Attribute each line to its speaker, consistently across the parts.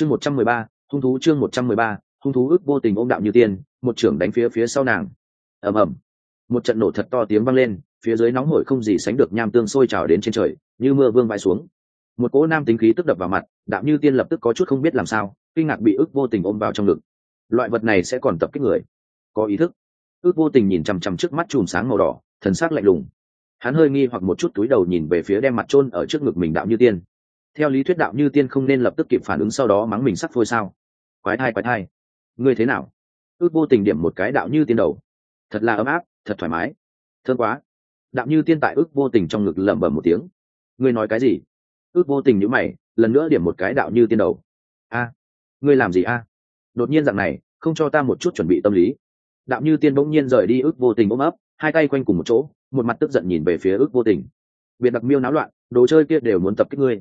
Speaker 1: chương một trăm mười ba, hung thú chương một trăm mười ba, hung thú ước vô tình ôm đạo như tiên, một trưởng đánh phía phía sau nàng. Ầm ầm. Một trận nổ thật to tiếng vang lên, phía dưới nóng hổi không gì sánh được nham tương sôi trào đến trên trời, như mưa vương bay xuống. Một cỗ nam tính khí tức đập vào mặt, đạo như tiên lập tức có chút không biết làm sao, kinh ngạc bị ước vô tình ôm vào trong ngực. Loại vật này sẽ còn tập kích người. Có ý thức. Ước vô tình nhìn chằm chằm trước mắt chùm sáng màu đỏ, thần sắc lạnh lùng. Hắn hơi nghi hoặc một chút túi đầu nhìn về phía đem mặt trôn ở trước ngực mình đạo như tiên theo lý thuyết đạo như tiên không nên lập tức kịp phản ứng sau đó mắng mình sắc phôi sao. Quái thai quái thai. Ngươi thế nào? Ước vô tình điểm một cái đạo như tiên đầu. Thật là ấm áp, thật thoải mái. Thương quá. Đạo như tiên tại ước vô tình trong ngực lẩm bẩm một tiếng. Ngươi nói cái gì? Ước vô tình nhữ mày, lần nữa điểm một cái đạo như tiên đầu. A, ngươi làm gì a? Đột nhiên dạng này, không cho ta một chút chuẩn bị tâm lý. Đạo như tiên bỗng nhiên rời đi ước vô tình ôm ấp, hai tay quanh cùng một chỗ, một mặt tức giận nhìn về phía ước vô tình. Biệt đặc miêu náo loạn, đồ chơi kia đều muốn tập kích ngươi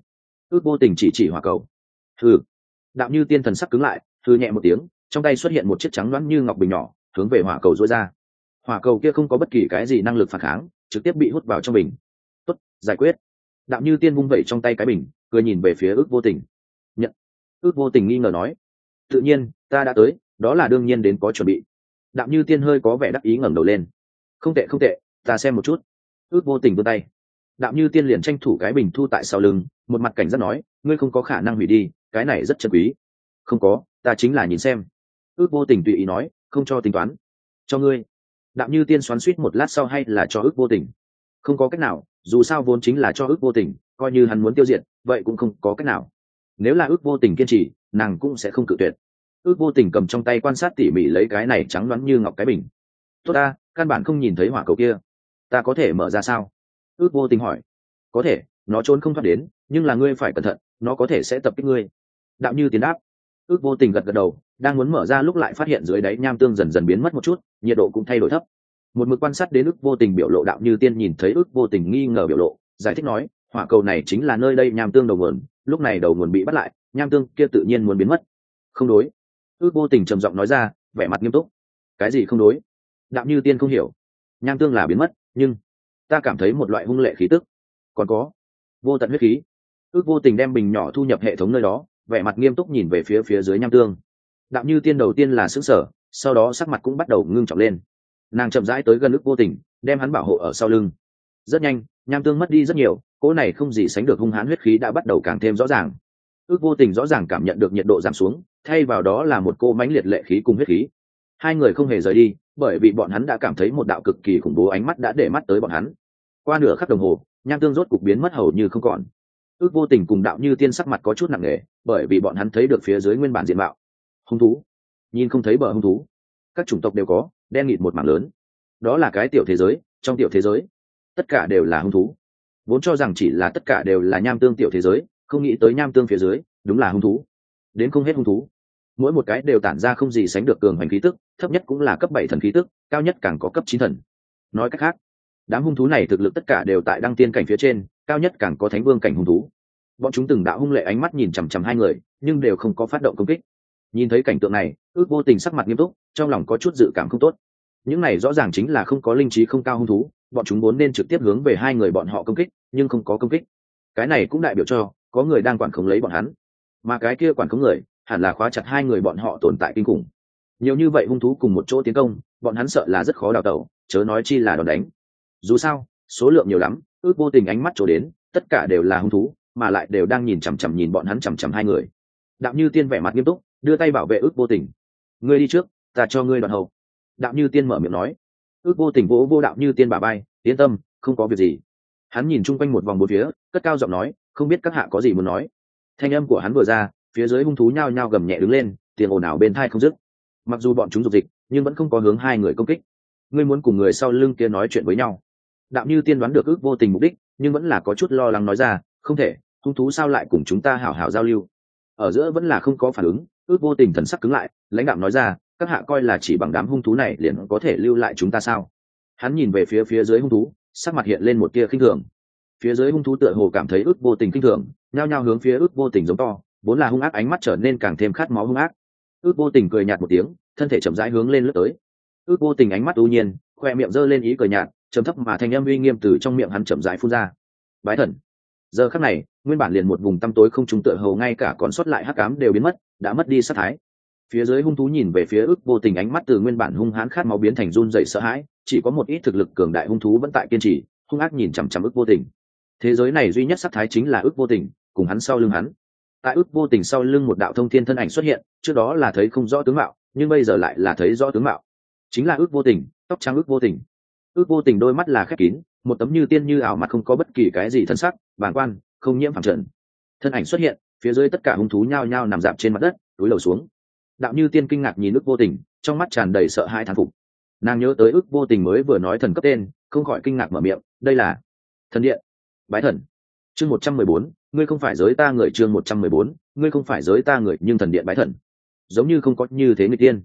Speaker 1: ước vô tình chỉ chỉ hỏa cầu. Thử đạo như tiên thần sắc cứng lại thư nhẹ một tiếng, trong tay xuất hiện một chiếc trắng loãng như ngọc bình nhỏ, hướng về hỏa cầu dối ra. Hỏa cầu kia không có bất kỳ cái gì năng lực phản kháng, trực tiếp bị hút vào trong bình. Tốt, giải quyết. Đạo như tiên vung vẩy trong tay cái bình, cười nhìn về phía ước vô tình. Nhận. Ước vô tình nghi ngờ nói. Tự nhiên, ta đã tới, đó là đương nhiên đến có chuẩn bị. Đạo như tiên hơi có vẻ đắc ý ngẩng đầu lên. Không tệ không tệ, ta xem một chút. Ước vô tình vươn tay đạo như tiên liền tranh thủ cái bình thu tại sau lưng, một mặt cảnh giác nói, ngươi không có khả năng hủy đi, cái này rất chân quý. Không có, ta chính là nhìn xem. Ước vô tình tùy ý nói, không cho tính toán. Cho ngươi. Đạo như tiên xoắn suýt một lát sau hay là cho ước vô tình. Không có cách nào, dù sao vốn chính là cho ước vô tình, coi như hắn muốn tiêu diệt, vậy cũng không có cách nào. Nếu là ước vô tình kiên trì, nàng cũng sẽ không cự tuyệt. Ước vô tình cầm trong tay quan sát tỉ mỉ lấy cái này trắng đoán như ngọc cái bình. Tốt ta, căn bản không nhìn thấy hỏa cầu kia. Ta có thể mở ra sao? Ước vô tình hỏi. Có thể, nó trốn không thoát đến, nhưng là ngươi phải cẩn thận, nó có thể sẽ tập kích ngươi. Đạo như tiến đáp. Ước vô tình gật gật đầu, đang muốn mở ra lúc lại phát hiện dưới đáy nham tương dần dần biến mất một chút, nhiệt độ cũng thay đổi thấp. Một mực quan sát đến ước vô tình biểu lộ, đạo như tiên nhìn thấy ước vô tình nghi ngờ biểu lộ, giải thích nói, hỏa cầu này chính là nơi đây nham tương đầu nguồn, lúc này đầu nguồn bị bắt lại, nham tương kia tự nhiên muốn biến mất. Không đối. Ước vô tình trầm giọng nói ra, vẻ mặt nghiêm túc. Cái gì không đối? Đạo như tiên không hiểu. Nham tương là biến mất, nhưng ta cảm thấy một loại hung lệ khí tức. Còn có, vô tận huyết khí. Ước vô tình đem bình nhỏ thu nhập hệ thống nơi đó, vẻ mặt nghiêm túc nhìn về phía phía dưới nham tương. Đạo như tiên đầu tiên là xứ sở sau đó sắc mặt cũng bắt đầu ngưng trọng lên. Nàng chậm rãi tới gần ước vô tình, đem hắn bảo hộ ở sau lưng. Rất nhanh, nham tương mất đi rất nhiều, cỗ này không gì sánh được hung hãn huyết khí đã bắt đầu càng thêm rõ ràng. Ước vô tình rõ ràng cảm nhận được nhiệt độ giảm xuống, thay vào đó là một cô mãnh liệt lệ khí cùng huyết khí. Hai người không hề rời đi bởi vì bọn hắn đã cảm thấy một đạo cực kỳ khủng bố ánh mắt đã để mắt tới bọn hắn. Qua nửa khắc đồng hồ, nham tương rốt cục biến mất hầu như không còn. Ước vô tình cùng đạo như tiên sắc mặt có chút nặng nề, bởi vì bọn hắn thấy được phía dưới nguyên bản diện mạo. Hung thú. Nhìn không thấy bờ hung thú. Các chủng tộc đều có, đen nghịt một mảng lớn. Đó là cái tiểu thế giới, trong tiểu thế giới, tất cả đều là hung thú. Vốn cho rằng chỉ là tất cả đều là nham tương tiểu thế giới, không nghĩ tới nham tương phía dưới, đúng là hung thú. Đến không hết hung thú mỗi một cái đều tản ra không gì sánh được cường hành khí tức, thấp nhất cũng là cấp bảy thần khí tức, cao nhất càng có cấp chín thần. Nói cách khác, đám hung thú này thực lực tất cả đều tại đăng tiên cảnh phía trên, cao nhất càng có thánh vương cảnh hung thú. Bọn chúng từng đạo hung lệ ánh mắt nhìn chằm chằm hai người, nhưng đều không có phát động công kích. Nhìn thấy cảnh tượng này, ước vô tình sắc mặt nghiêm túc, trong lòng có chút dự cảm không tốt. Những này rõ ràng chính là không có linh trí không cao hung thú, bọn chúng vốn nên trực tiếp hướng về hai người bọn họ công kích, nhưng không có công kích. Cái này cũng đại biểu cho, có người đang quản khống lấy bọn hắn. Mà cái kia quản khống người hẳn là khóa chặt hai người bọn họ tồn tại kinh khủng. Nhiều như vậy hung thú cùng một chỗ tiến công, bọn hắn sợ là rất khó đào tẩu, chớ nói chi là đòn đánh. Dù sao, số lượng nhiều lắm, ước vô tình ánh mắt trổ đến, tất cả đều là hung thú, mà lại đều đang nhìn chằm chằm nhìn bọn hắn chằm chằm hai người. Đạo như tiên vẻ mặt nghiêm túc, đưa tay bảo vệ ước vô tình. Ngươi đi trước, ta cho ngươi đoạn hậu. Đạo như tiên mở miệng nói. Ước vô tình vỗ vô đạo như tiên bà bay yên tâm, không có việc gì. Hắn nhìn chung quanh một vòng bốn phía, cất cao giọng nói, không biết các hạ có gì muốn nói. Thanh âm của hắn vừa ra phía dưới hung thú nhao nhao gầm nhẹ đứng lên, tiền ồn ào bên thai không dứt. Mặc dù bọn chúng dục dịch, nhưng vẫn không có hướng hai người công kích. Ngươi muốn cùng người sau lưng kia nói chuyện với nhau. Đạo như tiên đoán được ước vô tình mục đích, nhưng vẫn là có chút lo lắng nói ra, không thể, hung thú sao lại cùng chúng ta hảo hảo giao lưu? Ở giữa vẫn là không có phản ứng, ước vô tình thần sắc cứng lại, lãnh đạo nói ra, các hạ coi là chỉ bằng đám hung thú này liền có thể lưu lại chúng ta sao? Hắn nhìn về phía phía dưới hung thú, sắc mặt hiện lên một tia khinh thường. Phía dưới hung thú tựa hồ cảm thấy ước vô tình khinh thường, nhao nhao hướng phía ước vô tình giống to vốn là hung ác, ánh mắt trở nên càng thêm khát máu hung ác. Ước vô tình cười nhạt một tiếng, thân thể chậm rãi hướng lên lướt tới. Ước vô tình ánh mắt ưu nhiên, khoe miệng giơ lên ý cười nhạt chấm thấp mà thành âm uy nghiêm từ trong miệng hắn chậm rãi phun ra. Bái thần. Giờ khắc này, nguyên bản liền một vùng tăm tối không trùng tựa hầu ngay cả còn sót lại hắc cám đều biến mất, đã mất đi sát thái. Phía dưới hung thú nhìn về phía ước vô tình ánh mắt từ nguyên bản hung hãn khát máu biến thành run dậy sợ hãi, chỉ có một ít thực lực cường đại hung thú vẫn tại kiên trì, hung ác nhìn chằm chằm ước vô tình. Thế giới này duy nhất sắc thái chính là ước vô tình, cùng hắn sau lưng hắn tại ước vô tình sau lưng một đạo thông thiên thân ảnh xuất hiện, trước đó là thấy không rõ tướng mạo, nhưng bây giờ lại là thấy rõ tướng mạo. Chính là ước vô tình, tóc trắng ước vô tình. Ước vô tình đôi mắt là khép kín, một tấm như tiên như ảo mặt không có bất kỳ cái gì thân sắc bản quan, không nhiễm phản trận thân ảnh xuất hiện, phía dưới tất cả hung thú nhao nhao nằm dạp trên mặt đất, túi lầu xuống. Đạo như tiên kinh ngạc nhìn ước vô tình, trong mắt tràn đầy sợ hãi thán phục. Nàng nhớ tới ước vô tình mới vừa nói thần cấp tên, không khỏi kinh ngạc mở miệng, đây là thần điện, bái thần. Chương một trăm mười bốn ngươi không phải giới ta người chương một trăm mười bốn, ngươi không phải giới ta người, nhưng thần điện bái thần. Giống như không có như thế người tiên.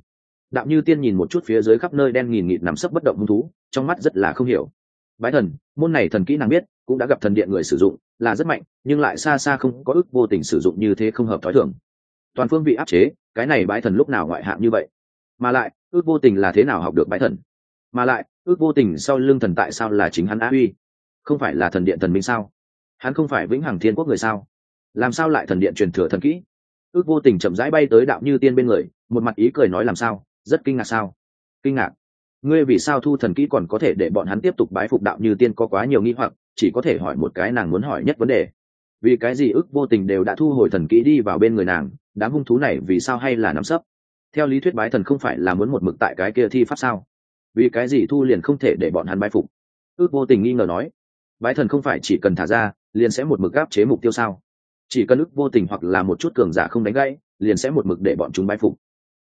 Speaker 1: Đạo như tiên nhìn một chút phía dưới khắp nơi đen nghìn nghịt nằm sấp bất động hung thú, trong mắt rất là không hiểu. Bái thần, môn này thần kỹ nàng biết, cũng đã gặp thần điện người sử dụng, là rất mạnh, nhưng lại xa xa không có ước vô tình sử dụng như thế không hợp thói thường. Toàn phương bị áp chế, cái này bái thần lúc nào ngoại hạng như vậy? Mà lại, ước vô tình là thế nào học được bái thần? Mà lại, ước vô tình sau lưng thần tại sao là chính hắn á uy? Không phải là thần điện thần minh sao? Hắn không phải vĩnh hằng thiên quốc người sao? Làm sao lại thần điện truyền thừa thần kỹ? Ước vô tình chậm rãi bay tới đạo như tiên bên người, một mặt ý cười nói làm sao? Rất kinh ngạc sao? Kinh ngạc. Ngươi vì sao thu thần kỹ còn có thể để bọn hắn tiếp tục bái phục đạo như tiên có quá nhiều nghi hoặc, chỉ có thể hỏi một cái nàng muốn hỏi nhất vấn đề. Vì cái gì ước vô tình đều đã thu hồi thần kỹ đi vào bên người nàng, đám hung thú này vì sao hay là nắm sấp? Theo lý thuyết bái thần không phải là muốn một mực tại cái kia thi pháp sao? Vì cái gì thu liền không thể để bọn hắn bái phục? Ước vô tình nghi ngờ nói. Bái thần không phải chỉ cần thả ra liền sẽ một mực gáp chế mục tiêu sao? Chỉ cần ức vô tình hoặc là một chút cường giả không đánh gãy, liền sẽ một mực để bọn chúng bái phục.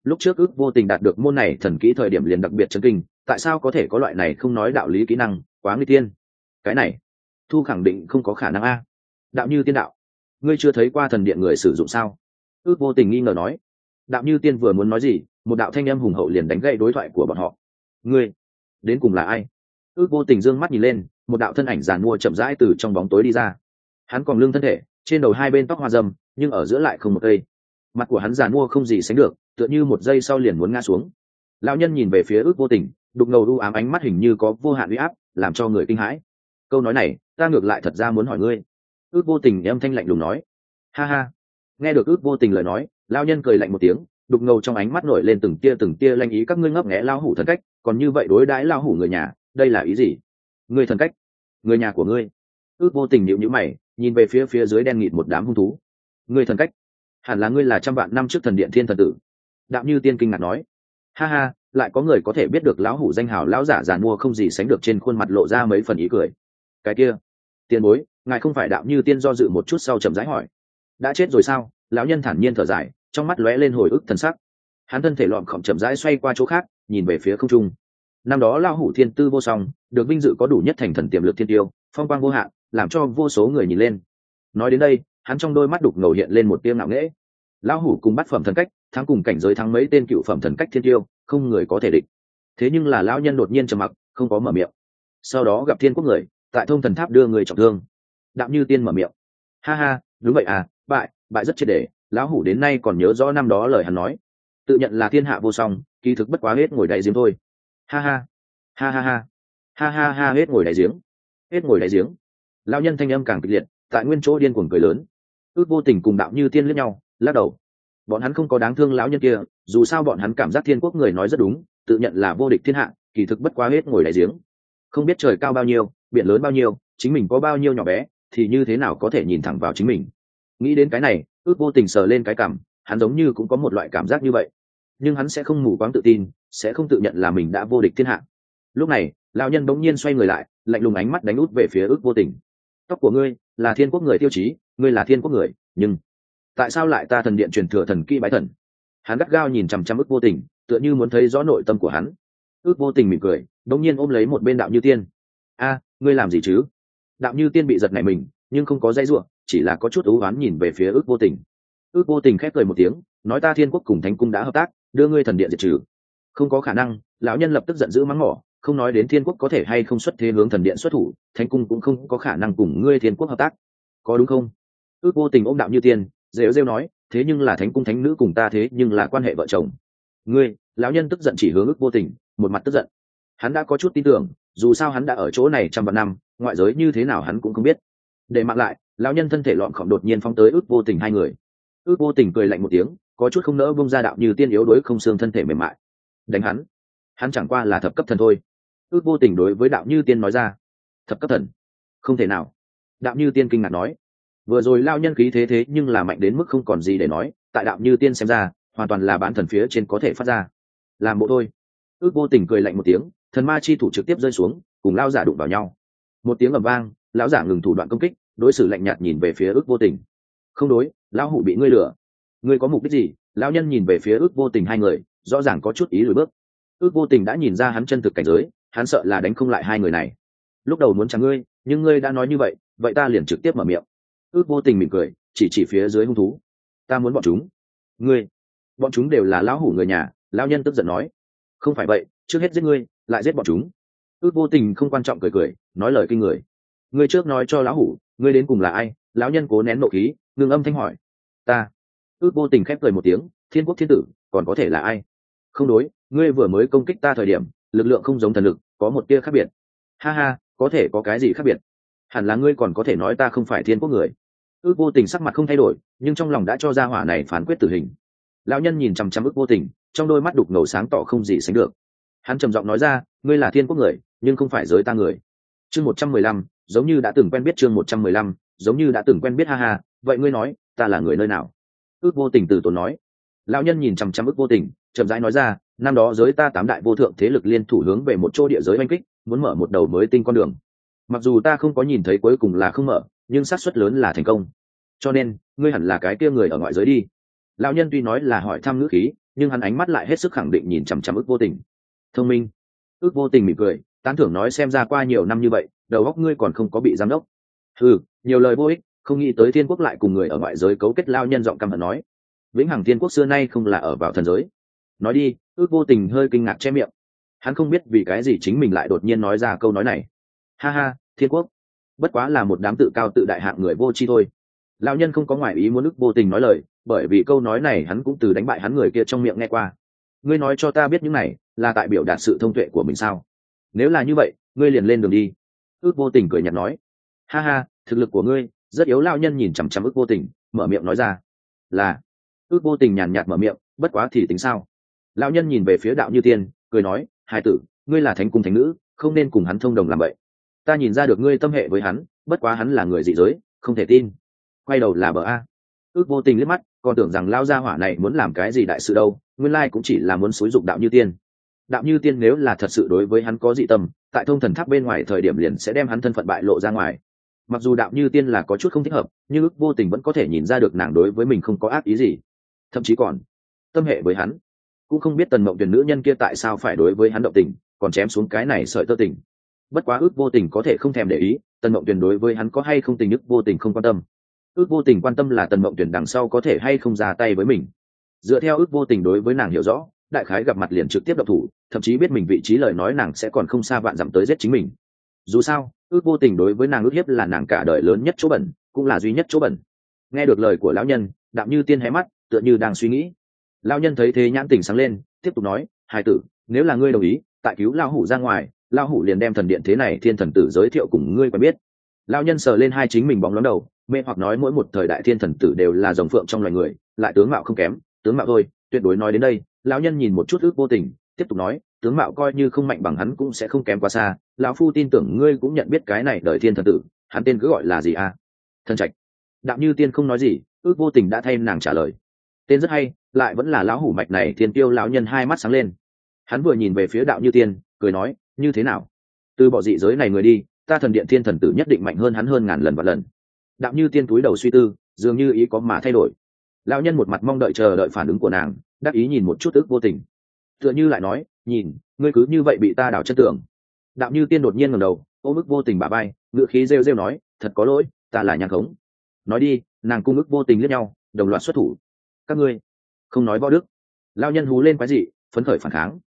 Speaker 1: Lúc trước ước vô tình đạt được môn này thần kỹ thời điểm liền đặc biệt chân kinh, tại sao có thể có loại này không nói đạo lý kỹ năng, quá nguy tiên? Cái này, thu khẳng định không có khả năng a. Đạo như tiên đạo, ngươi chưa thấy qua thần điện người sử dụng sao? Ước vô tình nghi ngờ nói. Đạo như tiên vừa muốn nói gì, một đạo thanh âm hùng hậu liền đánh gậy đối thoại của bọn họ. Ngươi, đến cùng là ai? Ước vô tình d ư ơ n g mắt nhìn lên một đạo thân ảnh giàn mua chậm rãi từ trong bóng tối đi ra. Hắn còn lưng thân thể, trên đầu hai bên tóc hoa dâm, nhưng ở giữa lại không một cây. Mặt của hắn giàn mua không gì sánh được, tựa như một giây sau liền muốn ngã xuống. Lão nhân nhìn về phía ước vô tình, đục ngầu đu ám ánh mắt hình như có vô hạn uy áp, làm cho người kinh hãi. Câu nói này, ta ngược lại thật ra muốn hỏi ngươi. Ước vô tình âm thanh lạnh lùng nói. Ha ha. Nghe được ước vô tình lời nói lao nhân cười lạnh một tiếng, đục ngầu trong ánh mắt nổi lên từng tia từng tia lanh ý các ngươi ngấp nghẽ lao hủ thần cách, còn như vậy đối đãi lao hủ người nhà, đây là ý gì? Người thần cách. Người nhà của ngươi. Ước vô tình nhịu nhữ mày, nhìn về phía phía dưới đen nghịt một đám hung thú. Người thần cách. Hẳn là ngươi là trăm vạn năm trước thần điện thiên thần tử. Đạo như tiên kinh ngạc nói. Ha ha, lại có người có thể biết được lão hủ danh hào lão giả giàn mua không gì sánh được trên khuôn mặt lộ ra mấy phần ý cười. Cái kia, tiền bối, ngài không phải đạo như tiên do dự một chút sau chậm rãi hỏi. Đã chết rồi sao? Lão nhân thản nhiên thở dài, trong mắt lóe lên hồi ức thần sắc. Hắn thân thể lọn khổng chậm rãi xoay qua chỗ khác, nhìn về phía không trung. Năm đó lão hủ thiên tư vô song được vinh dự có đủ nhất thành thần tiềm lực thiên tiêu, phong quang vô hạn, làm cho vô số người nhìn lên. Nói đến đây, hắn trong đôi mắt đục ngầu hiện lên một tiêm ngạo nghễ. Lão hủ cùng bắt phẩm thần cách, thắng cùng cảnh giới thắng mấy tên cựu phẩm thần cách thiên tiêu, không người có thể địch. Thế nhưng là lão nhân đột nhiên trầm mặc, không có mở miệng. Sau đó gặp thiên quốc người, tại thông thần tháp đưa người trọng thương. Đạm như tiên mở miệng. Ha ha, đúng vậy à bại bại rất triệt để, lão hủ đến nay còn nhớ rõ năm đó lời hắn nói. Tự nhận là thiên hạ vô song, kỳ thực bất quá hết ngồi đại diêm thôi. Ha ha ha ha ha ha ha ha, hết ngồi đại giếng, hết ngồi đại giếng. Lão nhân thanh âm càng kịch liệt, tại nguyên chỗ điên cuồng cười lớn. Ước vô tình cùng đạo như tiên lẫn nhau, lắc đầu. Bọn hắn không có đáng thương lão nhân kia, dù sao bọn hắn cảm giác thiên quốc người nói rất đúng, tự nhận là vô địch thiên hạ, kỳ thực bất quá hết ngồi đại giếng. Không biết trời cao bao nhiêu, biển lớn bao nhiêu, chính mình có bao nhiêu nhỏ bé, thì như thế nào có thể nhìn thẳng vào chính mình? Nghĩ đến cái này, ước vô tình sờ lên cái cảm, hắn giống như cũng có một loại cảm giác như vậy. Nhưng hắn sẽ không mù quáng tự tin, sẽ không tự nhận là mình đã vô địch thiên hạ. Lúc này lão nhân bỗng nhiên xoay người lại, lạnh lùng ánh mắt đánh út về phía ước vô tình. Tóc của ngươi là thiên quốc người tiêu chí, ngươi là thiên quốc người, nhưng tại sao lại ta thần điện truyền thừa thần kỹ bái thần? Hắn gắt gao nhìn chằm chằm ước vô tình, tựa như muốn thấy rõ nội tâm của hắn. Ước vô tình mỉm cười, bỗng nhiên ôm lấy một bên đạo như tiên. A, ngươi làm gì chứ? Đạo như tiên bị giật này mình, nhưng không có dây ruộng chỉ là có chút ưu oán nhìn về phía ước vô tình. Ước vô tình khép cười một tiếng, nói ta thiên quốc cùng thánh cung đã hợp tác, đưa ngươi thần điện diệt trừ. Không có khả năng, lão nhân lập tức giận dữ mắng mỏ không nói đến thiên quốc có thể hay không xuất thế hướng thần điện xuất thủ, thánh cung cũng không có khả năng cùng ngươi thiên quốc hợp tác. Có đúng không? Ước vô tình ôm đạo như tiên, rêu rêu nói, thế nhưng là thánh cung thánh nữ cùng ta thế nhưng là quan hệ vợ chồng. Ngươi, lão nhân tức giận chỉ hướng ước vô tình, một mặt tức giận. Hắn đã có chút tin tưởng, dù sao hắn đã ở chỗ này trăm vạn năm, ngoại giới như thế nào hắn cũng không biết. Để mặc lại, lão nhân thân thể lọn khổng đột nhiên phóng tới ước vô tình hai người. Ước vô tình cười lạnh một tiếng, có chút không nỡ bông ra đạo như tiên yếu đuối không xương thân thể mềm mại. Đánh hắn. Hắn chẳng qua là thập cấp thần thôi ước vô tình đối với đạo như tiên nói ra. Thập cấp thần. Không thể nào. Đạo như tiên kinh ngạc nói. Vừa rồi lao nhân khí thế thế nhưng là mạnh đến mức không còn gì để nói, tại đạo như tiên xem ra, hoàn toàn là bán thần phía trên có thể phát ra. Làm bộ thôi. Ước vô tình cười lạnh một tiếng, thần ma chi thủ trực tiếp rơi xuống, cùng lao giả đụng vào nhau. Một tiếng ầm vang, lão giả ngừng thủ đoạn công kích, đối xử lạnh nhạt nhìn về phía ước vô tình. Không đối, lão hủ bị ngươi lừa. Ngươi có mục đích gì? Lão nhân nhìn về phía ước vô tình hai người, rõ ràng có chút ý lùi bước. Ước vô tình đã nhìn ra hắn chân thực cảnh giới hắn sợ là đánh không lại hai người này. Lúc đầu muốn chẳng ngươi, nhưng ngươi đã nói như vậy vậy ta liền trực tiếp mở miệng. Ước vô tình mỉm cười, chỉ chỉ phía dưới hung thú. Ta muốn bọn chúng. Ngươi. Bọn chúng đều là lão hủ người nhà, lão nhân tức giận nói. Không phải vậy, trước hết giết ngươi, lại giết bọn chúng. Ước vô tình không quan trọng cười cười, nói lời kinh người. Ngươi trước nói cho lão hủ, ngươi đến cùng là ai? Lão nhân cố nén nộ khí, ngưng âm thanh hỏi. Ta. Ước vô tình khép cười một tiếng, thiên quốc thiên tử, còn có thể là ai? Không đối, ngươi vừa mới công kích ta thời điểm lực lượng không giống thần lực, có một tia khác biệt. Ha ha, có thể có cái gì khác biệt? Hẳn là ngươi còn có thể nói ta không phải thiên quốc người. Ước vô tình sắc mặt không thay đổi, nhưng trong lòng đã cho ra hỏa này phán quyết tử hình. Lão nhân nhìn chằm chằm ước vô tình, trong đôi mắt đục ngầu sáng tỏ không gì sánh được. Hắn trầm giọng nói ra, ngươi là thiên quốc người, nhưng không phải giới ta người. Chương một trăm mười lăm, giống như đã từng quen biết chương một trăm mười lăm, giống như đã từng quen biết, ha ha, vậy ngươi nói, ta là người nơi nào? Ước vô tình từ tốn nói. Lão nhân nhìn chằm chằm ước vô tình, chậm rãi nói ra năm đó giới ta tám đại vô thượng thế lực liên thủ hướng về một chỗ địa giới oanh kích, muốn mở một đầu mới tinh con đường. Mặc dù ta không có nhìn thấy cuối cùng là không mở, nhưng xác suất lớn là thành công. Cho nên, ngươi hẳn là cái kia người ở ngoại giới đi. Lão nhân tuy nói là hỏi thăm ngữ khí, nhưng hắn ánh mắt lại hết sức khẳng định nhìn chằm chằm ước vô tình. Thông minh. Ước vô tình mỉm cười, tán thưởng nói xem ra qua nhiều năm như vậy, đầu óc ngươi còn không có bị giám đốc. Ừ nhiều lời vô ích, không nghĩ tới thiên quốc lại cùng người ở ngoại giới cấu kết lao nhân giọng căm hận nói. Vĩnh hằng thiên quốc xưa nay không là ở vào thần giới. Nói đi ước vô tình hơi kinh ngạc che miệng. Hắn không biết vì cái gì chính mình lại đột nhiên nói ra câu nói này. Ha ha, thiên quốc. Bất quá là một đám tự cao tự đại hạng người vô tri thôi. Lão nhân không có ngoại ý muốn ước vô tình nói lời, bởi vì câu nói này hắn cũng từ đánh bại hắn người kia trong miệng nghe qua. Ngươi nói cho ta biết những này là tại biểu đạt sự thông tuệ của mình sao? Nếu là như vậy, ngươi liền lên đường đi. Ước vô tình cười nhạt nói. Ha ha, thực lực của ngươi, rất yếu lao nhân nhìn chằm chằm ước vô tình, mở miệng nói ra. Là. Ước vô tình nhàn nhạt mở miệng, bất quá thì tính sao? Lão nhân nhìn về phía đạo như tiên, cười nói hai tử, ngươi là thánh cung thánh nữ, không nên cùng hắn thông đồng làm vậy. Ta nhìn ra được ngươi tâm hệ với hắn, bất quá hắn là người dị giới, không thể tin. Quay đầu là bờ a. Ước vô tình liếc mắt, còn tưởng rằng lao gia hỏa này muốn làm cái gì đại sự đâu, nguyên lai cũng chỉ là muốn xúi dục đạo như tiên. Đạo như tiên nếu là thật sự đối với hắn có dị tâm, tại thông thần tháp bên ngoài thời điểm liền sẽ đem hắn thân phận bại lộ ra ngoài. Mặc dù đạo như tiên là có chút không thích hợp, nhưng ước vô tình vẫn có thể nhìn ra được nàng đối với mình không có ác ý gì. Thậm chí còn tâm hệ với hắn cũng không biết tần mộng tuyển nữ nhân kia tại sao phải đối với hắn động tình, còn chém xuống cái này sợi tơ tình. Bất quá ước vô tình có thể không thèm để ý, tần mộng tuyển đối với hắn có hay không tình ước vô tình không quan tâm. Ước vô tình quan tâm là tần mộng tuyển đằng sau có thể hay không ra tay với mình. Dựa theo ước vô tình đối với nàng hiểu rõ, đại khái gặp mặt liền trực tiếp độc thủ, thậm chí biết mình vị trí lời nói nàng sẽ còn không xa vạn dặm tới giết chính mình. Dù sao, ước vô tình đối với nàng ước hiếp là nàng cả đời lớn nhất chỗ bẩn, cũng là duy nhất chỗ bẩn. Nghe được lời của lão nhân, đạm như tiên hé mắt, tựa như đang suy nghĩ lão nhân thấy thế nhãn tình sáng lên, tiếp tục nói hai tử, nếu là ngươi đồng ý, tại cứu lao hủ ra ngoài lao hủ liền đem thần điện thế này thiên thần tử giới thiệu cùng ngươi quen biết. Lão nhân sờ lên hai chính mình bóng lóng đầu, mê hoặc nói mỗi một thời đại thiên thần tử đều là dòng phượng trong loài người, lại tướng mạo không kém, tướng mạo thôi, tuyệt đối nói đến đây, lão nhân nhìn một chút ước vô tình, tiếp tục nói, tướng mạo coi như không mạnh bằng hắn cũng sẽ không kém quá xa, lão phu tin tưởng ngươi cũng nhận biết cái này đợi thiên thần tử, hắn tên cứ gọi là gì à thần trạch. Đạo như tiên không nói gì, ước vô tình đã thay nàng trả lời. Tên rất hay lại vẫn là lão hủ mạch này thiên tiêu lão nhân hai mắt sáng lên. Hắn vừa nhìn về phía đạo như tiên, cười nói, như thế nào? Từ bỏ dị giới này người đi, ta thần điện thiên thần tử nhất định mạnh hơn hắn hơn ngàn lần và lần. Đạo như tiên túi đầu suy tư, dường như ý có mà thay đổi. Lão nhân một mặt mong đợi chờ đợi phản ứng của nàng, đắc ý nhìn một chút ức vô tình. Tựa như lại nói, nhìn, ngươi cứ như vậy bị ta đảo chân tưởng đạo như tiên đột nhiên ngầm đầu, ôm ức vô tình bà bay ngự khí rêu rêu nói, thật có lỗi, ta là nhang khống. Nói đi, nàng cung ức vô tình lẫn nhau, đồng loạt xuất thủ. Các ngươi không nói võ đức. Lao nhân hú lên quái dị phấn khởi phản kháng.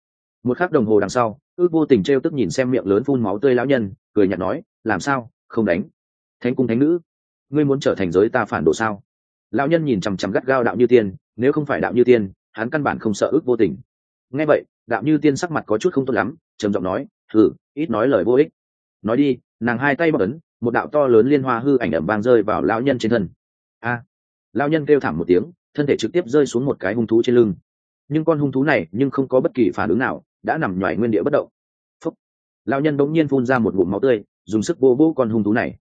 Speaker 1: Một khắc đồng hồ đằng sau ước vô tình t r e o tức nhìn xem miệng lớn phun máu tươi lão nhân cười nhạt nói làm sao? Không đánh. Thánh cung thánh nữ ngươi muốn trở thành giới ta phản đồ sao? Lão nhân nhìn chằm chằm gắt gao đạo như tiên nếu không phải đạo như tiên hắn căn bản không sợ ước vô tình. Nghe vậy đạo như tiên sắc mặt có chút không tốt lắm trầm giọng nói thử ít nói lời vô ích. Nói đi nàng hai tay bọc ấn một đạo to lớn liên hoa hư ảnh ẩm vang rơi vào lão nhân trên thân. A à, lão nhân kêu thảm một tiếng, thân thể trực tiếp rơi xuống một cái hung thú trên lưng. Nhưng con hung thú này nhưng không có bất kỳ phản ứng nào, đã nằm nhoài nguyên địa bất động. Phúc. Lão nhân bỗng nhiên phun ra một ngụm máu tươi, dùng sức vô vô con hung thú này.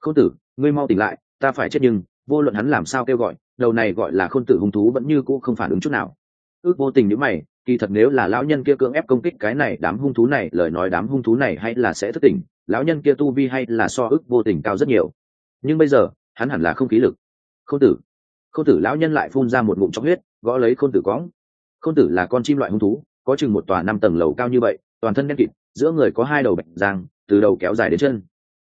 Speaker 1: Khôn tử, ngươi mau tỉnh lại, ta phải chết nhưng, vô luận hắn làm sao kêu gọi, đầu này gọi là khôn tử hung thú vẫn như cũ không phản ứng chút nào. Ước vô tình nhữ mày, kỳ thật nếu là lão nhân kia cưỡng ép công kích cái này đám hung thú này, lời nói đám hung thú này hay là sẽ thức tỉnh, lão nhân kia tu vi hay là so ước vô tình cao rất nhiều. Nhưng bây giờ, hắn hẳn là không khí lực. Khôn tử khôn tử lão nhân lại phun ra một ngụm trong huyết gõ lấy khôn tử cóng khôn tử là con chim loại hung thú có chừng một tòa năm tầng lầu cao như vậy toàn thân đen kịt giữa người có hai đầu bạch giang từ đầu kéo dài đến chân.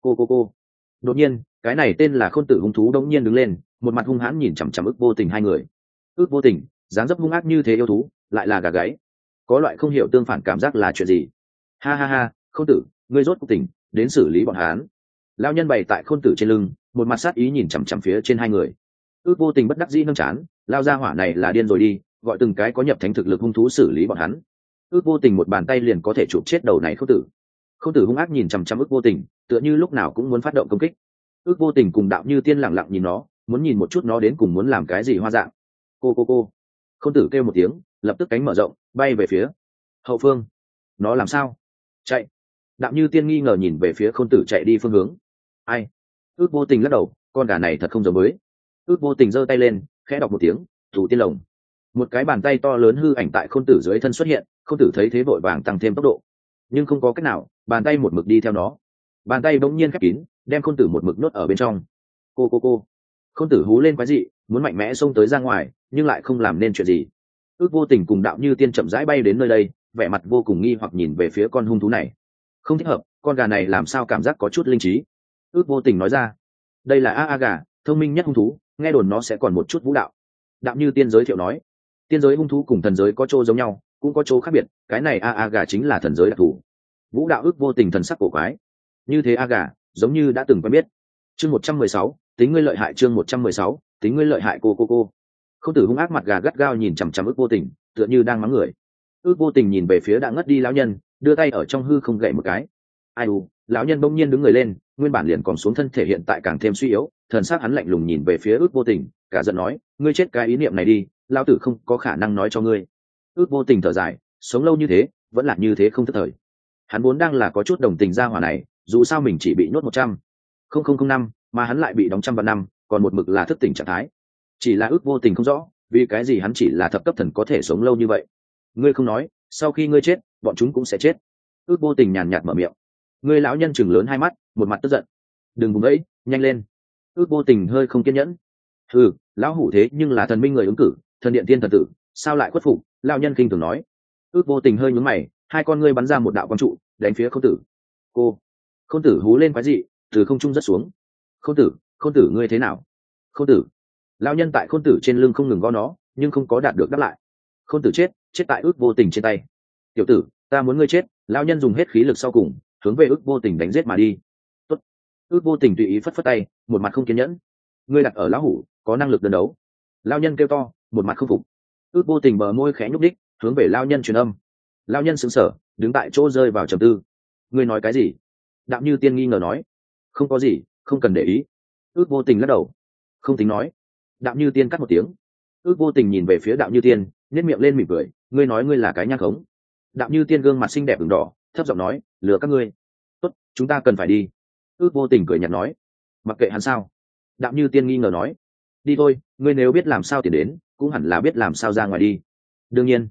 Speaker 1: Cô cô cô. Đột nhiên cái này tên là khôn tử hung thú đống nhiên đứng lên một mặt hung hãn nhìn chằm chằm ức vô tình hai người. Ước vô tình dáng dấp hung ác như thế yêu thú lại là gà gáy. Có loại không hiểu tương phản cảm giác là chuyện gì? Ha ha ha khôn tử ngươi rốt cuộc tỉnh, đến xử lý bọn hán lao nhân bày tại khôn tử trên lưng một mặt sát ý nhìn chằm chằm phía trên hai người ước vô tình bất đắc dĩ nâng chán, lao ra hỏa này là điên rồi đi, gọi từng cái có nhập thánh thực lực hung thú xử lý bọn hắn. Ước vô tình một bàn tay liền có thể chụp chết đầu này khôn tử. Khôn tử hung ác nhìn chằm chằm ước vô tình, tựa như lúc nào cũng muốn phát động công kích. Ước vô tình cùng đạo như tiên lẳng lặng nhìn nó, muốn nhìn một chút nó đến cùng muốn làm cái gì hoa dạng. Cô cô cô. Khôn tử kêu một tiếng, lập tức cánh mở rộng, bay về phía hậu phương. Nó làm sao? Chạy. Đạo như tiên nghi ngờ nhìn về phía khôn tử chạy đi phương hướng. Ai? Ước vô tình lắc đầu, con gà này thật không giống mới ước vô tình giơ tay lên, khẽ đọc một tiếng thủ tiên lồng. Một cái bàn tay to lớn hư ảnh tại khôn tử dưới thân xuất hiện, khôn tử thấy thế vội vàng tăng thêm tốc độ. Nhưng không có cách nào, bàn tay một mực đi theo nó. Bàn tay bỗng nhiên khép kín, đem khôn tử một mực nuốt ở bên trong. Cô cô cô. Khôn tử hú lên quái dị, muốn mạnh mẽ xông tới ra ngoài, nhưng lại không làm nên chuyện gì. Ước vô tình cùng đạo như tiên chậm rãi bay đến nơi đây, vẻ mặt vô cùng nghi hoặc nhìn về phía con hung thú này. Không thích hợp, con gà này làm sao cảm giác có chút linh trí? Ước vô tình nói ra. Đây là a a gà, thông minh nhất hung thú nghe đồn nó sẽ còn một chút vũ đạo. Đạo như tiên giới thiệu nói, tiên giới hung thú cùng thần giới có chỗ giống nhau, cũng có chỗ khác biệt, cái này a a gà chính là thần giới đặc thù. Vũ đạo ước vô tình thần sắc cổ quái. Như thế a gà, giống như đã từng quen biết. Chương một trăm mười sáu, tính ngươi lợi hại chương một trăm mười sáu, tính ngươi lợi hại cô cô cô. Không tử hung ác mặt gà gắt gao nhìn chằm chằm ước vô tình, tựa như đang mắng người. Ước vô tình nhìn về phía đã ngất đi lão nhân, đưa tay ở trong hư không gậy một cái. Ai u, lão nhân bỗng nhiên đứng người lên, nguyên bản liền còn xuống thân thể hiện tại càng thêm suy yếu thần s á c hắn lạnh lùng nhìn về phía ước vô tình, cả giận nói, ngươi chết cái ý niệm này đi, lão tử không có khả năng nói cho ngươi. Ước vô tình thở dài, sống lâu như thế, vẫn là như thế không thất thời. Hắn vốn đang là có chút đồng tình ra hỏa này, dù sao mình chỉ bị nhốt một trăm không không không năm, mà hắn lại bị đóng trăm vạn năm, còn một mực là thức tỉnh trạng thái. Chỉ là ước vô tình không rõ, vì cái gì hắn chỉ là thập cấp thần có thể sống lâu như vậy. Ngươi không nói, sau khi ngươi chết, bọn chúng cũng sẽ chết. Ước vô tình nhàn nhạt mở miệng. Ngươi lão nhân chừng lớn hai mắt, một mặt tức giận. Đừng vùng ấy nhanh lên ước vô tình hơi không kiên nhẫn. Ừ lão hủ thế nhưng là thần minh người ứng cử, thần điện tiên thần tử, sao lại khuất phục? Lao nhân kinh thường nói. Ước vô tình hơi nhúng mày, hai con ngươi bắn ra một đạo quang trụ, đánh phía khôn tử. Cô, khôn tử hú lên quái dị, từ không trung rất xuống. Khôn tử khôn tử ngươi thế nào? Khôn tử. Lao nhân tại khôn tử trên lưng không ngừng gõ nó, nhưng không có đạt được đáp lại. Khôn tử chết chết tại ước vô tình trên tay. Tiểu tử, ta muốn ngươi chết. Lao nhân dùng hết khí lực sau cùng, hướng về ước vô tình đánh giết mà đi ước vô tình tùy ý phất phất tay, một mặt không kiên nhẫn. Ngươi đặt ở lão hủ, có năng lực đơn đấu. Lao nhân kêu to, một mặt không phục. Ước vô tình bờ môi khẽ nhúc đích hướng về lao nhân truyền âm. Lao nhân xứng sở đứng tại chỗ rơi vào trầm tư. Ngươi nói cái gì? Đạo như tiên nghi ngờ nói. Không có gì, không cần để ý. Ước vô tình lắc đầu. Không tính nói. Đạo như tiên cắt một tiếng. Ước vô tình nhìn về phía đạo như tiên nhét miệng lên mỉm cười. Ngươi nói ngươi là cái nhang khống. Đạo như tiên gương mặt xinh đẹp ửng đỏ, thấp giọng nói, lừa các ngươi. Tốt, chúng ta cần phải đi ước vô tình cười nhạt nói, mặc kệ hắn sao. Đạo như tiên nghi ngờ nói, đi thôi, ngươi nếu biết làm sao tiền đến, cũng hẳn là biết làm sao ra ngoài đi. Đương nhiên,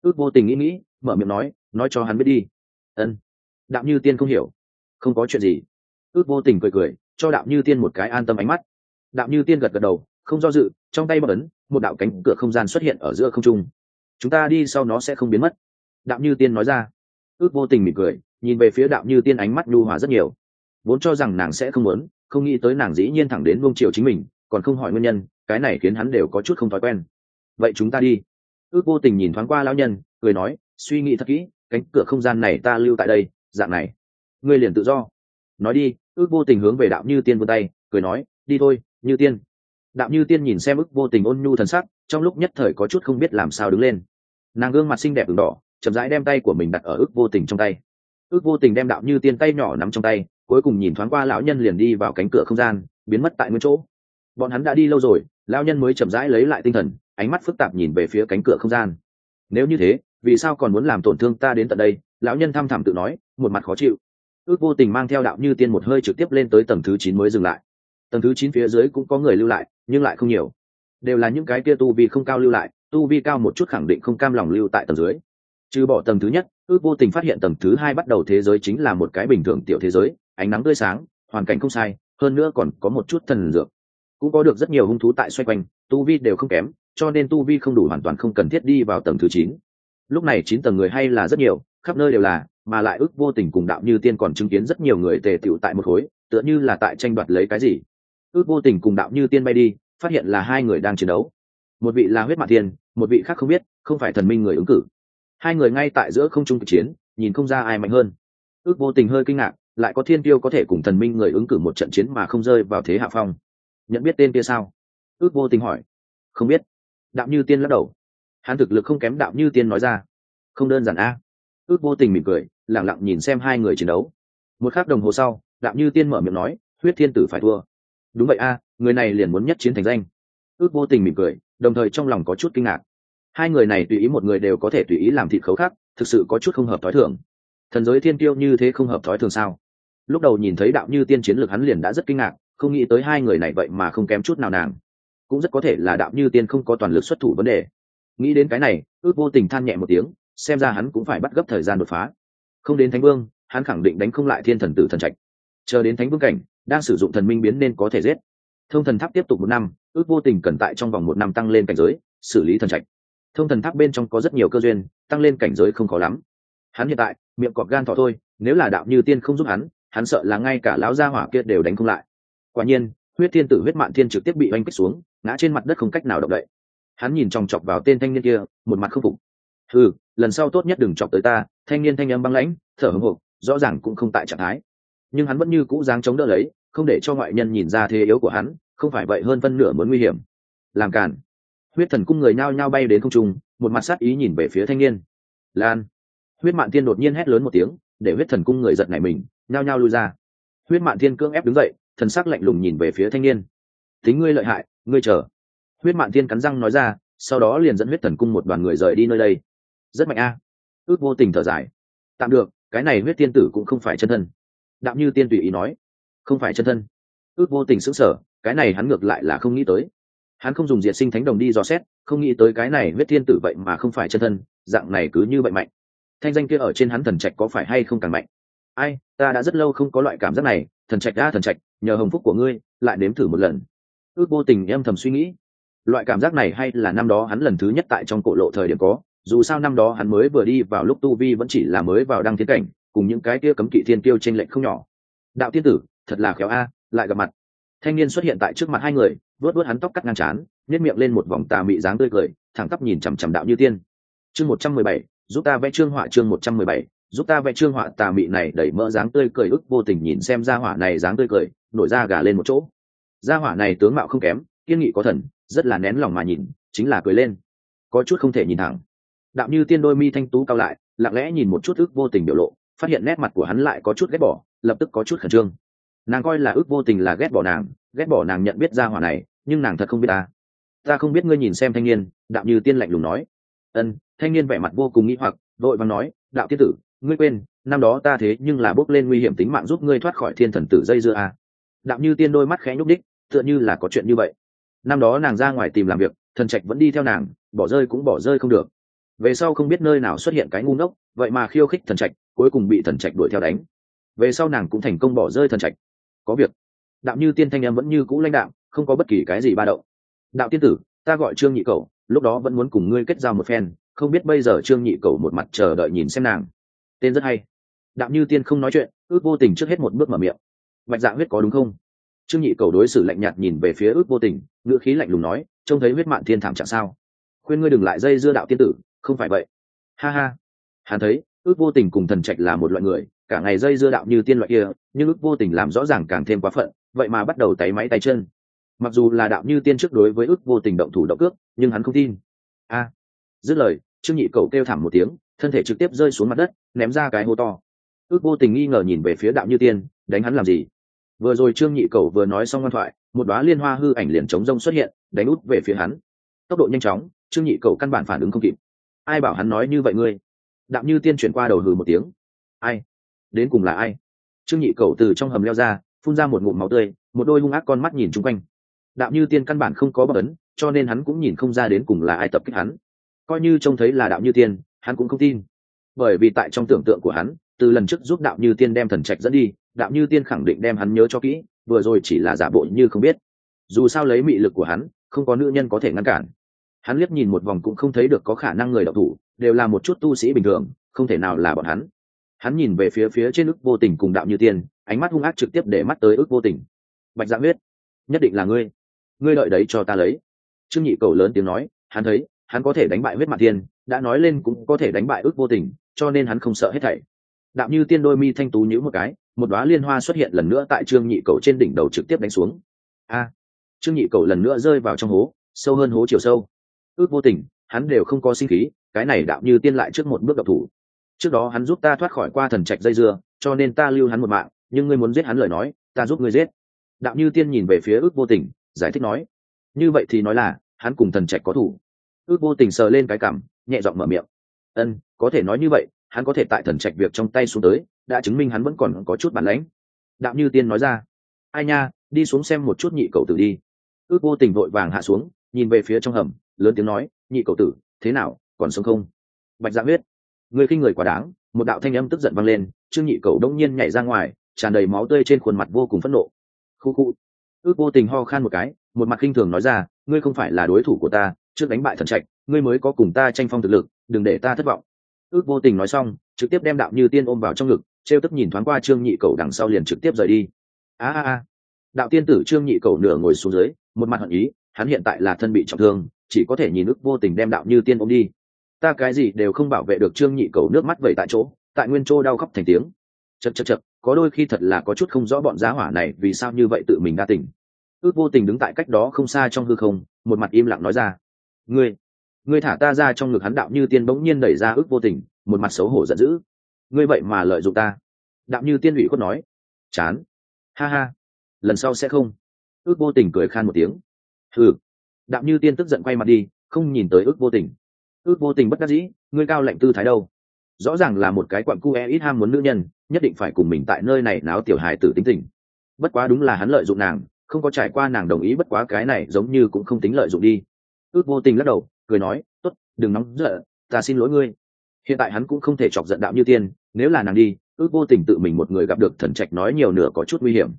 Speaker 1: ước vô tình nghĩ nghĩ, mở miệng nói nói cho hắn biết đi. Ân. Đạo như tiên không hiểu, không có chuyện gì. Ước vô tình cười cười, cho đạo như tiên một cái an tâm ánh mắt. Đạo như tiên gật gật đầu, không do dự, trong tay bất ấn, một đạo cánh cửa không gian xuất hiện ở giữa không trung. Chúng ta đi sau nó sẽ không biến mất. Đạo như tiên nói ra. Ước vô tình mỉm cười, nhìn về phía đạo như tiên ánh mắt nhu hòa rất nhiều vốn cho rằng nàng sẽ không muốn, không nghĩ tới nàng dĩ nhiên thẳng đến buông triều chính mình, còn không hỏi nguyên nhân, cái này khiến hắn đều có chút không thói quen. Vậy chúng ta đi. Ước vô tình nhìn thoáng qua lão nhân, cười nói, suy nghĩ thật kỹ, cánh cửa không gian này ta lưu tại đây, dạng này. Ngươi liền tự do. Nói đi, ước vô tình hướng về đạo như tiên vươn tay, cười nói, đi thôi, như tiên. Đạo như tiên nhìn xem ước vô tình ôn nhu thần sắc, trong lúc nhất thời có chút không biết làm sao đứng lên. Nàng gương mặt xinh đẹp ửng đỏ, chậm rãi đem tay của mình đặt ở ước vô tình trong tay. Ước vô tình đem đạo như tiên tay nhỏ nắm trong tay cuối cùng nhìn thoáng qua lão nhân liền đi vào cánh cửa không gian, biến mất tại nguyên chỗ. Bọn hắn đã đi lâu rồi, lão nhân mới chậm rãi lấy lại tinh thần, ánh mắt phức tạp nhìn về phía cánh cửa không gian. Nếu như thế, vì sao còn muốn làm tổn thương ta đến tận đây? Lão nhân thăm thẳm tự nói, một mặt khó chịu. Ước vô tình mang theo đạo như tiên một hơi trực tiếp lên tới tầng thứ chín mới dừng lại. Tầng thứ chín phía dưới cũng có người lưu lại, nhưng lại không nhiều. Đều là những cái kia tu vi không cao lưu lại, tu vi cao một chút khẳng định không cam lòng lưu tại tầng dưới. Trừ bỏ tầng thứ nhất, ước vô tình phát hiện tầng thứ hai bắt đầu thế giới chính là một cái bình thường tiểu thế giới ánh nắng tươi sáng, hoàn cảnh không sai, hơn nữa còn có một chút thần dược. Cũng có được rất nhiều hung thú tại xoay quanh, tu vi đều không kém, cho nên tu vi không đủ hoàn toàn không cần thiết đi vào tầng thứ chín. Lúc này chín tầng người hay là rất nhiều, khắp nơi đều là, mà lại ước vô tình cùng đạo như tiên còn chứng kiến rất nhiều người tề tựu tại một khối, tựa như là tại tranh đoạt lấy cái gì. Ước vô tình cùng đạo như tiên bay đi, phát hiện là hai người đang chiến đấu. Một vị là huyết mạ tiên, một vị khác không biết, không phải thần minh người ứng cử. Hai người ngay tại giữa không trung chiến, nhìn không ra ai mạnh hơn. Ước vô tình hơi kinh ngạc lại có thiên tiêu có thể cùng thần minh người ứng cử một trận chiến mà không rơi vào thế hạ phong. Nhận biết tên kia sao? Ước vô tình hỏi. Không biết. Đạo như tiên lắc đầu. Hắn thực lực không kém đạo như tiên nói ra. Không đơn giản a. Ước vô tình mỉm cười lẳng lặng nhìn xem hai người chiến đấu. Một k h ắ c đồng hồ sau, đạo như tiên mở miệng nói, huyết thiên tử phải thua. Đúng vậy a, người này liền muốn nhất chiến thành danh. Ước vô tình mỉm cười, đồng thời trong lòng có chút kinh ngạc. Hai người này tùy ý một người đều có thể tùy ý làm thịt khấu khác thực sự có chút không hợp thói thường. Thần giới thiên tiêu như thế không hợp thói thường sao? Lúc đầu nhìn thấy đạo như tiên chiến lược hắn liền đã rất kinh ngạc, không nghĩ tới hai người này vậy mà không kém chút nào nàng. Cũng rất có thể là đạo như tiên không có toàn lực xuất thủ vấn đề. Nghĩ đến cái này, ước vô tình than nhẹ một tiếng, xem ra hắn cũng phải bắt gấp thời gian đột phá. Không đến thánh vương, hắn khẳng định đánh không lại thiên thần tử thần trạch. Chờ đến thánh vương cảnh, đang sử dụng thần minh biến nên có thể giết. Thông thần tháp tiếp tục một năm, ước vô tình cần tại trong vòng một năm tăng lên cảnh giới, xử lý thần trạch. Thông thần tháp bên trong có rất nhiều cơ duyên, tăng lên cảnh giới không khó lắm. Hắn hiện tại, miệng cọp gan thọ thôi, nếu là đạo như tiên không giúp hắn hắn sợ là ngay cả lão gia hỏa kia đều đánh không lại. Quả nhiên, huyết thiên tử, huyết mạn thiên trực tiếp bị oanh kích xuống, ngã trên mặt đất không cách nào động đậy. Hắn nhìn chòng chọc vào tên thanh niên kia, một mặt không phục. Ừ lần sau tốt nhất đừng chọc tới ta. Thanh niên thanh âm băng lãnh, thở hổn hộc, rõ ràng cũng không tại trạng thái. Nhưng hắn vẫn như cũ dáng chống đỡ lấy, không để cho ngoại nhân nhìn ra thế yếu của hắn, không phải vậy hơn phân nửa muốn nguy hiểm. Làm cản huyết thần cung người nhao nhao bay đến không trung, một mặt sát ý nhìn về phía thanh niên. Lan. Huyết mạn thiên đột nhiên hét lớn một tiếng, để huyết thần cung người giật nảy mình nhao nhao lui ra. Huyết mạn thiên cưỡng ép đứng dậy, thần sắc lạnh lùng nhìn về phía thanh niên. Tính ngươi lợi hại, ngươi chờ. Huyết mạn thiên cắn răng nói ra, sau đó liền dẫn huyết thần cung một đoàn người rời đi nơi đây. Rất mạnh a. Ước vô tình thở dài. Tạm được, cái này huyết tiên tử cũng không phải chân thân. Đạm như tiên tùy ý nói. Không phải chân thân. Ước vô tình sững sở cái này hắn ngược lại là không nghĩ tới. Hắn không dùng diệt sinh thánh đồng đi dò xét, không nghĩ tới cái này huyết thiên tử vậy mà không phải chân thân, dạng này cứ như vậy mạnh. Thanh danh kia ở trên hắn thần trạch có phải hay không càng mạnh? Ai, ta đã rất lâu không có loại cảm giác này, thần trạch đã thần trạch, nhờ hồng phúc của ngươi, lại nếm thử một lần. Ước vô tình em thầm suy nghĩ. Loại cảm giác này hay là năm đó hắn lần thứ nhất tại trong cổ lộ thời điểm có, dù sao năm đó hắn mới vừa đi vào lúc tu vi vẫn chỉ là mới vào đăng thiên cảnh, cùng những cái kia cấm kỵ thiên tiêu tranh lệch không nhỏ. Đạo tiên tử, thật là khéo a, lại gặp mặt. Thanh niên xuất hiện tại trước mặt hai người vớt vớt hắn tóc cắt ngang chán nhét miệng lên một vòng tà mị dáng tươi cười, thẳng tắp nhìn chằm chằm đạo như tiên. Chương một trăm mười bảy, giúp ta vẽ trương họa chương một trăm mười bảy giúp ta vẽ trương họa tà mị này đẩy mỡ dáng tươi cười ức vô tình nhìn xem gia hỏa này dáng tươi cười, nổi da gà lên một chỗ. Gia hỏa này tướng mạo không kém, kiên nghị có thần, rất là nén lòng mà nhìn, chính là cười lên. Có chút không thể nhìn thẳng. Đạo như tiên đôi mi thanh tú cao lại, lặng lẽ nhìn một chút ức vô tình biểu lộ, phát hiện nét mặt của hắn lại có chút ghét bỏ, lập tức có chút khẩn trương. Nàng coi là ước vô tình là ghét bỏ nàng, ghét bỏ nàng nhận biết ra hỏa này, nhưng nàng thật không biết ta. Ta không biết ngươi nhìn xem thanh niên đạo như tiên lạnh lùng nói. Ân, thanh niên vẻ mặt vô cùng nghĩ hoặc, vội vàng nói đạo tiết tử ngươi quên, năm đó ta thế nhưng là bốc lên nguy hiểm tính mạng giúp ngươi thoát khỏi thiên thần tử dây dưa à. đạo như tiên đôi mắt khẽ nhúc đích tựa như là có chuyện như vậy. Năm đó nàng ra ngoài tìm làm việc, thần trạch vẫn đi theo nàng, bỏ rơi cũng bỏ rơi không được. Về sau không biết nơi nào xuất hiện cái ngu ngốc, vậy mà khiêu khích thần trạch, cuối cùng bị thần trạch đuổi theo đánh. Về sau nàng cũng thành công bỏ rơi thần trạch. Có việc. Đạo như tiên thanh em vẫn như cũ lãnh đạo không có bất kỳ cái gì ba động. Đạo tiên tử, ta gọi trương nhị cầu lúc đó vẫn muốn cùng ngươi kết giao một phen, không biết bây giờ trương nhị cầu một mặt chờ đợi nhìn xem nàng tên rất hay. Đạo như tiên không nói chuyện, ước vô tình trước hết một bước mở miệng. Bạch dạ huyết có đúng không? Trương nhị cầu đối xử lạnh nhạt nhìn về phía ước vô tình, ngữ khí lạnh lùng nói, trông thấy huyết mạng thiên thảm trạng sao? Khuyên ngươi đừng lại dây dưa đạo tiên tử, không phải vậy. Ha ha. Hắn thấy, ước vô tình cùng thần trạch là một loại người, cả ngày dây dưa đạo như tiên loại kia, nhưng ước vô tình làm rõ ràng càng thêm quá phận, vậy mà bắt đầu tay máy tay chân. Mặc dù là đạo như tiên trước đối với ước vô tình động thủ động cước, nhưng hắn không tin. A. Dứt lời, trương nhị cầu kêu thảm một tiếng thân thể trực tiếp rơi xuống mặt đất, ném ra cái hố to. Ước vô tình nghi ngờ nhìn về phía đạo như tiên, đánh hắn làm gì? Vừa rồi trương nhị cầu vừa nói xong ngoan thoại, một đoá liên hoa hư ảnh liền chống rông xuất hiện, đánh út về phía hắn. Tốc độ nhanh chóng, trương nhị cầu căn bản phản ứng không kịp. Ai bảo hắn nói như vậy ngươi? Đạo như tiên chuyển qua đầu hừ một tiếng. Ai? Đến cùng là ai? Trương nhị cầu từ trong hầm leo ra, phun ra một ngụm máu tươi, một đôi hung ác con mắt nhìn chung quanh. Đạo như tiên căn bản không có bất ấn, cho nên hắn cũng nhìn không ra đến cùng là ai tập kích hắn. Coi như trông thấy là đạo như tiên hắn cũng không tin. Bởi vì tại trong tưởng tượng của hắn, từ lần trước giúp đạo như tiên đem thần trạch dẫn đi, đạo như tiên khẳng định đem hắn nhớ cho kỹ, vừa rồi chỉ là giả bộ như không biết. Dù sao lấy mị lực của hắn, không có nữ nhân có thể ngăn cản. Hắn liếc nhìn một vòng cũng không thấy được có khả năng người đạo thủ, đều là một chút tu sĩ bình thường, không thể nào là bọn hắn. Hắn nhìn về phía phía trên ức vô tình cùng đạo như tiên, ánh mắt hung ác trực tiếp để mắt tới ức vô tình. Bạch dạ huyết nhất định là ngươi. Ngươi đợi đấy cho ta lấy. Trương nhị cầu lớn tiếng nói, hắn thấy hắn có thể đánh bại huyết mặt thiên, đã nói lên cũng có thể đánh bại ước vô tình, cho nên hắn không sợ hết thảy. Đạo như tiên đôi mi thanh tú nhữ một cái, một đoá liên hoa xuất hiện lần nữa tại trương nhị cầu trên đỉnh đầu trực tiếp đánh xuống. A! Trương nhị cầu lần nữa rơi vào trong hố, sâu hơn hố chiều sâu. Ước vô tình, hắn đều không có sinh khí, cái này đạo như tiên lại trước một bước độc thủ. Trước đó hắn giúp ta thoát khỏi qua thần trạch dây dưa, cho nên ta lưu hắn một mạng, nhưng ngươi muốn giết hắn lời nói, ta giúp ngươi giết. Đạo như tiên nhìn về phía ước vô tình, giải thích nói. Như vậy thì nói là, hắn cùng thần trạch có thủ ước vô tình sờ lên cái cảm, nhẹ giọng mở miệng. Ân, có thể nói như vậy, hắn có thể tại thần trạch việc trong tay xuống tới, đã chứng minh hắn vẫn còn có chút bản lãnh. Đạo như tiên nói ra. Ai nha, đi xuống xem một chút nhị cậu tử đi. Ước vô tình vội vàng hạ xuống, nhìn về phía trong hầm, lớn tiếng nói, nhị cậu tử, thế nào, còn sống không? Bạch dạ huyết. Người khinh người quá đáng, một đạo thanh âm tức giận vang lên, trương nhị cậu đông nhiên nhảy ra ngoài, tràn đầy máu tươi trên khuôn mặt vô cùng phẫn nộ. Khu khu. Ước vô tình ho khan một cái, một mặt khinh thường nói ra, ngươi không phải là đối thủ của ta trước đánh bại thần trạch, ngươi mới có cùng ta tranh phong thực lực, đừng để ta thất vọng. Ước vô tình nói xong, trực tiếp đem đạo như tiên ôm vào trong ngực, trêu tức nhìn thoáng qua trương nhị cầu đằng sau liền trực tiếp rời đi. A a a. Đạo tiên tử trương nhị cầu nửa ngồi xuống dưới, một mặt hận ý, hắn hiện tại là thân bị trọng thương, chỉ có thể nhìn ước vô tình đem đạo như tiên ôm đi. Ta cái gì đều không bảo vệ được trương nhị cầu nước mắt vẩy tại chỗ, tại nguyên châu đau khóc thành tiếng. Chật chật chật có đôi khi thật là có chút không rõ bọn giá hỏa này vì sao như vậy tự mình đa tình. Ước vô tình đứng tại cách đó không xa trong hư không, một mặt im lặng nói ra ngươi ngươi thả ta ra trong ngực hắn đạo như tiên bỗng nhiên đẩy ra ước vô tình, một mặt xấu hổ giận dữ. Ngươi vậy mà lợi dụng ta. Đạo như tiên ủy khuất nói. Chán. Ha ha. Lần sau sẽ không. Ước vô tình cười khan một tiếng. Ừ đạo như tiên tức giận quay mặt đi, không nhìn tới ước vô tình. Ước vô tình bất đắc dĩ, ngươi cao lệnh tư thái đâu? Rõ ràng là một cái quặng cu e ít ham muốn nữ nhân, nhất định phải cùng mình tại nơi này náo tiểu hài tử tính tình. Bất quá đúng là hắn lợi dụng nàng, không có trải qua nàng đồng ý, bất quá cái này giống như cũng không tính lợi dụng đi ước vô tình lắc đầu, cười nói t ố t đừng nóng giận, ta xin lỗi ngươi. Hiện tại hắn cũng không thể chọc giận đạo như tiên, nếu là nàng đi, ước vô tình tự mình một người gặp được thần trạch nói nhiều nửa có chút nguy hiểm.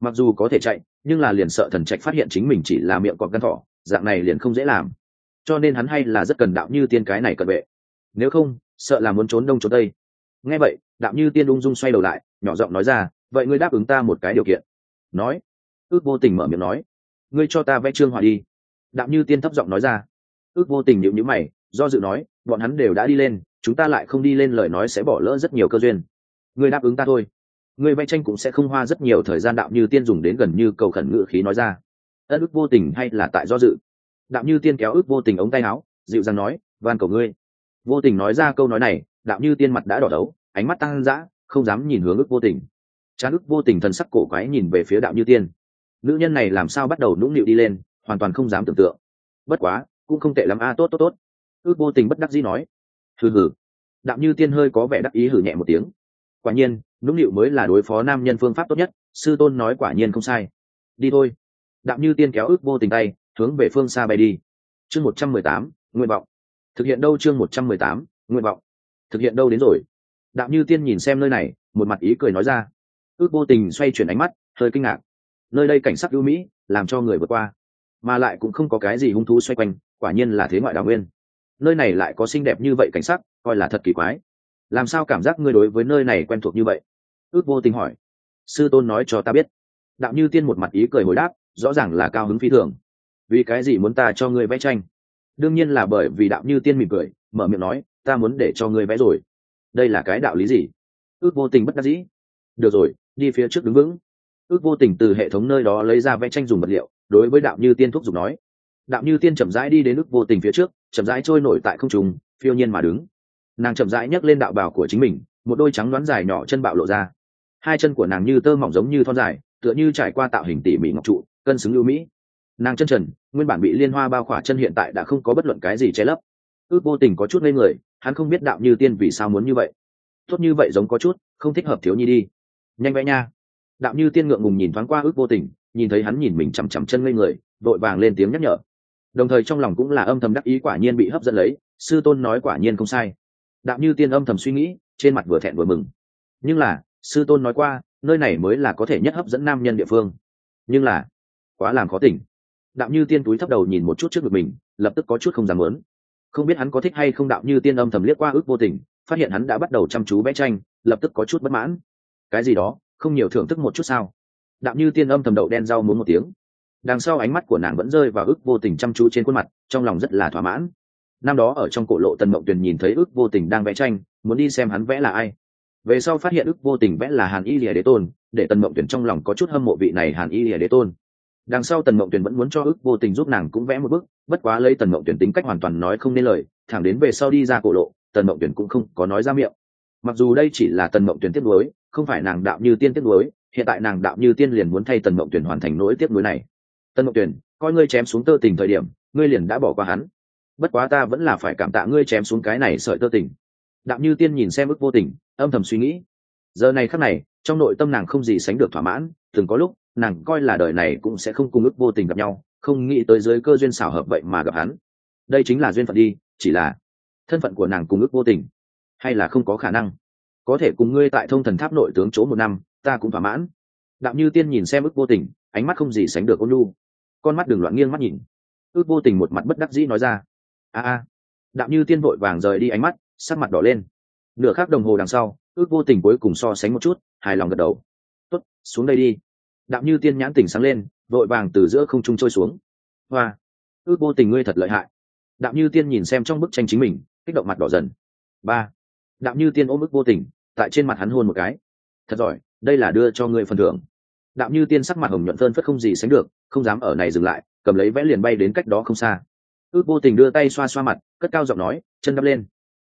Speaker 1: Mặc dù có thể chạy, nhưng là liền sợ thần trạch phát hiện chính mình chỉ là miệng cọp căn thỏ, dạng này liền không dễ làm. Cho nên hắn hay là rất cần đạo như tiên cái này cận vệ. Nếu không, sợ là muốn trốn đông trốn tây. Nghe vậy đạo như tiên ung dung xoay đầu lại, nhỏ giọng nói ra, vậy ngươi đáp ứng ta một cái điều kiện. Nói, ước vô tình mở miệng nói, ngươi cho ta vẽ trương họa đi đạo như tiên thấp giọng nói ra. Ước vô tình nhịu nhữ mày, do dự nói, bọn hắn đều đã đi lên, chúng ta lại không đi lên lời nói sẽ bỏ lỡ rất nhiều cơ duyên. Người đáp ứng ta thôi. Người vẽ tranh cũng sẽ không hoa rất nhiều thời gian đạo như tiên dùng đến gần như cầu khẩn ngự khí nói ra. Ất ước vô tình hay là tại do dự? Đạo như tiên kéo ước vô tình ống tay áo, dịu dàng nói, van cầu ngươi. Vô tình nói ra câu nói này đạo như tiên mặt đã đỏ đấu, ánh mắt tăng dã, không dám nhìn hướng ước vô tình. Chán ước vô tình thần sắc cổ quái nhìn về phía đạo như tiên. Nữ nhân này làm sao bắt đầu nũng nịu đi lên? Hoàn toàn không dám tưởng tượng. Bất quá, cũng không tệ lắm. A, tốt tốt tốt. Ước vô tình bất đắc dĩ nói. Hừ hừ. Đạo như tiên hơi có vẻ đắc ý hử nhẹ một tiếng. Quả nhiên nũng nịu mới là đối phó nam nhân phương pháp tốt nhất, sư tôn nói quả nhiên không sai. Đi thôi. Đạo như tiên kéo ước vô tình tay, hướng về phương xa bay đi. Chương một trăm mười tám, nguyện vọng. Thực hiện đâu chương một trăm mười tám, nguyện vọng. Thực hiện đâu đến rồi? Đạo như tiên nhìn xem nơi này, một mặt ý cười nói ra. Ước vô tình xoay chuyển ánh mắt, hơi kinh ngạc. Nơi đây cảnh sắc ưu mỹ, làm cho người vượt qua mà lại cũng không có cái gì hung thú xoay quanh, quả nhiên là thế ngoại đào nguyên. Nơi này lại có xinh đẹp như vậy cảnh sắc, coi là thật kỳ quái. Làm sao cảm giác ngươi đối với nơi này quen thuộc như vậy? Ước vô tình hỏi. Sư tôn nói cho ta biết. Đạo như tiên một mặt ý cười hồi đáp, rõ ràng là cao hứng phi thường. Vì cái gì muốn ta cho ngươi vẽ tranh? Đương nhiên là bởi vì đạo như tiên mỉm cười, mở miệng nói, ta muốn để cho ngươi vẽ rồi. Đây là cái đạo lý gì? Ước vô tình bất đắc dĩ. Được rồi, đi phía trước đứng vững. Ước vô tình từ hệ thống nơi đó lấy ra vẽ tranh dùng vật liệu đối với đạo như tiên thúc giục nói. Đạo như tiên chậm rãi đi đến nước vô tình phía trước, chậm rãi trôi nổi tại không trùng phiêu nhiên mà đứng. Nàng chậm rãi nhấc lên đạo bào của chính mình, một đôi trắng đoán dài nhỏ chân bạo lộ ra. Hai chân của nàng như tơ mỏng giống như thon dài, tựa như trải qua tạo hình tỉ mỉ ngọc trụ, cân xứng lưu mỹ. Nàng chân trần, nguyên bản bị liên hoa bao khỏa chân hiện tại đã không có bất luận cái gì che lấp. Ước vô tình có chút ngây người, hắn không biết đạo như tiên vì sao muốn như vậy. Tốt như vậy giống có chút, không thích hợp thiếu nhi đi. Nhanh vẽ nha. Đạo như tiên ngượng ngùng nhìn thoáng qua ước vô tình nhìn thấy hắn nhìn mình chằm chằm chân ngây người, vội vàng lên tiếng nhắc nhở. Đồng thời trong lòng cũng là âm thầm đắc ý quả nhiên bị hấp dẫn lấy, sư tôn nói quả nhiên không sai. Đạo như tiên âm thầm suy nghĩ, trên mặt vừa thẹn vừa mừng. Nhưng là, sư tôn nói qua, nơi này mới là có thể nhất hấp dẫn nam nhân địa phương. Nhưng là, quá làm khó tỉnh. Đạo như tiên túi thấp đầu nhìn một chút trước ngực mình, lập tức có chút không dám lớn. Không biết hắn có thích hay không đạo như tiên âm thầm liếc qua ước vô tình, phát hiện hắn đã bắt đầu chăm chú vẽ tranh, lập tức có chút bất mãn. Cái gì đó, không nhiều thưởng thức một chút sao? Đạo như tiên âm thầm đậu đen rau muốn một tiếng. Đằng sau ánh mắt của nàng vẫn rơi vào ước vô tình chăm chú trên khuôn mặt, trong lòng rất là thỏa mãn. Năm đó ở trong cổ lộ tần mộng tuyền nhìn thấy ước vô tình đang vẽ tranh, muốn đi xem hắn vẽ là ai. Về sau phát hiện ước vô tình vẽ là hàn y lìa đế tôn, để tần mộng tuyền trong lòng có chút hâm mộ vị này hàn y lìa đế tôn. Đằng sau tần mộng tuyền vẫn muốn cho ước vô tình giúp nàng cũng vẽ một bức, bất quá lấy tần mộng tuyền tính cách hoàn toàn nói không nên lời, thẳng đến về sau đi ra cổ lộ, tần mộng tuyền cũng không có nói ra miệng. Mặc dù đây chỉ là tần mộng tuyền tiếp nối, không phải nàng đạo như tiên tiếp nối hiện tại nàng đạo như tiên liền muốn thay tần mộng tuyền hoàn thành nỗi tiếp nuối này. Tần mộng tuyền, coi ngươi chém xuống tơ tình thời điểm, ngươi liền đã bỏ qua hắn. Bất quá ta vẫn là phải cảm tạ ngươi chém xuống cái này sợi tơ tình. Đạo như tiên nhìn xem ức vô tình, âm thầm suy nghĩ. Giờ này khắc này, trong nội tâm nàng không gì sánh được thỏa mãn, từng có lúc, nàng coi là đời này cũng sẽ không cùng ức vô tình gặp nhau, không nghĩ tới dưới cơ duyên xảo hợp vậy mà gặp hắn. Đây chính là duyên phận đi, chỉ là thân phận của nàng cùng ức vô tình, hay là không có khả năng. Có thể cùng ngươi tại thông thần tháp nội tướng chỗ một năm ta cũng thỏa mãn. Đạo như tiên nhìn xem ức vô tình, ánh mắt không gì sánh được ôn lu con mắt đừng loạn nghiêng mắt nhìn. Ước vô tình một mặt bất đắc dĩ nói ra. A a. Đạo như tiên vội vàng rời đi ánh mắt, sắc mặt đỏ lên. Nửa khắc đồng hồ đằng sau, ước vô tình cuối cùng so sánh một chút, hài lòng gật đầu. Tốt, xuống đây đi. Đạo như tiên nhãn tỉnh sáng lên, vội vàng từ giữa không trung trôi xuống. Hoa. Ước vô tình ngươi thật lợi hại. Đạo như tiên nhìn xem trong bức tranh chính mình, kích động mặt đỏ dần. Ba. Đạo như tiên ôm ước vô tình, tại trên mặt hắn hôn một cái. Thật giỏi đây là đưa cho ngươi phần thưởng. Đạo như tiên sắc mặt hồng nhuận phơn phất không gì sánh được, không dám ở này dừng lại, cầm lấy vẽ liền bay đến cách đó không xa. Ước vô tình đưa tay xoa xoa mặt, cất cao giọng nói, chân đắp lên.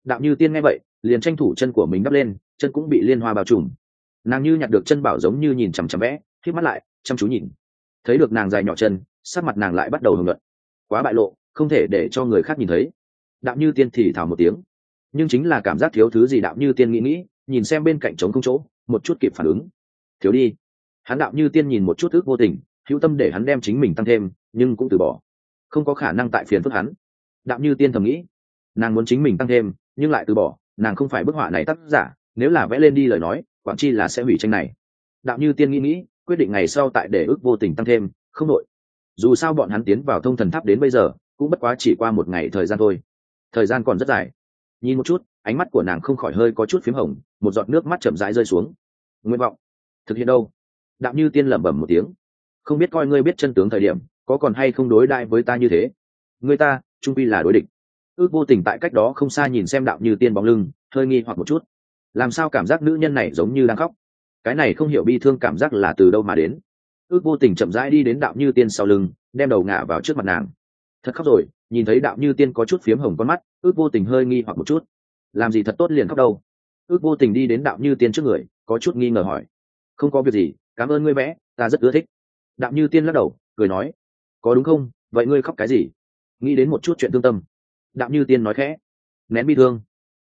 Speaker 1: Đạo như tiên nghe vậy, liền tranh thủ chân của mình đắp lên, chân cũng bị liên hoa bao trùm. Nàng như nhặt được chân bảo giống như nhìn chằm chằm vẽ khi mắt lại, chăm chú nhìn. Thấy được nàng dài nhỏ chân, sắc mặt nàng lại bắt đầu hưởng luận quá bại lộ, không thể để cho người khác nhìn thấy. Đạo như tiên thì thào một tiếng. Nhưng chính là cảm giác thiếu thứ gì đạo như tiên nghĩ nghĩ, nhìn xem bên cạnh trống không chỗ một chút kịp phản ứng. Thiếu đi. Hắn đạo như tiên nhìn một chút ước vô tình, hữu tâm để hắn đem chính mình tăng thêm, nhưng cũng từ bỏ. Không có khả năng tại phiền phức hắn. Đạo như tiên thầm nghĩ, nàng muốn chính mình tăng thêm, nhưng lại từ bỏ, nàng không phải bức họa này tác giả, nếu là vẽ lên đi lời nói quảng chi là sẽ hủy tranh này. Đạo như tiên nghĩ nghĩ, quyết định ngày sau tại để ước vô tình tăng thêm, không nội dù sao bọn hắn tiến vào thông thần tháp đến bây giờ, cũng bất quá chỉ qua một ngày thời gian thôi. Thời gian còn rất dài. Nhìn một chút, ánh mắt của nàng không khỏi hơi có chút p h í m hồng, một giọt nước mắt chậm rãi rơi xuống nguyện vọng. Thực hiện đâu? Đạo như tiên lẩm bẩm một tiếng. Không biết coi ngươi biết chân tướng thời điểm, có còn hay không đối đại với ta như thế? Người ta, trung pi là đối địch. Ước vô tình tại cách đó không xa nhìn xem đạo như tiên bóng lưng, hơi nghi hoặc một chút. Làm sao cảm giác nữ nhân này giống như đang khóc? Cái này không hiểu bi thương cảm giác là từ đâu mà đến. Ước vô tình chậm rãi đi đến đạo như tiên sau lưng, đem đầu ngả vào trước mặt nàng. Thật khóc rồi, nhìn thấy đạo như tiên có chút phiếm hồng con mắt, ước vô tình hơi nghi hoặc một chút. Làm gì thật tốt liền khóc đâu? Ước vô tình đi đến đạo như tiên trước người, có chút nghi ngờ hỏi. Không có việc gì, cảm ơn ngươi vẽ, ta rất ưa thích. Đạo như tiên lắc đầu, cười nói. Có đúng không? Vậy ngươi khóc cái gì? Nghĩ đến một chút chuyện tương tâm. Đạo như tiên nói khẽ. Nén bi thương.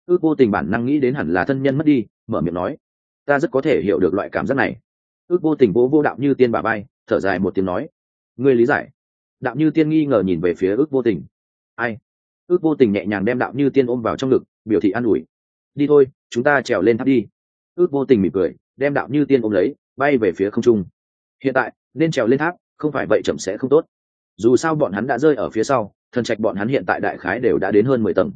Speaker 1: Ước vô tình bản năng nghĩ đến hẳn là thân nhân mất đi, mở miệng nói. Ta rất có thể hiểu được loại cảm giác này. Ước vô tình vô vô đạo như tiên bà bay thở dài một tiếng nói. Ngươi lý giải. Đạo như tiên nghi ngờ nhìn về phía ước vô tình. Ai? Ước vô tình nhẹ nhàng đem đạo như tiên ôm vào trong ngực, biểu thị an ủi đi thôi, chúng ta trèo lên tháp đi. Ước vô tình mỉm cười, đem đạo như tiên ôm lấy, bay về phía không trung. Hiện tại, nên trèo lên tháp, không phải vậy chậm sẽ không tốt. Dù sao bọn hắn đã rơi ở phía sau, thần trạch bọn hắn hiện tại đại khái đều đã đến hơn mười tầng.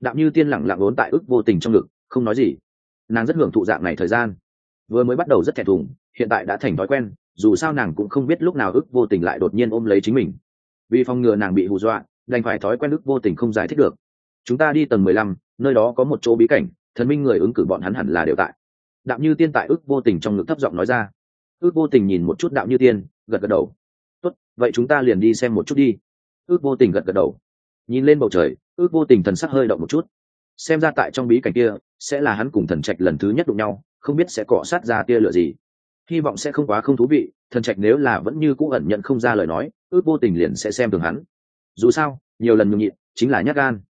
Speaker 1: Đạo như tiên lẳng lặng ốn tại ức vô tình trong ngực, không nói gì. Nàng rất hưởng thụ dạng này thời gian. Vừa mới bắt đầu rất thẹn thùng, hiện tại đã thành thói quen, dù sao nàng cũng không biết lúc nào ức vô tình lại đột nhiên ôm lấy chính mình. Vì phòng ngừa nàng bị hù dọa, đành phải thói quen ức vô tình không giải thích được. Chúng ta đi tầng mười lăm nơi đó có một chỗ bí cảnh, thần minh người ứng cử bọn hắn hẳn là đều tại. Đạo như tiên tại ước vô tình trong ngực thấp giọng nói ra. Ước vô tình nhìn một chút đạo như tiên, gật gật đầu. Tốt, vậy chúng ta liền đi xem một chút đi. Ước vô tình gật gật đầu. Nhìn lên bầu trời, ước vô tình thần sắc hơi động một chút. Xem ra tại trong bí cảnh kia, sẽ là hắn cùng thần trạch lần thứ nhất đụng nhau, không biết sẽ cọ sát ra tia lửa gì. Hy vọng sẽ không quá không thú vị, thần trạch nếu là vẫn như cũ ẩn nhận không ra lời nói, ước vô tình liền sẽ xem thường hắn. Dù sao, nhiều lần nhường nhịn, chính là nhát gan.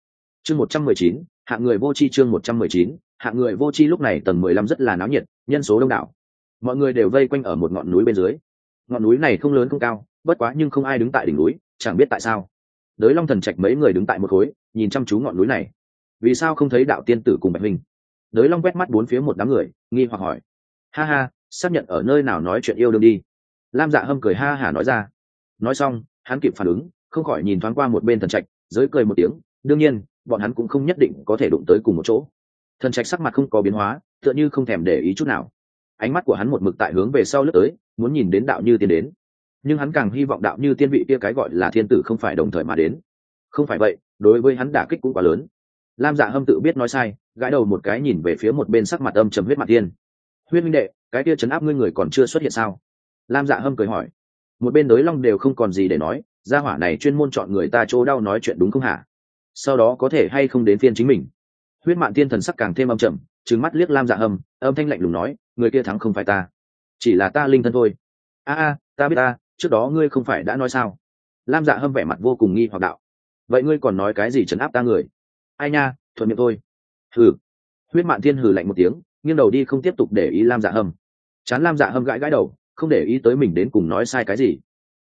Speaker 1: Chương một trăm mười chín hạng người vô tri chương một trăm mười chín, hạng người vô tri lúc này tầng mười lăm rất là náo nhiệt, nhân số đông đảo. Mọi người đều vây quanh ở một ngọn núi bên dưới. Ngọn núi này không lớn không cao, bất quá nhưng không ai đứng tại đỉnh núi, chẳng biết tại sao. Đới long thần trạch mấy người đứng tại một khối, nhìn chăm chú ngọn núi này. Vì sao không thấy đạo tiên tử cùng bạch minh? Đới long quét mắt bốn phía một đám người, nghi hoặc hỏi. Ha ha, xác nhận ở nơi nào nói chuyện yêu đương đi. Lam dạ hâm cười ha hả nói ra. Nói xong, hắn kịp phản ứng, không khỏi nhìn thoáng qua một bên thần trạch, giới cười một tiếng, đương nhiên bọn hắn cũng không nhất định có thể đụng tới cùng một chỗ. Thần trạch sắc mặt không có biến hóa, tựa như không thèm để ý chút nào. Ánh mắt của hắn một mực tại hướng về sau lướt tới, muốn nhìn đến đạo như tiên đến. Nhưng hắn càng hy vọng đạo như tiên vị kia cái gọi là thiên tử không phải đồng thời mà đến. Không phải vậy, đối với hắn đả kích cũng quá lớn. Lam dạ hâm tự biết nói sai, gãi đầu một cái nhìn về phía một bên sắc mặt âm trầm huyết mặt tiên. Huyết minh đệ, cái kia chấn áp ngươi người còn chưa xuất hiện sao? Lam dạ hâm cười hỏi. Một bên đối long đều không còn gì để nói, gia hỏa này chuyên môn chọn người ta chỗ đau nói chuyện đúng không hả? Sau đó có thể hay không đến phiên chính mình. Huyết mạng tiên thần sắc càng thêm âm trầm, trừng mắt liếc lam dạ hâm, âm thanh lạnh lùng nói, người kia thắng không phải ta, chỉ là ta linh thân thôi. A a, ta biết ta, trước đó ngươi không phải đã nói sao? Lam dạ hâm vẻ mặt vô cùng nghi hoặc đạo. Vậy ngươi còn nói cái gì chấn áp ta người? Ai nha, thuận miệng thôi. Hừ. Huyết mạng thiên hừ lạnh một tiếng, nghiêng đầu đi không tiếp tục để ý lam dạ hâm. Chán lam dạ hâm gãi gãi đầu, không để ý tới mình đến cùng nói sai cái gì.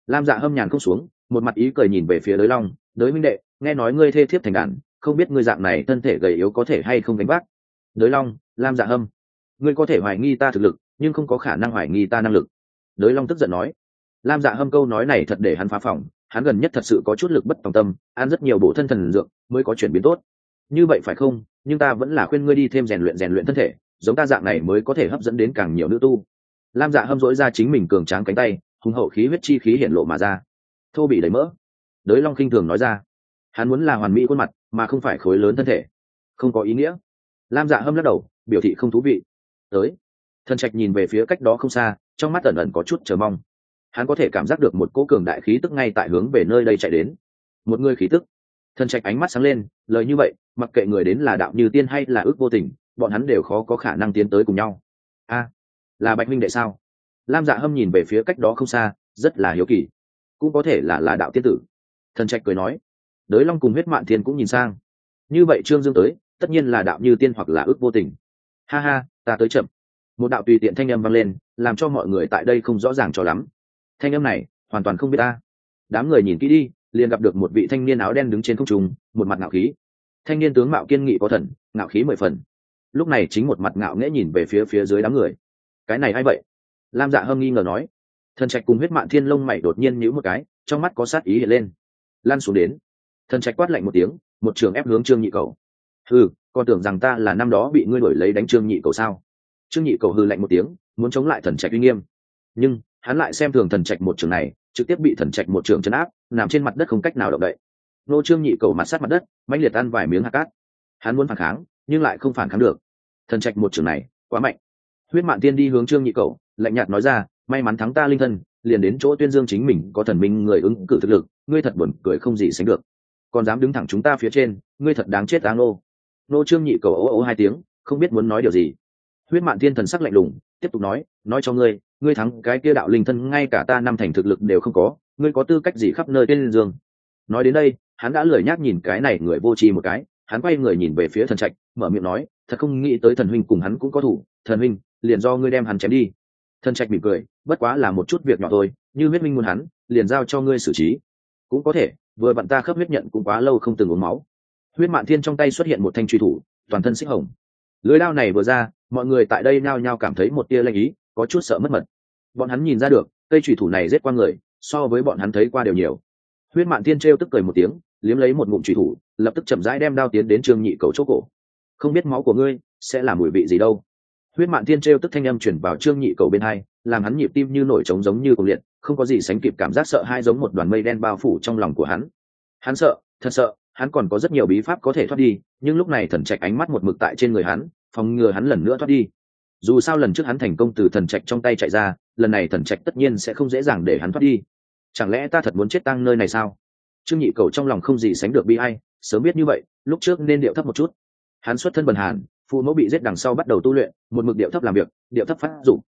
Speaker 1: Lam dạ hâm nhàn không xuống, một mặt ý cười nhìn về phía đới long, đới minh đệ nghe nói ngươi thê thiếp thành đàn, không biết ngươi dạng này thân thể gầy yếu có thể hay không gánh vác. Đới long, lam dạ hâm, ngươi có thể hoài nghi ta thực lực, nhưng không có khả năng hoài nghi ta năng lực. Đới long tức giận nói. Lam dạ hâm câu nói này thật để hắn phá phòng hắn gần nhất thật sự có chút lực bất tòng tâm, ăn rất nhiều bổ thân thần dược mới có chuyển biến tốt. Như vậy phải không? Nhưng ta vẫn là khuyên ngươi đi thêm rèn luyện rèn luyện thân thể, giống ta dạng này mới có thể hấp dẫn đến càng nhiều nữ tu. Lam dạ hâm dỗi ra chính mình cường tráng cánh tay, hùng hậu khí huyết chi khí hiện lộ mà ra. Thô bị đầy mỡ. Đới long khinh thường nói ra hắn muốn là hoàn mỹ khuôn mặt, mà không phải khối lớn thân thể. Không có ý nghĩa. Lam dạ hâm lắc đầu, biểu thị không thú vị. Tới. Thần trạch nhìn về phía cách đó không xa, trong mắt ẩn ẩn có chút chờ mong. Hắn có thể cảm giác được một cỗ cường đại khí tức ngay tại hướng về nơi đây chạy đến. Một người khí tức. Thần trạch ánh mắt sáng lên, lời như vậy, mặc kệ người đến là đạo như tiên hay là ước vô tình, bọn hắn đều khó có khả năng tiến tới cùng nhau. A, là bạch minh đệ sao? Lam dạ hâm nhìn về phía cách đó không xa, rất là hiếu kỳ. Cũng có thể là là đạo tiên tử. Thần trạch cười nói đới long cùng huyết mạn thiên cũng nhìn sang. Như vậy trương dương tới, tất nhiên là đạo như tiên hoặc là ước vô tình. Ha ha, ta tới chậm. Một đạo tùy tiện thanh âm vang lên, làm cho mọi người tại đây không rõ ràng cho lắm. Thanh âm này, hoàn toàn không biết ta. Đám người nhìn kỹ đi, liền gặp được một vị thanh niên áo đen đứng trên không trung, một mặt ngạo khí. Thanh niên tướng mạo kiên nghị có thần, ngạo khí mười phần. Lúc này chính một mặt ngạo nghễ nhìn về phía phía dưới đám người. Cái này hay vậy? Lam dạ hâm nghi ngờ nói. Thần trạch cùng huyết mạng thiên lông mày đột nhiên nhíu một cái, trong mắt có sát ý hiện lên. Lan xuống đến thần trạch quát lạnh một tiếng một trường ép hướng trương nhị cầu. Hừ, con tưởng rằng ta là năm đó bị ngươi đổi lấy đánh trương nhị cầu sao? Trương nhị cầu hư lạnh một tiếng muốn chống lại thần trạch uy nghiêm. Nhưng hắn lại xem thường thần trạch một trường này trực tiếp bị thần trạch một trường chấn áp nằm trên mặt đất không cách nào động đậy. Nô trương nhị cầu mặt sát mặt đất mãnh liệt ăn vài miếng hạt cát. Hắn muốn phản kháng nhưng lại không phản kháng được. Thần trạch một trường này quá mạnh. Huyết mạng tiên đi hướng trương nhị cầu lạnh nhạt nói ra may mắn thắng ta linh thân liền đến chỗ tuyên dương chính mình có thần minh người ứng cử thực lực ngươi thật buồn cười không gì sánh được còn dám đứng thẳng chúng ta phía trên, ngươi thật đáng chết áng nô. Nô trương nhị cầu ố ố hai tiếng, không biết muốn nói điều gì. Huyết mạng thiên thần sắc lạnh lùng, tiếp tục nói nói cho ngươi ngươi thắng cái kia đạo linh thân ngay cả ta năm thành thực lực đều không có, ngươi có tư cách gì khắp nơi tên dương. Nói đến đây, hắn đã lười nhác nhìn cái này người vô tri một cái, hắn quay người nhìn về phía thần trạch, mở miệng nói, thật không nghĩ tới thần huynh cùng hắn cũng có thủ, thần huynh, liền do ngươi đem hắn chém đi. Thần trạch mỉm cười, bất quá là một chút việc nhỏ thôi, như huyết minh muốn hắn, liền giao cho ngươi xử trí. Cũng có thể vừa bạn ta khớp huyết nhận cũng quá lâu không từng uống máu. Huyết mạn thiên trong tay xuất hiện một thanh truy thủ, toàn thân xích hồng. Lưới đao này vừa ra, mọi người tại đây nao nhao cảm thấy một tia lanh ý, có chút sợ mất mật. Bọn hắn nhìn ra được, cây truy thủ này rết qua người, so với bọn hắn thấy qua đều nhiều. Huyết mạn thiên trêu tức cười một tiếng, liếm lấy một ngụm truy thủ, lập tức chậm rãi đem đao tiến đến trương nhị cầu chỗ cổ. Không biết máu của ngươi sẽ là mùi vị gì đâu. Huyết mạn thiên trêu tức thanh âm chuyển vào trương nhị cầu bên hai, làm hắn nhịp tim như nổi trống giống như cùng liệt không có gì sánh kịp cảm giác sợ hai giống một đoàn mây đen bao phủ trong lòng của hắn. Hắn sợ thật sợ hắn còn có rất nhiều bí pháp có thể thoát đi nhưng lúc này thần trạch ánh mắt một mực tại trên người hắn phòng ngừa hắn lần nữa thoát đi. Dù sao lần trước hắn thành công từ thần trạch trong tay chạy ra lần này thần trạch tất nhiên sẽ không dễ dàng để hắn thoát đi. Chẳng lẽ ta thật muốn chết tăng nơi này sao? Trương nhị cầu trong lòng không gì sánh được bi ai, sớm biết như vậy lúc trước nên điệu thấp một chút. Hắn xuất thân bần hàn phụ mẫu bị giết đằng sau bắt đầu tu luyện một mực điệu thấp làm việc điệu thấp phát dụng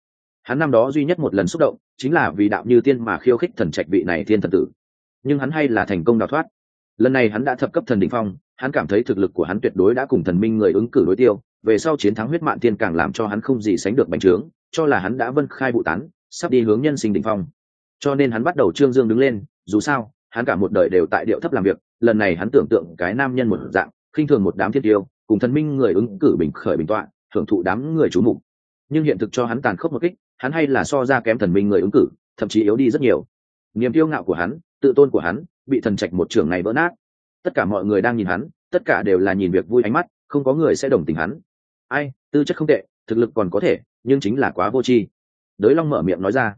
Speaker 1: hắn năm đó duy nhất một lần xúc động, chính là vì đạo như tiên mà khiêu khích thần trạch vị này thiên thần tử. Nhưng hắn hay là thành công đào thoát. Lần này hắn đã thập cấp thần đ ỉ n h phong, hắn cảm thấy thực lực của hắn tuyệt đối đã cùng thần minh người ứng cử đối tiêu. Về sau chiến thắng huyết mạng tiên càng làm cho hắn không gì sánh được bành trướng, cho là hắn đã vân khai vụ tán, sắp đi hướng nhân sinh đ ỉ n h phong. Cho nên hắn bắt đầu trương dương đứng lên, dù sao, hắn cả một đời đều tại điệu thấp làm việc, lần này hắn tưởng tượng cái nam nhân một dạng, khinh thường một đám thiên tiêu, cùng thần minh người ứng cử bình khởi bình tọa thưởng thụ đám người c mục. Nhưng hiện thực cho hắn tàn khốc một kích hắn hay là so ra kém thần minh người ứng cử, thậm chí yếu đi rất nhiều. Niềm kiêu ngạo của hắn, tự tôn của hắn, bị thần trạch một trưởng này vỡ nát. Tất cả mọi người đang nhìn hắn, tất cả đều là nhìn việc vui ánh mắt, không có người sẽ đồng tình hắn. Ai, tư chất không tệ, thực lực còn có thể, nhưng chính là quá vô tri. Đới long mở miệng nói ra.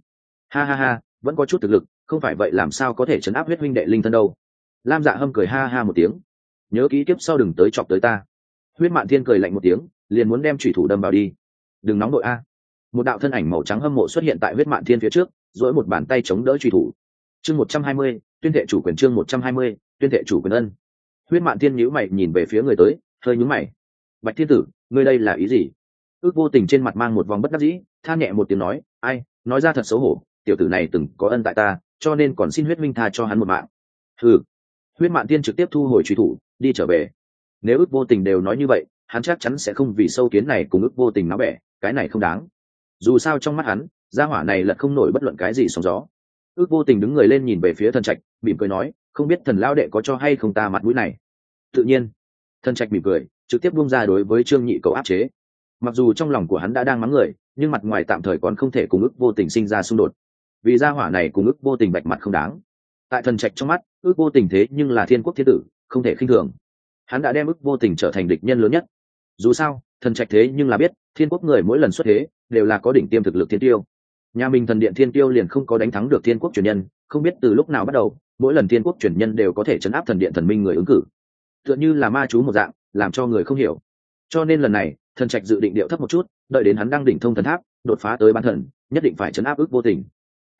Speaker 1: Ha ha ha, vẫn có chút thực lực, không phải vậy làm sao có thể chấn áp huyết huynh đệ linh thân đâu. Lam dạ hâm cười ha ha một tiếng. Nhớ ký kiếp sau đừng tới chọc tới ta. Huyết mạn thiên cười lạnh một tiếng, liền muốn đem thủy thủ đâm vào đi. Đừng nóng đội a một đạo thân ảnh màu trắng hâm mộ xuất hiện tại huyết mạn thiên phía trước dỗi một bàn tay chống đỡ truy thủ. Chương một trăm hai mươi, tuyên thệ chủ quyền chương một trăm hai mươi, tuyên thệ chủ quyền ân. Huyết mạn thiên nhữ mày nhìn về phía người tới, hơi nhữ mày. Bạch thiên tử, ngươi đây là ý gì? Ước vô tình trên mặt mang một vòng bất đắc dĩ than nhẹ một tiếng nói, ai, nói ra thật xấu hổ, tiểu tử này từng có ân tại ta, cho nên còn xin huyết minh tha cho hắn một mạng. Ừ huyết mạng tiên trực tiếp thu hồi truy thủ, đi trở về. Nếu ước vô tình đều nói như vậy, hắn chắc chắn sẽ không vì sâu kiến này cùng ước vô tình nó bẻ, cái này không đáng dù sao trong mắt hắn, gia hỏa này lật không nổi bất luận cái gì sóng gió. Ước vô tình đứng người lên nhìn về phía thần trạch, mỉm cười nói, không biết thần lao đệ có cho hay không ta mặt mũi này? Tự nhiên, thần trạch mỉm cười, trực tiếp buông ra đối với trương nhị cầu áp chế. Mặc dù trong lòng của hắn đã đang mắng người, nhưng mặt ngoài tạm thời còn không thể cùng ước vô tình sinh ra xung đột. Vì gia hỏa này cùng ước vô tình bạch mặt không đáng. Tại thần trạch trong mắt, ước vô tình thế nhưng là thiên quốc thiên tử, không thể khinh thường. Hắn đã đem ước vô tình trở thành địch nhân lớn nhất. Dù sao thần trạch thế nhưng là biết, thiên quốc người mỗi lần xuất thế, đều là có đỉnh tiêm thực lực thiên tiêu. Nhà mình thần điện thiên tiêu liền không có đánh thắng được thiên quốc truyền nhân, không biết từ lúc nào bắt đầu, mỗi lần thiên quốc truyền nhân đều có thể chấn áp thần điện thần minh người ứng cử. Tựa như là ma chú một dạng, làm cho người không hiểu. Cho nên lần này, thần trạch dự định điệu thấp một chút, đợi đến hắn đang đỉnh thông thần tháp, đột phá tới bán thần, nhất định phải chấn áp ước vô tình.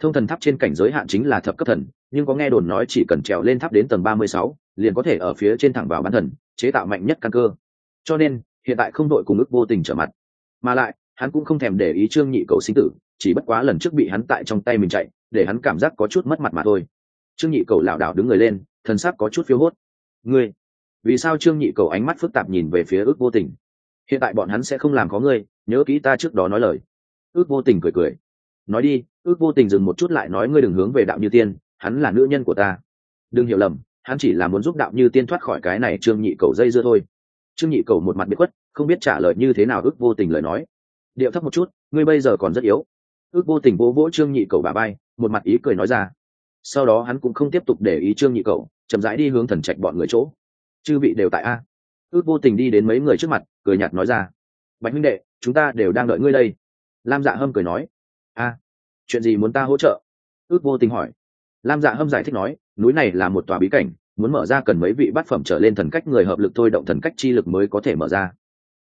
Speaker 1: Thông thần tháp trên cảnh giới hạn chính là thập cấp thần, nhưng có nghe đồn nói chỉ cần trèo lên tháp đến tầng ba mươi sáu, liền có thể ở phía trên thẳng vào bán thần, chế tạo mạnh nhất căn cơ. Cho nên hiện tại không đội cùng ước vô tình trở mặt. Mà lại, hắn cũng không thèm để ý trương nhị cầu sinh tử, chỉ bất quá lần trước bị hắn tại trong tay mình chạy, để hắn cảm giác có chút mất mặt mà thôi. Trương nhị cầu lảo đảo đứng người lên, thần sắc có chút phiếu hốt. Ngươi, vì sao trương nhị cầu ánh mắt phức tạp nhìn về phía ước vô tình? Hiện tại bọn hắn sẽ không làm có ngươi, nhớ kỹ ta trước đó nói lời. Ước vô tình cười cười. Nói đi, ước vô tình dừng một chút lại nói ngươi đừng hướng về đạo như tiên, hắn là nữ nhân của ta. Đừng hiểu lầm, hắn chỉ là muốn giúp đạo như tiên thoát khỏi cái này trương nhị cầu dây dưa thôi trương nhị cầu một mặt biệt khuất, không biết trả lời như thế nào ước vô tình lời nói. Điệu thấp một chút, ngươi bây giờ còn rất yếu. Ước vô tình vỗ vỗ trương nhị cầu bà bay một mặt ý cười nói ra. Sau đó hắn cũng không tiếp tục để ý trương nhị cầu, chậm rãi đi hướng thần trạch bọn người chỗ. Chư vị đều tại a. Ước vô tình đi đến mấy người trước mặt, cười nhạt nói ra. Bạch huynh đệ, chúng ta đều đang đợi ngươi đây. Lam dạ hâm cười nói. A, chuyện gì muốn ta hỗ trợ? Ước vô tình hỏi. Lam dạ hâm giải thích nói, núi này là một tòa bí cảnh muốn mở ra cần mấy vị bát phẩm trở lên thần cách người hợp lực thôi động thần cách chi lực mới có thể mở ra.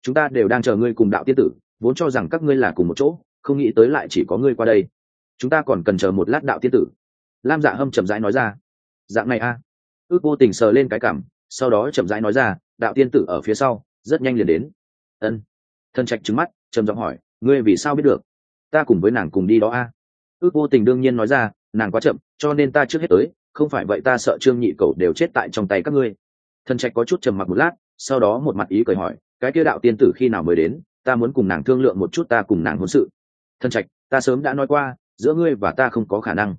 Speaker 1: Chúng ta đều đang chờ ngươi cùng đạo tiên tử, vốn cho rằng các ngươi là cùng một chỗ, không nghĩ tới lại chỉ có ngươi qua đây. Chúng ta còn cần chờ một lát đạo tiên tử. Lam dạ hâm chậm rãi nói ra. Dạng này a. Ước vô tình sờ lên cái cảm, sau đó chậm rãi nói ra, đạo tiên tử ở phía sau, rất nhanh liền đến. Ân. Thân trạch trứng mắt, trầm giọng hỏi, ngươi vì sao biết được? Ta cùng với nàng cùng đi đó a. Ước vô tình đương nhiên nói ra, nàng quá chậm, cho nên ta trước hết tới không phải vậy ta sợ trương nhị cầu đều chết tại trong tay các ngươi. Thân trạch có chút trầm mặc một lát, sau đó một mặt ý cười hỏi, cái kia đạo tiên tử khi nào mới đến, ta muốn cùng nàng thương lượng một chút ta cùng nàng hôn sự. Thân trạch, ta sớm đã nói qua, giữa ngươi và ta không có khả năng.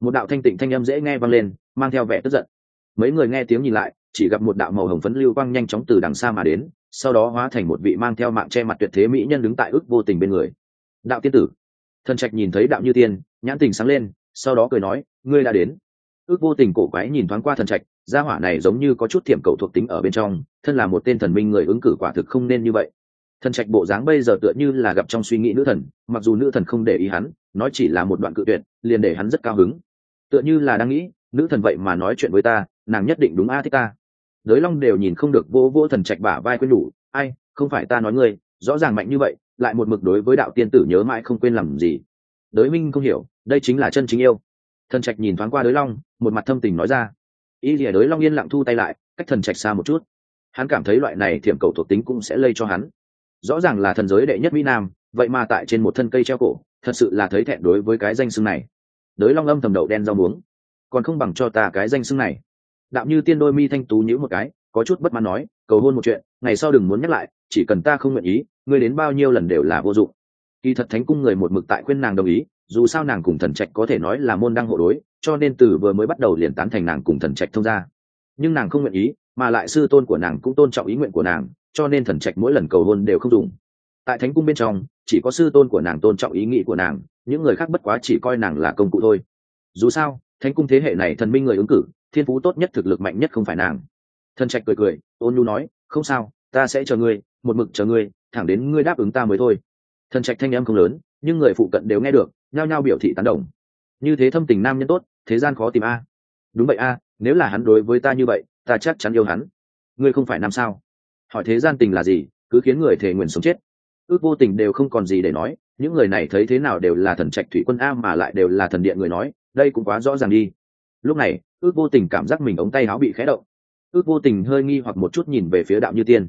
Speaker 1: Một đạo thanh tịnh thanh âm dễ nghe vang lên, mang theo vẻ tức giận. Mấy người nghe tiếng nhìn lại, chỉ gặp một đạo màu hồng phấn lưu quang nhanh chóng từ đằng xa mà đến, sau đó hóa thành một vị mang theo mạng che mặt tuyệt thế mỹ nhân đứng tại ước vô tình bên người. Đạo tiên tử. Thần trạch nhìn thấy đạo như tiên, nhãn tình sáng lên, sau đó cười nói, ngươi đã đến ước vô tình cổ quái nhìn thoáng qua thần trạch gia hỏa này giống như có chút thiểm cầu thuộc tính ở bên trong thân là một tên thần minh người ứng cử quả thực không nên như vậy. Thần trạch bộ dáng bây giờ tựa như là gặp trong suy nghĩ nữ thần mặc dù nữ thần không để ý hắn nói chỉ là một đoạn cự tuyệt liền để hắn rất cao hứng. Tựa như là đang nghĩ nữ thần vậy mà nói chuyện với ta nàng nhất định đúng a thích ta. Đới long đều nhìn không được vô vô thần trạch bả vai quên đủ, ai không phải ta nói ngươi rõ ràng mạnh như vậy lại một mực đối với đạo tiên tử nhớ mãi không quên làm gì. Đới minh không hiểu đây chính là chân chính yêu thần trạch nhìn thoáng qua đới long, một mặt thâm tình nói ra. Ý lìa đới long yên lặng thu tay lại, cách thần trạch xa một chút. Hắn cảm thấy loại này thiểm cầu thuộc tính cũng sẽ lây cho hắn. Rõ ràng là thần giới đệ nhất mỹ nam, vậy mà tại trên một thân cây treo cổ, thật sự là thấy thẹn đối với cái danh xưng này. Đới long âm thầm đậu đen rau muống. Còn không bằng cho ta cái danh xưng này. Đạo như tiên đôi mi thanh tú nhữ một cái, có chút bất mãn nói, cầu hôn một chuyện, ngày sau đừng muốn nhắc lại, chỉ cần ta không nguyện ý, ngươi đến bao nhiêu lần đều là vô dụng. Kỳ thật thánh cung người một mực tại khuyên nàng đồng ý dù sao nàng cùng thần trạch có thể nói là môn đăng hộ đối, cho nên từ vừa mới bắt đầu liền tán thành nàng cùng thần trạch thông ra nhưng nàng không nguyện ý, mà lại sư tôn của nàng cũng tôn trọng ý nguyện của nàng, cho nên thần trạch mỗi lần cầu hôn đều không dùng. Tại thánh cung bên trong, chỉ có sư tôn của nàng tôn trọng ý nghĩ của nàng, những người khác bất quá chỉ coi nàng là công cụ thôi. Dù sao, thánh cung thế hệ này thần minh người ứng cử, thiên phú tốt nhất thực lực mạnh nhất không phải nàng. Thần trạch cười cười, ôn nhu nói, không sao, ta sẽ chờ ngươi, một mực chờ ngươi, thẳng đến ngươi đáp ứng ta mới thôi. Thần trạch thanh âm không lớn, nhưng người phụ cận đều nghe được nhao nhao biểu thị tán đồng. Như thế thâm tình nam nhân tốt, thế gian khó tìm a. Đúng vậy a, nếu là hắn đối với ta như vậy, ta chắc chắn yêu hắn. Ngươi không phải nam sao? Hỏi thế gian tình là gì, cứ khiến người thể nguyện sống chết. Ước vô tình đều không còn gì để nói, những người này thấy thế nào đều là thần trạch thủy quân a mà lại đều là thần điện người nói, đây cũng quá rõ ràng đi. Lúc này, ước vô tình cảm giác mình ống tay áo bị khé động. Ước vô tình hơi nghi hoặc một chút nhìn về phía đạo như tiên.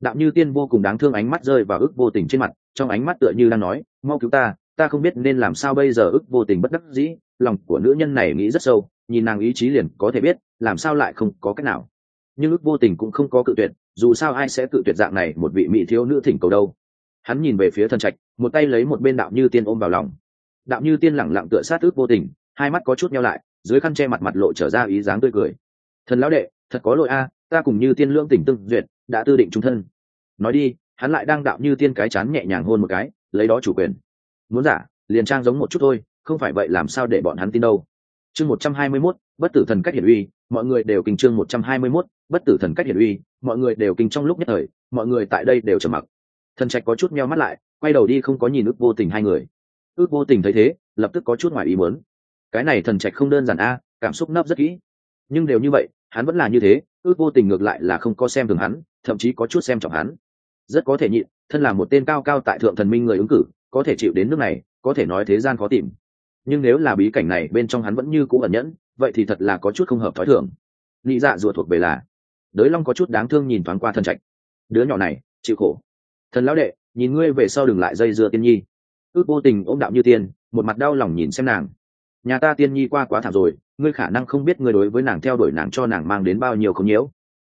Speaker 1: Đạo như tiên vô cùng đáng thương ánh mắt rơi vào ước vô tình trên mặt, trong ánh mắt tựa như đang nói, mau cứu ta ta không biết nên làm sao bây giờ ước vô tình bất đắc dĩ, lòng của nữ nhân này nghĩ rất sâu, nhìn nàng ý chí liền có thể biết, làm sao lại không có cách nào. Nhưng ước vô tình cũng không có cự tuyệt, dù sao ai sẽ cự tuyệt dạng này một vị mỹ thiếu nữ thỉnh cầu đâu. Hắn nhìn về phía thần trạch, một tay lấy một bên đạo như tiên ôm vào lòng. Đạo như tiên lẳng lặng tựa sát ước vô tình, hai mắt có chút nhau lại, dưới khăn che mặt mặt lộ trở ra ý dáng tươi cười. Thần lão đệ, thật có lỗi a, ta cùng như tiên lưỡng tỉnh tương duyệt, đã tư định trung thân. Nói đi, hắn lại đang đạo như tiên cái chán nhẹ nhàng hôn một cái, lấy đó chủ quyền muốn giả, liền trang giống một chút thôi, không phải vậy làm sao để bọn hắn tin đâu. Chương một trăm hai mươi mốt, bất tử thần cách hiển uy, mọi người đều kinh chương một trăm hai mươi mốt, bất tử thần cách hiển uy, mọi người đều kinh trong lúc nhất thời, mọi người tại đây đều trầm mặc. Thần trạch có chút meo mắt lại, quay đầu đi không có nhìn ước vô tình hai người. Ước vô tình thấy thế, lập tức có chút ngoài ý muốn. Cái này thần trạch không đơn giản a, cảm xúc nấp rất kỹ. Nhưng đều như vậy, hắn vẫn là như thế, ước vô tình ngược lại là không có xem thường hắn, thậm chí có chút xem trọng hắn. Rất có thể nhịn, thân là một tên cao cao tại thượng thần minh người ứng cử có thể chịu đến nước này, có thể nói thế gian khó tìm. Nhưng nếu là bí cảnh này bên trong hắn vẫn như cũ ẩn nhẫn, vậy thì thật là có chút không hợp thói thường. Nghĩ dạ rùa thuộc về là, đới long có chút đáng thương nhìn thoáng qua thần trạch. Đứa nhỏ này, chịu khổ. Thần lão đệ, nhìn ngươi về sau đừng lại dây dưa tiên nhi. Ước vô tình ôm đạo như tiên, một mặt đau lòng nhìn xem nàng. Nhà ta tiên nhi qua quá thảm rồi, ngươi khả năng không biết ngươi đối với nàng theo đuổi nàng cho nàng mang đến bao nhiêu không nhiễu.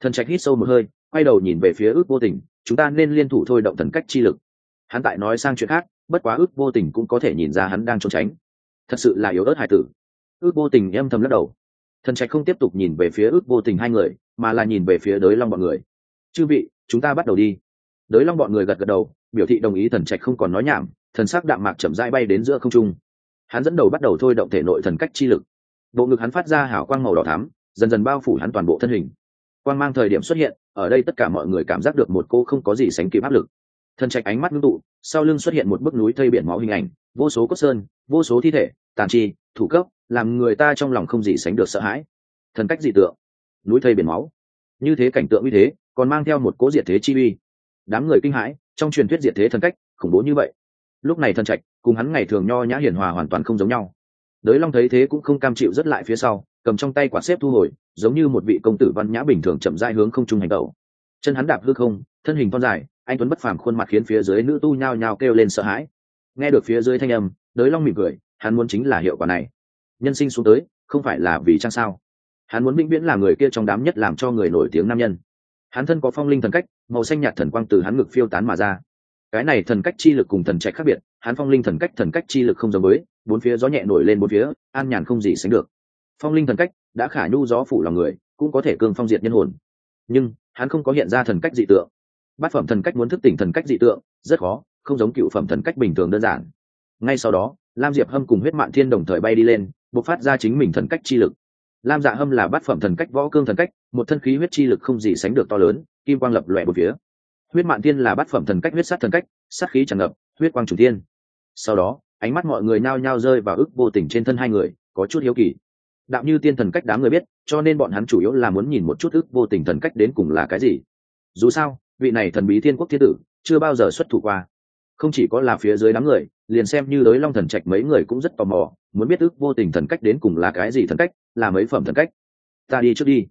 Speaker 1: Thần trạch hít sâu một hơi, quay đầu nhìn về phía ước vô tình, chúng ta nên liên thủ thôi động thần cách chi lực. Hắn tại nói sang chuyện khác bất quá ước vô tình cũng có thể nhìn ra hắn đang trốn tránh. Thật sự là yếu ớt hài tử. Ước vô tình em thầm lắc đầu. Thần trạch không tiếp tục nhìn về phía ước vô tình hai người, mà là nhìn về phía đới long bọn người. Chư vị, chúng ta bắt đầu đi. Đới long bọn người gật gật đầu, biểu thị đồng ý thần trạch không còn nói nhảm, thần sắc đạm mạc chậm rãi bay đến giữa không trung. Hắn dẫn đầu bắt đầu thôi động thể nội thần cách chi lực. Bộ ngực hắn phát ra hảo quang màu đỏ thắm, dần dần bao phủ hắn toàn bộ thân hình. Quang mang thời điểm xuất hiện, ở đây tất cả mọi người cảm giác được một cô không có gì sánh kịp áp lực thần trạch ánh mắt ngưng tụ, sau lưng xuất hiện một bức núi thây biển máu hình ảnh, vô số cốt sơn, vô số thi thể, tàn chi, thủ cấp, làm người ta trong lòng không gì sánh được sợ hãi. Thần cách dị tượng, núi thây biển máu. Như thế cảnh tượng như thế, còn mang theo một cố diệt thế chi uy. Đám người kinh hãi, trong truyền thuyết diệt thế thần cách, khủng bố như vậy. Lúc này thần trạch cùng hắn ngày thường nho nhã hiền hòa hoàn toàn không giống nhau. Đới long thấy thế cũng không cam chịu rất lại phía sau, cầm trong tay quả xếp thu hồi, giống như một vị công tử văn nhã bình thường chậm rãi hướng không trung hành tẩu chân hắn đạp hư không, thân hình thon dài anh tuấn bất phàm khuôn mặt khiến phía dưới nữ tu nhao nhao kêu lên sợ hãi. Nghe được phía dưới thanh âm, đới long mỉm cười, hắn muốn chính là hiệu quả này. Nhân sinh xuống tới, không phải là vì trang sao? Hắn muốn vĩnh viễn là người kia trong đám nhất làm cho người nổi tiếng nam nhân. Hắn thân có phong linh thần cách, màu xanh nhạt thần quang từ hắn ngực phiêu tán mà ra. Cái này thần cách chi lực cùng thần trạch khác biệt, hắn phong linh thần cách thần cách chi lực không giống với, bốn phía gió nhẹ nổi lên bốn phía, an nhàn không gì sánh được. Phong linh thần cách đã khả nhu gió phủ lòng người, cũng có thể cương phong diệt nhân hồn. Nhưng, hắn không có hiện ra thần cách dị tượng bát phẩm thần cách muốn thức tỉnh thần cách dị tượng, rất khó, không giống cựu phẩm thần cách bình thường đơn giản. Ngay sau đó, lam diệp hâm cùng huyết mạng thiên đồng thời bay đi lên b ộ c phát ra chính mình thần cách chi lực. Lam dạ hâm là bát phẩm thần cách võ cương thần cách, một thân khí huyết chi lực không gì sánh được to lớn, kim quang lập lòe một phía. Huyết mạng thiên là bát phẩm thần cách huyết sát thần cách, sát khí tràn ngập, huyết quang chủ tiên sau đó, ánh mắt mọi người nao nhao rơi vào ức vô tình trên thân hai người, có chút hiếu kỳ. Đạo như tiên thần cách đám người biết, cho nên bọn hắn chủ yếu là muốn nhìn một chút ức vô tình thần cách đến cùng là cái gì. Dù sao vị này thần bí thiên quốc thiên tử chưa bao giờ xuất thủ qua. Không chỉ có là phía dưới đám người, liền xem như đới long thần trạch mấy người cũng rất tò mò, muốn biết ước vô tình thần cách đến cùng là cái gì thần cách, là mấy phẩm thần cách. Ta đi trước đi.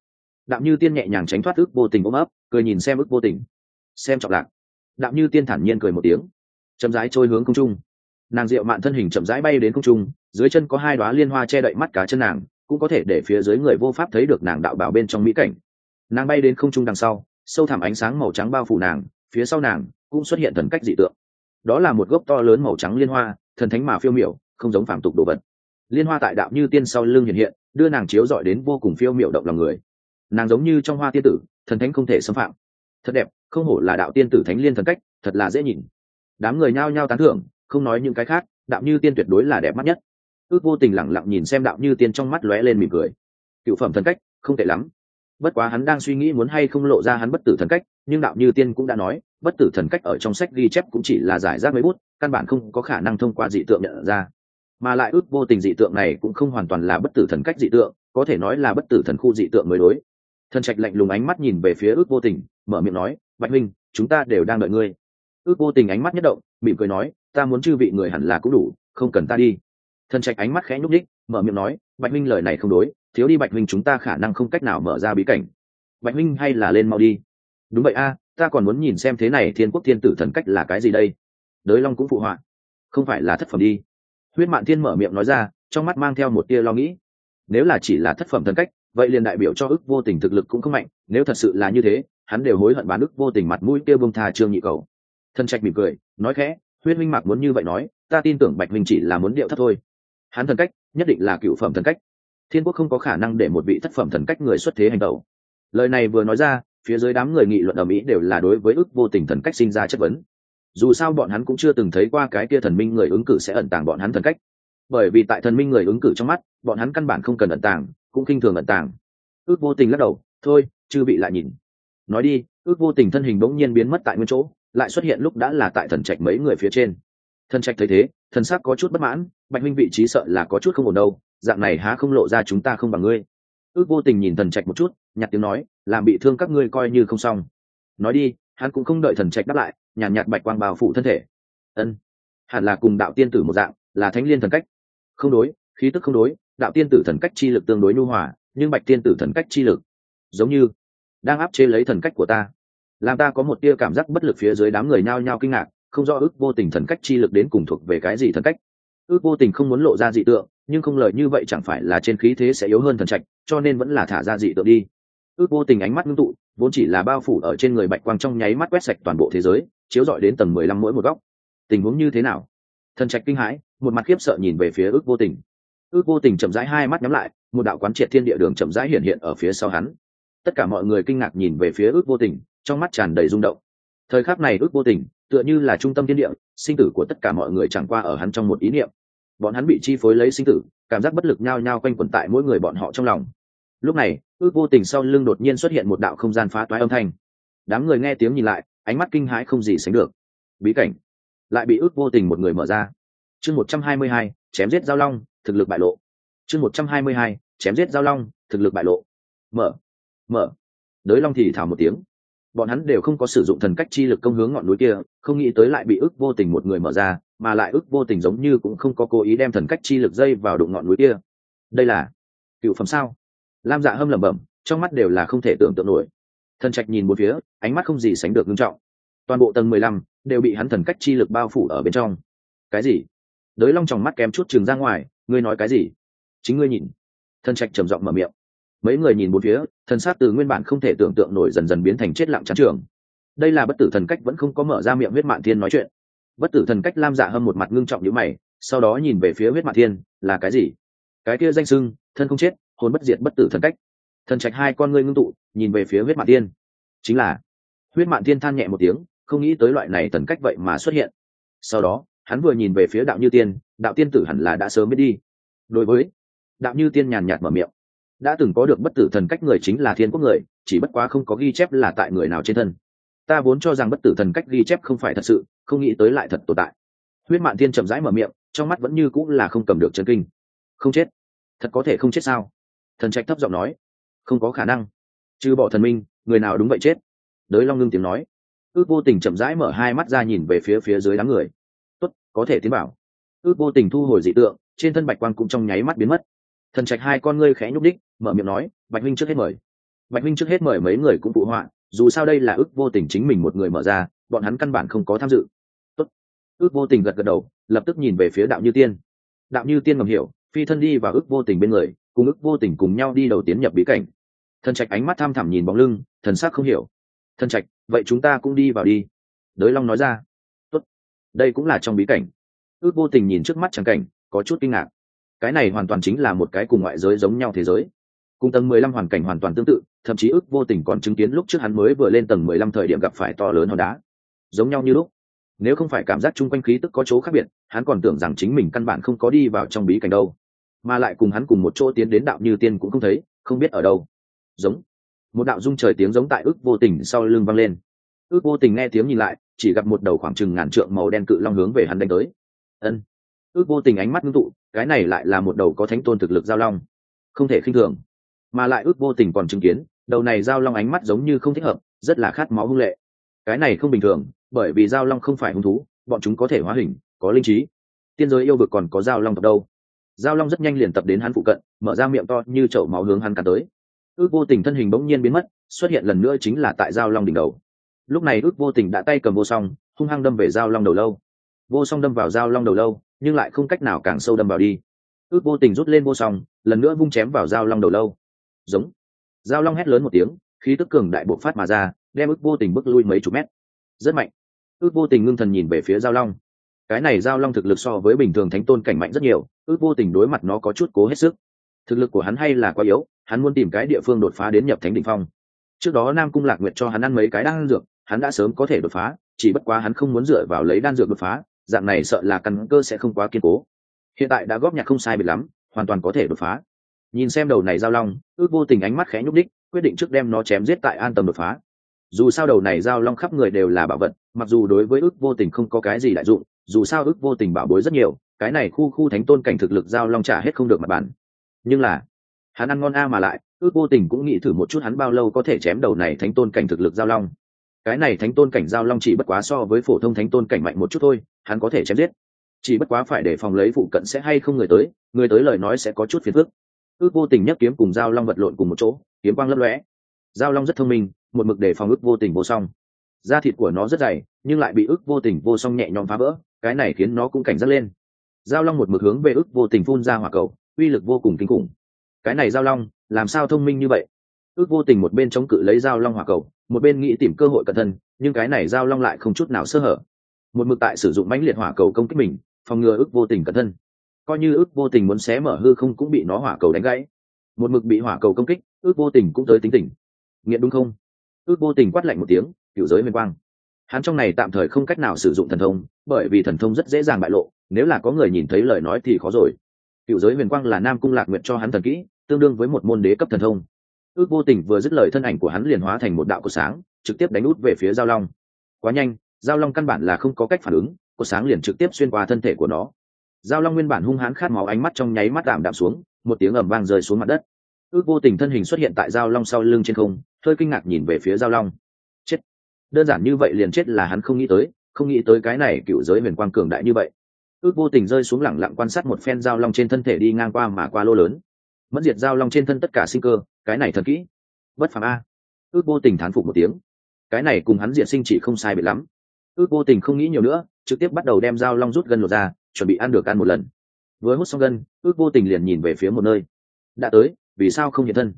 Speaker 1: Đạm như tiên nhẹ nhàng tránh thoát ước vô tình ôm ấp, cười nhìn xem ước vô tình. Xem trọng lạc. Đạm như tiên thản nhiên cười một tiếng. Chậm rãi trôi hướng không trung. Nàng diệu mạn thân hình chậm rãi bay đến không trung, dưới chân có hai đoá liên hoa che đậy mắt cá chân nàng, cũng có thể để phía dưới người vô pháp thấy được nàng đạo bảo bên trong mỹ cảnh. Nàng bay đến không trung đằng sau sâu thẳm ánh sáng màu trắng bao phủ nàng, phía sau nàng cũng xuất hiện thần cách dị tượng. Đó là một gốc to lớn màu trắng liên hoa, thần thánh mà phiêu miểu, không giống phàm tục đồ vật. Liên hoa tại đạo như tiên sau lưng hiện hiện, đưa nàng chiếu dọi đến vô cùng phiêu miểu động lòng người. Nàng giống như trong hoa tiên tử, thần thánh không thể xâm phạm. Thật đẹp, không hổ là đạo tiên tử thánh liên thần cách, thật là dễ nhìn. Đám người nhao nhao tán thưởng, không nói những cái khác, đạo như tiên tuyệt đối là đẹp mắt nhất. Ước vô tình lẳng lặng nhìn xem đạo như tiên trong mắt lóe lên mỉm cười. Cựu phẩm thần cách, không tệ lắm bất quá hắn đang suy nghĩ muốn hay không lộ ra hắn bất tử thần cách, nhưng đạo như tiên cũng đã nói, bất tử thần cách ở trong sách ghi chép cũng chỉ là giải rác mấy bút, căn bản không có khả năng thông qua dị tượng nhận ra. Mà lại ước vô tình dị tượng này cũng không hoàn toàn là bất tử thần cách dị tượng, có thể nói là bất tử thần khu dị tượng mới đối. Thần trạch lạnh lùng ánh mắt nhìn về phía ước vô tình, mở miệng nói, bạch minh chúng ta đều đang đợi ngươi. Ước vô tình ánh mắt nhất động, mỉm cười nói, ta muốn chư vị người hẳn là cũng đủ, không cần ta đi. Thần trạch ánh mắt khẽ nhúc ních mở miệng nói, bạch minh lời này không đối thiếu đi bạch minh chúng ta khả năng không cách nào mở ra bí cảnh. Bạch minh hay là lên mau đi. Đúng vậy a, ta còn muốn nhìn xem thế này thiên quốc thiên tử thần cách là cái gì đây. Đới long cũng phụ họa. Không phải là thất phẩm đi. Huyết mạn thiên mở miệng nói ra, trong mắt mang theo một tia lo nghĩ. Nếu là chỉ là thất phẩm thần cách, vậy liền đại biểu cho ức vô tình thực lực cũng không mạnh. Nếu thật sự là như thế, hắn đều hối hận bán ức vô tình mặt mũi kia bông thà trương nhị cầu. Thân trạch mỉm cười, nói khẽ, huyết minh mạc muốn như vậy nói, ta tin tưởng bạch minh chỉ là muốn điệu thấp thôi. Hắn thần cách nhất định là cựu phẩm thần cách thiên quốc không có khả năng để một vị thất phẩm thần cách người xuất thế hành tẩu lời này vừa nói ra, phía dưới đám người nghị luận ở mỹ đều là đối với ước vô tình thần cách sinh ra chất vấn. Dù sao bọn hắn cũng chưa từng thấy qua cái kia thần minh người ứng cử sẽ ẩn tàng bọn hắn thần cách. Bởi vì tại thần minh người ứng cử trong mắt, bọn hắn căn bản không cần ẩn tàng, cũng kinh thường ẩn tàng. Ước vô tình lắc đầu, thôi, chư bị lại nhìn. Nói đi, ước vô tình thân hình bỗng nhiên biến mất tại nguyên chỗ, lại xuất hiện lúc đã là tại thần trạch mấy người phía trên. Thần trạch thấy thế, thần sắc có chút bất mãn, bạch minh vị trí sợ là có chút không ổn đâu dạng này há không lộ ra chúng ta không bằng ngươi. Ước vô tình nhìn thần trạch một chút nhặt tiếng nói, làm bị thương các ngươi coi như không xong. Nói đi, hắn cũng không đợi thần trạch đáp lại, nhàn nhạt bạch quang bào phủ thân thể. Ân, hẳn là cùng đạo tiên tử một dạng, là thánh liên thần cách. Không đối, khí tức không đối, đạo tiên tử thần cách chi lực tương đối nhu hòa, nhưng bạch tiên tử thần cách chi lực, giống như đang áp chế lấy thần cách của ta. Làm ta có một tia cảm giác bất lực phía dưới đám người nhao nhao kinh ngạc, không rõ ước vô tình thần cách chi lực đến cùng thuộc về cái gì thần cách. Ước vô tình không muốn lộ ra dị tượng nhưng không lời như vậy chẳng phải là trên khí thế sẽ yếu hơn thần trạch, cho nên vẫn là thả ra dị tượng đi. Ước vô tình ánh mắt ngưng tụ, vốn chỉ là bao phủ ở trên người bạch quang trong nháy mắt quét sạch toàn bộ thế giới, chiếu rọi đến tầng mười lăm mỗi một góc. Tình huống như thế nào? Thần trạch kinh hãi, một mặt khiếp sợ nhìn về phía ước vô tình. Ước vô tình chậm rãi hai mắt nhắm lại, một đạo quán triệt thiên địa đường chậm rãi hiện hiện ở phía sau hắn. Tất cả mọi người kinh ngạc nhìn về phía ước vô tình, trong mắt tràn đầy rung động. Thời khắc này ước vô tình, tựa như là trung tâm thiên địa, sinh tử của tất cả mọi người chẳng qua ở hắn trong một ý niệm bọn hắn bị chi phối lấy sinh tử, cảm giác bất lực nhao nhao quanh quẩn tại mỗi người bọn họ trong lòng. Lúc này, ước vô tình sau lưng đột nhiên xuất hiện một đạo không gian phá toái âm thanh. Đám người nghe tiếng nhìn lại, ánh mắt kinh hãi không gì sánh được. Bí cảnh lại bị ước vô tình một người mở ra. Chương một trăm hai mươi hai, chém giết giao long, thực lực bại lộ. Chương một trăm hai mươi hai, chém giết giao long, thực lực bại lộ. Mở. Mở. Đới long thì thảo một tiếng bọn hắn đều không có sử dụng thần cách chi lực công hướng ngọn núi kia, không nghĩ tới lại bị ức vô tình một người mở ra, mà lại ức vô tình giống như cũng không có cố ý đem thần cách chi lực dây vào đụng ngọn núi kia. Đây là cựu phẩm sao? Lam dạ hâm lẩm bẩm, trong mắt đều là không thể tưởng tượng nổi. Thần trạch nhìn một phía, ánh mắt không gì sánh được nghiêm trọng. Toàn bộ tầng mười lăm đều bị hắn thần cách chi lực bao phủ ở bên trong. Cái gì? Đới long tròng mắt kém chút chừng ra ngoài, ngươi nói cái gì? Chính ngươi nhìn. Thần trạch trầm giọng mở miệng. Mấy người nhìn một phía thần sát từ nguyên bản không thể tưởng tượng nổi dần dần biến thành chết lặng chán trường. Đây là bất tử thần cách vẫn không có mở ra miệng huyết Mạn thiên nói chuyện. Bất tử thần cách lam dạ hâm một mặt ngưng trọng như mày sau đó nhìn về phía huyết Mạn thiên là cái gì? Cái kia danh sưng thân không chết hồn bất diệt bất tử thần cách. Thần trạch hai con ngươi ngưng tụ nhìn về phía huyết Mạn Thiên, chính là huyết Mạn Thiên than nhẹ một tiếng không nghĩ tới loại này thần cách vậy mà xuất hiện. Sau đó hắn vừa nhìn về phía đạo như tiên đạo tiên tử hẳn là đã sớm biết đi. Đối với đạo như tiên nhàn nhạt mở miệng đã từng có được bất tử thần cách người chính là thiên quốc người, chỉ bất quá không có ghi chép là tại người nào trên thân. Ta vốn cho rằng bất tử thần cách ghi chép không phải thật sự, không nghĩ tới lại thật tồn tại. Huyết mạng tiên chậm rãi mở miệng, trong mắt vẫn như cũng là không cầm được chân kinh. Không chết? Thật có thể không chết sao? Thần trạch thấp giọng nói. Không có khả năng. Trừ bỏ thần minh, người nào đúng vậy chết? Đới long ngưng tiếng nói. Ước vô tình chậm rãi mở hai mắt ra nhìn về phía phía dưới đám người. Tốt, có thể tiến bảo. Ước vô tình thu hồi dị tượng, trên thân bạch quang cũng trong nháy mắt biến mất thần trạch hai con ngươi khẽ nhúc đích mở miệng nói, bạch huynh trước hết mời. Bạch huynh trước hết mời mấy người cũng phụ họa, dù sao đây là ước vô tình chính mình một người mở ra, bọn hắn căn bản không có tham dự. Tốt. ước vô tình gật gật đầu, lập tức nhìn về phía đạo như tiên. Đạo như tiên ngầm hiểu, phi thân đi và ước vô tình bên người, cùng ước vô tình cùng nhau đi đầu tiến nhập bí cảnh. Thần trạch ánh mắt tham thẳm nhìn bóng lưng, thần sắc không hiểu. Thần trạch, vậy chúng ta cũng đi vào đi. Đới long nói ra. Tốt. đây cũng là trong bí cảnh. Ước vô tình nhìn trước mắt trắng cảnh, có chút kinh ngạc cái này hoàn toàn chính là một cái cùng ngoại giới giống nhau thế giới. Cùng tầng mười lăm hoàn cảnh hoàn toàn tương tự, thậm chí ước vô tình còn chứng kiến lúc trước hắn mới vừa lên tầng mười lăm thời điểm gặp phải to lớn hòn đá. Giống nhau như lúc. Nếu không phải cảm giác chung quanh khí tức có chỗ khác biệt, hắn còn tưởng rằng chính mình căn bản không có đi vào trong bí cảnh đâu. Mà lại cùng hắn cùng một chỗ tiến đến đạo như tiên cũng không thấy, không biết ở đâu. Giống. Một đạo dung trời tiếng giống tại ước vô tình sau lưng vang lên. Ước vô tình nghe tiếng nhìn lại, chỉ gặp một đầu khoảng chừng ngàn trượng màu đen cự long hướng về hắn đánh tới. Ân. Ước vô tình ánh mắt ngưng tụ cái này lại là một đầu có thánh tôn thực lực giao long, không thể khinh thường, mà lại ước vô tình còn chứng kiến, đầu này giao long ánh mắt giống như không thích hợp, rất là khát máu hung lệ. Cái này không bình thường, bởi vì giao long không phải hung thú, bọn chúng có thể hóa hình, có linh trí. Tiên giới yêu vực còn có giao long tập đâu? Giao long rất nhanh liền tập đến hắn phụ cận, mở ra miệng to như chậu máu hướng hắn cắn tới. Ước vô tình thân hình bỗng nhiên biến mất, xuất hiện lần nữa chính là tại giao long đỉnh đầu. Lúc này ước vô tình đã tay cầm vô song, hung hăng đâm về giao long đầu lâu. Vô song đâm vào giao long đầu lâu nhưng lại không cách nào càng sâu đâm vào đi. Ước vô tình rút lên vô song, lần nữa vung chém vào giao long đầu lâu. Giống. Giao long hét lớn một tiếng, khí tức cường đại bộc phát mà ra, đem ước vô tình bước lui mấy chục mét. Rất mạnh. Ước vô tình ngưng thần nhìn về phía giao long. Cái này giao long thực lực so với bình thường thánh tôn cảnh mạnh rất nhiều, ước vô tình đối mặt nó có chút cố hết sức. Thực lực của hắn hay là quá yếu, hắn muốn tìm cái địa phương đột phá đến nhập thánh đ ỉ n h phong. Trước đó nam cung lạc nguyệt cho hắn ăn mấy cái đan dược, hắn đã sớm có thể đột phá, chỉ bất quá hắn không muốn dựa vào lấy đan dược đột phá dạng này sợ là căn cơ sẽ không quá kiên cố. Hiện tại đã góp nhặt không sai biệt lắm, hoàn toàn có thể đột phá. Nhìn xem đầu này giao long, ước vô tình ánh mắt khẽ nhúc đích quyết định trước đem nó chém giết tại an tâm đột phá. Dù sao đầu này giao long khắp người đều là bảo vật, mặc dù đối với ước vô tình không có cái gì đại dụng, dù sao ước vô tình bảo bối rất nhiều, cái này khu khu thánh tôn cảnh thực lực giao long trả hết không được mặt bàn nhưng là, hắn ăn ngon a mà lại, ước vô tình cũng nghĩ thử một chút hắn bao lâu có thể chém đầu này thánh tôn cảnh thực lực giao long cái này thánh tôn cảnh giao long chỉ bất quá so với phổ thông thánh tôn cảnh mạnh một chút thôi, hắn có thể chém giết. Chỉ bất quá phải để phòng lấy phụ cận sẽ hay không người tới người tới lời nói sẽ có chút phiền phức. Ước vô tình nhắc kiếm cùng giao long vật lộn cùng một chỗ, kiếm quang lấp lóe. Giao long rất thông minh, một mực để phòng ước vô tình vô song. Da thịt của nó rất dày, nhưng lại bị ước vô tình vô song nhẹ nhõm phá vỡ, cái này khiến nó cũng cảnh giác lên. Giao long một mực hướng về ước vô tình phun ra hỏa cầu, uy lực vô cùng kinh khủng. Cái này giao long, làm sao thông minh như vậy? Ước vô tình một bên chống cự lấy dao long hỏa cầu, một bên nghĩ tìm cơ hội cẩn thân nhưng cái này dao long lại không chút nào sơ hở. Một mực tại sử dụng mãnh liệt hỏa cầu công kích mình, phòng ngừa ước vô tình cẩn thân coi như ước vô tình muốn xé mở hư không cũng bị nó hỏa cầu đánh gãy. Một mực bị hỏa cầu công kích, ước vô tình cũng tới tính tình. Nghiện đúng không? Ước vô tình quát lạnh một tiếng cựu giới huyền quang. Hắn trong này tạm thời không cách nào sử dụng thần thông, bởi vì thần thông rất dễ dàng bại lộ, nếu là có người nhìn thấy lời nói thì khó rồi. Cựu giới huyền quang là nam cung lạc nguyện cho hắn thần kỹ, tương đương với một môn đế cấp thần thông ước vô tình vừa dứt lời thân ảnh của hắn liền hóa thành một đạo cột sáng, trực tiếp đánh út về phía giao long. Quá nhanh, giao long căn bản là không có cách phản ứng, cột sáng liền trực tiếp xuyên qua thân thể của nó. Giao long nguyên bản hung hãn khát máu ánh mắt trong nháy mắt đạm đạm xuống, một tiếng ầm vang rơi xuống mặt đất. Ước vô tình thân hình xuất hiện tại giao long sau lưng trên không, hơi kinh ngạc nhìn về phía giao long. Chết! Đơn giản như vậy liền chết là hắn không nghĩ tới, không nghĩ tới cái này cựu giới huyền quang cường đại như vậy. Ước vô tình rơi xuống lẳng lặng quan sát một phen giao long trên thân thể đi ngang qua mà qua lô lớn. Mất diệt giao long trên thân tất cả sinh cơ cái này thật kỹ. Bất phàm a. Ước vô tình thán phục một tiếng. Cái này cùng hắn diệt sinh chỉ không sai biệt lắm. Ước vô tình không nghĩ nhiều nữa, trực tiếp bắt đầu đem dao long rút gân lột ra, chuẩn bị ăn được ăn một lần. Với hút xong gân, ước vô tình liền nhìn về phía một nơi. Đã tới, vì sao không hiện thân?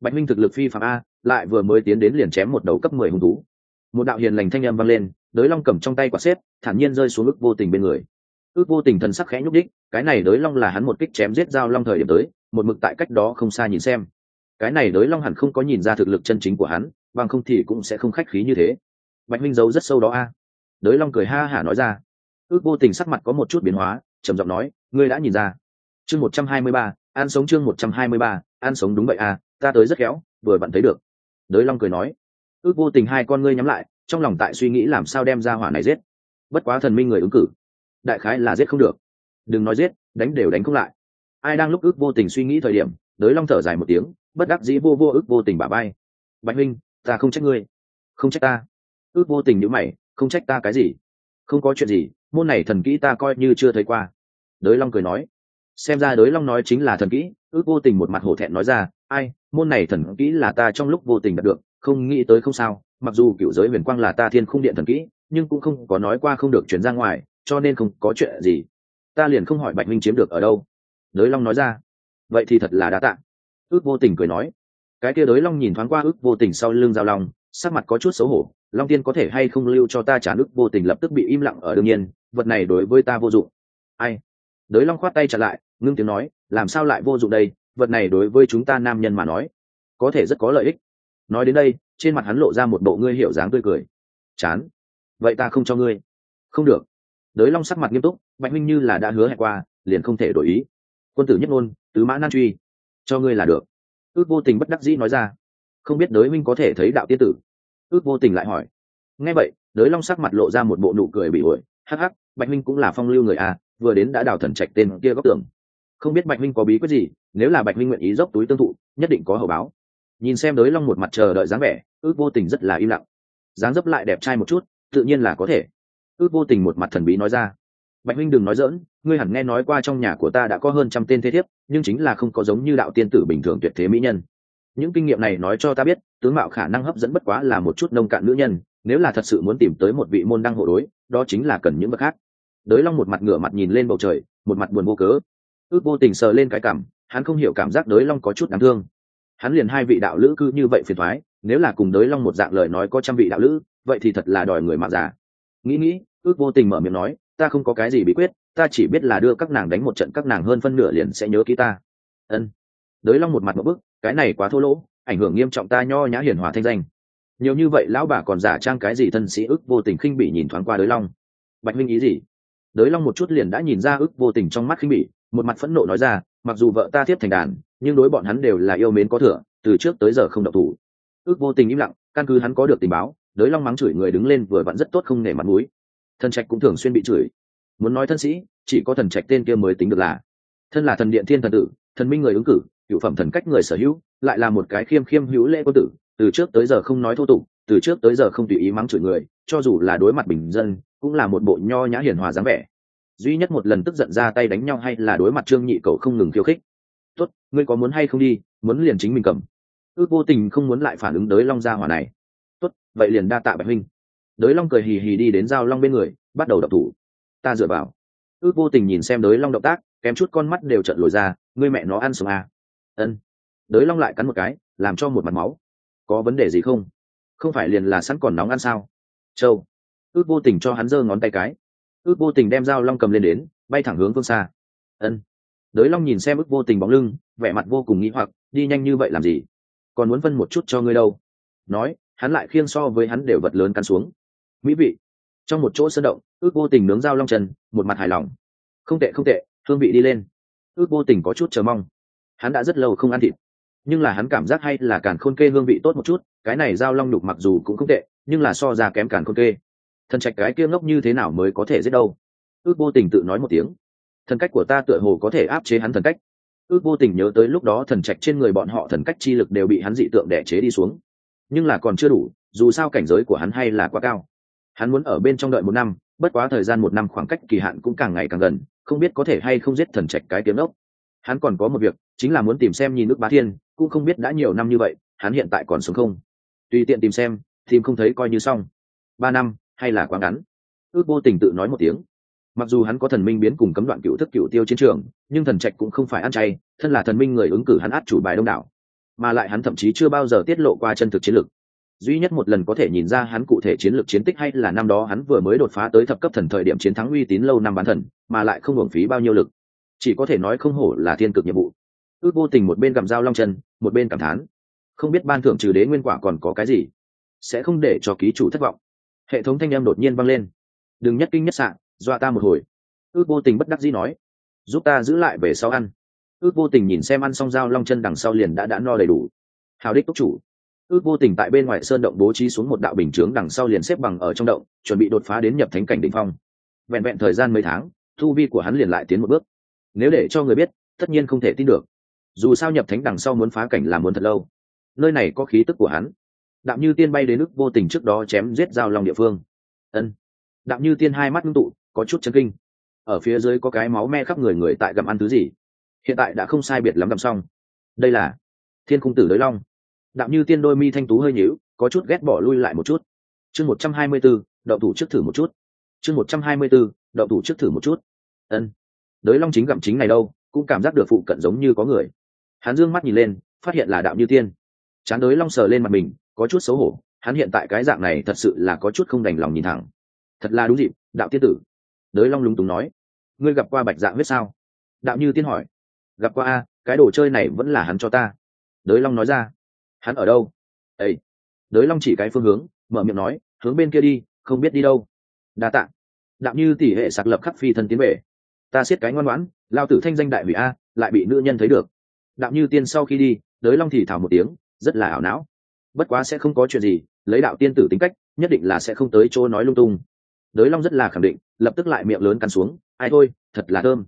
Speaker 1: Bạch minh thực lực phi phạm a, lại vừa mới tiến đến liền chém một đầu cấp mười hung thú. Một đạo hiền lành thanh âm vang lên, đới long cầm trong tay quả xếp, thản nhiên rơi xuống ước vô tình bên người. Ước vô tình thần sắc khẽ nhúc đích cái này đới long là hắn một kích chém giết dao long thời điểm tới, một mực tại cách đó không xa nhìn xem cái này đới long hẳn không có nhìn ra thực lực chân chính của hắn, bằng không thì cũng sẽ không khách khí như thế. Bạch minh giấu rất sâu đó a. Đới long cười ha hả nói ra. Ước vô tình sắc mặt có một chút biến hóa, trầm giọng nói, ngươi đã nhìn ra. Chương một trăm hai mươi ba an sống chương một trăm hai mươi ba an sống đúng vậy a, ta tới rất khéo, vừa bạn thấy được. Đới long cười nói, ước vô tình hai con ngươi nhắm lại, trong lòng tại suy nghĩ làm sao đem ra hỏa này giết. Bất quá thần minh người ứng cử, đại khái là giết không được. Đừng nói giết, đánh đều đánh không lại. Ai đang lúc ước vô tình suy nghĩ thời điểm, đới long thở dài một tiếng bất đắc dĩ vô vô ước vô tình bà bay bạch minh ta không trách ngươi. Không trách ta. Ước vô tình nhữ mày, không trách ta cái gì? Không có chuyện gì, môn này thần kỹ ta coi như chưa thấy qua. Đới long cười nói. Xem ra đới long nói chính là thần kỹ, ước vô tình một mặt hổ thẹn nói ra, ai, môn này thần kỹ là ta trong lúc vô tình đạt được, không nghĩ tới không sao, mặc dù cựu giới huyền quang là ta thiên khung điện thần kỹ, nhưng cũng không có nói qua không được chuyển ra ngoài, cho nên không có chuyện gì. Ta liền không hỏi bạch minh chiếm được ở đâu. Đới long nói ra. Vậy thì thật là đã tạ ước vô tình cười nói. Cái kia đới long nhìn thoáng qua ước vô tình sau lưng giao long, sắc mặt có chút xấu hổ. Long tiên có thể hay không lưu cho ta trả nước vô tình lập tức bị im lặng ở đương nhiên, vật này đối với ta vô dụng. Ai? Đới long khoát tay trả lại, ngưng tiếng nói, làm sao lại vô dụng đây? Vật này đối với chúng ta nam nhân mà nói, có thể rất có lợi ích. Nói đến đây, trên mặt hắn lộ ra một bộ ngươi hiểu dáng tươi cười. Chán. Vậy ta không cho ngươi. Không được. Đới long sắc mặt nghiêm túc, bạch minh như là đã hứa hẹn qua, liền không thể đổi ý. Quân tử nhất ngôn, tứ mã nan truy cho ngươi là được. Ước vô tình bất đắc dĩ nói ra. Không biết đới minh có thể thấy đạo tiên tử? Ước vô tình lại hỏi. Nghe vậy, đới long sắc mặt lộ ra một bộ nụ cười bị ổi. Hắc hắc, bạch minh cũng là phong lưu người à vừa đến đã đào thần trạch tên kia góc tường. không biết bạch minh có bí quyết gì, nếu là bạch minh nguyện ý dốc túi tương thụ, nhất định có hậu báo. Nhìn xem đới long một mặt chờ đợi dáng vẻ, ước vô tình rất là im lặng. Dáng dấp lại đẹp trai một chút, tự nhiên là có thể. Ước vô tình một mặt thần bí nói ra bạch huynh đừng nói dỡn ngươi hẳn nghe nói qua trong nhà của ta đã có hơn trăm tên thế thiếp, nhưng chính là không có giống như đạo tiên tử bình thường tuyệt thế mỹ nhân. Những kinh nghiệm này nói cho ta biết, tướng mạo khả năng hấp dẫn bất quá là một chút nông cạn nữ nhân, nếu là thật sự muốn tìm tới một vị môn đăng hộ đối, đó chính là cần những bậc khác. Đới long một mặt ngửa mặt nhìn lên bầu trời, một mặt buồn vô cớ. Ước vô tình sờ lên cái cảm, hắn không hiểu cảm giác đới long có chút đáng thương. Hắn liền hai vị đạo lữ cư như vậy phiền thoái nếu là cùng đới long một dạng lời nói có trăm vị đạo lữ, vậy thì thật là đòi người mạng già. Nghĩ nghĩ, ước vô tình mở miệng nói ta không có cái gì bí quyết, ta chỉ biết là đưa các nàng đánh một trận, các nàng hơn phân nửa liền sẽ nhớ ký ta. Ân. Đới long một mặt một bức, cái này quá thô lỗ, ảnh hưởng nghiêm trọng ta nho nhã hiền hòa thanh danh. Nhiều như vậy, lão bà còn giả trang cái gì thân sĩ ức vô tình khinh bị nhìn thoáng qua đới long. Bạch minh ý gì? Đới long một chút liền đã nhìn ra ức vô tình trong mắt khinh bỉ, một mặt phẫn nộ nói ra, mặc dù vợ ta thiếp thành đàn, nhưng đối bọn hắn đều là yêu mến có thừa, từ trước tới giờ không độc thủ. Ước vô tình im lặng, căn cứ hắn có được tình báo, đới long mắng chửi người đứng lên vừa vặn rất tốt không nể mặt mũi thần trạch cũng thường xuyên bị chửi. Muốn nói thân sĩ, chỉ có thần trạch tên kia mới tính được là. Thân là thần điện thiên thần tử, thần minh người ứng cử, cựu phẩm thần cách người sở hữu, lại là một cái khiêm khiêm hữu lễ quân tử, từ trước tới giờ không nói thô tục, từ trước tới giờ không tùy ý mắng chửi người, cho dù là đối mặt bình dân, cũng là một bộ nho nhã hiền hòa dáng vẻ. Duy nhất một lần tức giận ra tay đánh nhau hay là đối mặt trương nhị cầu không ngừng khiêu khích. Tốt, ngươi có muốn hay không đi, muốn liền chính mình cầm. Ước vô tình không muốn lại phản ứng đới long gia hỏa này. Tốt, vậy liền đa tạ bạch huynh đới long cười hì hì đi đến giao long bên người, bắt đầu đập thủ. Ta dựa vào. Ước vô tình nhìn xem đới long động tác, kém chút con mắt đều trận lồi ra, ngươi mẹ nó ăn sống à. ân. Đới long lại cắn một cái, làm cho một mặt máu. Có vấn đề gì không? Không phải liền là sẵn còn nóng ăn sao? Châu. Ước vô tình cho hắn giơ ngón tay cái. Ước vô tình đem dao long cầm lên đến, bay thẳng hướng phương xa. Ân. Đới long nhìn xem ước vô tình bóng lưng, vẻ mặt vô cùng nghĩ hoặc, đi nhanh như vậy làm gì? Còn muốn phân một chút cho ngươi đâu? Nói, hắn lại khiêng so với hắn đều vật lớn cắn xuống mỹ vị. Trong một chỗ sơn động, ước vô tình nướng dao long trần, một mặt hài lòng. Không tệ không tệ, hương vị đi lên. Ước vô tình có chút chờ mong. Hắn đã rất lâu không ăn thịt. Nhưng là hắn cảm giác hay là càn khôn kê hương vị tốt một chút, cái này dao long đục mặc dù cũng không tệ, nhưng là so ra kém càn khôn kê. Thần trạch cái kia ngốc như thế nào mới có thể giết đâu? Ước vô tình tự nói một tiếng. Thần cách của ta tựa hồ có thể áp chế hắn thần cách. Ước vô tình nhớ tới lúc đó thần trạch trên người bọn họ thần cách chi lực đều bị hắn dị tượng đẻ chế đi xuống. Nhưng là còn chưa đủ, dù sao cảnh giới của hắn hay là quá cao hắn muốn ở bên trong đợi một năm, bất quá thời gian một năm khoảng cách kỳ hạn cũng càng ngày càng gần, không biết có thể hay không giết thần trạch cái tiếng ốc. Hắn còn có một việc, chính là muốn tìm xem nhìn nước bá thiên, cũng không biết đã nhiều năm như vậy, hắn hiện tại còn sống không. Tùy tiện tìm xem, tìm không thấy coi như xong. Ba năm, hay là quá ngắn? Ước vô tình tự nói một tiếng. Mặc dù hắn có thần minh biến cùng cấm đoạn cựu thức cựu tiêu chiến trường, nhưng thần trạch cũng không phải ăn chay, thân là thần minh người ứng cử hắn át chủ bài đông đảo. Mà lại hắn thậm chí chưa bao giờ tiết lộ qua chân thực chiến lược duy nhất một lần có thể nhìn ra hắn cụ thể chiến lược chiến tích hay là năm đó hắn vừa mới đột phá tới thập cấp thần thời điểm chiến thắng uy tín lâu năm bán thần, mà lại không hưởng phí bao nhiêu lực. Chỉ có thể nói không hổ là thiên cực nhiệm vụ. Ước vô tình một bên cầm dao long chân, một bên cảm thán. Không biết ban thưởng trừ đế nguyên quả còn có cái gì, sẽ không để cho ký chủ thất vọng. Hệ thống thanh em đột nhiên vang lên. Đừng nhất kinh nhất sạn dọa ta một hồi. Ước vô tình bất đắc dĩ nói. Giúp ta giữ lại về sau ăn. Ước vô tình nhìn xem ăn xong dao long chân đằng sau liền đã đã no đầy đủ. Hào đích túc chủ ước vô tình tại bên ngoài sơn động bố trí xuống một đạo bình chướng đằng sau liền xếp bằng ở trong động, chuẩn bị đột phá đến nhập thánh cảnh đ ỉ n h phong. Vẹn vẹn thời gian mấy tháng thu vi của hắn liền lại tiến một bước. Nếu để cho người biết, tất nhiên không thể tin được. Dù sao nhập thánh đằng sau muốn phá cảnh là muốn thật lâu. Nơi này có khí tức của hắn. Đạm như tiên bay đến nước vô tình trước đó chém giết giao lòng địa phương. Ân. Đạm như tiên hai mắt ngưng tụ, có chút chân kinh. Ở phía dưới có cái máu me khắp người người tại gặm ăn thứ gì? Hiện tại đã không sai biệt lắm gặm xong. Đây là thiên cung tử đới long đạm như tiên đôi mi thanh tú hơi nhíu, có chút ghét bỏ lui lại một chút. Chương một trăm hai mươi b ố đậu thủ trước thử một chút. Chương một trăm hai mươi b ố đậu thủ trước thử một chút. Ân. Đới long chính gặm chính này đâu, cũng cảm giác được phụ cận giống như có người. Hắn d ư ơ n g mắt nhìn lên, phát hiện là đạo như tiên. Chán đới long sờ lên mặt mình, có chút xấu hổ, hắn hiện tại cái dạng này thật sự là có chút không đành lòng nhìn thẳng. Thật là đúng dịp đạo tiên tử. Đới long lúng túng nói. Ngươi gặp qua bạch dạng huyết sao? Đạo như tiên hỏi. Gặp qua a, cái đồ chơi này vẫn là hắn cho ta. Đới long nói ra hắn ở đâu? Ây đới long chỉ cái phương hướng, mở miệng nói, hướng bên kia đi, không biết đi đâu. Đa t ạ đạo như tỷ hệ sạc lập khắc phi thân tiến về. Ta siết cái ngoan ngoãn, lao tử thanh danh đại hủy a, lại bị nữ nhân thấy được. Đạo như tiên sau khi đi, đới long thì thảo một tiếng, rất là ảo não. Bất quá sẽ không có chuyện gì, lấy đạo tiên tử tính cách, nhất định là sẽ không tới chỗ nói lung tung. Đới long rất là khẳng định, lập tức lại miệng lớn cắn xuống, ai thôi, thật là thơm.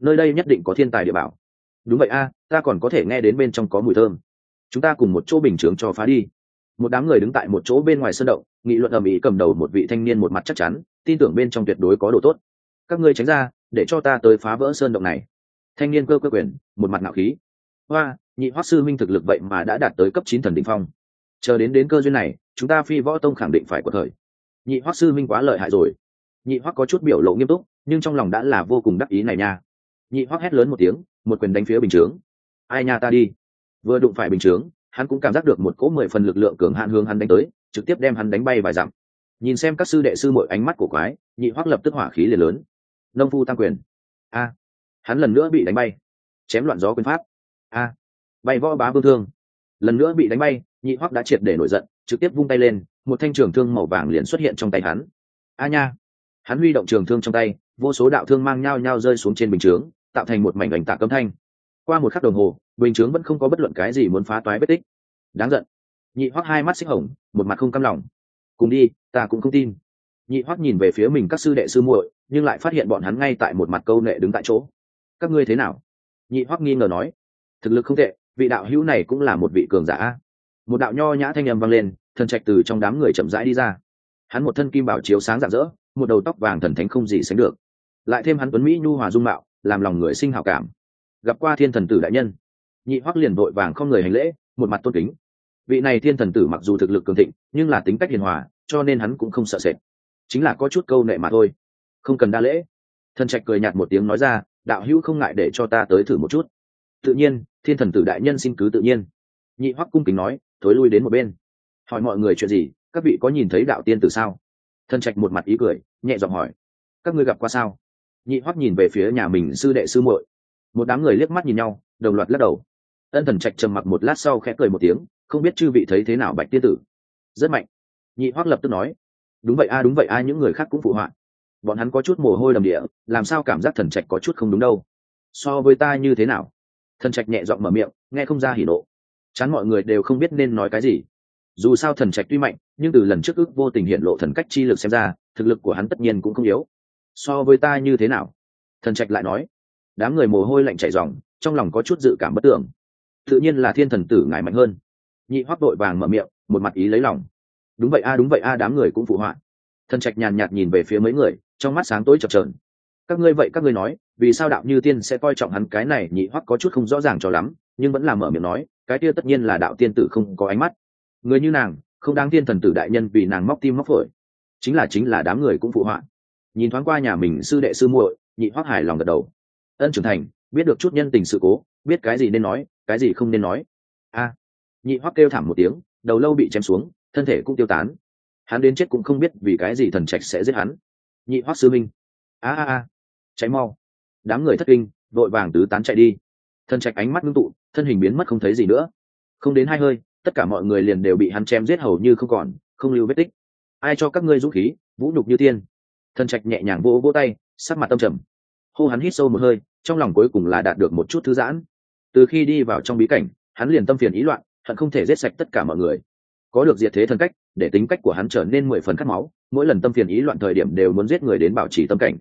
Speaker 1: Nơi đây nhất định có thiên tài địa bảo. Đúng vậy a, ta còn có thể nghe đến bên trong có mùi thơm chúng ta cùng một chỗ bình chướng cho phá đi. Một đám người đứng tại một chỗ bên ngoài sân động, nghị luận ầm ĩ cầm đầu một vị thanh niên một mặt chắc chắn, tin tưởng bên trong tuyệt đối có đồ tốt. Các ngươi tránh ra, để cho ta tới phá vỡ sơn động này. Thanh niên cơ cơ quyền, một mặt nạo khí. Hoa, nhị hoắc sư minh thực lực vậy mà đã đạt tới cấp chín thần định phong. Chờ đến đến cơ duyên này, chúng ta phi võ tông khẳng định phải có thời. Nhị hoắc sư minh quá lợi hại rồi. Nhị hoắc có chút biểu lộ nghiêm túc, nhưng trong lòng đã là vô cùng đắc ý này nha. Nhị hoắc hét lớn một tiếng, một quyền đánh phía bình chướng. Ai nha ta đi vừa đụng phải bình chướng, hắn cũng cảm giác được một cỗ mười phần lực lượng cường hạn hướng hắn đánh tới, trực tiếp đem hắn đánh bay vài dặm. Nhìn xem các sư đệ sư mọi ánh mắt của quái, nhị hoắc lập tức hỏa khí liền lớn. Nông phu tăng quyền. A. Hắn lần nữa bị đánh bay. Chém loạn gió quyền pháp. A. Bay võ bá vương thương. Lần nữa bị đánh bay, nhị hoắc đã triệt để nổi giận, trực tiếp vung tay lên, một thanh trường thương màu vàng liền xuất hiện trong tay hắn. A nha. Hắn huy động trường thương trong tay, vô số đạo thương mang nhau nhau rơi xuống trên bình chướng, tạo thành một mảnh ảnh tạ cấm thanh qua một khắc đồng hồ, bình chướng vẫn không có bất luận cái gì muốn phá toái vết tích. Đáng giận. Nhị hoắc hai mắt xích hồng, một mặt không căm lòng. Cùng đi, ta cũng không tin. Nhị hoắc nhìn về phía mình các sư đệ sư muội, nhưng lại phát hiện bọn hắn ngay tại một mặt câu nệ đứng tại chỗ. Các ngươi thế nào? Nhị hoắc nghi ngờ nói. Thực lực không tệ, vị đạo hữu này cũng là một vị cường giả. Một đạo nho nhã thanh âm vang lên, thần trạch từ trong đám người chậm rãi đi ra. Hắn một thân kim bảo chiếu sáng rạng rỡ, một đầu tóc vàng thần thánh không gì sánh được. Lại thêm hắn tuấn mỹ nhu hòa dung mạo, làm lòng người sinh hào cảm gặp qua thiên thần tử đại nhân. Nhị hoắc liền vội vàng không người hành lễ, một mặt tôn kính. Vị này thiên thần tử mặc dù thực lực cường thịnh, nhưng là tính cách hiền hòa, cho nên hắn cũng không sợ sệt. Chính là có chút câu nệ mà thôi. Không cần đa lễ. Thần trạch cười nhạt một tiếng nói ra, đạo hữu không ngại để cho ta tới thử một chút. Tự nhiên, thiên thần tử đại nhân xin cứ tự nhiên. Nhị hoắc cung kính nói, thối lui đến một bên. Hỏi mọi người chuyện gì, các vị có nhìn thấy đạo tiên tử sao? Thần trạch một mặt ý cười, nhẹ giọng hỏi, các ngươi gặp qua sao? Nhị hoắc nhìn về phía nhà mình sư đệ sư muội một đám người liếc mắt nhìn nhau, đồng loạt lắc đầu. Ân thần trạch trầm mặc một lát sau khẽ cười một tiếng, không biết chư vị thấy thế nào bạch tiên tử. Rất mạnh. Nhị hoắc lập tức nói, đúng vậy a, đúng vậy a, những người khác cũng phụ họa. Bọn hắn có chút mồ hôi đầm địa, làm sao cảm giác thần trạch có chút không đúng đâu? So với ta như thế nào? Thần trạch nhẹ giọng mở miệng, nghe không ra hỉ nộ. Chán mọi người đều không biết nên nói cái gì. Dù sao thần trạch tuy mạnh, nhưng từ lần trước ước vô tình hiện lộ thần cách chi lực xem ra, thực lực của hắn tất nhiên cũng không yếu. So với ta như thế nào? Thần trạch lại nói đám người mồ hôi lạnh chảy ròng, trong lòng có chút dự cảm bất tưởng. Tự nhiên là thiên thần tử ngài mạnh hơn. Nhị hoác đội vàng mở miệng, một mặt ý lấy lòng. Đúng vậy a, đúng vậy a, đám người cũng phụ họa. Thần trạch nhàn nhạt nhìn về phía mấy người, trong mắt sáng tối chập trờn các ngươi vậy các ngươi nói, vì sao đạo như tiên sẽ coi trọng hắn? Cái này nhị hoắc có chút không rõ ràng cho lắm, nhưng vẫn là mở miệng nói, cái kia tất nhiên là đạo tiên tử không có ánh mắt. Người như nàng, không đáng tiên thần tử đại nhân vì nàng móc tim móc phổi. Chính là chính là đám người cũng phụ họa. Nhìn thoáng qua nhà mình sư đệ sư muội, nhị hoắc hài lòng gật đầu ân trưởng thành, biết được chút nhân tình sự cố, biết cái gì nên nói, cái gì không nên nói. A, nhị hoắc kêu thảm một tiếng, đầu lâu bị chém xuống, thân thể cũng tiêu tán. Hắn đến chết cũng không biết vì cái gì thần trạch sẽ giết hắn. Nhị hoắc sư minh. A a a, cháy mau. Đám người thất kinh, vội vàng tứ tán chạy đi. Thần trạch ánh mắt ngưng tụ, thân hình biến mất không thấy gì nữa. Không đến hai hơi, tất cả mọi người liền đều bị hắn chém giết hầu như không còn, không lưu vết tích. Ai cho các ngươi dũng khí, vũ nhục như tiên? Thần trạch nhẹ nhàng vỗ vỗ tay, sắc mặt tâm trầm. Hô hắn hít sâu một hơi trong lòng cuối cùng là đạt được một chút thư giãn. Từ khi đi vào trong bí cảnh, hắn liền tâm phiền ý loạn, hận không thể giết sạch tất cả mọi người. Có được diệt thế thân cách, để tính cách của hắn trở nên mười phần cắt máu, mỗi lần tâm phiền ý loạn thời điểm đều muốn giết người đến bảo trì tâm cảnh.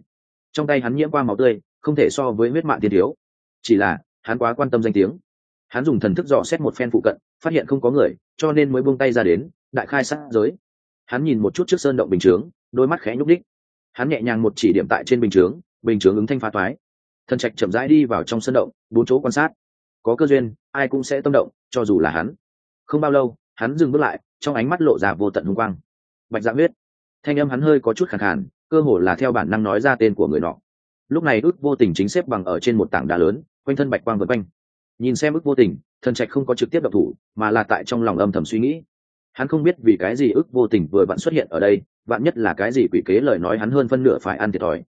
Speaker 1: Trong tay hắn nhiễm qua máu tươi, không thể so với huyết mạng tiên thiếu. Chỉ là, hắn quá quan tâm danh tiếng. Hắn dùng thần thức dò xét một phen phụ cận, phát hiện không có người, cho nên mới buông tay ra đến, đại khai sát giới. Hắn nhìn một chút trước sơn động bình chướng, đôi mắt khẽ nhúc đích hắn nhẹ nhàng một chỉ điểm tại trên bình chướng bình chướng ứng thanh phá toái thần trạch chậm rãi đi vào trong sân động, bốn chỗ quan sát. Có cơ duyên, ai cũng sẽ tâm động, cho dù là hắn. Không bao lâu, hắn dừng bước lại, trong ánh mắt lộ ra vô tận hung quang. Bạch dạ huyết. Thanh âm hắn hơi có chút khẳng khàn, cơ hồ là theo bản năng nói ra tên của người nọ. Lúc này ước vô tình chính xếp bằng ở trên một tảng đá lớn, quanh thân bạch quang vượt quanh. Nhìn xem ước vô tình, thần trạch không có trực tiếp độc thủ, mà là tại trong lòng âm thầm suy nghĩ. Hắn không biết vì cái gì ước vô tình vừa vặn xuất hiện ở đây, vạn nhất là cái gì quỷ kế lời nói hắn hơn phân nửa phải ăn thiệt thòi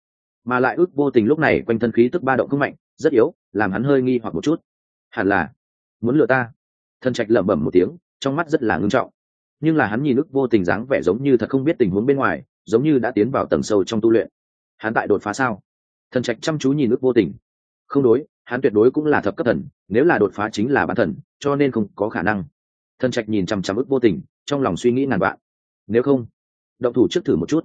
Speaker 1: mà lại ước vô tình lúc này quanh thân khí tức ba động không mạnh, rất yếu, làm hắn hơi nghi hoặc một chút. Hẳn là muốn lừa ta. Thần trạch lẩm bẩm một tiếng, trong mắt rất là ngưng trọng. Nhưng là hắn nhìn ước vô tình dáng vẻ giống như thật không biết tình huống bên ngoài, giống như đã tiến vào tầng sâu trong tu luyện. Hắn tại đột phá sao? Thần trạch chăm chú nhìn ước vô tình. Không đối, hắn tuyệt đối cũng là thập cấp thần, nếu là đột phá chính là bản thần, cho nên không có khả năng. Thần trạch nhìn chằm chằm ước vô tình, trong lòng suy nghĩ ngàn vạn. Nếu không, động thủ trước thử một chút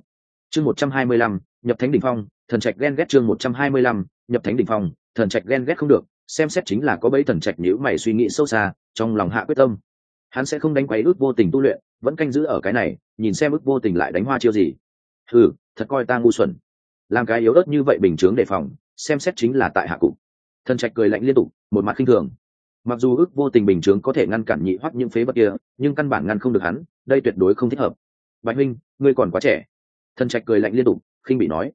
Speaker 1: chương một trăm hai mươi lăm, nhập thánh đ ỉ n h phong, thần trạch ghen ghét chương một trăm hai mươi lăm, nhập thánh đ ỉ n h phong, thần trạch ghen ghét không được, xem xét chính là có bấy thần trạch nhữ mày suy nghĩ sâu xa, trong lòng hạ quyết tâm. Hắn sẽ không đánh quấy ước vô tình tu luyện, vẫn canh giữ ở cái này, nhìn xem ước vô tình lại đánh hoa chiêu gì. Ừ thật coi ta ngu xuẩn. Làm cái yếu ớt như vậy bình chướng đề phòng, xem xét chính là tại hạ cụ. Thần trạch cười lạnh liên tục, một mặt khinh thường. Mặc dù ước vô tình bình chướng có thể ngăn cản nhị hoắc những phế vật kia, nhưng căn bản ngăn không được hắn, đây tuyệt đối không thích hợp. Bạch huynh, ngươi còn quá trẻ thần trạch cười lạnh liên tục, khinh bị nói,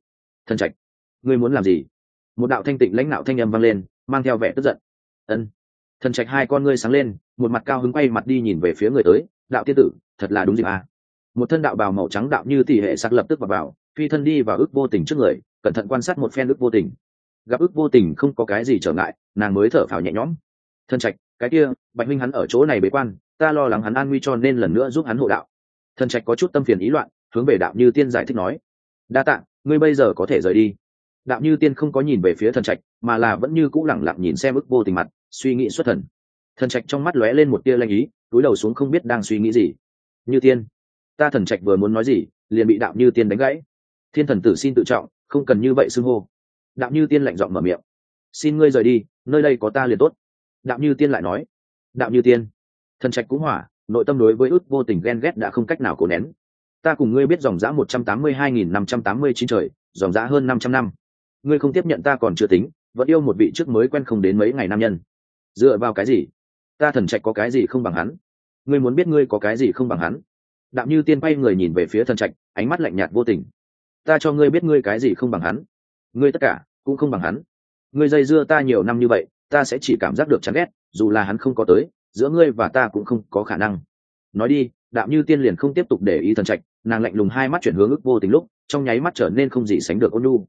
Speaker 1: thần trạch, ngươi muốn làm gì? Một đạo thanh tịnh lãnh đạo thanh âm vang lên, mang theo vẻ tức giận. Ân. Thần trạch hai con ngươi sáng lên, một mặt cao hứng quay mặt đi nhìn về phía người tới, đạo tiên tử, thật là đúng dịp à. một thân đạo bào màu trắng đạo như tỷ hệ sắc lập tức vào vào, phi thân đi vào ước vô tình trước người, cẩn thận quan sát một phen ước vô tình. Gặp ước vô tình không có cái gì trở ngại, nàng mới thở phào nhẹ nhõm. Thân trạch, cái kia, bạch minh hắn ở chỗ này bế quan, ta lo lắng hắn an nguy cho nên lần nữa giúp hắn hộ đạo. Thân trạch có chút tâm phiền ý loạn hướng về đạo như tiên giải thích nói, đa tạ, ngươi bây giờ có thể rời đi. Đạo như tiên không có nhìn về phía thần trạch, mà là vẫn như cũ lẳng lặng nhìn xem ức vô tình mặt, suy nghĩ xuất thần. Thần trạch trong mắt lóe lên một tia lanh ý, túi đầu xuống không biết đang suy nghĩ gì. Như tiên, ta thần trạch vừa muốn nói gì, liền bị đạo như tiên đánh gãy. Thiên thần tử xin tự trọng, không cần như vậy xưng hô. Đạo như tiên lạnh giọng mở miệng, xin ngươi rời đi, nơi đây có ta liền tốt. Đạo như tiên lại nói, đạo như tiên. Thần trạch cũng hỏa, nội tâm đối với ước vô tình ghen ghét đã không cách nào cố nén ta cùng ngươi biết dòng giã một trăm tám mươi hai nghìn năm trăm tám mươi chín trời, dòng giã hơn năm trăm năm. Ngươi không tiếp nhận ta còn chưa tính, vẫn yêu một vị trước mới quen không đến mấy ngày nam nhân. Dựa vào cái gì? Ta thần trạch có cái gì không bằng hắn? Ngươi muốn biết ngươi có cái gì không bằng hắn? Đạo như tiên bay người nhìn về phía thần trạch, ánh mắt lạnh nhạt vô tình. Ta cho ngươi biết ngươi cái gì không bằng hắn. Ngươi tất cả cũng không bằng hắn. Ngươi dây dưa ta nhiều năm như vậy, ta sẽ chỉ cảm giác được chán ghét, dù là hắn không có tới, giữa ngươi và ta cũng không có khả năng nói đi đạo như tiên liền không tiếp tục để ý thần trạch, nàng lạnh lùng hai mắt chuyển hướng ức vô tình lúc, trong nháy mắt trở nên không gì sánh được ôn nhu.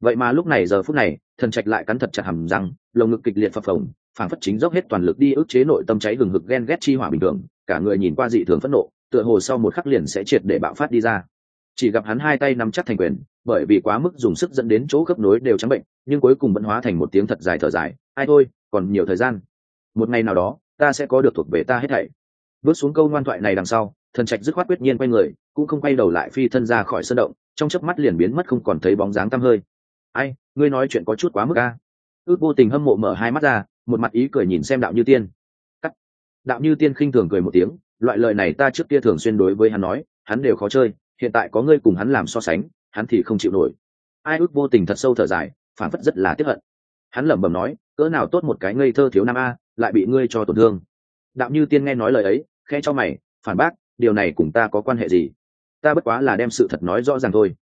Speaker 1: Vậy mà lúc này giờ phút này, thần trạch lại cắn thật chặt hầm răng, lồng ngực kịch liệt phập phồng, phảng phất chính dốc hết toàn lực đi ức chế nội tâm cháy gừng hực ghen ghét chi hỏa bình thường, cả người nhìn qua dị thường phẫn nộ, tựa hồ sau một khắc liền sẽ triệt để bạo phát đi ra. Chỉ gặp hắn hai tay nắm chắc thành quyền, bởi vì quá mức dùng sức dẫn đến chỗ khớp nối đều trắng bệnh, nhưng cuối cùng vẫn hóa thành một tiếng thật dài thở dài, ai thôi, còn nhiều thời gian. Một ngày nào đó, ta sẽ có được thuộc về ta hết thảy bước xuống câu ngoan thoại này đằng sau, thần trạch dứt khoát quyết nhiên quay người, cũng không quay đầu lại phi thân ra khỏi sân động, trong chớp mắt liền biến mất không còn thấy bóng dáng tăm hơi. Ai, ngươi nói chuyện có chút quá mức a. Ước vô tình hâm mộ mở hai mắt ra, một mặt ý cười nhìn xem đạo như tiên. Cắt. Đạo như tiên khinh thường cười một tiếng, loại lời này ta trước kia thường xuyên đối với hắn nói, hắn đều khó chơi, hiện tại có ngươi cùng hắn làm so sánh, hắn thì không chịu nổi. Ai ước vô tình thật sâu thở dài phản phất rất là tiếp hận. Hắn lẩm bẩm nói, cỡ nào tốt một cái ngây thơ thiếu nam a, lại bị ngươi cho tổn thương. Đạo như tiên nghe nói lời ấy khe cho mày, phản bác, điều này cùng ta có quan hệ gì? Ta bất quá là đem sự thật nói rõ ràng thôi.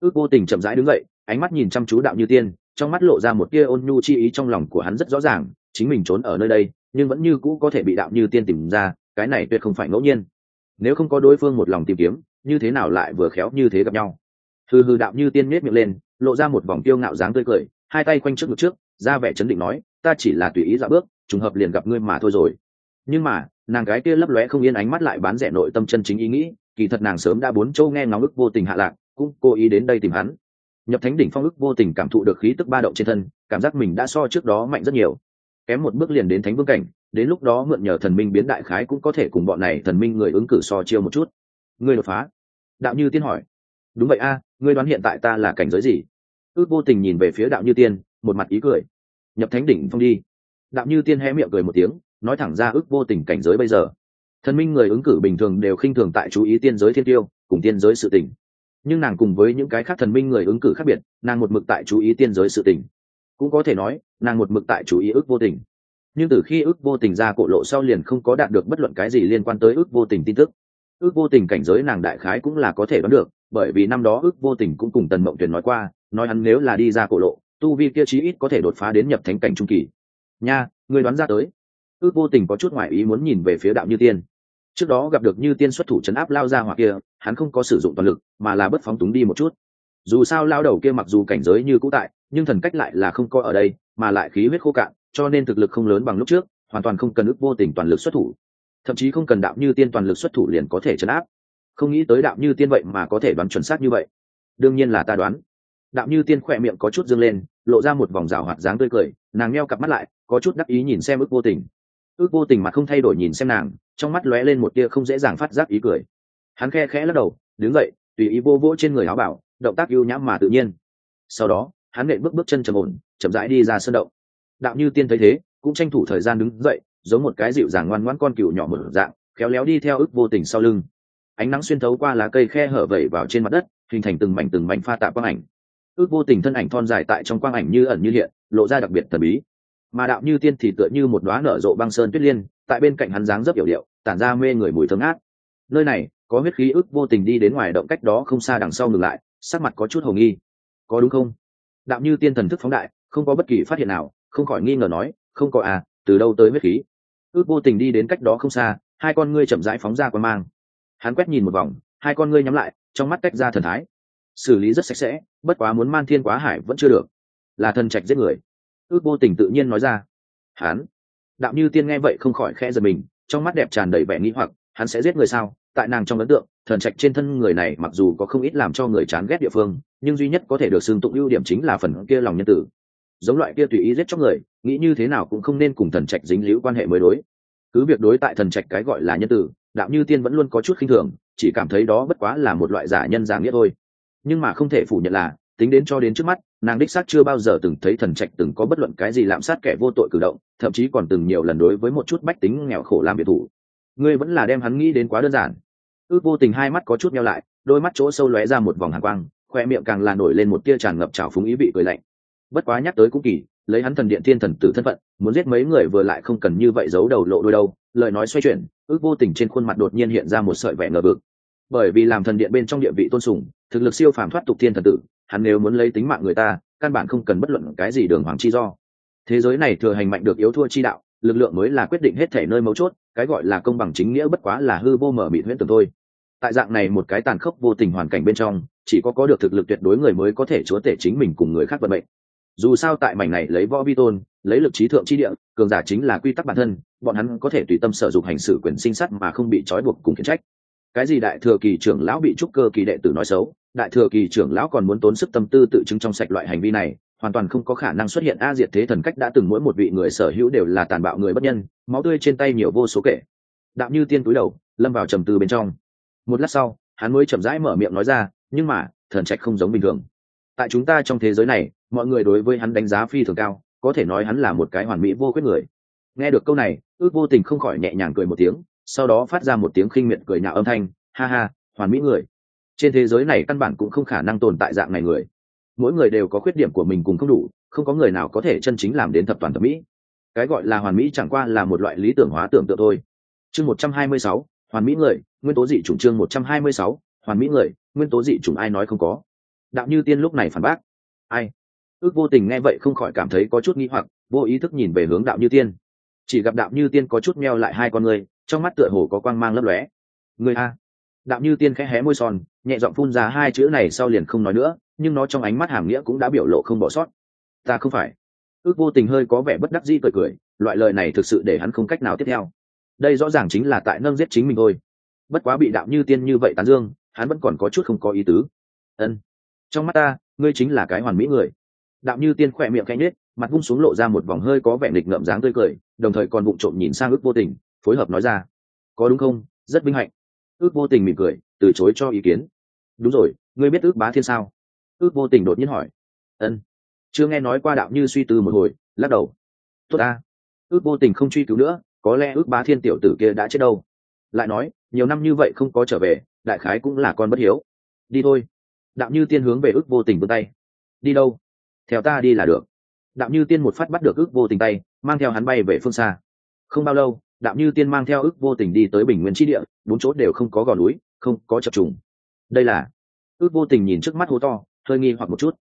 Speaker 1: Ước vô tình chậm rãi đứng dậy, ánh mắt nhìn chăm chú đạo như tiên, trong mắt lộ ra một tia ôn nhu chi ý trong lòng của hắn rất rõ ràng, chính mình trốn ở nơi đây, nhưng vẫn như cũ có thể bị đạo như tiên tìm ra, cái này tuyệt không phải ngẫu nhiên. Nếu không có đối phương một lòng tìm kiếm, như thế nào lại vừa khéo như thế gặp nhau? Hừ hừ đạo như tiên miết miệng lên, lộ ra một vòng tiêu ngạo dáng tươi cười, hai tay quanh trước ngực trước, ra vẻ chấn định nói, ta chỉ là tùy ý dạo bước, trùng hợp liền gặp ngươi mà thôi rồi. Nhưng mà nàng gái kia lấp lóe không yên ánh mắt lại bán rẻ nội tâm chân chính ý nghĩ, kỳ thật nàng sớm đã bốn châu nghe ngóng ức vô tình hạ lạc, cũng cố ý đến đây tìm hắn. Nhập thánh đỉnh phong ức vô tình cảm thụ được khí tức ba động trên thân, cảm giác mình đã so trước đó mạnh rất nhiều. Kém một bước liền đến thánh vương cảnh, đến lúc đó mượn nhờ thần minh biến đại khái cũng có thể cùng bọn này thần minh người ứng cử so chiêu một chút. Ngươi đột phá. Đạo như tiên hỏi. Đúng vậy a, ngươi đoán hiện tại ta là cảnh giới gì? Ước vô tình nhìn về phía đạo như tiên, một mặt ý cười. Nhập thánh đỉnh phong đi. Đạo như tiên hé miệng cười một tiếng nói thẳng ra ước vô tình cảnh giới bây giờ. Thần minh người ứng cử bình thường đều khinh thường tại chú ý tiên giới thiên tiêu, cùng tiên giới sự tình. Nhưng nàng cùng với những cái khác thần minh người ứng cử khác biệt, nàng một mực tại chú ý tiên giới sự tình. Cũng có thể nói, nàng một mực tại chú ý ước vô tình. Nhưng từ khi ước vô tình ra cổ lộ sau liền không có đạt được bất luận cái gì liên quan tới ước vô tình tin tức. Ước vô tình cảnh giới nàng đại khái cũng là có thể đoán được, bởi vì năm đó ước vô tình cũng cùng tần mộng tuyền nói qua, nói hắn nếu là đi ra cổ lộ, tu vi kia chí ít có thể đột phá đến nhập thánh cảnh trung kỳ. Nha người đoán ra tới ước vô tình có chút ngoại ý muốn nhìn về phía đạo như tiên. Trước đó gặp được như tiên xuất thủ chấn áp lao ra hoặc kia, hắn không có sử dụng toàn lực, mà là bất phóng túng đi một chút. Dù sao lao đầu kia mặc dù cảnh giới như cũ tại, nhưng thần cách lại là không có ở đây, mà lại khí huyết khô cạn, cho nên thực lực không lớn bằng lúc trước, hoàn toàn không cần ước vô tình toàn lực xuất thủ. Thậm chí không cần đạo như tiên toàn lực xuất thủ liền có thể chấn áp. Không nghĩ tới đạo như tiên vậy mà có thể đoán chuẩn xác như vậy. Đương nhiên là ta đoán. Đạo như tiên khỏe miệng có chút dâng lên, lộ ra một vòng rào hoạt dáng tươi cười, nàng meo cặp mắt lại, có chút đắc ý nhìn xem ước vô tình ước vô tình mặt không thay đổi nhìn xem nàng, trong mắt lóe lên một tia không dễ dàng phát giác ý cười. Hắn khe khẽ lắc đầu, đứng dậy, tùy ý vô vỗ trên người áo bảo, động tác ưu nhãm mà tự nhiên. Sau đó, hắn nghệ bước bước chân trầm ổn, chậm rãi đi ra sân động. Đạo như tiên thấy thế, cũng tranh thủ thời gian đứng dậy, giống một cái dịu dàng ngoan ngoãn con cừu nhỏ một dạng, khéo léo đi theo ước vô tình sau lưng. Ánh nắng xuyên thấu qua lá cây khe hở vẩy vào trên mặt đất, hình thành từng mảnh từng mảnh pha tạ quang ảnh. Ước vô tình thân ảnh thon dài tại trong quang ảnh như ẩn như hiện, lộ ra đặc biệt thần bí mà đạo như tiên thì tựa như một đoá nở rộ băng sơn tuyết liên, tại bên cạnh hắn dáng rất hiểu điệu, tản ra mê người mùi thơm ngát. Nơi này, có huyết khí ức vô tình đi đến ngoài động cách đó không xa đằng sau ngừng lại, sắc mặt có chút hồng nghi. Có đúng không? Đạo như tiên thần thức phóng đại, không có bất kỳ phát hiện nào, không khỏi nghi ngờ nói, không có à từ đâu tới huyết khí? Ước vô tình đi đến cách đó không xa, hai con ngươi chậm rãi phóng ra quan mang. Hắn quét nhìn một vòng, hai con ngươi nhắm lại, trong mắt tách ra thần thái. Xử lý rất sạch sẽ, bất quá muốn man thiên quá hải vẫn chưa được. Là thần trạch giết người ước vô tình tự nhiên nói ra. Hắn đạo như tiên nghe vậy không khỏi khẽ giật mình, trong mắt đẹp tràn đầy vẻ nghĩ hoặc, hắn sẽ giết người sao? Tại nàng trong ấn tượng, thần trạch trên thân người này mặc dù có không ít làm cho người chán ghét địa phương, nhưng duy nhất có thể được xưng tụng ưu điểm chính là phần kia lòng nhân tử. Giống loại kia tùy ý giết cho người, nghĩ như thế nào cũng không nên cùng thần trạch dính líu quan hệ mới đối. Cứ việc đối tại thần trạch cái gọi là nhân tử đạo như tiên vẫn luôn có chút khinh thường, chỉ cảm thấy đó bất quá là một loại giả nhân giả nghĩa thôi. Nhưng mà không thể phủ nhận là tính đến cho đến trước mắt, nàng đích xác chưa bao giờ từng thấy thần trạch từng có bất luận cái gì lạm sát kẻ vô tội cử động, thậm chí còn từng nhiều lần đối với một chút bách tính nghèo khổ làm biệt thủ. Ngươi vẫn là đem hắn nghĩ đến quá đơn giản. Ước vô tình hai mắt có chút nhau lại, đôi mắt chỗ sâu lóe ra một vòng hàng quang, khoe miệng càng là nổi lên một tia tràn ngập trào phúng ý vị cười lạnh. Bất quá nhắc tới cũng kỳ, lấy hắn thần điện thiên thần tử thân phận, muốn giết mấy người vừa lại không cần như vậy giấu đầu lộ đôi đâu, lời nói xoay chuyển, ước vô tình trên khuôn mặt đột nhiên hiện ra một sợi vẻ ngờ vực. Bởi vì làm thần điện bên trong địa vị tôn sùng, thực lực siêu phàm thoát tục thiên thần tử hắn nếu muốn lấy tính mạng người ta, căn bản không cần bất luận cái gì đường hoàng chi do. Thế giới này thừa hành mạnh được yếu thua chi đạo, lực lượng mới là quyết định hết thể nơi mấu chốt, cái gọi là công bằng chính nghĩa bất quá là hư vô mở mịt huyễn tưởng thôi. Tại dạng này một cái tàn khốc vô tình hoàn cảnh bên trong, chỉ có có được thực lực tuyệt đối người mới có thể chúa tể chính mình cùng người khác vận mệnh. Dù sao tại mảnh này lấy võ vi tôn, lấy lực trí thượng chi địa, cường giả chính là quy tắc bản thân, bọn hắn có thể tùy tâm sở dụng hành xử quyền sinh sát mà không bị trói buộc cùng khiển trách cái gì đại thừa kỳ trưởng lão bị trúc cơ kỳ đệ tử nói xấu, đại thừa kỳ trưởng lão còn muốn tốn sức tâm tư tự chứng trong sạch loại hành vi này, hoàn toàn không có khả năng xuất hiện a diệt thế thần cách đã từng mỗi một vị người sở hữu đều là tàn bạo người bất nhân, máu tươi trên tay nhiều vô số kể. Đạo như tiên túi đầu, lâm vào trầm tư bên trong. Một lát sau, hắn mới chậm rãi mở miệng nói ra, nhưng mà, thần trạch không giống bình thường. Tại chúng ta trong thế giới này, mọi người đối với hắn đánh giá phi thường cao, có thể nói hắn là một cái hoàn mỹ vô quyết người. Nghe được câu này, ước vô tình không khỏi nhẹ nhàng cười một tiếng sau đó phát ra một tiếng khinh miệt cười nhạo âm thanh, ha ha, hoàn mỹ người. Trên thế giới này căn bản cũng không khả năng tồn tại dạng này người. Mỗi người đều có khuyết điểm của mình cùng không đủ, không có người nào có thể chân chính làm đến thập toàn thẩm mỹ. Cái gọi là hoàn mỹ chẳng qua là một loại lý tưởng hóa tưởng tượng thôi. Chương một trăm hai mươi sáu, hoàn mỹ người, nguyên tố dị chủng chương một trăm hai mươi sáu, hoàn mỹ người, nguyên tố dị chủng ai nói không có? Đạo như tiên lúc này phản bác. Ai? Ước vô tình nghe vậy không khỏi cảm thấy có chút nghi hoặc, vô ý thức nhìn về hướng đạo như tiên. Chỉ gặp đạo như tiên có chút meo lại hai con người trong mắt tựa hồ có quang mang lấp lóe. Người a. Đạo như tiên khẽ hé môi son, nhẹ giọng phun ra hai chữ này sau liền không nói nữa, nhưng nó trong ánh mắt hàm nghĩa cũng đã biểu lộ không bỏ sót. Ta không phải. Ước vô tình hơi có vẻ bất đắc dĩ cười cười, loại lời này thực sự để hắn không cách nào tiếp theo. Đây rõ ràng chính là tại nâng giết chính mình thôi. Bất quá bị đạo như tiên như vậy tán dương, hắn vẫn còn có chút không có ý tứ. Ân. Trong mắt ta, ngươi chính là cái hoàn mỹ người. Đạo như tiên khỏe miệng canh nết mặt vung xuống lộ ra một vòng hơi có vẻ nghịch ngợm dáng tươi cười, đồng thời còn bụng trộm nhìn sang ước vô tình phối hợp nói ra. Có đúng không? Rất vinh hạnh. Ước vô tình mỉm cười, từ chối cho ý kiến. Đúng rồi, ngươi biết ước bá thiên sao? Ước vô tình đột nhiên hỏi. Ân. Chưa nghe nói qua đạo như suy tư một hồi, lắc đầu. Tốt ta. Ước vô tình không truy cứu nữa, có lẽ ước bá thiên tiểu tử kia đã chết đâu. Lại nói, nhiều năm như vậy không có trở về, đại khái cũng là con bất hiếu. Đi thôi. Đạo như tiên hướng về ước vô tình vươn tay. Đi đâu? Theo ta đi là được. Đạo như tiên một phát bắt được ước vô tình tay, mang theo hắn bay về phương xa. Không bao lâu đạo như tiên mang theo ước vô tình đi tới bình nguyên tri địa, bốn chỗ đều không có gò núi, không có chập trùng. Đây là, ước vô tình nhìn trước mắt hố to, hơi nghi hoặc một chút.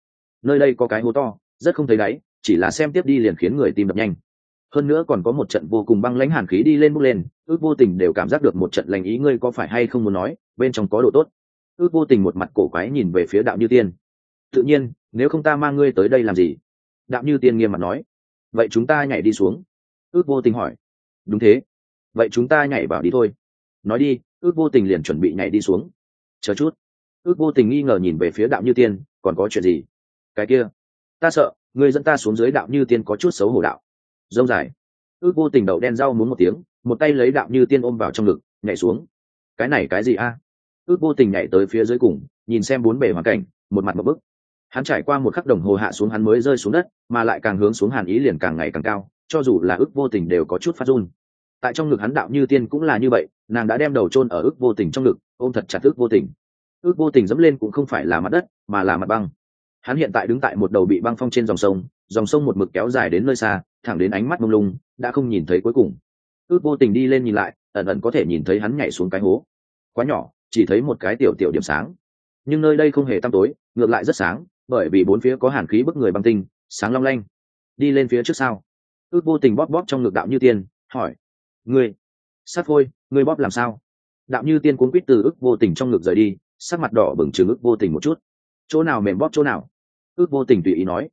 Speaker 1: Nơi đây có cái hố to, rất không thấy đáy, chỉ là xem tiếp đi liền khiến người tim đập nhanh. Hơn nữa còn có một trận vô cùng băng lãnh hàn khí đi lên bước lên, ước vô tình đều cảm giác được một trận lành ý, ngươi có phải hay không muốn nói, bên trong có độ tốt. Ước vô tình một mặt cổ quái nhìn về phía đạo như tiên. Tự nhiên, nếu không ta mang ngươi tới đây làm gì? Đạo như tiên nghiêm mặt nói. Vậy chúng ta nhảy đi xuống. Ước vô tình hỏi đúng thế. Vậy chúng ta nhảy vào đi thôi. Nói đi, ước vô tình liền chuẩn bị nhảy đi xuống. Chờ chút. Ước vô tình nghi ngờ nhìn về phía đạo như tiên, còn có chuyện gì? Cái kia. Ta sợ, người dẫn ta xuống dưới đạo như tiên có chút xấu hổ đạo. Dông dài. Ước vô tình đậu đen rau muốn một tiếng, một tay lấy đạo như tiên ôm vào trong ngực, nhảy xuống. Cái này cái gì a? Ước vô tình nhảy tới phía dưới cùng, nhìn xem bốn bề hoàn cảnh, một mặt một bức. Hắn trải qua một khắc đồng hồ hạ xuống hắn mới rơi xuống đất, mà lại càng hướng xuống hàn ý liền càng ngày càng cao cho dù là ước vô tình đều có chút phát run. Tại trong ngực hắn đạo như tiên cũng là như vậy, nàng đã đem đầu chôn ở ước vô tình trong ngực, ôm thật chặt ước vô tình. Ước vô tình dẫm lên cũng không phải là mặt đất, mà là mặt băng. Hắn hiện tại đứng tại một đầu bị băng phong trên dòng sông dòng sông một mực kéo dài đến nơi xa, thẳng đến ánh mắt mông lung, đã không nhìn thấy cuối cùng. Ước vô tình đi lên nhìn lại, ẩn ẩn có thể nhìn thấy hắn nhảy xuống cái hố. Quá nhỏ, chỉ thấy một cái tiểu tiểu điểm sáng. Nhưng nơi đây không hề tăm tối, ngược lại rất sáng, bởi vì bốn phía có hàn khí bức người băng tinh, sáng long lanh. Đi lên phía trước sau ước vô tình bóp bóp trong ngực đạo như tiên, hỏi, ngươi sát phôi ngươi bóp làm sao? Đạo như tiên cuốn quýt từ ước vô tình trong ngực rời đi, sắc mặt đỏ bừng chừng ước vô tình một chút. Chỗ nào mềm bóp chỗ nào? Ước vô tình tùy ý nói.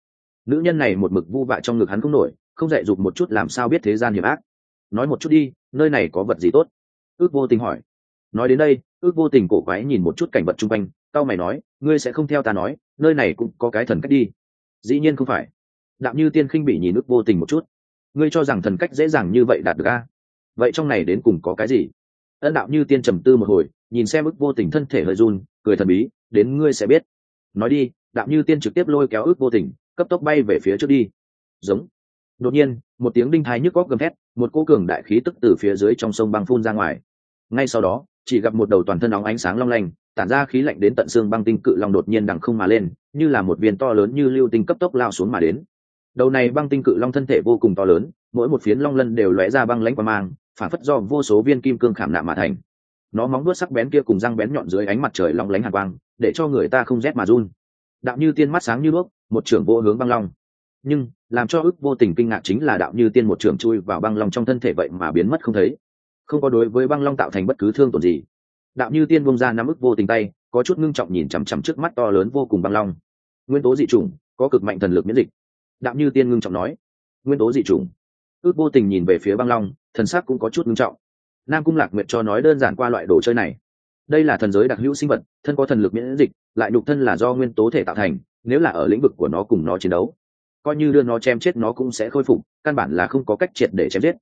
Speaker 1: Nữ nhân này một mực vu vạ trong ngực hắn không nổi, không dạy dục một chút làm sao biết thế gian hiểm ác. Nói một chút đi, nơi này có vật gì tốt? Ước vô tình hỏi. Nói đến đây, ước vô tình cổ quái nhìn một chút cảnh vật chung quanh tao mày nói, ngươi sẽ không theo ta nói, nơi này cũng có cái thần cách đi. Dĩ nhiên không phải. Đạo như tiên khinh bị nhìn ước vô tình một chút ngươi cho rằng thần cách dễ dàng như vậy đạt được a? Vậy trong này đến cùng có cái gì? Ân đạo như tiên trầm tư một hồi, nhìn xem ước vô tình thân thể hơi run, cười thần bí, đến ngươi sẽ biết. Nói đi, đạo như tiên trực tiếp lôi kéo ước vô tình, cấp tốc bay về phía trước đi. Giống. Đột nhiên, một tiếng đinh thái nhức góc gầm thét, một cô cường đại khí tức từ phía dưới trong sông băng phun ra ngoài. Ngay sau đó, chỉ gặp một đầu toàn thân óng ánh sáng long lanh, tản ra khí lạnh đến tận xương băng tinh cự long đột nhiên đằng không mà lên, như là một viên to lớn như lưu tinh cấp tốc lao xuống mà đến đầu này băng tinh cự long thân thể vô cùng to lớn, mỗi một phiến long lân đều lóe ra băng lãnh qua mang, phản phất do vô số viên kim cương khảm nạm mà thành. Nó móng đuốt sắc bén kia cùng răng bén nhọn dưới ánh mặt trời long lánh hàn quang, để cho người ta không rét mà run. Đạo như tiên mắt sáng như đuốc, một trưởng vô hướng băng long. Nhưng, làm cho ức vô tình kinh ngạc chính là đạo như tiên một trưởng chui vào băng long trong thân thể vậy mà biến mất không thấy. Không có đối với băng long tạo thành bất cứ thương tổn gì. Đạo như tiên bông ra nắm ức vô tình tay, có chút ngưng trọng nhìn chằm chằm trước mắt to lớn vô cùng băng long. Nguyên tố dị chủng, có cực mạnh thần lực miễn dịch đạo như tiên ngưng trọng nói. Nguyên tố dị chủng. Ước vô tình nhìn về phía băng long, thần sắc cũng có chút ngưng trọng. Nam cung lạc nguyện cho nói đơn giản qua loại đồ chơi này. Đây là thần giới đặc hữu sinh vật, thân có thần lực miễn dịch, lại đục thân là do nguyên tố thể tạo thành, nếu là ở lĩnh vực của nó cùng nó chiến đấu, coi như đưa nó chém chết nó cũng sẽ khôi phục, căn bản là không có cách triệt để chém giết.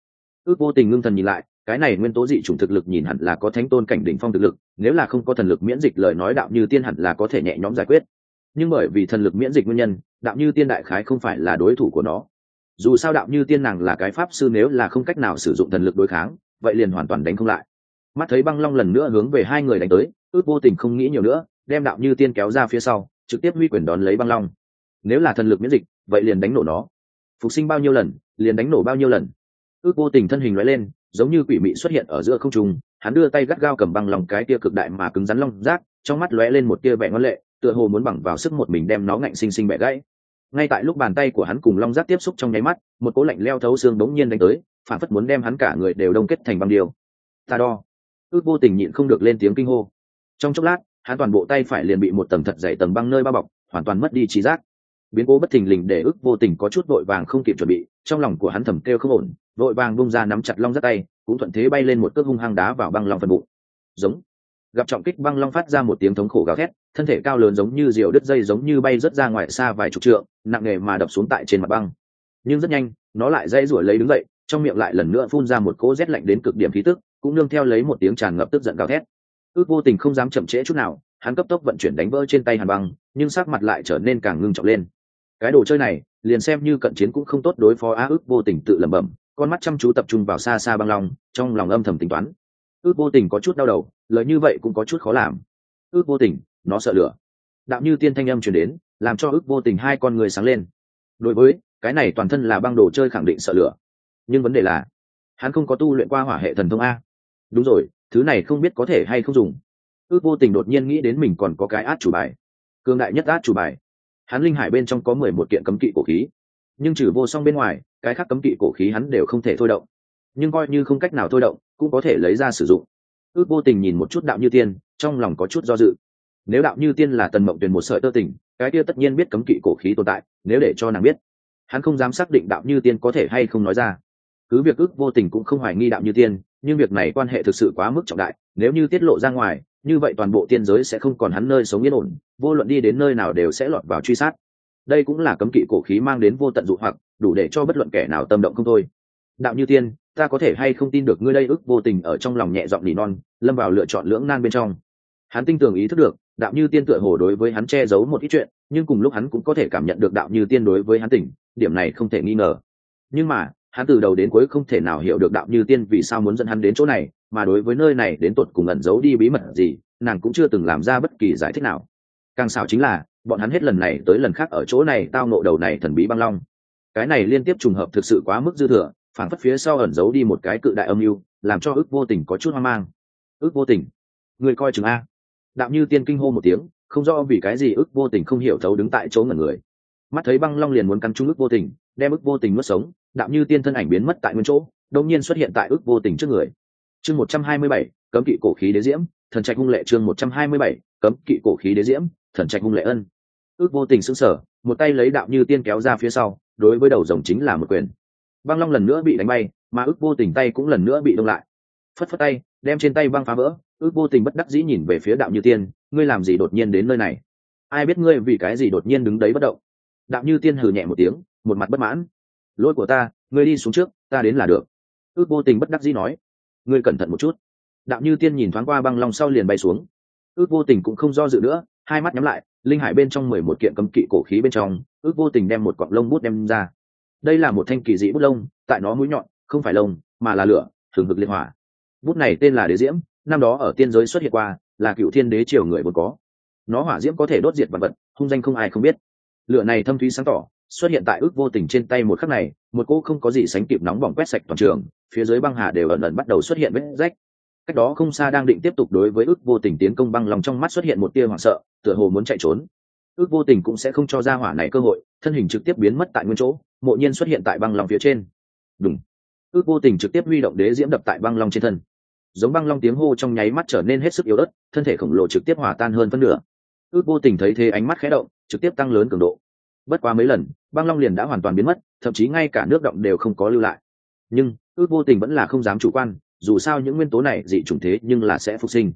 Speaker 1: Ước vô tình ngưng thần nhìn lại, cái này nguyên tố dị chủng thực lực nhìn hẳn là có thánh tôn cảnh đỉnh phong thực lực, nếu là không có thần lực miễn dịch lời nói đạo như tiên hẳn là có thể nhẹ nhõm giải quyết nhưng bởi vì thần lực miễn dịch nguyên nhân, đạo như tiên đại khái không phải là đối thủ của nó. Dù sao đạo như tiên nàng là cái pháp sư nếu là không cách nào sử dụng thần lực đối kháng, vậy liền hoàn toàn đánh không lại. Mắt thấy băng long lần nữa hướng về hai người đánh tới, ước vô tình không nghĩ nhiều nữa, đem đạo như tiên kéo ra phía sau, trực tiếp huy quyền đón lấy băng long. Nếu là thần lực miễn dịch, vậy liền đánh nổ nó. Phục sinh bao nhiêu lần, liền đánh nổ bao nhiêu lần. Ước vô tình thân hình nói lên, giống như quỷ mị xuất hiện ở giữa không trung, hắn đưa tay gắt gao cầm băng lòng cái tia cực đại mà cứng rắn long rác trong mắt lóe lên một tia vẻ ngân lệ tựa hồ muốn bằng vào sức một mình đem nó ngạnh xinh xinh bẻ gãy. Ngay tại lúc bàn tay của hắn cùng long giáp tiếp xúc trong nháy mắt, một cỗ lạnh leo thấu xương đống nhiên đánh tới, phản phất muốn đem hắn cả người đều đông kết thành băng điều ta đo. Ước vô tình nhịn không được lên tiếng kinh hô. Trong chốc lát, hắn toàn bộ tay phải liền bị một tầng thật dày tầng băng nơi bao bọc, hoàn toàn mất đi trí giác. Biến cố bất thình lình để ước vô tình có chút vội vàng không kịp chuẩn bị, trong lòng của hắn thầm kêu không ổn, vội vàng bung ra nắm chặt long giáp tay, cũng thuận thế bay lên một cước hung hăng đá vào băng lòng phần bụng. Giống gặp trọng kích băng long phát ra một tiếng thống khổ gào thét, thân thể cao lớn giống như diều đứt dây giống như bay rớt ra ngoài xa vài chục trượng, nặng nề mà đập xuống tại trên mặt băng. Nhưng rất nhanh, nó lại dây rủi lấy đứng dậy, trong miệng lại lần nữa phun ra một cỗ rét lạnh đến cực điểm khí tức, cũng nương theo lấy một tiếng tràn ngập tức giận gào thét. Ước vô tình không dám chậm trễ chút nào, hắn cấp tốc vận chuyển đánh vỡ trên tay hàn băng, nhưng sắc mặt lại trở nên càng ngưng trọng lên. Cái đồ chơi này, liền xem như cận chiến cũng không tốt đối phó á, ước vô tình tự lẩm bẩm, con mắt chăm chú tập trung vào xa xa băng long, trong lòng âm thầm tính toán ước vô tình có chút đau đầu, lời như vậy cũng có chút khó làm. Ước vô tình, nó sợ lửa. Đạo như tiên thanh âm chuyển đến, làm cho ước vô tình hai con người sáng lên. Đối với, cái này toàn thân là băng đồ chơi khẳng định sợ lửa. Nhưng vấn đề là, hắn không có tu luyện qua hỏa hệ thần thông a. Đúng rồi, thứ này không biết có thể hay không dùng. Ước vô tình đột nhiên nghĩ đến mình còn có cái át chủ bài. Cương đại nhất át chủ bài. Hắn linh hải bên trong có mười một kiện cấm kỵ cổ khí. Nhưng trừ vô song bên ngoài, cái khác cấm kỵ cổ khí hắn đều không thể thôi động. Nhưng coi như không cách nào thôi động cũng có thể lấy ra sử dụng. Ước vô tình nhìn một chút đạo như tiên, trong lòng có chút do dự. Nếu đạo như tiên là tần mộng tuyền một sợi tơ tình, cái kia tất nhiên biết cấm kỵ cổ khí tồn tại, nếu để cho nàng biết, hắn không dám xác định đạo như tiên có thể hay không nói ra. Cứ việc ước vô tình cũng không hoài nghi đạo như tiên, nhưng việc này quan hệ thực sự quá mức trọng đại, nếu như tiết lộ ra ngoài, như vậy toàn bộ tiên giới sẽ không còn hắn nơi sống yên ổn, vô luận đi đến nơi nào đều sẽ lọt vào truy sát. Đây cũng là cấm kỵ cổ khí mang đến vô tận dụ hoặc, đủ để cho bất luận kẻ nào tâm động không thôi. Đạo như tiên ta có thể hay không tin được ngươi đây ức vô tình ở trong lòng nhẹ giọng nỉ non, lâm vào lựa chọn lưỡng nan bên trong. Hắn tinh tường ý thức được, đạo như tiên tựa hồ đối với hắn che giấu một ít chuyện, nhưng cùng lúc hắn cũng có thể cảm nhận được đạo như tiên đối với hắn tỉnh, điểm này không thể nghi ngờ. Nhưng mà, hắn từ đầu đến cuối không thể nào hiểu được đạo như tiên vì sao muốn dẫn hắn đến chỗ này, mà đối với nơi này đến tột cùng ẩn giấu đi bí mật gì, nàng cũng chưa từng làm ra bất kỳ giải thích nào. Càng xảo chính là, bọn hắn hết lần này tới lần khác ở chỗ này tao nộ đầu này thần bí băng long. Cái này liên tiếp trùng hợp thực sự quá mức dư thừa phản phất phía sau ẩn giấu đi một cái cự đại âm mưu, làm cho ước vô tình có chút hoang mang. Ước vô tình? Người coi chừng a. Đạo như tiên kinh hô một tiếng, không rõ vì cái gì ước vô tình không hiểu thấu đứng tại chỗ ngẩn người. Mắt thấy băng long liền muốn cắn trúng ước vô tình, đem ước vô tình nuốt sống, đạo như tiên thân ảnh biến mất tại nguyên chỗ đông nhiên xuất hiện tại ước vô tình trước người. Chương một trăm hai mươi bảy, cấm kỵ cổ khí đế diễm, thần trạch hung lệ chương một trăm hai mươi bảy, cấm kỵ cổ khí đế diễm, thần trạch hung lệ ân. Ước vô tình sững sờ, một tay lấy đạo như tiên kéo ra phía sau, đối với đầu rồng chính là một quyền băng long lần nữa bị đánh bay, mà ước vô tình tay cũng lần nữa bị đông lại. Phất phất tay, đem trên tay băng phá vỡ, ước vô tình bất đắc dĩ nhìn về phía đạo như tiên, ngươi làm gì đột nhiên đến nơi này? Ai biết ngươi vì cái gì đột nhiên đứng đấy bất động? Đạo như tiên hừ nhẹ một tiếng, một mặt bất mãn. Lỗi của ta, ngươi đi xuống trước, ta đến là được. Ước vô tình bất đắc dĩ nói. Ngươi cẩn thận một chút. Đạo như tiên nhìn thoáng qua băng long sau liền bay xuống. Ước vô tình cũng không do dự nữa, hai mắt nhắm lại, linh hải bên trong mười một kiện cấm kỵ cổ khí bên trong, ước vô tình đem một cọng lông bút đem ra đây là một thanh kỳ dị bút lông, tại nó mũi nhọn, không phải lông, mà là lửa, thường hực liên hỏa. Bút này tên là đế diễm, năm đó ở tiên giới xuất hiện qua, là cựu thiên đế triều người vốn có. Nó hỏa diễm có thể đốt diệt vật vật, hung danh không ai không biết. Lửa này thâm thúy sáng tỏ, xuất hiện tại ước vô tình trên tay một khắc này, một cô không có gì sánh kịp nóng bỏng quét sạch toàn trường, phía dưới băng hà đều ẩn ẩn bắt đầu xuất hiện vết rách. Cách đó không xa đang định tiếp tục đối với ước vô tình tiến công băng lòng trong mắt xuất hiện một tia hoảng sợ, tựa hồ muốn chạy trốn. Ước vô tình cũng sẽ không cho ra hỏa này cơ hội, thân hình trực tiếp biến mất tại nguyên chỗ mộ nhiên xuất hiện tại băng lòng phía trên. Đúng ước vô tình trực tiếp huy động đế diễm đập tại băng long trên thân. Giống băng long tiếng hô trong nháy mắt trở nên hết sức yếu ớt, thân thể khổng lồ trực tiếp hòa tan hơn phân nửa. Ước vô tình thấy thế ánh mắt khẽ động, trực tiếp tăng lớn cường độ. Bất quá mấy lần, băng long liền đã hoàn toàn biến mất, thậm chí ngay cả nước động đều không có lưu lại. Nhưng, ước vô tình vẫn là không dám chủ quan, dù sao những nguyên tố này dị chủng thế nhưng là sẽ phục sinh.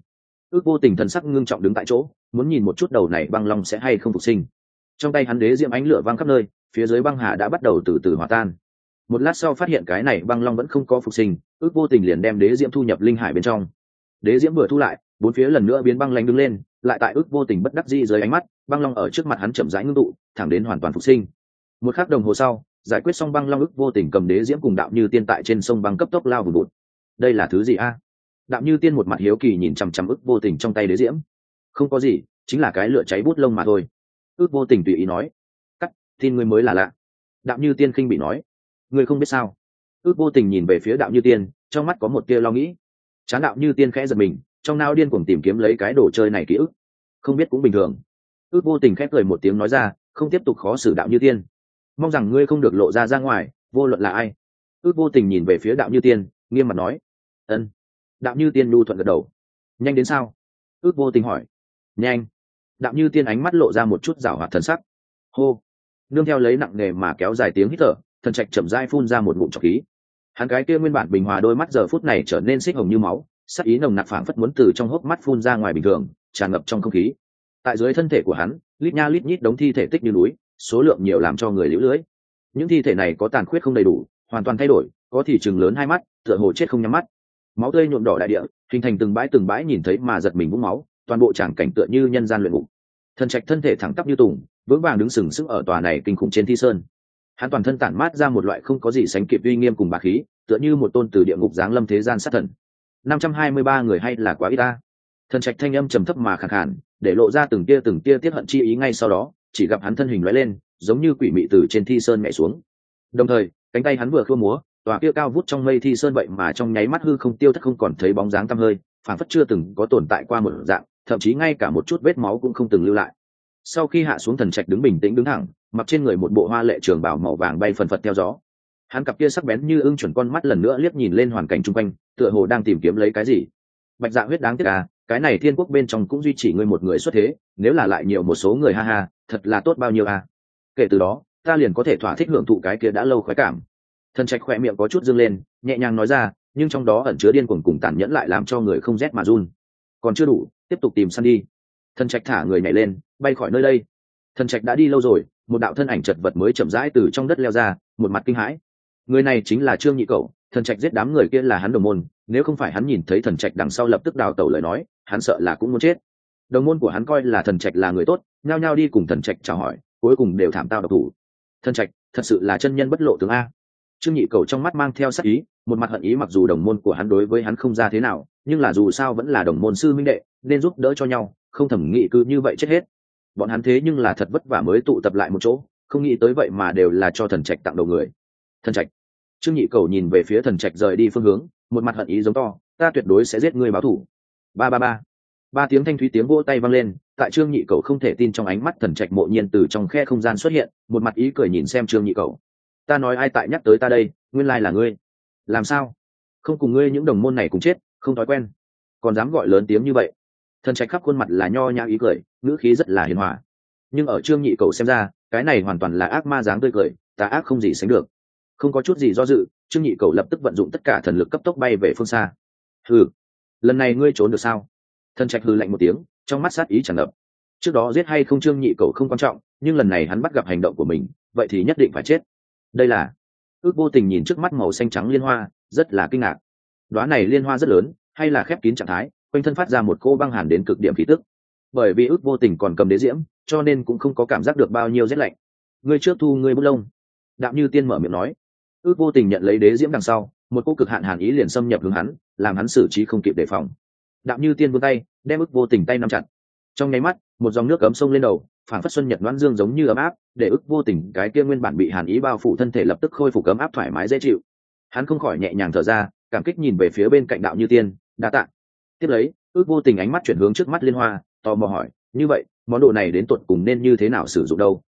Speaker 1: Ước vô tình thần sắc ngưng trọng đứng tại chỗ, muốn nhìn một chút đầu này băng long sẽ hay không phục sinh. Trong tay hắn đế diễm ánh lửa văng khắp nơi phía dưới băng hà đã bắt đầu từ từ hòa tan. Một lát sau phát hiện cái này băng long vẫn không có phục sinh, ước vô tình liền đem đế diễm thu nhập linh hải bên trong. Đế diễm vừa thu lại, bốn phía lần nữa biến băng lanh đứng lên, lại tại ước vô tình bất đắc di dưới ánh mắt, băng long ở trước mặt hắn chậm rãi ngưng tụ, thẳng đến hoàn toàn phục sinh. Một khắc đồng hồ sau, giải quyết xong băng long ước vô tình cầm đế diễm cùng đạo như tiên tại trên sông băng cấp tốc lao vùn vụt. Đây là thứ gì a? Đạo như tiên một mặt hiếu kỳ nhìn chằm chằm ước vô tình trong tay đế diễm. Không có gì, chính là cái lửa cháy bút lông mà thôi. Ước vô tình tùy ý nói tin ngươi mới là lạ. Đạo như tiên khinh bị nói. Ngươi không biết sao? Ước vô tình nhìn về phía đạo như tiên, trong mắt có một tia lo nghĩ. Chán đạo như tiên khẽ giật mình, trong nao điên cuồng tìm kiếm lấy cái đồ chơi này ký ức. Không biết cũng bình thường. Ước vô tình khép cười một tiếng nói ra, không tiếp tục khó xử đạo như tiên. Mong rằng ngươi không được lộ ra ra ngoài, vô luận là ai. Ước vô tình nhìn về phía đạo như tiên, nghiêm mặt nói. Ân. Đạo như tiên lưu thuận gật đầu. Nhanh đến sao? Ước vô tình hỏi. Nhanh. Đạo như tiên ánh mắt lộ ra một chút rảo hoạt thần sắc. Hô nương theo lấy nặng nề mà kéo dài tiếng hít thở, thần trạch chậm dai phun ra một ngụm trọc khí. Hắn cái kia nguyên bản bình hòa đôi mắt giờ phút này trở nên xích hồng như máu, sắc ý nồng nặc phảng phất muốn từ trong hốc mắt phun ra ngoài bình thường, tràn ngập trong không khí. Tại dưới thân thể của hắn, lít nha lít nhít đống thi thể tích như núi, số lượng nhiều làm cho người lũ lưỡi những thi thể này có tàn khuyết không đầy đủ, hoàn toàn thay đổi, có thì chừng lớn hai mắt, tựa hồ chết không nhắm mắt. Máu tươi nhuộm đỏ đại địa, hình thành từng bãi từng bãi nhìn thấy mà giật mình vũng máu, toàn bộ tràng cảnh tựa như nhân gian luyện ngục. Thần trạch thân thể thẳng tắp như tùng vững vàng đứng sừng sững ở tòa này kinh khủng trên thi sơn. Hắn toàn thân tản mát ra một loại không có gì sánh kịp uy nghiêm cùng bà khí tựa như một tôn từ địa ngục giáng lâm thế gian sát thần. Năm trăm hai mươi ba người hay là quá ít ta. Thần trạch thanh âm trầm thấp mà khẳng hẳn, để lộ ra từng tia từng tia tiết hận chi ý ngay sau đó chỉ gặp hắn thân hình lóe lên giống như quỷ mị từ trên thi sơn nhảy xuống. Đồng thời cánh tay hắn vừa khua múa tòa kia cao vút trong mây thi sơn vậy mà trong nháy mắt hư không tiêu thất không còn thấy bóng dáng tăm hơi phản phất chưa từng có tồn tại qua một dạng thậm chí ngay cả một chút vết máu cũng không từng lưu lại sau khi hạ xuống thần trạch đứng bình tĩnh đứng thẳng, mặc trên người một bộ hoa lệ trường bảo màu vàng bay phần phật theo gió. Hắn cặp kia sắc bén như ưng chuẩn con mắt lần nữa liếc nhìn lên hoàn cảnh chung quanh, tựa hồ đang tìm kiếm lấy cái gì. Bạch dạ huyết đáng tiếc à cái này thiên quốc bên trong cũng duy trì ngươi một người xuất thế, nếu là lại nhiều một số người ha ha, thật là tốt bao nhiêu à. Kể từ đó, ta liền có thể thỏa thích hưởng thụ cái kia đã lâu khoái cảm. Thần trạch khỏe miệng có chút dâng lên, nhẹ nhàng nói ra, nhưng trong đó ẩn chứa điên cuồng cùng tàn nhẫn lại làm cho người không rét mà run. Còn chưa đủ, tiếp tục tìm săn đi thần trạch thả người nhảy lên, bay khỏi nơi đây. Thần trạch đã đi lâu rồi, một đạo thân ảnh chật vật mới chậm rãi từ trong đất leo ra, một mặt kinh hãi. Người này chính là trương nhị cậu thần trạch giết đám người kia là hắn đồng môn, nếu không phải hắn nhìn thấy thần trạch đằng sau lập tức đào tẩu lời nói, hắn sợ là cũng muốn chết. Đồng môn của hắn coi là thần trạch là người tốt, nhao nhao đi cùng thần trạch chào hỏi, cuối cùng đều thảm tao độc thủ. Thần trạch, thật sự là chân nhân bất lộ tướng a. Trương nhị cầu trong mắt mang theo sắc ý, một mặt hận ý mặc dù đồng môn của hắn đối với hắn không ra thế nào, nhưng là dù sao vẫn là đồng môn sư minh đệ, nên giúp đỡ cho nhau không thẩm nghị cứ như vậy chết hết. Bọn hắn thế nhưng là thật vất vả mới tụ tập lại một chỗ, không nghĩ tới vậy mà đều là cho thần trạch tặng đầu người. Thần trạch. Trương nhị cầu nhìn về phía thần trạch rời đi phương hướng, một mặt hận ý giống to, ta tuyệt đối sẽ giết ngươi báo thủ. Ba ba ba. Ba tiếng thanh thúy tiếng vỗ tay vang lên, tại trương nhị cầu không thể tin trong ánh mắt thần trạch mộ nhiên từ trong khe không gian xuất hiện, một mặt ý cười nhìn xem trương nhị cầu. Ta nói ai tại nhắc tới ta đây, nguyên lai là ngươi. Làm sao? Không cùng ngươi những đồng môn này cùng chết, không thói quen. Còn dám gọi lớn tiếng như vậy thần trạch khắp khuôn mặt là nho nhã ý cười, ngữ khí rất là hiền hòa. Nhưng ở trương nhị cầu xem ra, cái này hoàn toàn là ác ma dáng tươi cười, tà ác không gì sánh được. Không có chút gì do dự, trương nhị cầu lập tức vận dụng tất cả thần lực cấp tốc bay về phương xa. Hừ, lần này ngươi trốn được sao? Thần trạch hừ lạnh một tiếng, trong mắt sát ý tràn ngập. Trước đó giết hay không trương nhị cầu không quan trọng, nhưng lần này hắn bắt gặp hành động của mình, vậy thì nhất định phải chết. Đây là, ước vô tình nhìn trước mắt màu xanh trắng liên hoa, rất là kinh ngạc. Đoá này liên hoa rất lớn, hay là khép kín trạng thái? Quanh thân phát ra một cô băng hàn đến cực điểm khí tức. Bởi vì ước vô tình còn cầm đế diễm, cho nên cũng không có cảm giác được bao nhiêu rét lạnh. Ngươi trước thu ngươi bút lông. Đạo như tiên mở miệng nói. Ước vô tình nhận lấy đế diễm đằng sau, một cô cực hạn hàn ý liền xâm nhập hướng hắn, làm hắn xử trí không kịp đề phòng. Đạo như tiên vươn tay, đem ước vô tình tay nắm chặt. Trong nháy mắt, một dòng nước cấm sông lên đầu phản phất xuân nhật đoán dương giống như ấm áp, để ức vô tình cái kia nguyên bản bị hàn ý bao phủ thân thể lập tức khôi phục ấm áp thoải mái dễ chịu. Hắn không khỏi nhẹ nhàng thở ra, cảm kích nhìn về phía bên cạnh đạo như tiên, đa tạ tiếp lấy, ước vô tình ánh mắt chuyển hướng trước mắt liên hoa, tò mò hỏi, như vậy, món đồ này đến tột cùng nên như thế nào sử dụng đâu?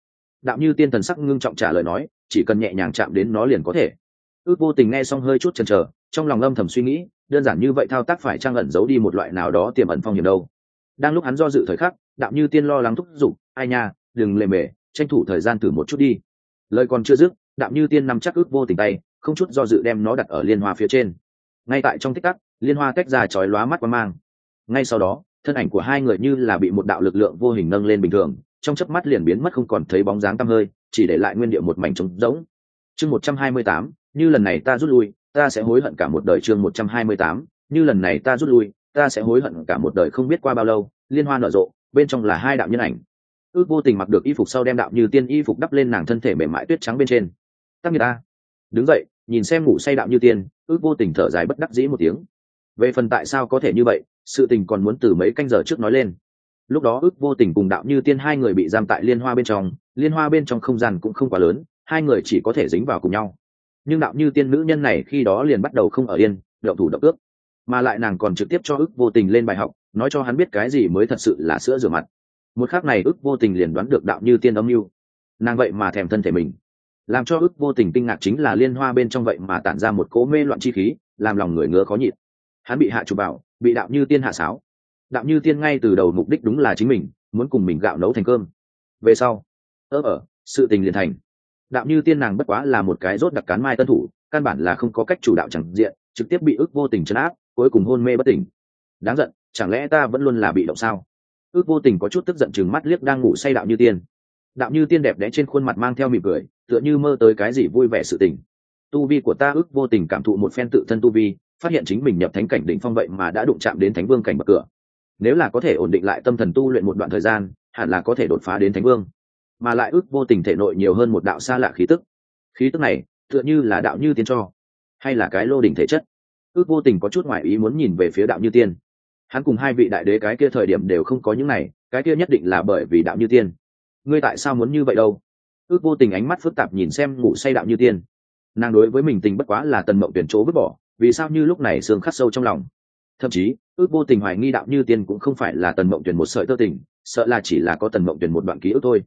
Speaker 1: Đạo như tiên thần sắc ngưng trọng trả lời nói, chỉ cần nhẹ nhàng chạm đến nó liền có thể. Ước vô tình nghe xong hơi chút chần chờ, trong lòng âm thầm suy nghĩ, đơn giản như vậy thao tác phải trang ẩn giấu đi một loại nào đó tiềm ẩn phong hiểm đâu. Đang lúc hắn do dự thời khắc đạo như tiên lo lắng thúc giục, ai nha, đừng lề mề, tranh thủ thời gian thử một chút đi. Lời còn chưa dứt đạo như tiên nằm chắc ước vô tình tay, không chút do dự đem nó đặt ở liên hoa phía trên ngay tại trong tích tắc, liên hoa tách ra chói lóa mắt qua mang. Ngay sau đó, thân ảnh của hai người như là bị một đạo lực lượng vô hình nâng lên bình thường, trong chớp mắt liền biến mất không còn thấy bóng dáng tăm hơi, chỉ để lại nguyên điệu một mảnh trống rỗng. Chương một trăm hai mươi tám, như lần này ta rút lui, ta sẽ hối hận cả một đời. Chương một trăm hai mươi tám, như lần này ta rút lui, ta sẽ hối hận cả một đời không biết qua bao lâu. Liên hoa nở rộ, bên trong là hai đạo nhân ảnh. Ước vô tình mặc được y phục sau đem đạo như tiên y phục đắp lên nàng thân thể mềm mại tuyết trắng bên trên. Tắc người ta. Đứng dậy, nhìn xem ngủ say đạo như tiên ước vô tình thở dài bất đắc dĩ một tiếng. Về phần tại sao có thể như vậy, sự tình còn muốn từ mấy canh giờ trước nói lên. Lúc đó ước vô tình cùng đạo như tiên hai người bị giam tại liên hoa bên trong, liên hoa bên trong không gian cũng không quá lớn, hai người chỉ có thể dính vào cùng nhau. Nhưng đạo như tiên nữ nhân này khi đó liền bắt đầu không ở yên đậu thủ đậu ước. Mà lại nàng còn trực tiếp cho ước vô tình lên bài học, nói cho hắn biết cái gì mới thật sự là sữa rửa mặt. Một khác này ước vô tình liền đoán được đạo như tiên âm mưu. Nàng vậy mà thèm thân thể mình làm cho ước vô tình kinh ngạc chính là liên hoa bên trong vậy mà tản ra một cỗ mê loạn chi khí, làm lòng người ngứa khó nhịn. Hắn bị hạ chụp bảo, bị đạo như tiên hạ sáo. Đạo như tiên ngay từ đầu mục đích đúng là chính mình, muốn cùng mình gạo nấu thành cơm. Về sau ớ ở ờ, sự tình liền thành. Đạo như tiên nàng bất quá là một cái rốt đặc cán mai tân thủ, căn bản là không có cách chủ đạo chẳng diện, trực tiếp bị ước vô tình chấn áp, cuối cùng hôn mê bất tỉnh. Đáng giận, chẳng lẽ ta vẫn luôn là bị động sao? Ước vô tình có chút tức giận chừng mắt liếc đang ngủ say đạo như tiên. Đạo như tiên đẹp đẽ trên khuôn mặt mang theo mỉm cười tựa như mơ tới cái gì vui vẻ sự tình. Tu vi của ta ước vô tình cảm thụ một phen tự thân tu vi, phát hiện chính mình nhập thánh cảnh đỉnh phong vậy mà đã đụng chạm đến thánh vương cảnh bậc cửa. Nếu là có thể ổn định lại tâm thần tu luyện một đoạn thời gian, hẳn là có thể đột phá đến thánh vương. Mà lại ước vô tình thể nội nhiều hơn một đạo xa lạ khí tức. Khí tức này, tựa như là đạo như tiên cho, hay là cái lô đỉnh thể chất. Ước vô tình có chút ngoại ý muốn nhìn về phía đạo như tiên. Hắn cùng hai vị đại đế cái kia thời điểm đều không có những này, cái kia nhất định là bởi vì đạo như tiên. Ngươi tại sao muốn như vậy đâu? Ước vô tình ánh mắt phức tạp nhìn xem ngủ say đạo như tiên. Nàng đối với mình tình bất quá là tần mộng tuyển chỗ vứt bỏ, vì sao như lúc này sương khắc sâu trong lòng? Thậm chí, ước vô tình hoài nghi đạo như tiên cũng không phải là tần mộng tuyển một sợi tơ tình, sợ là chỉ là có tần mộng tuyển một đoạn ký ức thôi.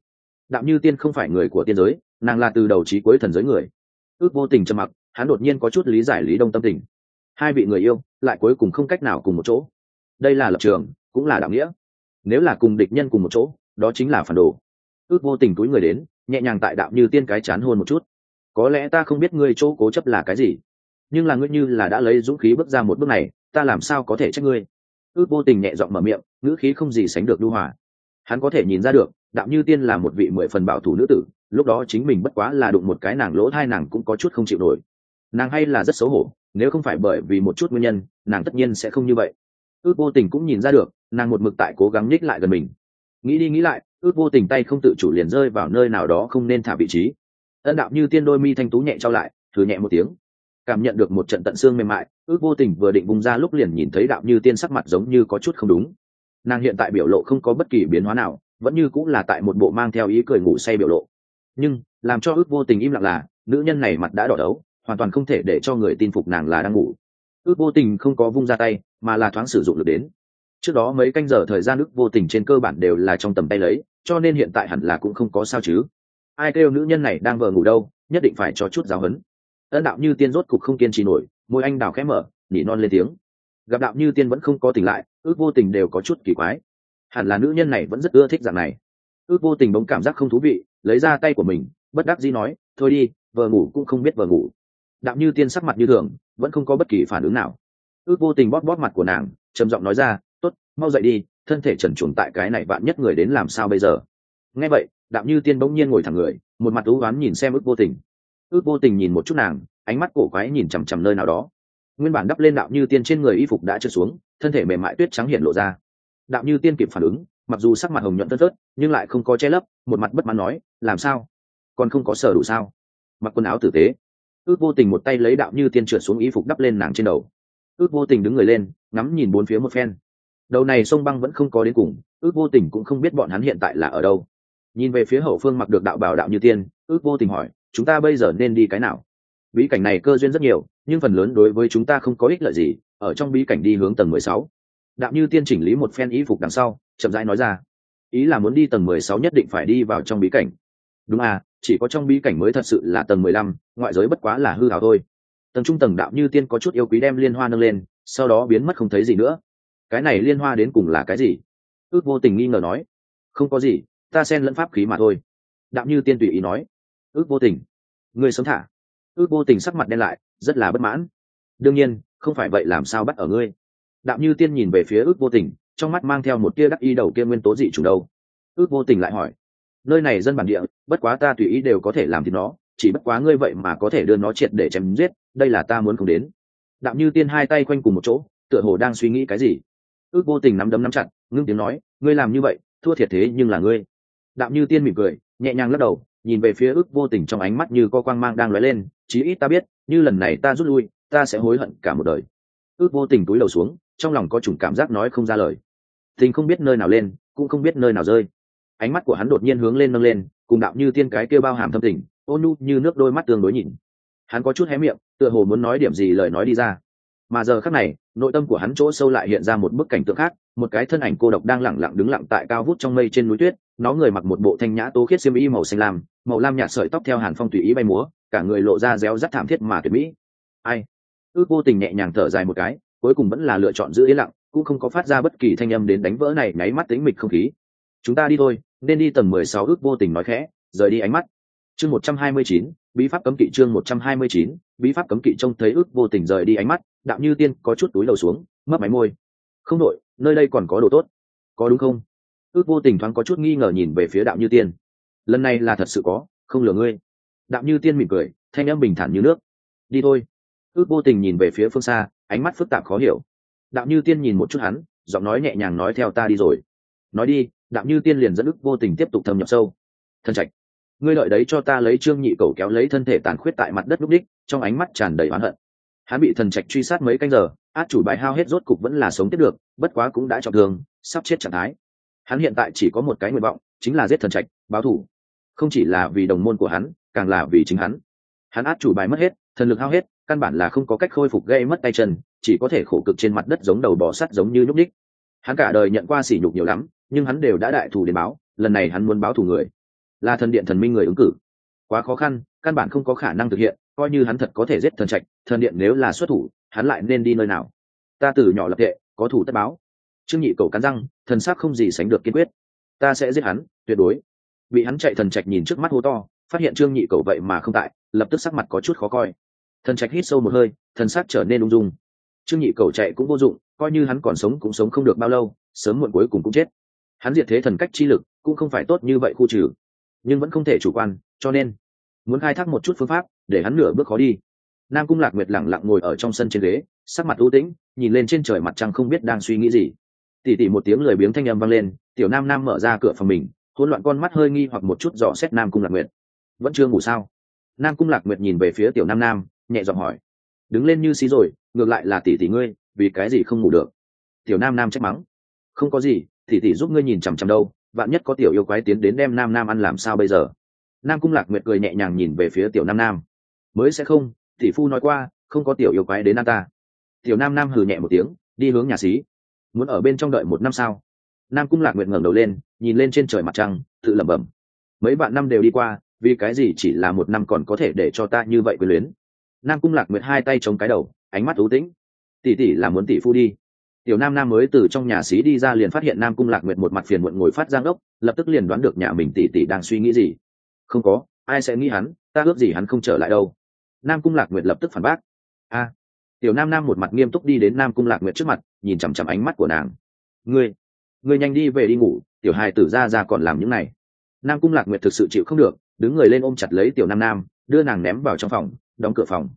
Speaker 1: Đạo như tiên không phải người của tiên giới, nàng là từ đầu trí cuối thần giới người. Ước vô tình trầm mặc, hắn đột nhiên có chút lý giải lý đông tâm tình. Hai vị người yêu, lại cuối cùng không cách nào cùng một chỗ. Đây là lập trường, cũng là đạo nghĩa. Nếu là cùng địch nhân cùng một chỗ, đó chính là phản đồ. Ước vô tình túi người đến nhẹ nhàng tại đạo như tiên cái chán hôn một chút. Có lẽ ta không biết ngươi chỗ cố chấp là cái gì, nhưng là ngươi như là đã lấy dũng khí bước ra một bước này, ta làm sao có thể trách ngươi? Ước vô tình nhẹ giọng mở miệng, ngữ khí không gì sánh được lưu hòa. Hắn có thể nhìn ra được, đạo như tiên là một vị mười phần bảo thủ nữ tử, lúc đó chính mình bất quá là đụng một cái nàng lỗ thai nàng cũng có chút không chịu nổi. Nàng hay là rất xấu hổ, nếu không phải bởi vì một chút nguyên nhân, nàng tất nhiên sẽ không như vậy. Ước vô tình cũng nhìn ra được, nàng một mực tại cố gắng nhích lại gần mình. Nghĩ đi nghĩ lại ước vô tình tay không tự chủ liền rơi vào nơi nào đó không nên thả vị trí. Ân đạo như tiên đôi mi thanh tú nhẹ trao lại, thử nhẹ một tiếng. Cảm nhận được một trận tận xương mềm mại, ước vô tình vừa định bung ra lúc liền nhìn thấy đạo như tiên sắc mặt giống như có chút không đúng. Nàng hiện tại biểu lộ không có bất kỳ biến hóa nào, vẫn như cũng là tại một bộ mang theo ý cười ngủ say biểu lộ. Nhưng, làm cho ước vô tình im lặng là, nữ nhân này mặt đã đỏ đấu, hoàn toàn không thể để cho người tin phục nàng là đang ngủ. Ước vô tình không có vung ra tay, mà là thoáng sử dụng được đến trước đó mấy canh giờ thời gian ước vô tình trên cơ bản đều là trong tầm tay lấy, cho nên hiện tại hẳn là cũng không có sao chứ. Ai kêu nữ nhân này đang vờ ngủ đâu, nhất định phải cho chút giáo huấn. Ân đạo như tiên rốt cục không kiên trì nổi, môi anh đào khẽ mở, nỉ non lên tiếng. Gặp đạo như tiên vẫn không có tỉnh lại, ước vô tình đều có chút kỳ quái. Hẳn là nữ nhân này vẫn rất ưa thích dạng này. Ước vô tình bỗng cảm giác không thú vị, lấy ra tay của mình, bất đắc dĩ nói, thôi đi, vờ ngủ cũng không biết vờ ngủ. Đạo như tiên sắc mặt như thường, vẫn không có bất kỳ phản ứng nào. Ước vô tình bóp bóp mặt của nàng, trầm giọng nói ra mau dậy đi, thân thể trần chuồng tại cái này bạn nhất người đến làm sao bây giờ? Nghe vậy đạo như tiên bỗng nhiên ngồi thẳng người, một mặt ú oán nhìn xem ước vô tình. Ước vô tình nhìn một chút nàng, ánh mắt cổ quái nhìn chằm chằm nơi nào đó. Nguyên bản đắp lên đạo như tiên trên người y phục đã trượt xuống, thân thể mềm mại tuyết trắng hiện lộ ra. Đạo như tiên kịp phản ứng, mặc dù sắc mặt hồng nhuận tất thớt nhưng lại không có che lấp, một mặt bất mãn nói, làm sao? Còn không có sở đủ sao? Mặc quần áo tử tế. Ước vô tình một tay lấy đạo như tiên trượt xuống y phục đắp lên nàng trên đầu. Ước vô tình đứng người lên, ngắm nhìn bốn phía một phen đầu này sông băng vẫn không có đến cùng, ước vô tình cũng không biết bọn hắn hiện tại là ở đâu. Nhìn về phía hậu phương mặc được đạo bảo đạo như tiên, ước vô tình hỏi, chúng ta bây giờ nên đi cái nào? Bí cảnh này cơ duyên rất nhiều, nhưng phần lớn đối với chúng ta không có ích lợi gì, ở trong bí cảnh đi hướng tầng mười sáu. Đạo như tiên chỉnh lý một phen ý phục đằng sau, chậm rãi nói ra, ý là muốn đi tầng mười sáu nhất định phải đi vào trong bí cảnh. Đúng à chỉ có trong bí cảnh mới thật sự là tầng mười lăm, ngoại giới bất quá là hư hào thôi. Tầng trung tầng đạo như tiên có chút yêu quý đem liên hoa nâng lên, sau đó biến mất không thấy gì nữa cái này liên hoa đến cùng là cái gì? Ước vô tình nghi ngờ nói. Không có gì, ta xen lẫn pháp khí mà thôi. Đạo như tiên tùy ý nói. Ước vô tình. Người sớm thả. Ước vô tình sắc mặt đen lại, rất là bất mãn. Đương nhiên, không phải vậy làm sao bắt ở ngươi? Đạo như tiên nhìn về phía ước vô tình, trong mắt mang theo một tia đắc y đầu kia nguyên tố dị chủ đâu. Ước vô tình lại hỏi. Nơi này dân bản địa, bất quá ta tùy ý đều có thể làm thì nó, chỉ bất quá ngươi vậy mà có thể đưa nó triệt để chém giết, đây là ta muốn không đến. Đạo như tiên hai tay quanh cùng một chỗ, tựa hồ đang suy nghĩ cái gì ước vô tình nắm đấm nắm chặt, ngưng tiếng nói, ngươi làm như vậy, thua thiệt thế nhưng là ngươi. Đạo như tiên mỉm cười, nhẹ nhàng lắc đầu, nhìn về phía ước vô tình trong ánh mắt như có quang mang đang lóe lên, chí ít ta biết, như lần này ta rút lui, ta sẽ hối hận cả một đời. Ước vô tình túi đầu xuống, trong lòng có chủng cảm giác nói không ra lời. Tình không biết nơi nào lên, cũng không biết nơi nào rơi. Ánh mắt của hắn đột nhiên hướng lên nâng lên, cùng đạo như tiên cái kêu bao hàm thâm tình, ôn nhu như nước đôi mắt tương đối nhìn. Hắn có chút hé miệng, tựa hồ muốn nói điểm gì lời nói đi ra mà giờ khắc này, nội tâm của hắn chỗ sâu lại hiện ra một bức cảnh tượng khác, một cái thân ảnh cô độc đang lẳng lặng đứng lặng tại cao vút trong mây trên núi tuyết, nó người mặc một bộ thanh nhã tố khiết xiêm y màu xanh lam, màu lam nhạt sợi tóc theo hàn phong tùy ý bay múa, cả người lộ ra réo rắt thảm thiết mà tuyệt mỹ. Ai? Ước vô tình nhẹ nhàng thở dài một cái, cuối cùng vẫn là lựa chọn giữ yên lặng, cũng không có phát ra bất kỳ thanh âm đến đánh vỡ này nháy mắt tính mịch không khí. Chúng ta đi thôi, nên đi tầng mười sáu ước vô tình nói khẽ, rời đi ánh mắt. Chương một trăm hai mươi chín, bí pháp cấm kỵ chương một trăm hai mươi chín, bí pháp cấm kỵ trông thấy ước vô tình rời đi ánh mắt đạo như tiên có chút túi đầu xuống mất máy môi. Không đội, nơi đây còn có đồ tốt. Có đúng không? Ước vô tình thoáng có chút nghi ngờ nhìn về phía đạo như tiên. Lần này là thật sự có, không lừa ngươi. Đạo như tiên mỉm cười, thanh em bình thản như nước. Đi thôi. Ước vô tình nhìn về phía phương xa, ánh mắt phức tạp khó hiểu. Đạo như tiên nhìn một chút hắn, giọng nói nhẹ nhàng nói theo ta đi rồi. Nói đi, đạo như tiên liền dẫn ước vô tình tiếp tục thâm nhập sâu. Thân trạch. Ngươi lợi đấy cho ta lấy trương nhị cầu kéo lấy thân thể tàn khuyết tại mặt đất lúc đích, trong ánh mắt tràn đầy oán hận hắn bị thần trạch truy sát mấy canh giờ, át chủ bài hao hết rốt cục vẫn là sống tiếp được, bất quá cũng đã trọng thương, sắp chết trạng thái. Hắn hiện tại chỉ có một cái nguyện vọng, chính là giết thần trạch, báo thủ không chỉ là vì đồng môn của hắn, càng là vì chính hắn. Hắn át chủ bài mất hết, thần lực hao hết, căn bản là không có cách khôi phục gây mất tay chân, chỉ có thể khổ cực trên mặt đất giống đầu bò sắt giống như nhúc ních hắn cả đời nhận qua sỉ nhục nhiều lắm, nhưng hắn đều đã đại thù đến báo, lần này hắn muốn báo thù người. Là thần điện thần minh người ứng cử. Quá khó khăn, căn bản không có khả năng thực hiện coi như hắn thật có thể giết thần trạch, thần điện nếu là xuất thủ, hắn lại nên đi nơi nào? Ta từ nhỏ lập tệ có thủ tất báo. Trương nhị cầu cắn răng, thần sắc không gì sánh được kiên quyết. Ta sẽ giết hắn, tuyệt đối. Bị hắn chạy thần trạch nhìn trước mắt hô to, phát hiện trương nhị cầu vậy mà không tại, lập tức sắc mặt có chút khó coi. Thần trạch hít sâu một hơi, thần sắc trở nên ung dung. Trương nhị cầu chạy cũng vô dụng, coi như hắn còn sống cũng sống không được bao lâu, sớm muộn cuối cùng cũng chết. Hắn diệt thế thần cách chi lực, cũng không phải tốt như vậy khu trừ. Nhưng vẫn không thể chủ quan, cho nên, muốn khai thác một chút phương pháp để hắn nửa bước khó đi. Nam cung lạc nguyệt lẳng lặng ngồi ở trong sân trên ghế, sắc mặt ưu tĩnh, nhìn lên trên trời mặt trăng không biết đang suy nghĩ gì. Tỉ tỉ một tiếng lười biếng thanh âm vang lên, tiểu nam nam mở ra cửa phòng mình, hỗn loạn con mắt hơi nghi hoặc một chút dò xét nam cung lạc nguyệt. Vẫn chưa ngủ sao? Nam cung lạc nguyệt nhìn về phía tiểu nam nam, nhẹ giọng hỏi. Đứng lên như xí rồi, ngược lại là tỷ tỷ ngươi, vì cái gì không ngủ được? Tiểu nam nam trách mắng. Không có gì tỷ tỷ giúp ngươi nhìn chằm chằm đâu, vạn nhất có tiểu yêu quái tiến đến đem nam nam ăn làm sao bây giờ? Nam cung lạc nguyệt cười nhẹ nhàng nhìn về phía tiểu nam nam mới sẽ không, tỷ phu nói qua, không có tiểu yêu quái đến ăn ta. Tiểu nam nam hừ nhẹ một tiếng, đi hướng nhà xí. Muốn ở bên trong đợi một năm sao? Nam cung lạc nguyệt ngẩng đầu lên, nhìn lên trên trời mặt trăng, tự lẩm bẩm. Mấy bạn năm đều đi qua, vì cái gì chỉ là một năm còn có thể để cho ta như vậy quyền luyến? Nam cung lạc nguyệt hai tay chống cái đầu, ánh mắt thú tĩnh. Tỷ tỷ là muốn tỷ phu đi. Tiểu nam nam mới từ trong nhà xí đi ra liền phát hiện nam cung lạc nguyệt một mặt phiền muộn ngồi phát giang đốc lập tức liền đoán được nhà mình tỷ tỷ đang suy nghĩ gì. Không có, ai sẽ nghĩ hắn, ta ước gì hắn không trở lại đâu nam cung lạc nguyệt lập tức phản bác. A, tiểu nam nam một mặt nghiêm túc đi đến nam cung lạc nguyệt trước mặt, nhìn chằm chằm ánh mắt của nàng. Ngươi ngươi nhanh đi về đi ngủ, tiểu hài tử ra ra còn làm những này. Nam cung lạc nguyệt thực sự chịu không được, đứng người lên ôm chặt lấy tiểu nam nam, đưa nàng ném vào trong phòng, đóng cửa phòng.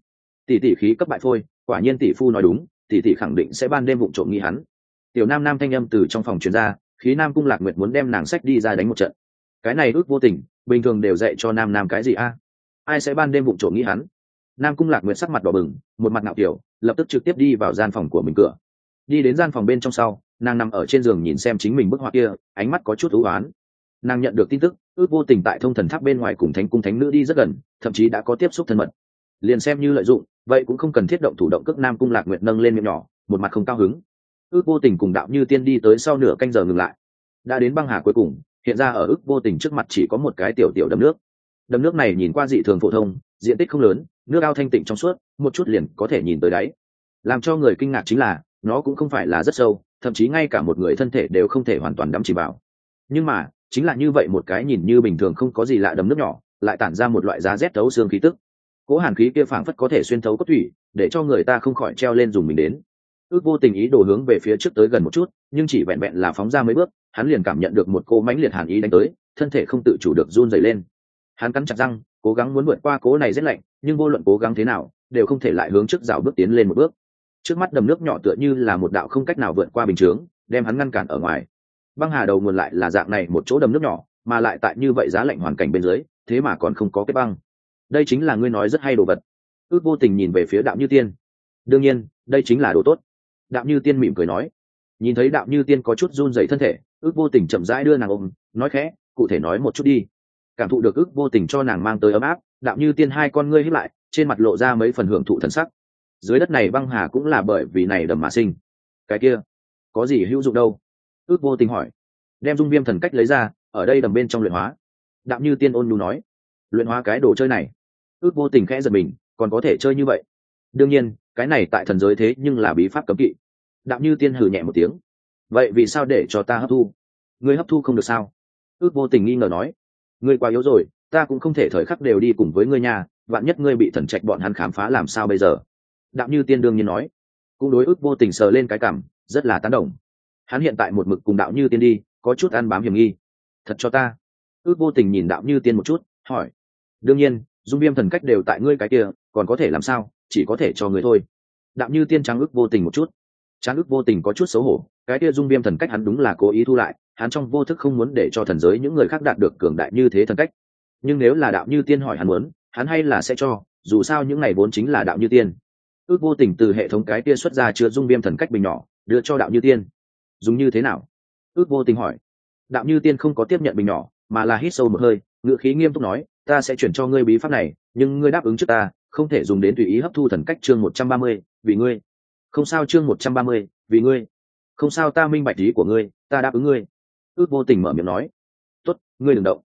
Speaker 1: Tỷ tỷ khí cấp bại phôi, quả nhiên tỷ phu nói đúng, tỷ tỷ khẳng định sẽ ban đêm vụ trộm nghi hắn. Tiểu nam nam thanh âm từ trong phòng truyền ra, khí nam cung lạc nguyệt muốn đem nàng sách đi ra đánh một trận. Cái này ước vô tình, bình thường đều dạy cho nam nam cái gì a? Ai sẽ ban đêm vụ trộm nghi hắn? Nam cung lạc nguyệt sắc mặt đỏ bừng, một mặt ngạo kiểu lập tức trực tiếp đi vào gian phòng của mình cửa. Đi đến gian phòng bên trong sau, nàng nằm ở trên giường nhìn xem chính mình bức họa kia, ánh mắt có chút ưu oán nàng nhận được tin tức, ước vô tình tại thông thần tháp bên ngoài cùng thánh cung thánh nữ đi rất gần, thậm chí đã có tiếp xúc thân mật. Liền xem như lợi dụng, vậy cũng không cần thiết động thủ động cước nam cung lạc nguyệt nâng lên miệng nhỏ, một mặt không cao hứng. Ước vô tình cùng đạo như tiên đi tới sau nửa canh giờ ngừng lại. Đã đến băng hà cuối cùng, hiện ra ở ước vô tình trước mặt chỉ có một cái tiểu tiểu đầm nước. Đầm nước này nhìn qua dị thường phổ thông, diện tích không lớn nước ao thanh tịnh trong suốt, một chút liền có thể nhìn tới đáy. Làm cho người kinh ngạc chính là, nó cũng không phải là rất sâu, thậm chí ngay cả một người thân thể đều không thể hoàn toàn đắm chìm vào. Nhưng mà, chính là như vậy một cái nhìn như bình thường không có gì lạ đầm nước nhỏ, lại tản ra một loại giá rét thấu xương khí tức. Cố hàn khí kia phảng phất có thể xuyên thấu cốt thủy để cho người ta không khỏi treo lên dùng mình đến. Ước vô tình ý đồ hướng về phía trước tới gần một chút, nhưng chỉ vẹn vẹn là phóng ra mấy bước, hắn liền cảm nhận được một cô mãnh liệt hàn ý đánh tới, thân thể không tự chủ được run dày lên. Hắn cắn chặt răng cố gắng muốn vượt qua cố này rét lạnh, nhưng vô luận cố gắng thế nào, đều không thể lại hướng trước rào bước tiến lên một bước. Trước mắt đầm nước nhỏ tựa như là một đạo không cách nào vượt qua bình chướng, đem hắn ngăn cản ở ngoài. Băng hà đầu nguồn lại là dạng này một chỗ đầm nước nhỏ, mà lại tại như vậy giá lạnh hoàn cảnh bên dưới, thế mà còn không có cái băng. Đây chính là ngươi nói rất hay đồ vật. Ước vô tình nhìn về phía đạo như tiên. Đương nhiên, đây chính là đồ tốt. Đạo như tiên mỉm cười nói. Nhìn thấy đạo như tiên có chút run dày thân thể, ước vô tình chậm rãi đưa nàng ôm, nói khẽ, cụ thể nói một chút đi cảm thụ được ước vô tình cho nàng mang tới ấm áp, đạo như tiên hai con ngươi hiếp lại, trên mặt lộ ra mấy phần hưởng thụ thần sắc. Dưới đất này băng hà cũng là bởi vì này đầm mà sinh. Cái kia, có gì hữu dụng đâu? Ước vô tình hỏi. Đem dung viêm thần cách lấy ra, ở đây đầm bên trong luyện hóa. Đạo như tiên ôn nhu nói. Luyện hóa cái đồ chơi này. Ước vô tình khẽ giật mình, còn có thể chơi như vậy. Đương nhiên, cái này tại thần giới thế nhưng là bí pháp cấm kỵ. Đạo như tiên hừ nhẹ một tiếng. Vậy vì sao để cho ta hấp thu? Ngươi hấp thu không được sao? Ước vô tình nghi ngờ nói ngươi quá yếu rồi, ta cũng không thể thời khắc đều đi cùng với ngươi nhà vạn nhất ngươi bị thần trạch bọn hắn khám phá làm sao bây giờ? Đạo như tiên đương nhiên nói. Cũng đối ước vô tình sờ lên cái cảm, rất là tán đồng. Hắn hiện tại một mực cùng đạo như tiên đi, có chút ăn bám hiểm nghi. Thật cho ta? Ước vô tình nhìn đạo như tiên một chút, hỏi. Đương nhiên, dung viêm thần cách đều tại ngươi cái kia, còn có thể làm sao, chỉ có thể cho ngươi thôi. Đạo như tiên trắng ước vô tình một chút. Trắng ước vô tình có chút xấu hổ cái kia dung viêm thần cách hắn đúng là cố ý thu lại, hắn trong vô thức không muốn để cho thần giới những người khác đạt được cường đại như thế thần cách. Nhưng nếu là đạo như tiên hỏi hắn muốn, hắn hay là sẽ cho, dù sao những ngày vốn chính là đạo như tiên. Ước vô tình từ hệ thống cái kia xuất ra chứa dung viêm thần cách bình nhỏ, đưa cho đạo như tiên. Dùng như thế nào? Ước vô tình hỏi. Đạo như tiên không có tiếp nhận bình nhỏ, mà là hít sâu một hơi ngựa khí nghiêm túc nói, ta sẽ chuyển cho ngươi bí pháp này, nhưng ngươi đáp ứng trước ta, không thể dùng đến tùy ý hấp thu thần cách chương một trăm ba mươi, vì ngươi. Không sao, chương một trăm ba mươi, vì ngươi không sao, ta minh bạch ý của ngươi, ta đáp ứng ngươi. Ước vô tình mở miệng nói. Tốt, ngươi đừng động.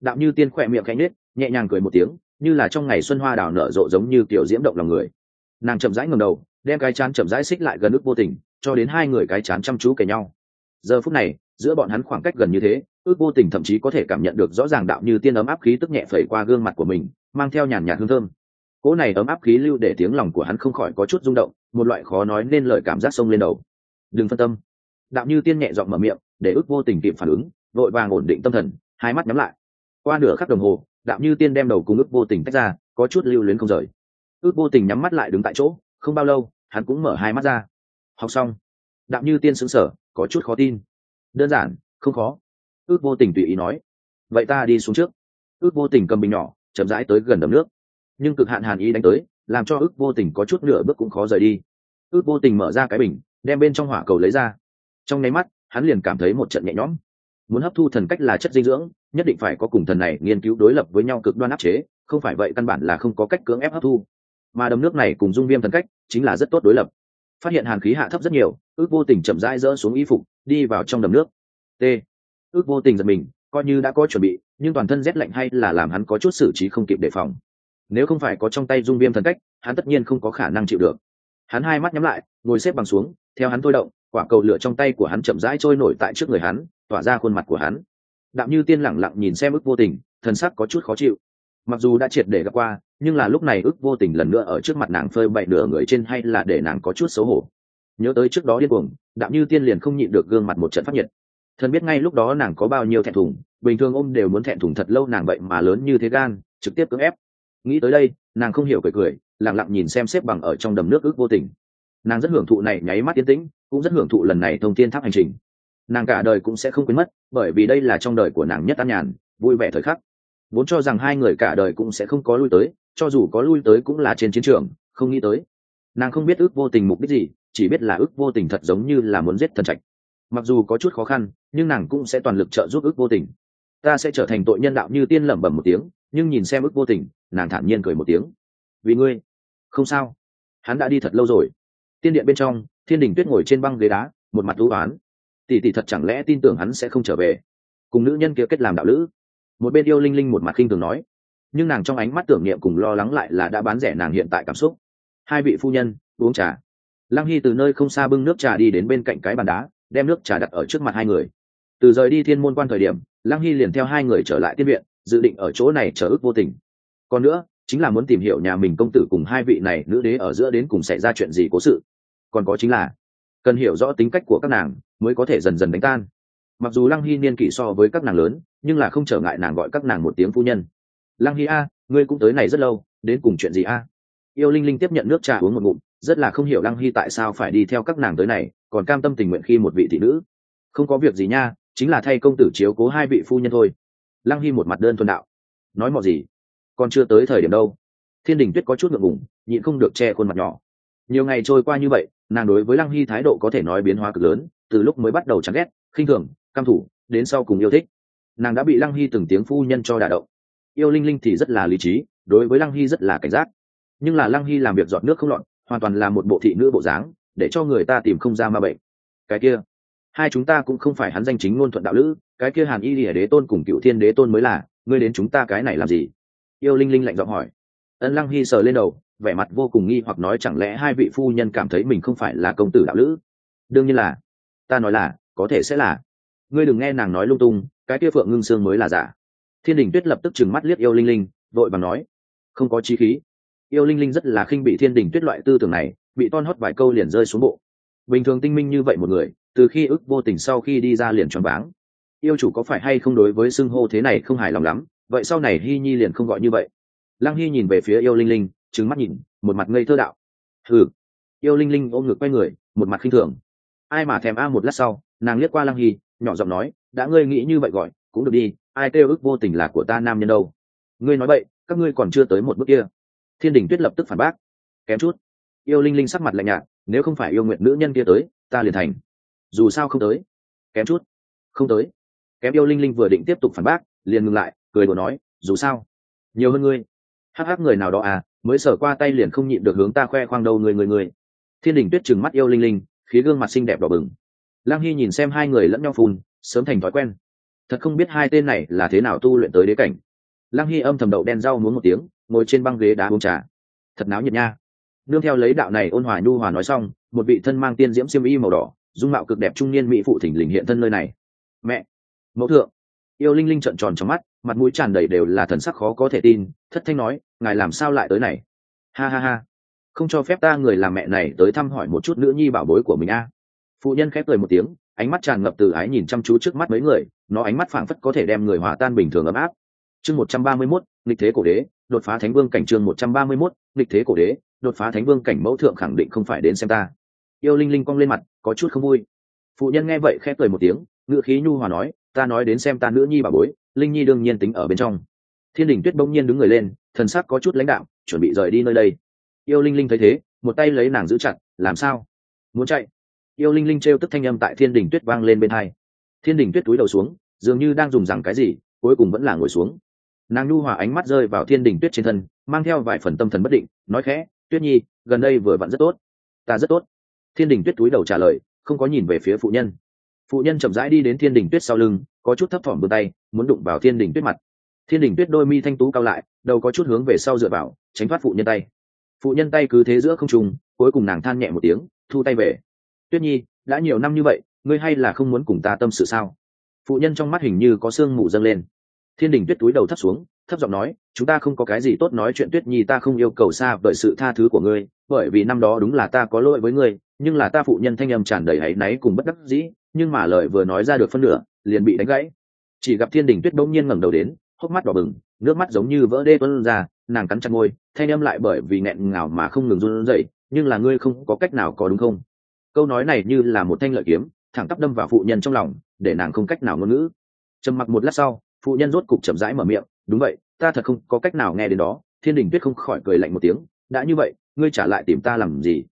Speaker 1: Đạo như tiên khỏe miệng khẽ nhếch, nhẹ nhàng cười một tiếng, như là trong ngày xuân hoa đào nở rộ giống như kiểu diễm động lòng người. Nàng chậm rãi ngầm đầu, đem cái chán chậm rãi xích lại gần ước vô tình, cho đến hai người cái chán chăm chú kề nhau. Giờ phút này, giữa bọn hắn khoảng cách gần như thế, ước vô tình thậm chí có thể cảm nhận được rõ ràng đạo như tiên ấm áp khí tức nhẹ phẩy qua gương mặt của mình, mang theo nhàn nhạt hương thơm. Cỗ này ấm áp khí lưu để tiếng lòng của hắn không khỏi có chút rung động, một loại khó nói nên lời cảm giác sông lên đầu đừng phân tâm. Đạo như tiên nhẹ dọn mở miệng, để ước vô tình kịp phản ứng, vội vàng ổn định tâm thần, hai mắt nhắm lại. Qua nửa khắc đồng hồ đạo như tiên đem đầu cùng ước vô tình tách ra, có chút lưu luyến không rời. Ước vô tình nhắm mắt lại đứng tại chỗ, không bao lâu, hắn cũng mở hai mắt ra. Học xong đạo như tiên xứng sở có chút khó tin. Đơn giản, không khó. Ước vô tình tùy ý nói, vậy ta đi xuống trước. Ước vô tình cầm bình nhỏ, chậm rãi tới gần đầm nước. Nhưng cực hạn hàn ý đánh tới, làm cho ước vô tình có chút nửa bước cũng khó rời đi. Ước vô tình mở ra cái bình đem bên trong hỏa cầu lấy ra. Trong nháy mắt, hắn liền cảm thấy một trận nhẹ nhõm. Muốn hấp thu thần cách là chất dinh dưỡng, nhất định phải có cùng thần này nghiên cứu đối lập với nhau cực đoan áp chế, không phải vậy căn bản là không có cách cưỡng ép hấp thu. Mà đầm nước này cùng dung viêm thần cách chính là rất tốt đối lập. Phát hiện hàn khí hạ thấp rất nhiều, ước vô tình chậm rãi rỡ xuống y phục, đi vào trong đầm nước. T. Ước vô tình giật mình, coi như đã có chuẩn bị, nhưng toàn thân rét lạnh hay là làm hắn có chút xử trí không kịp đề phòng. Nếu không phải có trong tay dung viêm thần cách, hắn tất nhiên không có khả năng chịu được. Hắn hai mắt nhắm lại, ngồi xếp bằng xuống theo hắn thôi động, quả cầu lửa trong tay của hắn chậm rãi trôi nổi tại trước người hắn, tỏa ra khuôn mặt của hắn. Đạm như tiên lẳng lặng nhìn xem ức vô tình, thần sắc có chút khó chịu. Mặc dù đã triệt để gặp qua, nhưng là lúc này ức vô tình lần nữa ở trước mặt nàng phơi bậy nửa người trên hay là để nàng có chút xấu hổ. Nhớ tới trước đó điên cuồng, đạm như tiên liền không nhịn được gương mặt một trận phát nhiệt. Thần biết ngay lúc đó nàng có bao nhiêu thẹn thùng, bình thường ôm đều muốn thẹn thùng thật lâu nàng vậy mà lớn như thế gan, trực tiếp cưỡng ép. Nghĩ tới đây, nàng không hiểu cười cười lẳng lặng nhìn xem xếp bằng ở trong đầm nước ước vô tình nàng rất hưởng thụ này nháy mắt tiến tĩnh, cũng rất hưởng thụ lần này thông tin tháp hành trình. Nàng cả đời cũng sẽ không quên mất, bởi vì đây là trong đời của nàng nhất an nhàn, vui vẻ thời khắc. Vốn cho rằng hai người cả đời cũng sẽ không có lui tới, cho dù có lui tới cũng là trên chiến trường, không nghĩ tới. Nàng không biết ước vô tình mục đích gì, chỉ biết là ước vô tình thật giống như là muốn giết thần trạch. Mặc dù có chút khó khăn, nhưng nàng cũng sẽ toàn lực trợ giúp ước vô tình. Ta sẽ trở thành tội nhân đạo như tiên lẩm bẩm một tiếng, nhưng nhìn xem ước vô tình, nàng thản nhiên cười một tiếng. Vì ngươi. Không sao. Hắn đã đi thật lâu rồi tiên điện bên trong, thiên đình tuyết ngồi trên băng ghế đá, một mặt thú oán. Tỷ tỷ thật chẳng lẽ tin tưởng hắn sẽ không trở về? Cùng nữ nhân kia kết làm đạo lữ. Một bên yêu linh linh một mặt khinh thường nói. Nhưng nàng trong ánh mắt tưởng niệm cùng lo lắng lại là đã bán rẻ nàng hiện tại cảm xúc. Hai vị phu nhân, uống trà. Lăng hy từ nơi không xa bưng nước trà đi đến bên cạnh cái bàn đá, đem nước trà đặt ở trước mặt hai người. Từ rời đi thiên môn quan thời điểm, lăng hy liền theo hai người trở lại tiên viện, dự định ở chỗ này chờ ước vô tình. Còn nữa, chính là muốn tìm hiểu nhà mình công tử cùng hai vị này nữ đế ở giữa đến cùng xảy ra chuyện gì cố sự còn có chính là cần hiểu rõ tính cách của các nàng mới có thể dần dần đánh tan. Mặc dù lăng hy niên kỷ so với các nàng lớn, nhưng là không trở ngại nàng gọi các nàng một tiếng phu nhân. Lăng hy a, ngươi cũng tới này rất lâu, đến cùng chuyện gì a? Yêu linh linh tiếp nhận nước trà uống một ngụm, rất là không hiểu lăng hy tại sao phải đi theo các nàng tới này, còn cam tâm tình nguyện khi một vị thị nữ. Không có việc gì nha, chính là thay công tử chiếu cố hai vị phu nhân thôi. Lăng hy một mặt đơn thuần đạo. Nói mọi gì? Còn chưa tới thời điểm đâu. Thiên đình tuyết có chút ngượng ngùng, nhịn không được che khuôn mặt nhỏ. Nhiều ngày trôi qua như vậy nàng đối với lăng hy thái độ có thể nói biến hóa cực lớn, từ lúc mới bắt đầu chán ghét, khinh thường, căm thủ, đến sau cùng yêu thích. Nàng đã bị lăng hy từng tiếng phu nhân cho đả động. Yêu linh linh thì rất là lý trí, đối với lăng hy rất là cảnh giác. Nhưng là lăng hy làm việc dọn nước không lọt, hoàn toàn là một bộ thị nữ bộ dáng, để cho người ta tìm không ra ma bệnh. Cái kia, hai chúng ta cũng không phải hắn danh chính ngôn thuận đạo lữ, cái kia hàn y lìa đế tôn cùng cựu thiên đế tôn mới là, ngươi đến chúng ta cái này làm gì? Yêu linh linh lạnh giọng hỏi. Ân lăng hy sờ lên đầu vẻ mặt vô cùng nghi hoặc nói chẳng lẽ hai vị phu nhân cảm thấy mình không phải là công tử đạo lữ? Đương nhiên là. Ta nói là, có thể sẽ là. Ngươi đừng nghe nàng nói lung tung, cái kia phượng ngưng sương mới là giả. Thiên đình tuyết lập tức trừng mắt liếc yêu linh linh, vội và nói. Không có chi khí. Yêu linh linh rất là khinh bị thiên đình tuyết loại tư tưởng này, bị ton hót vài câu liền rơi xuống bộ. Bình thường tinh minh như vậy một người, từ khi ức vô tình sau khi đi ra liền choáng váng. Yêu chủ có phải hay không đối với xưng hô thế này không hài lòng lắm, vậy sau này hy nhi liền không gọi như vậy. Lăng hy nhìn về phía yêu linh linh trứng mắt nhìn một mặt ngây thơ đạo. Hừ, yêu linh linh ôm ngực quay người một mặt khinh thường. Ai mà thèm a một lát sau nàng liếc qua lăng hy nhỏ giọng nói đã ngươi nghĩ như vậy gọi cũng được đi ai kêu ức vô tình là của ta nam nhân đâu. Ngươi nói vậy các ngươi còn chưa tới một bước kia. Thiên đình tuyết lập tức phản bác kém chút. Yêu linh linh sắc mặt lạnh nhạt nếu không phải yêu nguyện nữ nhân kia tới ta liền thành. Dù sao không tới. Kém chút. Không tới. Kém yêu linh linh vừa định tiếp tục phản bác liền ngừng lại cười đùa nói dù sao nhiều hơn ngươi. Hắc hắc người nào đó à mới sở qua tay liền không nhịn được hướng ta khoe khoang đâu người người người. Thiên đình tuyết trừng mắt yêu linh linh, khí gương mặt xinh đẹp đỏ bừng. Lang hy nhìn xem hai người lẫn nhau phun, sớm thành thói quen. Thật không biết hai tên này là thế nào tu luyện tới đế cảnh. Lang hy âm thầm đậu đen rau muốn một tiếng, ngồi trên băng ghế đá uống trà. Thật náo nhiệt nha. Nương theo lấy đạo này ôn hòa nhu hòa nói xong, một vị thân mang tiên diễm xiêm y màu đỏ, dung mạo cực đẹp trung niên mỹ phụ thỉnh lình hiện thân nơi này. Mẹ, mẫu thượng yêu linh linh trợn tròn trong mắt, mặt mũi tràn đầy đều là thần sắc khó có thể tin, thất thanh nói, ngài làm sao lại tới này? Ha ha ha, không cho phép ta người làm mẹ này tới thăm hỏi một chút nữ nhi bảo bối của mình a. Phụ nhân khép cười một tiếng, ánh mắt tràn ngập từ ái nhìn chăm chú trước mắt mấy người, nó ánh mắt phảng phất có thể đem người hòa tan bình thường ấm áp. Chương một trăm ba mươi mốt lịch thế cổ đế, đột phá thánh vương cảnh chương một trăm ba mươi mốt lịch thế cổ đế, đột phá thánh vương cảnh mẫu thượng khẳng định không phải đến xem ta. Yêu linh linh cong lên mặt, có chút không vui. Phụ nhân nghe vậy khẽ cười một tiếng ngự khí nhu hòa nói ta nói đến xem ta nữ nhi bà bối, linh nhi đương nhiên tính ở bên trong. Thiên đình tuyết bỗng nhiên đứng người lên, thần sắc có chút lãnh đạo, chuẩn bị rời đi nơi đây. Yêu linh linh thấy thế, một tay lấy nàng giữ chặt, làm sao? Muốn chạy? Yêu linh linh t tức thanh âm tại thiên đình tuyết vang lên bên hai. Thiên đình tuyết túi đầu xuống, dường như đang dùng rằng cái gì, cuối cùng vẫn là ngồi xuống. Nàng nhu hòa ánh mắt rơi vào thiên đình tuyết trên thân, mang theo vài phần tâm thần bất định, nói khẽ, tuyết nhi, gần đây vừa vặn rất tốt. Ta rất tốt. Thiên đình tuyết túi đầu trả lời, không có nhìn về phía phụ nhân phụ nhân chậm rãi đi đến thiên đình tuyết sau lưng, có chút thấp thỏm bờ tay, muốn đụng vào thiên đình tuyết mặt. Thiên đình tuyết đôi mi thanh tú cao lại, đầu có chút hướng về sau dựa vào, tránh thoát phụ nhân tay. Phụ nhân tay cứ thế giữa không trùng cuối cùng nàng than nhẹ một tiếng, thu tay về. Tuyết nhi, đã nhiều năm như vậy, ngươi hay là không muốn cùng ta tâm sự sao? Phụ nhân trong mắt hình như có sương mù dâng lên. Thiên đình tuyết túi đầu thấp xuống, thấp giọng nói, chúng ta không có cái gì tốt nói chuyện, tuyết nhi, ta không yêu cầu xa bởi sự tha thứ của ngươi, bởi vì năm đó đúng là ta có lỗi với ngươi nhưng là ta phụ nhân thanh âm tràn đầy áy náy cùng bất đắc dĩ, nhưng mà lời vừa nói ra được phân nửa, liền bị đánh gãy. Chỉ gặp thiên đình tuyết bỗng nhiên ngẩng đầu đến, hốc mắt đỏ bừng, nước mắt giống như vỡ đê tuân ra, nàng cắn chặt môi, thanh âm lại bởi vì nghẹn ngào mà không ngừng run rẩy, nhưng là ngươi không có cách nào có đúng không? Câu nói này như là một thanh lợi kiếm, thẳng tắp đâm vào phụ nhân trong lòng, để nàng không cách nào ngôn ngữ. Trầm mặc một lát sau, phụ nhân rốt cục chậm rãi mở miệng, đúng vậy, ta thật không có cách nào nghe đến đó. Thiên đình tuyết không khỏi cười lạnh một tiếng, đã như vậy, ngươi trả lại tìm ta làm gì?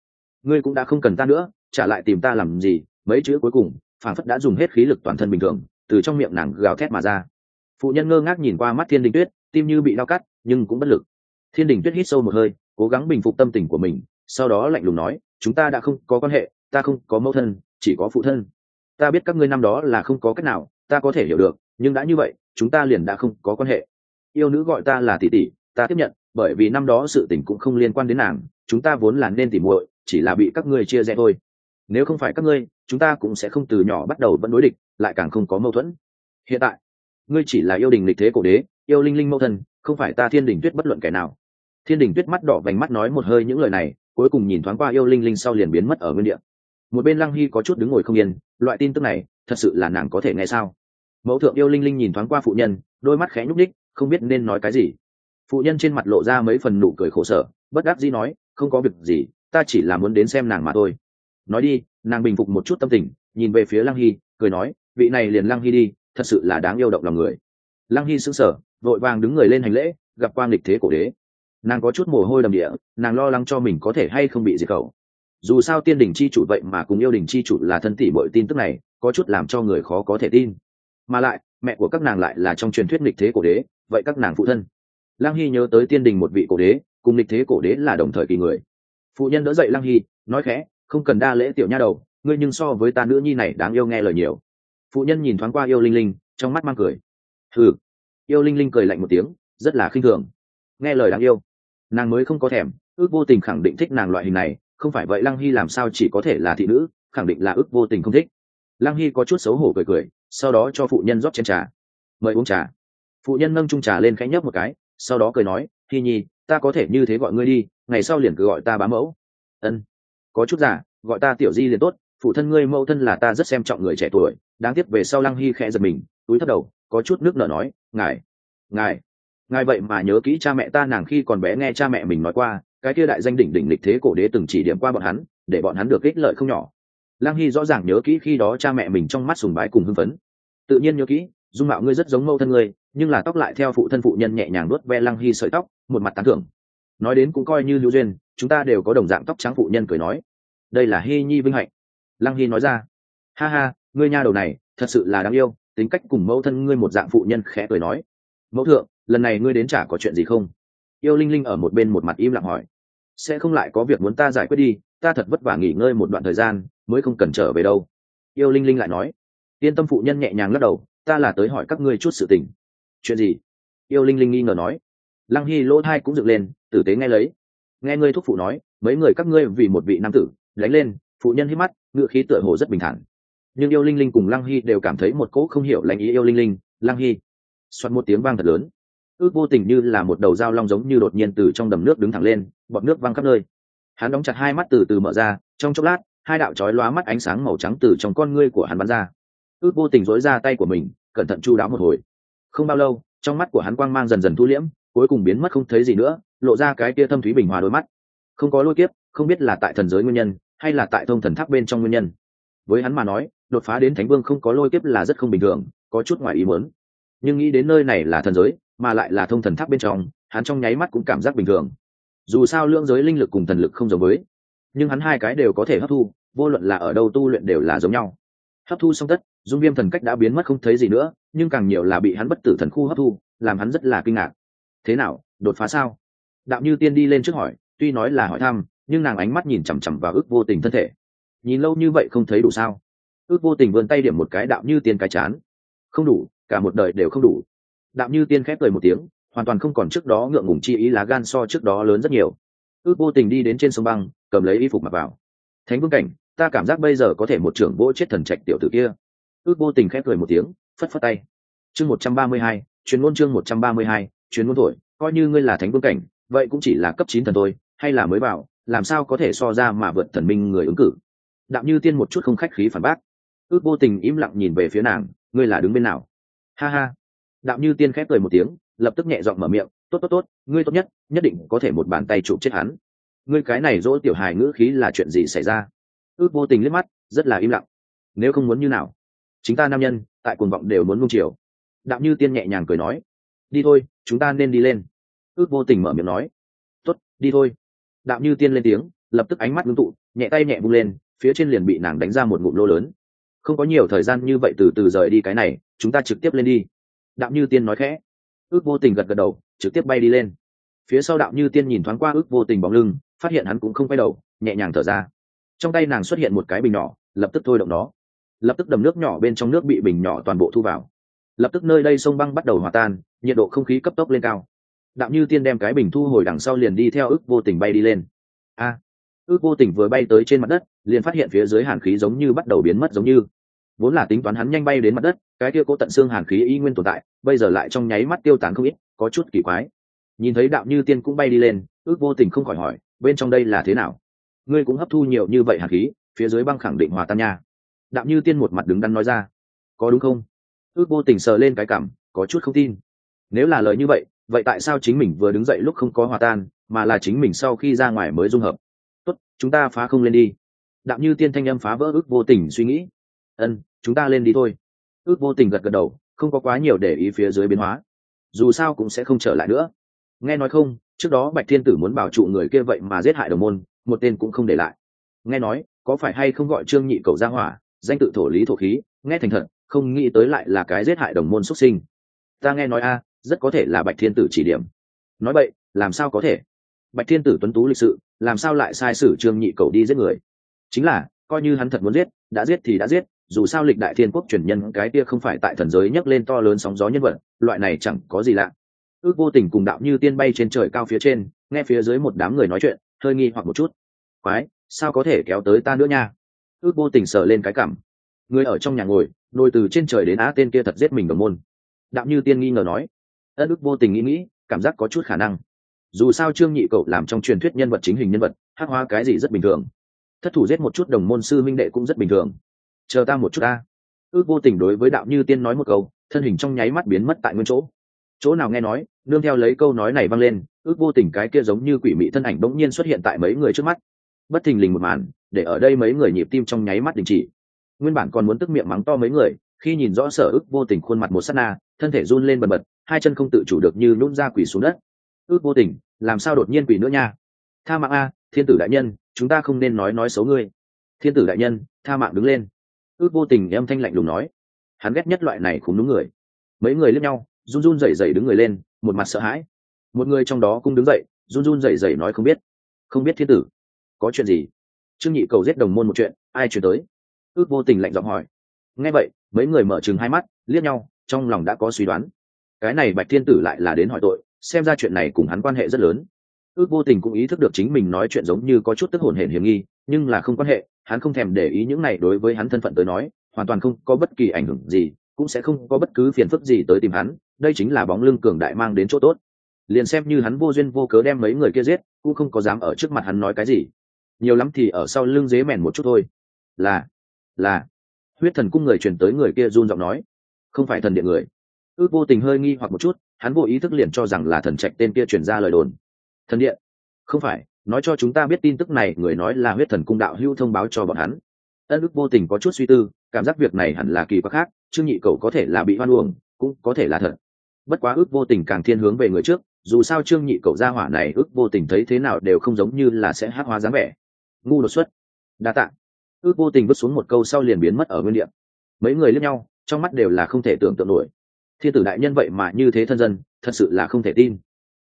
Speaker 1: Ngươi cũng đã không cần ta nữa, trả lại tìm ta làm gì? Mấy chữ cuối cùng phản phất đã dùng hết khí lực toàn thân bình thường, từ trong miệng nàng gào thét mà ra. Phụ nhân ngơ ngác nhìn qua mắt thiên đình tuyết, tim như bị đau cắt, nhưng cũng bất lực. Thiên đình tuyết hít sâu một hơi, cố gắng bình phục tâm tình của mình, sau đó lạnh lùng nói, chúng ta đã không có quan hệ, ta không có mẫu thân, chỉ có phụ thân. Ta biết các ngươi năm đó là không có cách nào, ta có thể hiểu được, nhưng đã như vậy, chúng ta liền đã không có quan hệ. Yêu nữ gọi ta là tỷ tỷ, ta tiếp nhận, bởi vì năm đó sự tình cũng không liên quan đến nàng, chúng ta vốn là nên tỉ muội chỉ là bị các ngươi chia rẽ thôi. Nếu không phải các ngươi, chúng ta cũng sẽ không từ nhỏ bắt đầu vẫn đối địch, lại càng không có mâu thuẫn. Hiện tại, ngươi chỉ là yêu đình lịch thế cổ đế, yêu linh linh mâu thân, không phải ta thiên đình tuyết bất luận kẻ nào. Thiên đình tuyết mắt đỏ vành mắt nói một hơi những lời này, cuối cùng nhìn thoáng qua yêu linh linh sau liền biến mất ở nguyên địa. Một bên lăng hy có chút đứng ngồi không yên, loại tin tức này, thật sự là nàng có thể nghe sao? Mẫu thượng yêu linh linh nhìn thoáng qua phụ nhân, đôi mắt khẽ nhúc đích không biết nên nói cái gì. Phụ nhân trên mặt lộ ra mấy phần nụ cười khổ sở, bất đắc dĩ nói, không có việc gì ta chỉ là muốn đến xem nàng mà thôi. Nói đi, nàng bình phục một chút tâm tình, nhìn về phía lăng hy, cười nói, vị này liền lăng hy đi, thật sự là đáng yêu động lòng người. Lăng hy sững sờ, vội vàng đứng người lên hành lễ, gặp quang lịch thế cổ đế. Nàng có chút mồ hôi đầm địa, nàng lo lắng cho mình có thể hay không bị diệt khẩu. Dù sao tiên đình chi chủ vậy mà cùng yêu đình chi chủ là thân tỷ bội tin tức này, có chút làm cho người khó có thể tin. Mà lại, mẹ của các nàng lại là trong truyền thuyết lịch thế cổ đế, vậy các nàng phụ thân. Lăng hy nhớ tới tiên đình một vị cổ đế, cùng lịch thế cổ đế là đồng thời kỳ người phụ nhân đỡ dậy lăng hy, nói khẽ, không cần đa lễ tiểu nha đầu, ngươi nhưng so với ta nữ nhi này đáng yêu nghe lời nhiều. Phụ nhân nhìn thoáng qua yêu linh linh, trong mắt mang cười. Thử yêu linh linh cười lạnh một tiếng, rất là khinh thường. Nghe lời đáng yêu. Nàng mới không có thèm, ước vô tình khẳng định thích nàng loại hình này, không phải vậy lăng hy làm sao chỉ có thể là thị nữ, khẳng định là ước vô tình không thích. Lăng hy có chút xấu hổ cười cười, sau đó cho phụ nhân rót chén trà. Mời uống trà. Phụ nhân nâng trung trà lên khẽ nhấp một cái, sau đó cười nói hy nhi, ta có thể như thế gọi ngươi đi ngày sau liền cứ gọi ta bá mẫu. Ân, có chút giả gọi ta tiểu di liền tốt, phụ thân ngươi mẫu thân là ta rất xem trọng người trẻ tuổi, đáng tiếc về sau lăng hy khẽ giật mình, túi thất đầu, có chút nước nở nói, ngài ngài ngài vậy mà nhớ kỹ cha mẹ ta nàng khi còn bé nghe cha mẹ mình nói qua, cái kia đại danh đỉnh đỉnh lịch thế cổ đế từng chỉ điểm qua bọn hắn, để bọn hắn được ích lợi không nhỏ. Lăng hy rõ ràng nhớ kỹ khi đó cha mẹ mình trong mắt sùng bái cùng hưng phấn. Tự nhiên nhớ kỹ, dung mạo ngươi rất giống mẫu thân ngươi, nhưng là tóc lại theo phụ thân phụ nhân nhẹ nhàng nuốt ve lăng hy sợi tóc, một mặt tán thưởng nói đến cũng coi như lưu duyên, chúng ta đều có đồng dạng tóc trắng phụ nhân cười nói. Đây là hy nhi vinh hạnh. Lăng hy nói ra. Ha ha, ngươi nha đầu này, thật sự là đáng yêu, tính cách cùng mẫu thân ngươi một dạng phụ nhân khẽ cười nói. Mẫu thượng, lần này ngươi đến chả có chuyện gì không? Yêu linh linh ở một bên một mặt im lặng hỏi. Sẽ không lại có việc muốn ta giải quyết đi, ta thật vất vả nghỉ ngơi một đoạn thời gian, mới không cần trở về đâu. Yêu linh linh lại nói. Yên tâm phụ nhân nhẹ nhàng lắc đầu, ta là tới hỏi các ngươi chút sự tình. Chuyện gì? Yêu linh linh nghi ngờ nói. Lăng hy lỗ thai cũng dựng lên tử tế nghe lấy. Nghe ngươi thúc phụ nói, mấy người các ngươi vì một vị nam tử, đánh lên, phụ nhân hít mắt, ngựa khí tựa hồ rất bình thản. Nhưng yêu linh linh cùng lăng hy đều cảm thấy một cỗ không hiểu lành ý yêu linh linh, lăng hy. Xoắn một tiếng vang thật lớn. Ước vô tình như là một đầu dao long giống như đột nhiên từ trong đầm nước đứng thẳng lên bọt nước văng khắp nơi. Hắn đóng chặt hai mắt từ từ mở ra, trong chốc lát, hai đạo chói lóa mắt ánh sáng màu trắng từ trong con ngươi của hắn bắn ra. Ước vô tình dối ra tay của mình, cẩn thận chu đáo một hồi. Không bao lâu, trong mắt của hắn quang mang dần dần thu liễm cuối cùng biến mất không thấy gì nữa, lộ ra cái tia thâm thúy bình hòa đôi mắt. Không có lôi kiếp, không biết là tại thần giới nguyên nhân, hay là tại thông thần tháp bên trong nguyên nhân. Với hắn mà nói, đột phá đến thánh vương không có lôi kiếp là rất không bình thường, có chút ngoài ý muốn. Nhưng nghĩ đến nơi này là thần giới, mà lại là thông thần tháp bên trong, hắn trong nháy mắt cũng cảm giác bình thường. Dù sao lưỡng giới linh lực cùng thần lực không giống với, nhưng hắn hai cái đều có thể hấp thu, vô luận là ở đâu tu luyện đều là giống nhau. Hấp thu xong tất, dung viêm thần cách đã biến mất không thấy gì nữa, nhưng càng nhiều là bị hắn bất tử thần khu hấp thu, làm hắn rất là kinh ngạc thế nào, đột phá sao? Đạo như tiên đi lên trước hỏi, tuy nói là hỏi thăm, nhưng nàng ánh mắt nhìn chằm chằm vào ước vô tình thân thể. Nhìn lâu như vậy không thấy đủ sao? Ước vô tình vươn tay điểm một cái đạo như tiên cái chán. Không đủ, cả một đời đều không đủ. Đạo như tiên khép cười một tiếng, hoàn toàn không còn trước đó ngượng ngùng chi ý lá gan so trước đó lớn rất nhiều. Ước vô tình đi đến trên sông băng, cầm lấy y phục mặc vào. Thánh vương cảnh, ta cảm giác bây giờ có thể một trưởng vỗ chết thần trạch tiểu tử kia. Ước vô tình khép cười một tiếng, phất phất tay. Chương một trăm ba mươi hai, chuyên môn chương một trăm ba mươi hai chuyến môn thổi coi như ngươi là thánh vương cảnh, vậy cũng chỉ là cấp chín thần thôi, hay là mới vào, làm sao có thể so ra mà vượt thần minh người ứng cử? Đạo như tiên một chút không khách khí phản bác. Ước vô tình im lặng nhìn về phía nàng, ngươi là đứng bên nào? Ha ha. Đạo như tiên khép cười một tiếng, lập tức nhẹ giọng mở miệng, tốt tốt tốt, ngươi tốt nhất nhất định có thể một bàn tay chụp chết hắn. Ngươi cái này dỗ tiểu hài ngữ khí là chuyện gì xảy ra? Ước vô tình liếc mắt, rất là im lặng. Nếu không muốn như nào? Chính ta nam nhân, tại cuồng vọng đều muốn nung chiều. Đạo như tiên nhẹ nhàng cười nói, đi thôi chúng ta nên đi lên. Ước vô tình mở miệng nói. Tốt, đi thôi. Đạo như tiên lên tiếng, lập tức ánh mắt ngưng tụ, nhẹ tay nhẹ bung lên, phía trên liền bị nàng đánh ra một ngụm lô lớn. Không có nhiều thời gian như vậy từ từ rời đi cái này, chúng ta trực tiếp lên đi. Đạo như tiên nói khẽ. Ước vô tình gật gật đầu, trực tiếp bay đi lên. Phía sau đạo như tiên nhìn thoáng qua ước vô tình bóng lưng, phát hiện hắn cũng không quay đầu, nhẹ nhàng thở ra. Trong tay nàng xuất hiện một cái bình nhỏ, lập tức thôi động nó. Lập tức đầm nước nhỏ bên trong nước bị bình nhỏ toàn bộ thu vào. Lập tức nơi đây sông băng bắt đầu hòa tan nhiệt độ không khí cấp tốc lên cao. Đạo như tiên đem cái bình thu hồi đằng sau liền đi theo ước vô tình bay đi lên. A, ước vô tình vừa bay tới trên mặt đất, liền phát hiện phía dưới hàn khí giống như bắt đầu biến mất giống như. Vốn là tính toán hắn nhanh bay đến mặt đất, cái kia cố tận xương hàn khí y nguyên tồn tại, bây giờ lại trong nháy mắt tiêu tán không ít, có chút kỳ quái. Nhìn thấy đạo như tiên cũng bay đi lên, ước vô tình không khỏi hỏi, bên trong đây là thế nào? Ngươi cũng hấp thu nhiều như vậy hàn khí, phía dưới băng khẳng định hòa tan nha. Đạo như tiên một mặt đứng đắn nói ra, có đúng không? Ước vô tình sờ lên cái cảm, có chút không tin nếu là lời như vậy vậy tại sao chính mình vừa đứng dậy lúc không có hòa tan, mà là chính mình sau khi ra ngoài mới dung hợp? Tốt, chúng ta phá không lên đi. Đạo như tiên thanh âm phá vỡ ước vô tình suy nghĩ. Ân, chúng ta lên đi thôi. Ước vô tình gật gật đầu, không có quá nhiều để ý phía dưới biến hóa. Dù sao cũng sẽ không trở lại nữa. Nghe nói không, trước đó bạch thiên tử muốn bảo trụ người kia vậy mà giết hại đồng môn, một tên cũng không để lại. Nghe nói, có phải hay không gọi trương nhị cầu ra hỏa, danh tự thổ lý thổ khí, nghe thành thật, không nghĩ tới lại là cái giết hại đồng môn xuất sinh. Ta nghe nói a rất có thể là bạch thiên tử chỉ điểm. Nói vậy, làm sao có thể? Bạch thiên tử tuấn tú lịch sự, làm sao lại sai sử trương nhị cầu đi giết người? Chính là, coi như hắn thật muốn giết, đã giết thì đã giết, dù sao lịch đại thiên quốc truyền nhân cái kia không phải tại thần giới nhấc lên to lớn sóng gió nhân vật, loại này chẳng có gì lạ. Ước vô tình cùng đạo như tiên bay trên trời cao phía trên, nghe phía dưới một đám người nói chuyện, hơi nghi hoặc một chút. Quái, sao có thể kéo tới ta nữa nha? Ước vô tình sờ lên cái cảm. Người ở trong nhà ngồi, nồi từ trên trời đến á tên kia thật giết mình đồng môn. Đạo như tiên nghi ngờ nói ân ước vô tình nghĩ nghĩ, cảm giác có chút khả năng. Dù sao trương nhị cậu làm trong truyền thuyết nhân vật chính hình nhân vật hát hóa cái gì rất bình thường. Thất thủ giết một chút đồng môn sư minh đệ cũng rất bình thường. Chờ ta một chút ta. Ước vô tình đối với đạo như tiên nói một câu, thân hình trong nháy mắt biến mất tại nguyên chỗ. Chỗ nào nghe nói, nương theo lấy câu nói này vang lên, ước vô tình cái kia giống như quỷ mị thân ảnh bỗng nhiên xuất hiện tại mấy người trước mắt. Bất thình lình một màn, để ở đây mấy người nhịp tim trong nháy mắt đình chỉ. Nguyên bản còn muốn tức miệng mắng to mấy người, khi nhìn rõ sở ước vô tình khuôn mặt một s á t na, thân thể run lên bần bật hai chân không tự chủ được như nút ra quỷ xuống đất. Ước vô tình, làm sao đột nhiên quỷ nữa nha? Tha mạng a, thiên tử đại nhân, chúng ta không nên nói nói xấu ngươi. Thiên tử đại nhân, tha mạng đứng lên. Ước vô tình em thanh lạnh lùng nói. Hắn ghét nhất loại này khủng đúng người. Mấy người lướt nhau, run run rẩy rẩy đứng người lên, một mặt sợ hãi. Một người trong đó cũng đứng dậy, run run rẩy rẩy nói không biết. Không biết thiên tử, có chuyện gì? Trương nhị cầu giết đồng môn một chuyện, ai chuyển tới? Ước vô tình lạnh giọng hỏi. Nghe vậy, mấy người mở chừng hai mắt, liếc nhau, trong lòng đã có suy đoán cái này bạch thiên tử lại là đến hỏi tội, xem ra chuyện này cùng hắn quan hệ rất lớn. Ước vô tình cũng ý thức được chính mình nói chuyện giống như có chút tức hồn hển hiểm nghi, nhưng là không quan hệ, hắn không thèm để ý những này đối với hắn thân phận tới nói, hoàn toàn không có bất kỳ ảnh hưởng gì, cũng sẽ không có bất cứ phiền phức gì tới tìm hắn, đây chính là bóng lưng cường đại mang đến chỗ tốt. Liền xem như hắn vô duyên vô cớ đem mấy người kia giết, cũng không có dám ở trước mặt hắn nói cái gì. Nhiều lắm thì ở sau lưng dế mèn một chút thôi. Là là. Huyết thần cung người truyền tới người kia run giọng nói. Không phải thần điện người ước vô tình hơi nghi hoặc một chút, hắn vô ý thức liền cho rằng là thần trạch tên kia truyền ra lời đồn. Thần điện? Không phải, nói cho chúng ta biết tin tức này, người nói là huyết thần cung đạo hưu thông báo cho bọn hắn. Ân ước vô tình có chút suy tư, cảm giác việc này hẳn là kỳ quặc khác, trương nhị cầu có thể là bị hoan uổng, cũng có thể là thật. Bất quá ước vô tình càng thiên hướng về người trước, dù sao trương nhị cầu gia hỏa này ước vô tình thấy thế nào đều không giống như là sẽ hát hóa dáng vẻ. Ngu đột xuất. Đa tạ. Ước vô tình vứt xuống một câu sau liền biến mất ở nguyên địa. Mấy người lướt nhau, trong mắt đều là không thể tưởng tượng nổi thiên tử đại nhân vậy mà như thế thân dân, thật sự là không thể tin.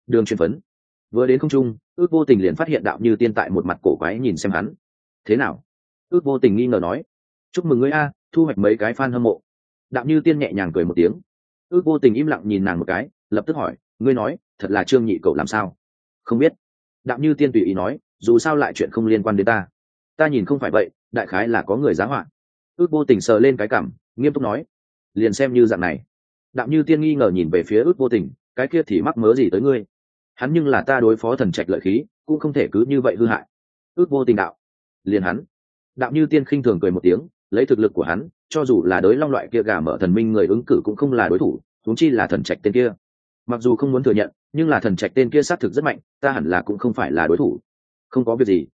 Speaker 1: Đường truyền phấn. Vừa đến không trung, ước vô tình liền phát hiện đạo như tiên tại một mặt cổ quái nhìn xem hắn. Thế nào? Ước vô tình nghi ngờ nói. Chúc mừng ngươi a, thu hoạch mấy cái fan hâm mộ. Đạo như tiên nhẹ nhàng cười một tiếng. Ước vô tình im lặng nhìn nàng một cái, lập tức hỏi, ngươi nói, thật là trương nhị cậu làm sao? Không biết. Đạo như tiên tùy ý nói, dù sao lại chuyện không liên quan đến ta. Ta nhìn không phải vậy, đại khái là có người giá họa. Ước vô tình sờ lên cái cảm, nghiêm túc nói, liền xem như dạng này đạo như tiên nghi ngờ nhìn về phía ước vô tình, cái kia thì mắc mớ gì tới ngươi? Hắn nhưng là ta đối phó thần trạch lợi khí, cũng không thể cứ như vậy hư hại. Ước vô tình đạo, liền hắn. Đạo như tiên khinh thường cười một tiếng, lấy thực lực của hắn, cho dù là đối long loại kia gà mở thần minh người ứng cử cũng không là đối thủ thúng chi là thần trạch tên kia. Mặc dù không muốn thừa nhận, nhưng là thần trạch tên kia xác thực rất mạnh, ta hẳn là cũng không phải là đối thủ. Không có việc gì.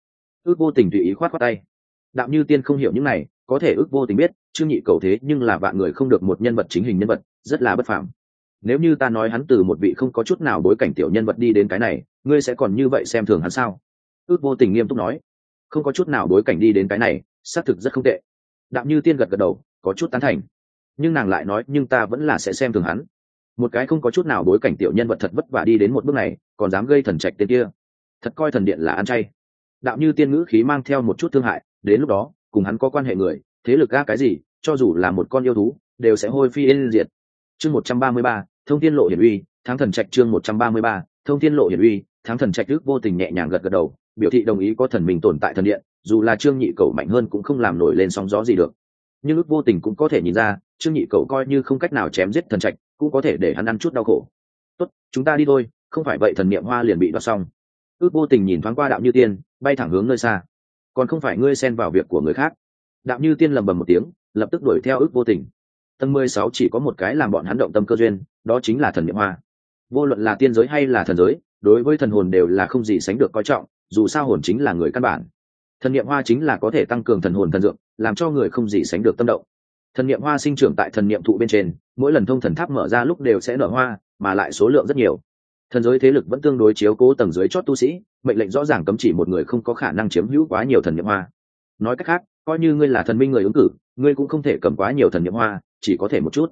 Speaker 1: Ước vô tình tùy ý khoát khoát tay. Đạo như tiên không hiểu những này, có thể ước vô tình biết, trương nhị cầu thế nhưng là vạn người không được một nhân vật chính hình nhân vật rất là bất phàm. Nếu như ta nói hắn từ một vị không có chút nào bối cảnh tiểu nhân vật đi đến cái này, ngươi sẽ còn như vậy xem thường hắn sao? Ước vô tình nghiêm túc nói. Không có chút nào bối cảnh đi đến cái này, xác thực rất không tệ. Đạo như tiên gật gật đầu, có chút tán thành. Nhưng nàng lại nói, nhưng ta vẫn là sẽ xem thường hắn. Một cái không có chút nào bối cảnh tiểu nhân vật thật vất vả đi đến một bước này, còn dám gây thần trạch tên kia. Thật coi thần điện là ăn chay. Đạo như tiên ngữ khí mang theo một chút thương hại, đến lúc đó, cùng hắn có quan hệ người, thế lực ga cái gì, cho dù là một con yêu thú, đều sẽ hôi phi yên diệt chương một trăm ba mươi ba, thông tiên lộ hiển uy, tháng thần trạch chương một trăm ba mươi ba, thông tiên lộ hiển uy, tháng thần trạch đức vô tình nhẹ nhàng gật gật đầu, biểu thị đồng ý có thần mình tồn tại thần điện, dù là trương nhị cầu mạnh hơn cũng không làm nổi lên sóng gió gì được. Nhưng ước vô tình cũng có thể nhìn ra, trương nhị cầu coi như không cách nào chém giết thần trạch, cũng có thể để hắn ăn chút đau khổ. Tốt, chúng ta đi thôi, không phải vậy thần niệm hoa liền bị đoạt xong. Ước vô tình nhìn thoáng qua đạo như tiên, bay thẳng hướng nơi xa. Còn không phải ngươi xen vào việc của người khác. Đạo như tiên lầm bầm một tiếng, lập tức đuổi theo ước vô tình tầng mười sáu chỉ có một cái làm bọn hắn động tâm cơ duyên, đó chính là thần niệm hoa. Vô luận là tiên giới hay là thần giới, đối với thần hồn đều là không gì sánh được coi trọng, dù sao hồn chính là người căn bản. Thần niệm hoa chính là có thể tăng cường thần hồn thần dược, làm cho người không gì sánh được tâm động. Thần niệm hoa sinh trưởng tại thần niệm thụ bên trên, mỗi lần thông thần tháp mở ra lúc đều sẽ nở hoa, mà lại số lượng rất nhiều. Thần giới thế lực vẫn tương đối chiếu cố tầng dưới chót tu sĩ, mệnh lệnh rõ ràng cấm chỉ một người không có khả năng chiếm hữu quá nhiều thần niệm hoa. Nói cách khác coi như ngươi là thần minh người ứng cử, ngươi cũng không thể cầm quá nhiều thần nhiệm hoa, chỉ có thể một chút.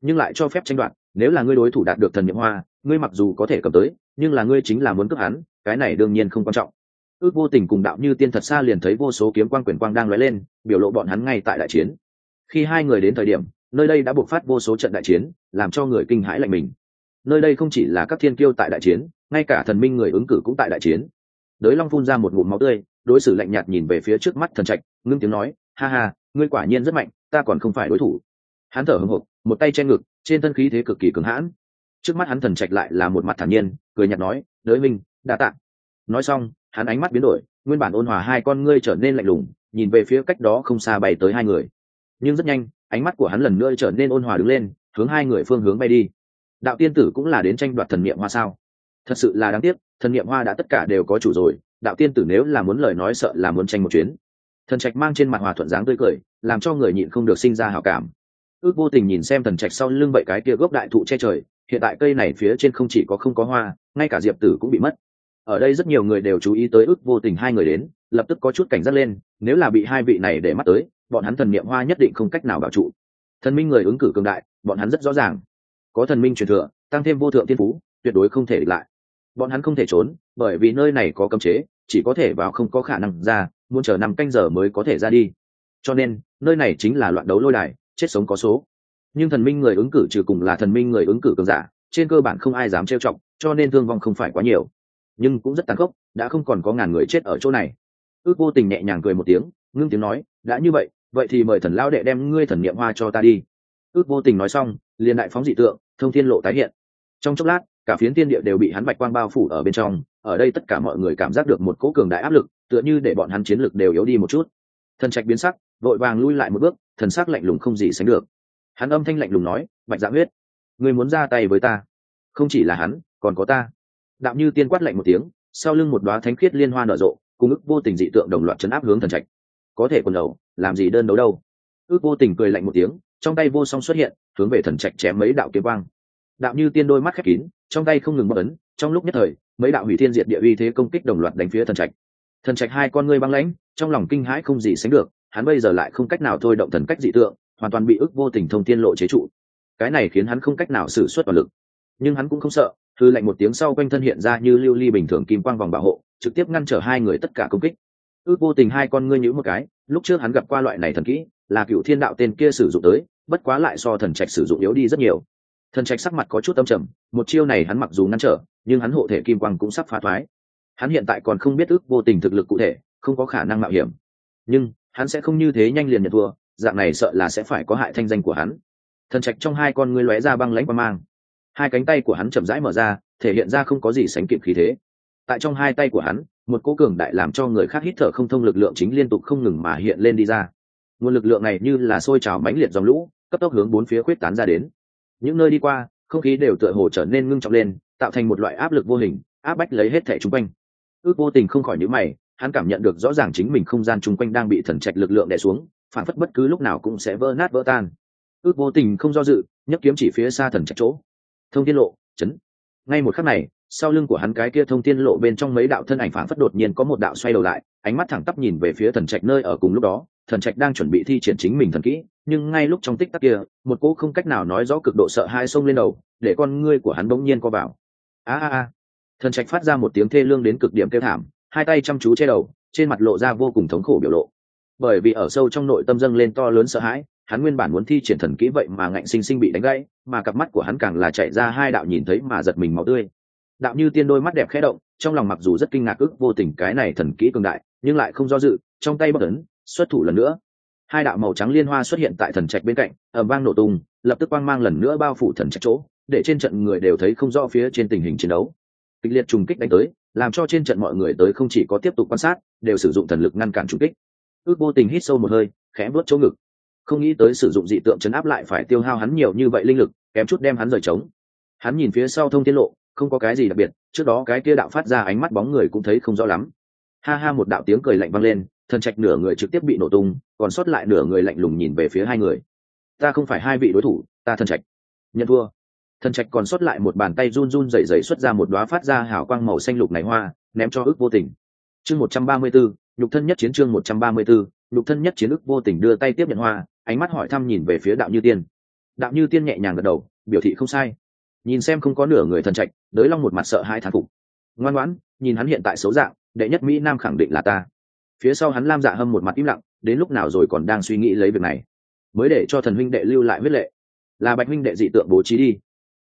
Speaker 1: Nhưng lại cho phép tranh đoạt, nếu là ngươi đối thủ đạt được thần nhiệm hoa, ngươi mặc dù có thể cầm tới, nhưng là ngươi chính là muốn cướp hắn, cái này đương nhiên không quan trọng. Ước vô tình cùng đạo như tiên thật xa liền thấy vô số kiếm quang quyền quang đang lóe lên, biểu lộ bọn hắn ngay tại đại chiến. Khi hai người đến thời điểm, nơi đây đã buộc phát vô số trận đại chiến, làm cho người kinh hãi lạnh mình. Nơi đây không chỉ là các thiên kiêu tại đại chiến, ngay cả thần minh người ứng cử cũng tại đại chiến. Đới long phun ra một ngụm máu tươi đối xử lạnh nhạt nhìn về phía trước mắt thần trạch, ngưng tiếng nói, ha ha, ngươi quả nhiên rất mạnh, ta còn không phải đối thủ. Hắn thở hưng hộp một tay che ngực, trên thân khí thế cực kỳ cứng hãn. Trước mắt hắn thần trạch lại là một mặt thản nhiên, cười nhạt nói, đới minh đa tạ. Nói xong, hắn ánh mắt biến đổi, nguyên bản ôn hòa hai con ngươi trở nên lạnh lùng, nhìn về phía cách đó không xa bay tới hai người. Nhưng rất nhanh, ánh mắt của hắn lần nữa trở nên ôn hòa đứng lên, hướng hai người phương hướng bay đi. Đạo tiên tử cũng là đến tranh đoạt thần niệm hoa sao? Thật sự là đáng tiếc, thần niệm hoa đã tất cả đều có chủ rồi đạo tiên tử nếu là muốn lời nói sợ là muốn tranh một chuyến. Thần trạch mang trên mặt hòa thuận dáng tươi cười, làm cho người nhịn không được sinh ra hào cảm. Ước vô tình nhìn xem thần trạch sau lưng vậy cái kia gốc đại thụ che trời, hiện tại cây này phía trên không chỉ có không có hoa, ngay cả diệp tử cũng bị mất. Ở đây rất nhiều người đều chú ý tới ước vô tình hai người đến, lập tức có chút cảnh giác lên, nếu là bị hai vị này để mắt tới, bọn hắn thần niệm hoa nhất định không cách nào bảo trụ. Thần minh người ứng cử cường đại, bọn hắn rất rõ ràng. Có thần minh truyền thừa, tăng thêm vô thượng tiên phú, tuyệt đối không thể địch lại. Bọn hắn không thể trốn, bởi vì nơi này có cấm chế chỉ có thể vào không có khả năng ra, muốn chờ năm canh giờ mới có thể ra đi. Cho nên, nơi này chính là loạn đấu lôi đài, chết sống có số. Nhưng thần minh người ứng cử trừ cùng là thần minh người ứng cử cường giả, trên cơ bản không ai dám trêu chọc, cho nên thương vong không phải quá nhiều. Nhưng cũng rất tàn khốc, đã không còn có ngàn người chết ở chỗ này. Ước vô tình nhẹ nhàng cười một tiếng, ngưng tiếng nói, đã như vậy vậy thì mời thần lao đệ đem ngươi thần niệm hoa cho ta đi. Ước vô tình nói xong, liền đại phóng dị tượng, thông thiên lộ tái hiện. Trong chốc lát cả phiến tiên địa đều bị hắn bạch quang bao phủ ở bên trong, ở đây tất cả mọi người cảm giác được một cỗ cường đại áp lực, tựa như để bọn hắn chiến lực đều yếu đi một chút. Thần trạch biến sắc, vội vàng lui lại một bước, thần sắc lạnh lùng không gì sánh được. Hắn âm thanh lạnh lùng nói, bạch dạ huyết người muốn ra tay với ta? Không chỉ là hắn, còn có ta. Đạo như tiên quát lạnh một tiếng, sau lưng một đoá thánh khiết liên hoa nở rộ, cùng ức vô tình dị tượng đồng loạt chấn áp hướng thần trạch. Có thể quần đầu, làm gì đơn đấu đâu? Ước vô tình cười lạnh một tiếng, trong tay vô song xuất hiện, hướng về thần trạch chém mấy đạo kiếm quang. Đạo như tiên đôi mắt khép kín trong tay không ngừng bất ấn, trong lúc nhất thời, mấy đạo hủy thiên diệt địa uy thế công kích đồng loạt đánh phía thần trạch. Thần trạch hai con ngươi băng lãnh, trong lòng kinh hãi không gì sánh được, hắn bây giờ lại không cách nào thôi động thần cách dị tượng, hoàn toàn bị ức vô tình thông tiên lộ chế trụ. Cái này khiến hắn không cách nào xử suất toàn lực. Nhưng hắn cũng không sợ thư lạnh một tiếng sau quanh thân hiện ra như lưu ly bình thường kim quang vòng bảo hộ, trực tiếp ngăn trở hai người tất cả công kích. Ước vô tình hai con ngươi nhữ một cái, lúc trước hắn gặp qua loại này thần kỹ, là cựu thiên đạo tên kia sử dụng tới, bất quá lại so thần trạch sử dụng yếu đi rất nhiều thần trạch sắc mặt có chút âm trầm, một chiêu này hắn mặc dù ngăn trở, nhưng hắn hộ thể kim quang cũng sắp phá thoái. Hắn hiện tại còn không biết ước vô tình thực lực cụ thể, không có khả năng mạo hiểm. Nhưng, hắn sẽ không như thế nhanh liền nhận thua, dạng này sợ là sẽ phải có hại thanh danh của hắn. Thần trạch trong hai con ngươi lóe ra băng lãnh qua mang. Hai cánh tay của hắn chậm rãi mở ra, thể hiện ra không có gì sánh kịp khí thế. Tại trong hai tay của hắn, một cố cường đại làm cho người khác hít thở không thông lực lượng chính liên tục không ngừng mà hiện lên đi ra. Nguồn lực lượng này như là sôi trào mãnh liệt dòng lũ, cấp tốc hướng bốn phía khuyết tán ra đến những nơi đi qua, không khí đều tựa hồ trở nên ngưng trọng lên, tạo thành một loại áp lực vô hình, áp bách lấy hết thẻ chung quanh. Ước vô tình không khỏi nhữ mày, hắn cảm nhận được rõ ràng chính mình không gian chung quanh đang bị thần trạch lực lượng đè xuống, phản phất bất cứ lúc nào cũng sẽ vỡ nát vỡ tan. Ước vô tình không do dự, nhấc kiếm chỉ phía xa thần trạch chỗ. Thông tiết lộ, chấn. Ngay một khắc này, sau lưng của hắn cái kia thông tiên lộ bên trong mấy đạo thân ảnh phản phất đột nhiên có một đạo xoay đầu lại, ánh mắt thẳng tắp nhìn về phía thần trạch nơi ở cùng lúc đó thần trạch đang chuẩn bị thi triển chính mình thần kỹ, nhưng ngay lúc trong tích tắc kia, một cô không cách nào nói rõ cực độ sợ hai xông lên đầu, để con ngươi của hắn bỗng nhiên co vào. A a a. Thần trạch phát ra một tiếng thê lương đến cực điểm kêu thảm, hai tay chăm chú che đầu, trên mặt lộ ra vô cùng thống khổ biểu lộ. Bởi vì ở sâu trong nội tâm dâng lên to lớn sợ hãi, hắn nguyên bản muốn thi triển thần kỹ vậy mà ngạnh sinh sinh bị đánh gãy, mà cặp mắt của hắn càng là chạy ra hai đạo nhìn thấy mà giật mình máu tươi. Đạo như tiên đôi mắt đẹp khẽ động, trong lòng mặc dù rất kinh ngạc ức vô tình cái này thần kỹ cường đại, nhưng lại không do dự, trong tay bất ấn xuất thủ lần nữa. Hai đạo màu trắng liên hoa xuất hiện tại thần trạch bên cạnh ẩm vang nổ tung, lập tức quang mang lần nữa bao phủ thần trạch chỗ, để trên trận người đều thấy không rõ phía trên tình hình chiến đấu. Kịch liệt trùng kích đánh tới, làm cho trên trận mọi người tới không chỉ có tiếp tục quan sát, đều sử dụng thần lực ngăn cản trùng kích. Ước vô tình hít sâu một hơi, khẽ vớt chỗ ngực. Không nghĩ tới sử dụng dị tượng chấn áp lại phải tiêu hao hắn nhiều như vậy linh lực, kém chút đem hắn rời trống. Hắn nhìn phía sau thông tiết lộ, không có cái gì đặc biệt, trước đó cái kia đạo phát ra ánh mắt bóng người cũng thấy không rõ lắm. Ha ha, một đạo tiếng cười lạnh vang lên thần trạch nửa người trực tiếp bị nổ tung, còn sót lại nửa người lạnh lùng nhìn về phía hai người. Ta không phải hai vị đối thủ, ta thần trạch. Nhận thua. Thần trạch còn sót lại một bàn tay run run rẩy rẩy xuất ra một đóa phát ra hào quang màu xanh lục này hoa, ném cho ước vô tình. Chương một trăm ba mươi bốn, nhục thân nhất chiến chương một trăm ba mươi bốn, nhục thân nhất chiến ước vô tình đưa tay tiếp nhận hoa, ánh mắt hỏi thăm nhìn về phía đạo như tiên. Đạo như tiên nhẹ nhàng gật đầu, biểu thị không sai. Nhìn xem không có nửa người thần trạch, đới long một mặt sợ hai thán phục. Ngoan ngoãn, nhìn hắn hiện tại xấu dạng, đệ nhất mỹ nam khẳng định là ta phía sau hắn lam dạ hâm một mặt im lặng, đến lúc nào rồi còn đang suy nghĩ lấy việc này. Mới để cho thần huynh đệ lưu lại huyết lệ. Là bạch huynh đệ dị tượng bố trí đi.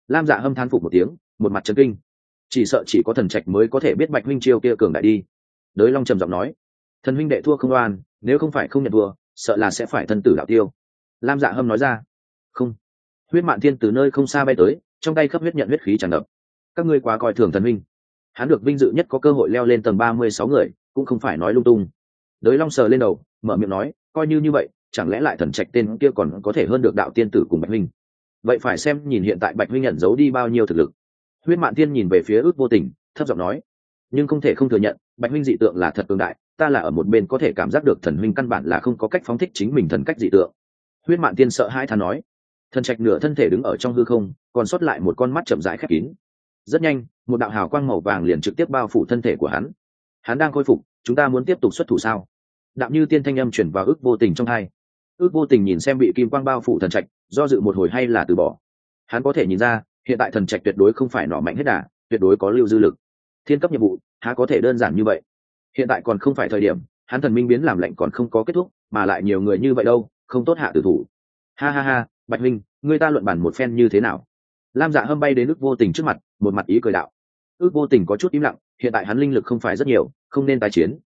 Speaker 1: Lam dạ hâm than phục một tiếng, một mặt trấn kinh. Chỉ sợ chỉ có thần trạch mới có thể biết bạch huynh chiêu kia cường đại đi. Đới long trầm giọng nói, thần huynh đệ thua không oan, nếu không phải không nhận thua, sợ là sẽ phải thân tử đạo tiêu. Lam dạ hâm nói ra, không. Huyết mạn thiên từ nơi không xa bay tới, trong tay khắp huyết nhận huyết khí tràn ngập. Các ngươi quá coi thường thần huynh. Hắn được vinh dự nhất có cơ hội leo lên tầng ba mươi sáu người, cũng không phải nói lung tung đới long sờ lên đầu, mở miệng nói, coi như như vậy, chẳng lẽ lại thần trạch tên kia còn có thể hơn được đạo tiên tử cùng bạch huynh? Vậy phải xem nhìn hiện tại bạch huynh nhận giấu đi bao nhiêu thực lực. Huyết mạn thiên nhìn về phía ước vô tình, thấp giọng nói, nhưng không thể không thừa nhận, bạch huynh dị tượng là thật cường đại, ta là ở một bên có thể cảm giác được thần huynh căn bản là không có cách phóng thích chính mình thần cách dị tượng. Huyết mạn tiên sợ hai thà nói, thần trạch nửa thân thể đứng ở trong hư không, còn sót lại một con mắt chậm rãi khép kín. Rất nhanh, một đạo hào quang màu vàng liền trực tiếp bao phủ thân thể của hắn. Hắn đang khôi phục chúng ta muốn tiếp tục xuất thủ sao? Đạo như tiên thanh âm chuyển vào ước vô tình trong hai. Ước vô tình nhìn xem bị kim quang bao phủ thần trạch, do dự một hồi hay là từ bỏ. Hắn có thể nhìn ra, hiện tại thần trạch tuyệt đối không phải nọ mạnh hết đà, tuyệt đối có lưu dư lực. Thiên cấp nhiệm vụ, há có thể đơn giản như vậy? Hiện tại còn không phải thời điểm, hắn thần minh biến làm lệnh còn không có kết thúc, mà lại nhiều người như vậy đâu, không tốt hạ tử thủ. Ha ha ha, bạch minh người ta luận bản một phen như thế nào? Lam dạ hâm bay đến ước vô tình trước mặt, một mặt ý cười đạo ước vô tình có chút im lặng, hiện tại hắn linh lực không phải rất nhiều, không nên tái chiến.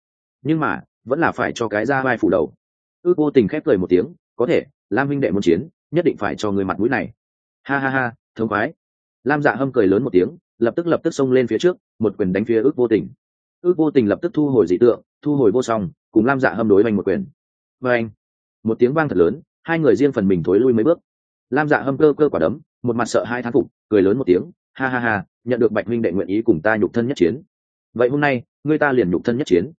Speaker 1: Nhưng mà, vẫn là phải cho cái ra vai phủ đầu. Ước vô tình khép cười một tiếng, có thể, lam minh đệ muốn chiến, nhất định phải cho người mặt mũi này. Ha ha ha thống khoái. Lam dạ hâm cười lớn một tiếng, lập tức lập tức xông lên phía trước, một quyền đánh phía ước vô tình. Ước vô tình lập tức thu hồi dị tượng, thu hồi vô song, cùng lam dạ hâm đối oanh một quyền. Và anh một tiếng vang thật lớn, hai người riêng phần mình thối lui mấy bước. Lam dạ hâm cơ cơ quả đấm, một mặt sợ hai thán phục, cười lớn một tiếng ha ha ha, nhận được bạch minh đệ nguyện ý cùng ta nhục thân nhất chiến. Vậy hôm nay, ngươi ta liền nhục thân nhất chiến.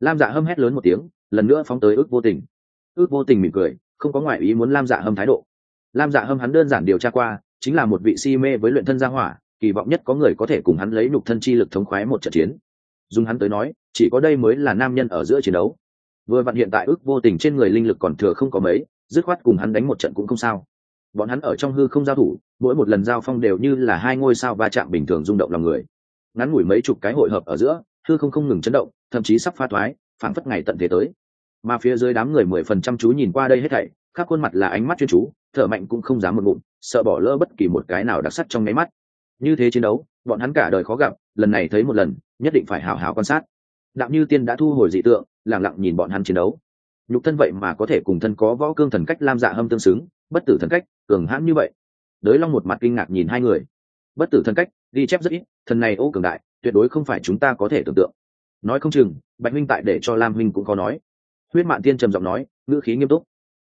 Speaker 1: Lam dạ hâm hét lớn một tiếng, lần nữa phóng tới ước vô tình. Ước vô tình mỉm cười, không có ngoại ý muốn lam dạ hâm thái độ. Lam dạ hâm hắn đơn giản điều tra qua, chính là một vị si mê với luyện thân gia hỏa, kỳ vọng nhất có người có thể cùng hắn lấy nhục thân chi lực thống khoái một trận chiến. Dùng hắn tới nói, chỉ có đây mới là nam nhân ở giữa chiến đấu. Vừa vặn hiện tại ước vô tình trên người linh lực còn thừa không có mấy, dứt khoát cùng hắn đánh một trận cũng không sao bọn hắn ở trong hư không giao thủ, mỗi một lần giao phong đều như là hai ngôi sao va chạm bình thường rung động lòng người. Ngắn ngủi mấy chục cái hội hợp ở giữa, hư không không ngừng chấn động, thậm chí sắp pha thoái, phảng phất ngày tận thế tới. Mà phía dưới đám người mười phần trăm chú nhìn qua đây hết thảy các khuôn mặt là ánh mắt chuyên chú, thở mạnh cũng không dám một ngụm, sợ bỏ lỡ bất kỳ một cái nào đặc sắc trong nháy mắt. Như thế chiến đấu, bọn hắn cả đời khó gặp, lần này thấy một lần, nhất định phải hào hào quan sát. Đạo như tiên đã thu hồi dị tượng lẳng lặng nhìn bọn hắn chiến đấu. Nhục thân vậy mà có thể cùng thân có võ cương thần cách lam dạ hâm tương xứng, bất tử thần cách cường hãn như vậy. Đới long một mặt kinh ngạc nhìn hai người. Bất tử thần cách, ghi chép rất ít, thần này ô cường đại, tuyệt đối không phải chúng ta có thể tưởng tượng. Nói không chừng, bạch minh tại để cho lam minh cũng có nói. Huyết mạn tiên trầm giọng nói, ngữ khí nghiêm túc.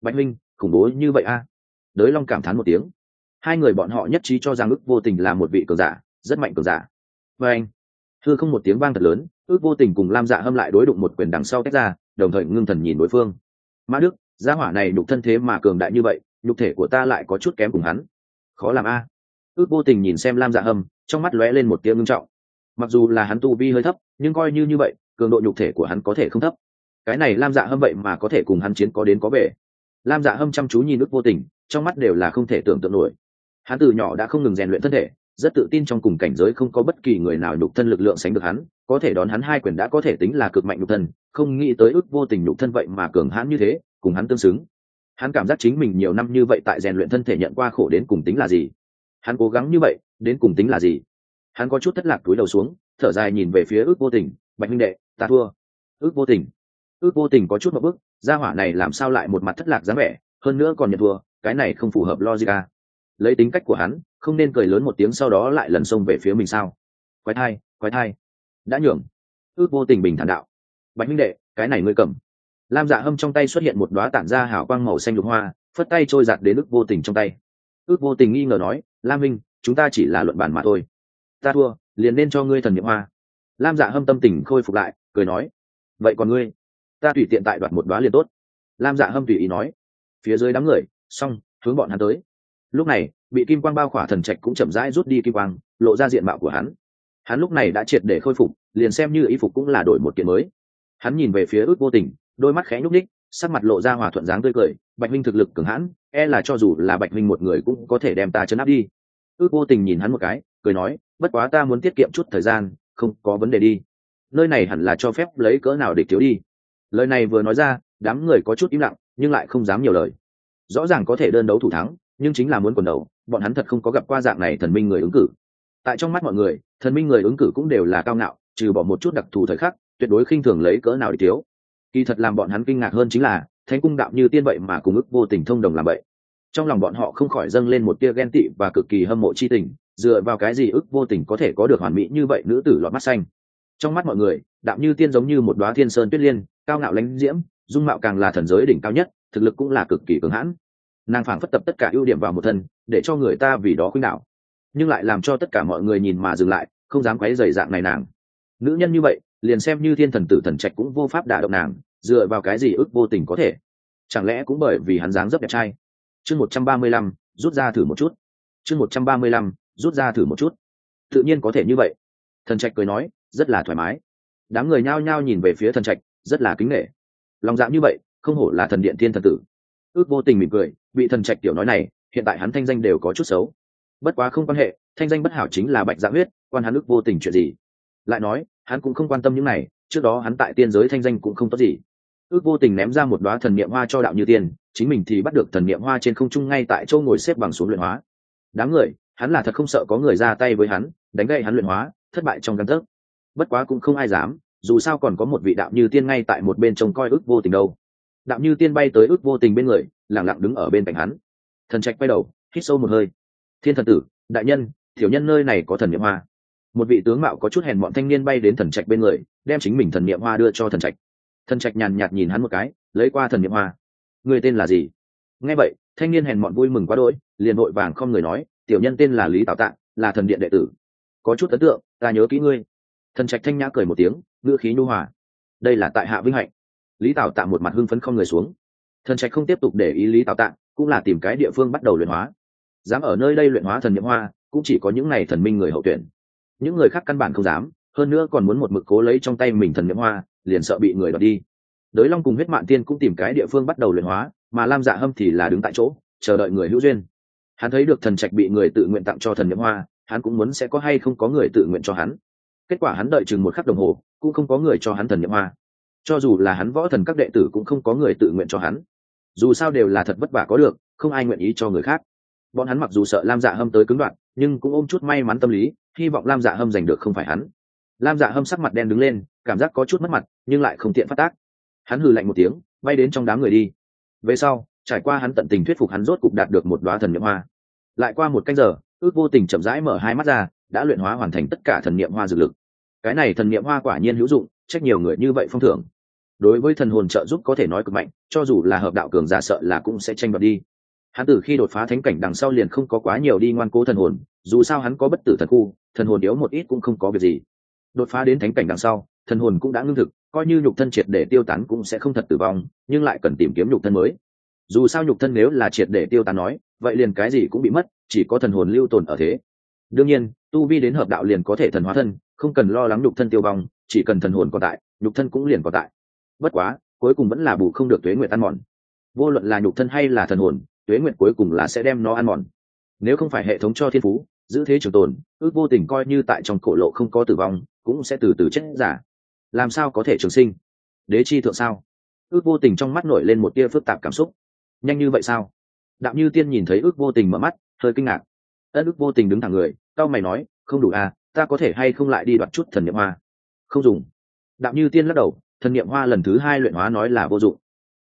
Speaker 1: Bạch minh khủng bố như vậy a? À? đới long cảm thán một tiếng. Hai người bọn họ nhất trí cho rằng ước vô tình là một vị cường giả, rất mạnh cường giả. Và anh thư không một tiếng vang thật lớn, ước vô tình cùng lam dạ hâm lại đối đụng một quyền đằng sau tách ra, đồng thời ngưng thần nhìn đối phương. Mã đức, gia hỏa này đục thân thế mà cường đại như vậy nhục thể của ta lại có chút kém cùng hắn. Khó làm a. Ước vô tình nhìn xem lam dạ hâm, trong mắt lóe lên một tiếng ngưng trọng. Mặc dù là hắn tu vi hơi thấp, nhưng coi như như vậy, cường độ nhục thể của hắn có thể không thấp. Cái này lam dạ hâm vậy mà có thể cùng hắn chiến có đến có về. Lam dạ hâm chăm chú nhìn ước vô tình, trong mắt đều là không thể tưởng tượng nổi. Hắn từ nhỏ đã không ngừng rèn luyện thân thể, rất tự tin trong cùng cảnh giới không có bất kỳ người nào nhục thân lực lượng sánh được hắn, có thể đón hắn hai quyền đã có thể tính là cực mạnh nhục thân, không nghĩ tới ước vô tình nhục thân vậy mà cường hãn như thế, cùng hắn tương xứng hắn cảm giác chính mình nhiều năm như vậy tại rèn luyện thân thể nhận qua khổ đến cùng tính là gì? Hắn cố gắng như vậy, đến cùng tính là gì? Hắn có chút thất lạc túi đầu xuống, thở dài nhìn về phía ước vô tình, bạch minh đệ, ta thua. Ước vô tình. Ước vô tình có chút một bức gia hỏa này làm sao lại một mặt thất lạc dáng vẻ, hơn nữa còn nhận thua, cái này không phù hợp logic à. lấy tính cách của hắn, không nên cười lớn một tiếng sau đó lại lần xông về phía mình sao. Quái thai quái thai. Đã nhường. Ước vô tình bình thản đạo. Bạch minh đệ, cái này ngươi cầm lam dạ hâm trong tay xuất hiện một đoá tản ra hảo quang màu xanh lục hoa, phất tay trôi giặt đến ước vô tình trong tay. Ước vô tình nghi ngờ nói, lam minh, chúng ta chỉ là luận bản mà thôi. Ta thua, liền nên cho ngươi thần nhiệm hoa. Lam dạ hâm tâm tình khôi phục lại, cười nói, vậy còn ngươi? Ta tùy tiện tại đoạt một đoá liền tốt. Lam dạ hâm tùy ý nói, phía dưới đám người, xong, hướng bọn hắn tới. Lúc này, bị kim quang bao khỏa thần trạch cũng chậm rãi rút đi kim quang, lộ ra diện mạo của hắn. Hắn lúc này đã triệt để khôi phục, liền xem như y phục cũng là đổi một kiện mới. Hắn nhìn về phía ước vô tình đôi mắt khẽ nhúc ních sắc mặt lộ ra hòa thuận dáng tươi cười, bạch minh thực lực cường hãn e là cho dù là bạch minh một người cũng có thể đem ta chấn áp đi. Ước vô tình nhìn hắn một cái, cười nói, bất quá ta muốn tiết kiệm chút thời gian, không có vấn đề đi. Nơi này hẳn là cho phép lấy cỡ nào để thiếu đi. Lời này vừa nói ra, đám người có chút im lặng, nhưng lại không dám nhiều lời. Rõ ràng có thể đơn đấu thủ thắng, nhưng chính là muốn quần đầu, bọn hắn thật không có gặp qua dạng này thần minh người ứng cử. Tại trong mắt mọi người, thần minh người ứng cử cũng đều là cao ngạo, trừ bỏ một chút đặc thù thời khắc, tuyệt đối khinh thường lấy cỡ nào để thiếu kỳ thật làm bọn hắn kinh ngạc hơn chính là, thánh cung đạo như tiên vậy mà cùng ức vô tình thông đồng làm vậy. Trong lòng bọn họ không khỏi dâng lên một tia ghen tị và cực kỳ hâm mộ chi tình, dựa vào cái gì ức vô tình có thể có được hoàn mỹ như vậy nữ tử lọt mắt xanh. Trong mắt mọi người, đạo như tiên giống như một đoá thiên sơn tuyết liên, cao ngạo lãnh diễm, dung mạo càng là thần giới đỉnh cao nhất, thực lực cũng là cực kỳ cường hãn. Nàng phảng phất tập tất cả ưu điểm vào một thân, để cho người ta vì đó khuynh đạo nhưng lại làm cho tất cả mọi người nhìn mà dừng lại, không dám quấy dày dạng này nàng. Nữ nhân như vậy liền xem như thiên thần tử thần trạch cũng vô pháp đả động nàng, dựa vào cái gì ước vô tình có thể? Chẳng lẽ cũng bởi vì hắn dáng rất đẹp trai? Chương một trăm ba mươi lăm, rút ra thử một chút. Chương một trăm ba mươi lăm, rút ra thử một chút. Tự nhiên có thể như vậy. Thần trạch cười nói, rất là thoải mái. Đám người nhao nhao nhìn về phía thần trạch, rất là kính nghệ lòng dạng như vậy, không hổ là thần điện thiên thần tử. Ước vô tình mỉm cười bị thần trạch tiểu nói này, hiện tại hắn thanh danh đều có chút xấu. Bất quá không quan hệ, thanh danh bất hảo chính là bạch dạ huyết, quan hắn ước vô tình chuyện gì? Lại nói, hắn cũng không quan tâm những này, trước đó hắn tại tiên giới thanh danh cũng không tốt gì. Ước vô tình ném ra một đoá thần niệm hoa cho đạo như tiên, chính mình thì bắt được thần niệm hoa trên không trung ngay tại châu ngồi xếp bằng xuống luyện hóa. Đám người, hắn là thật không sợ có người ra tay với hắn, đánh gậy hắn luyện hóa, thất bại trong căn thức bất quá cũng không ai dám, dù sao còn có một vị đạo như tiên ngay tại một bên trông coi ước vô tình đâu. Đạo như tiên bay tới ước vô tình bên người lẳng lặng đứng ở bên cạnh hắn. Thần trạch bay đầu, hít sâu một hơi. Thiên thần tử, đại nhân thiểu nhân nơi này có thần niệm hoa một vị tướng mạo có chút hèn mọn thanh niên bay đến thần trạch bên người, đem chính mình thần niệm hoa đưa cho thần trạch. Thần trạch nhàn nhạt nhìn hắn một cái, lấy qua thần niệm hoa. Người tên là gì? Nghe vậy, thanh niên hèn mọn vui mừng quá đỗi, liền vội vàng không người nói, tiểu nhân tên là lý tào tạng là thần điện đệ tử. Có chút ấn tượng, ta nhớ kỹ ngươi. Thần trạch thanh nhã cười một tiếng, ngữ khí nhu hòa. Đây là tại hạ vinh hạnh. Lý tào tạng một mặt hưng phấn không người xuống. Thần trạch không tiếp tục để ý lý tào tạng cũng là tìm cái địa phương bắt đầu luyện hóa. Dám ở nơi đây luyện hóa thần n hoa, cũng chỉ có những n à y thần minh người hậu tuyển những người khác căn bản không dám, hơn nữa còn muốn một mực cố lấy trong tay mình thần n hoa, liền sợ bị người đoạt đi. Đới long cùng huyết mạng tiên cũng tìm cái địa phương bắt đầu luyện hóa, mà lam dạ hâm thì là đứng tại chỗ, chờ đợi người hữu duyên. Hắn thấy được thần trạch bị người tự nguyện tặng cho thần n hoa, hắn cũng muốn sẽ có hay không có người tự nguyện cho hắn. Kết quả hắn đợi chừng một khắc đồng hồ, cũng không có người cho hắn thần nhiệm hoa. Cho dù là hắn võ thần các đệ tử cũng không có người tự nguyện cho hắn. Dù sao đều là thật vất vả có được, không ai nguyện ý cho người khác. Bọn hắn mặc dù sợ lam dạ hâm tới cứng đoạn nhưng cũng ôm chút may mắn tâm lý hy vọng lam dạ hâm giành được không phải hắn. Lam dạ hâm sắc mặt đen đứng lên, cảm giác có chút mất mặt, nhưng lại không tiện phát tác. Hắn hừ lạnh một tiếng, bay đến trong đám người đi. Về sau, trải qua hắn tận tình thuyết phục hắn rốt cục đạt được một đoá thần n hoa. Lại qua một canh giờ, ước vô tình chậm rãi mở hai mắt ra, đã luyện hóa hoàn thành tất cả thần niệm hoa dược lực. Cái này thần niệm hoa quả nhiên hữu dụng, trách nhiều người như vậy phong thưởng. Đối với thần hồn trợ giúp có thể nói cực mạnh, cho dù là hợp đạo cường giả sợ là cũng sẽ tranh đoạt đi hắn từ khi đột phá thánh cảnh đằng sau liền không có quá nhiều đi ngoan cố thần hồn, dù sao hắn có bất tử thần khu, thần hồn yếu một ít cũng không có việc gì. Đột phá đến thánh cảnh đằng sau, thần hồn cũng đã ngưng thực, coi như nhục thân triệt để tiêu tán cũng sẽ không thật tử vong, nhưng lại cần tìm kiếm nhục thân mới. Dù sao nhục thân nếu là triệt để tiêu tán nói, vậy liền cái gì cũng bị mất, chỉ có thần hồn lưu tồn ở thế. Đương nhiên, tu vi đến hợp đạo liền có thể thần hóa thân, không cần lo lắng nhục thân tiêu vong, chỉ cần thần hồn còn tại, nhục thân cũng liền còn tại. Bất quá, cuối cùng vẫn là bù không được tuế nguyện tan mòn. Vô luận là nhục thân hay là thần hồn tuế nguyện cuối cùng là sẽ đem nó ăn mòn. Nếu không phải hệ thống cho thiên phú, giữ thế trường tồn, ước vô tình coi như tại trong cổ lộ không có tử vong, cũng sẽ từ từ chết giả. Làm sao có thể trường sinh? Đế chi thượng sao? Ước vô tình trong mắt nổi lên một tia phức tạp cảm xúc. Nhanh như vậy sao? Đạo như tiên nhìn thấy ước vô tình mở mắt, hơi kinh ngạc. Ân ước vô tình đứng thẳng người tao mày nói, không đủ à ta có thể hay không lại đi đoạt chút thần n i ệ m hoa? Không dùng. Đạo như tiên lắc đầu, thần n i ệ m hoa lần thứ hai luyện hóa nói là vô dụng.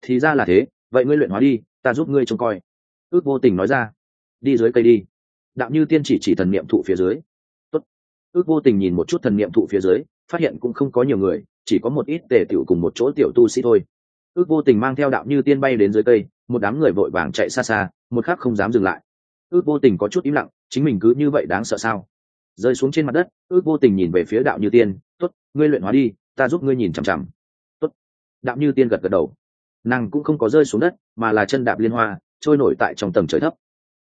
Speaker 1: Thì ra là thế, vậy ngươi luyện hóa đi, ta giúp ngươi trông coi ước vô tình nói ra, đi dưới cây đi. Đạo như tiên chỉ chỉ thần n i ệ m thụ phía dưới. Tốt. ước vô tình nhìn một chút thần n i ệ m thụ phía dưới, phát hiện cũng không có nhiều người, chỉ có một ít tề tiểu cùng một chỗ tiểu tu sĩ thôi. Ước vô tình mang theo đạo như tiên bay đến dưới cây, một đám người vội vàng chạy xa xa, một khắc không dám dừng lại. Ước vô tình có chút im lặng, chính mình cứ như vậy đáng sợ sao? Rơi xuống trên mặt đất, ước vô tình nhìn về phía đạo như tiên t ố t ngươi luyện hóa đi, ta giúp ngươi nhìn chằm chằm. T ố t đạo như tiên gật gật đầu. Nàng cũng không có rơi xuống đất, mà là chân đạp liên hoa trôi nổi tại trong tầng trời thấp.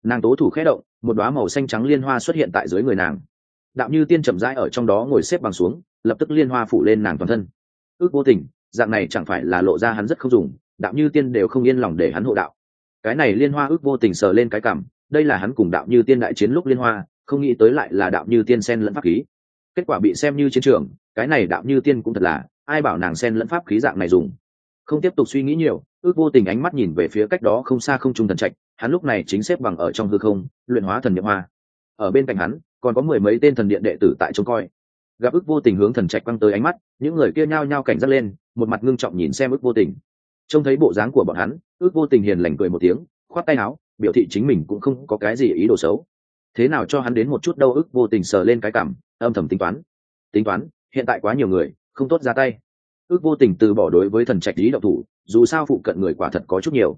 Speaker 1: Nàng tố thủ khé động, một đoá màu xanh trắng liên hoa xuất hiện tại dưới người nàng. Đạo như tiên chậm rãi ở trong đó ngồi xếp bằng xuống, lập tức liên hoa phủ lên nàng toàn thân. Ước vô tình, dạng này chẳng phải là lộ ra hắn rất không dùng đạo như tiên đều không yên lòng để hắn hộ đạo. Cái này liên hoa ước vô tình sờ lên cái cảm, đây là hắn cùng đạo như tiên đại chiến lúc liên hoa, không nghĩ tới lại là đạo như tiên sen lẫn pháp khí. Kết quả bị xem như chiến trường, cái này đạo như tiên cũng thật là, ai bảo nàng sen lẫn pháp khí dạng này dùng? Không tiếp tục suy nghĩ nhiều, ước vô tình ánh mắt nhìn về phía cách đó không xa không trung thần trạch, hắn lúc này chính xếp bằng ở trong hư không, luyện hóa thần nhậm hoa. Ở bên cạnh hắn, còn có mười mấy tên thần điện đệ tử tại trông coi. Gặp ước vô tình hướng thần trạch quăng tới ánh mắt, những người kia nhao nhao cảnh giác lên, một mặt ngưng trọng nhìn xem ước vô tình. Trông thấy bộ dáng của bọn hắn, ước vô tình hiền lành cười một tiếng, khoát tay áo, biểu thị chính mình cũng không có cái gì ý đồ xấu. Thế nào cho hắn đến một chút đâu ức vô tình sờ lên cái cảm, âm thầm tính toán. Tính toán, hiện tại quá nhiều người, không tốt ra tay ước vô tình từ bỏ đối với thần trạch lý độc thủ, dù sao phụ cận người quả thật có chút nhiều.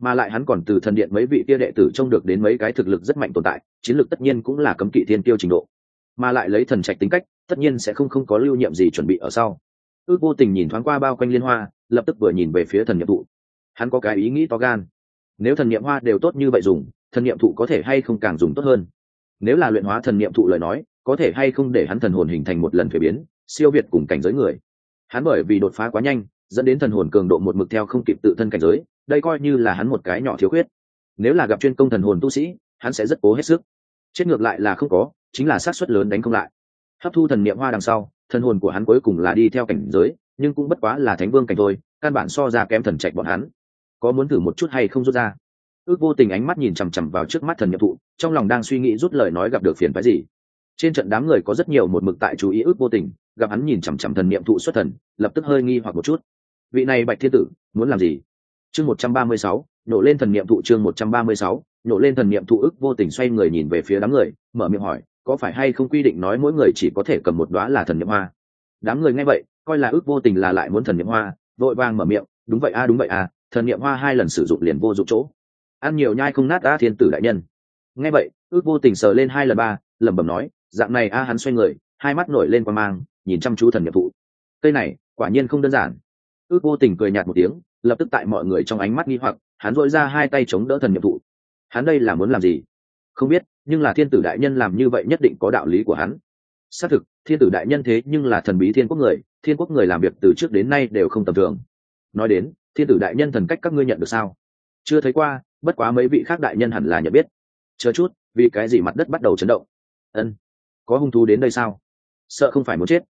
Speaker 1: Mà lại hắn còn từ thần điện mấy vị kia đệ tử trông được đến mấy cái thực lực rất mạnh tồn tại, chiến lược tất nhiên cũng là cấm kỵ thiên tiêu trình độ. Mà lại lấy thần trạch tính cách, tất nhiên sẽ không không có lưu nhiệm gì chuẩn bị ở sau. Ước vô tình nhìn thoáng qua bao quanh liên hoa, lập tức vừa nhìn về phía thần nhiệm thụ. Hắn có cái ý nghĩ to gan. Nếu thần niệm hoa đều tốt như vậy dùng, thần niệm thụ có thể hay không càng dùng tốt hơn? Nếu là luyện hóa thần niệm thụ lời nói, có thể hay không để hắn thần hồn hình thành một lần thuế biến, siêu việt cùng cảnh giới người? Hắn bởi vì đột phá quá nhanh, dẫn đến thần hồn cường độ một mực theo không kịp tự thân cảnh giới, đây coi như là hắn một cái nhỏ thiếu khuyết. Nếu là gặp chuyên công thần hồn tu sĩ, hắn sẽ rất cố hết sức. Chết ngược lại là không có, chính là xác suất lớn đánh không lại. Hấp thu thần niệm hoa đằng sau, thần hồn của hắn cuối cùng là đi theo cảnh giới, nhưng cũng bất quá là thánh vương cảnh thôi, căn bản so ra kém thần trạch bọn hắn. Có muốn thử một chút hay không rút ra? Ước vô tình ánh mắt nhìn chằm chằm vào trước mắt thần nhập thụ, trong lòng đang suy nghĩ rút lời nói gặp được phiền phái gì. Trên trận đám người có rất nhiều một mực tại chú ý ước vô tình gặp hắn nhìn chằm chằm thần niệm thụ xuất thần, lập tức hơi nghi hoặc một chút. Vị này bạch thiên tử, muốn làm gì? Chương một trăm ba mươi sáu, nổ lên thần niệm thụ chương một trăm ba mươi sáu, nổ lên thần niệm thụ ước vô tình xoay người nhìn về phía đám người, mở miệng hỏi, có phải hay không quy định nói mỗi người chỉ có thể cầm một đoá là thần niệm hoa? Đám người nghe vậy, coi là ước vô tình là lại muốn thần niệm hoa, vội vàng mở miệng, đúng vậy a, đúng vậy a, thần niệm hoa hai lần sử dụng liền vô dụng chỗ. Ăn nhiều nhai không nát a thiên tử đại nhân. Nghe vậy ước vô tình sờ lên hai lần ba, lẩm bẩm nói, dạng này a, hắn xoay người, hai mắt nổi lên qua mang nhìn chăm chú thần nhiệm thụ. Cây này, quả nhiên không đơn giản. Ước vô tình cười nhạt một tiếng, lập tức tại mọi người trong ánh mắt nghi hoặc, hắn dội ra hai tay chống đỡ thần nhiệm thụ. Hắn đây là muốn làm gì? Không biết, nhưng là thiên tử đại nhân làm như vậy nhất định có đạo lý của hắn. Xác thực, thiên tử đại nhân thế nhưng là thần bí thiên quốc người, thiên quốc người làm việc từ trước đến nay đều không tầm thường. Nói đến, thiên tử đại nhân thần cách các ngươi nhận được sao? Chưa thấy qua, bất quá mấy vị khác đại nhân hẳn là nhận biết. Chờ chút, vì cái gì mặt đất bắt đầu chấn động? Ân, có hung thú đến đây sao? Sợ không phải muốn chết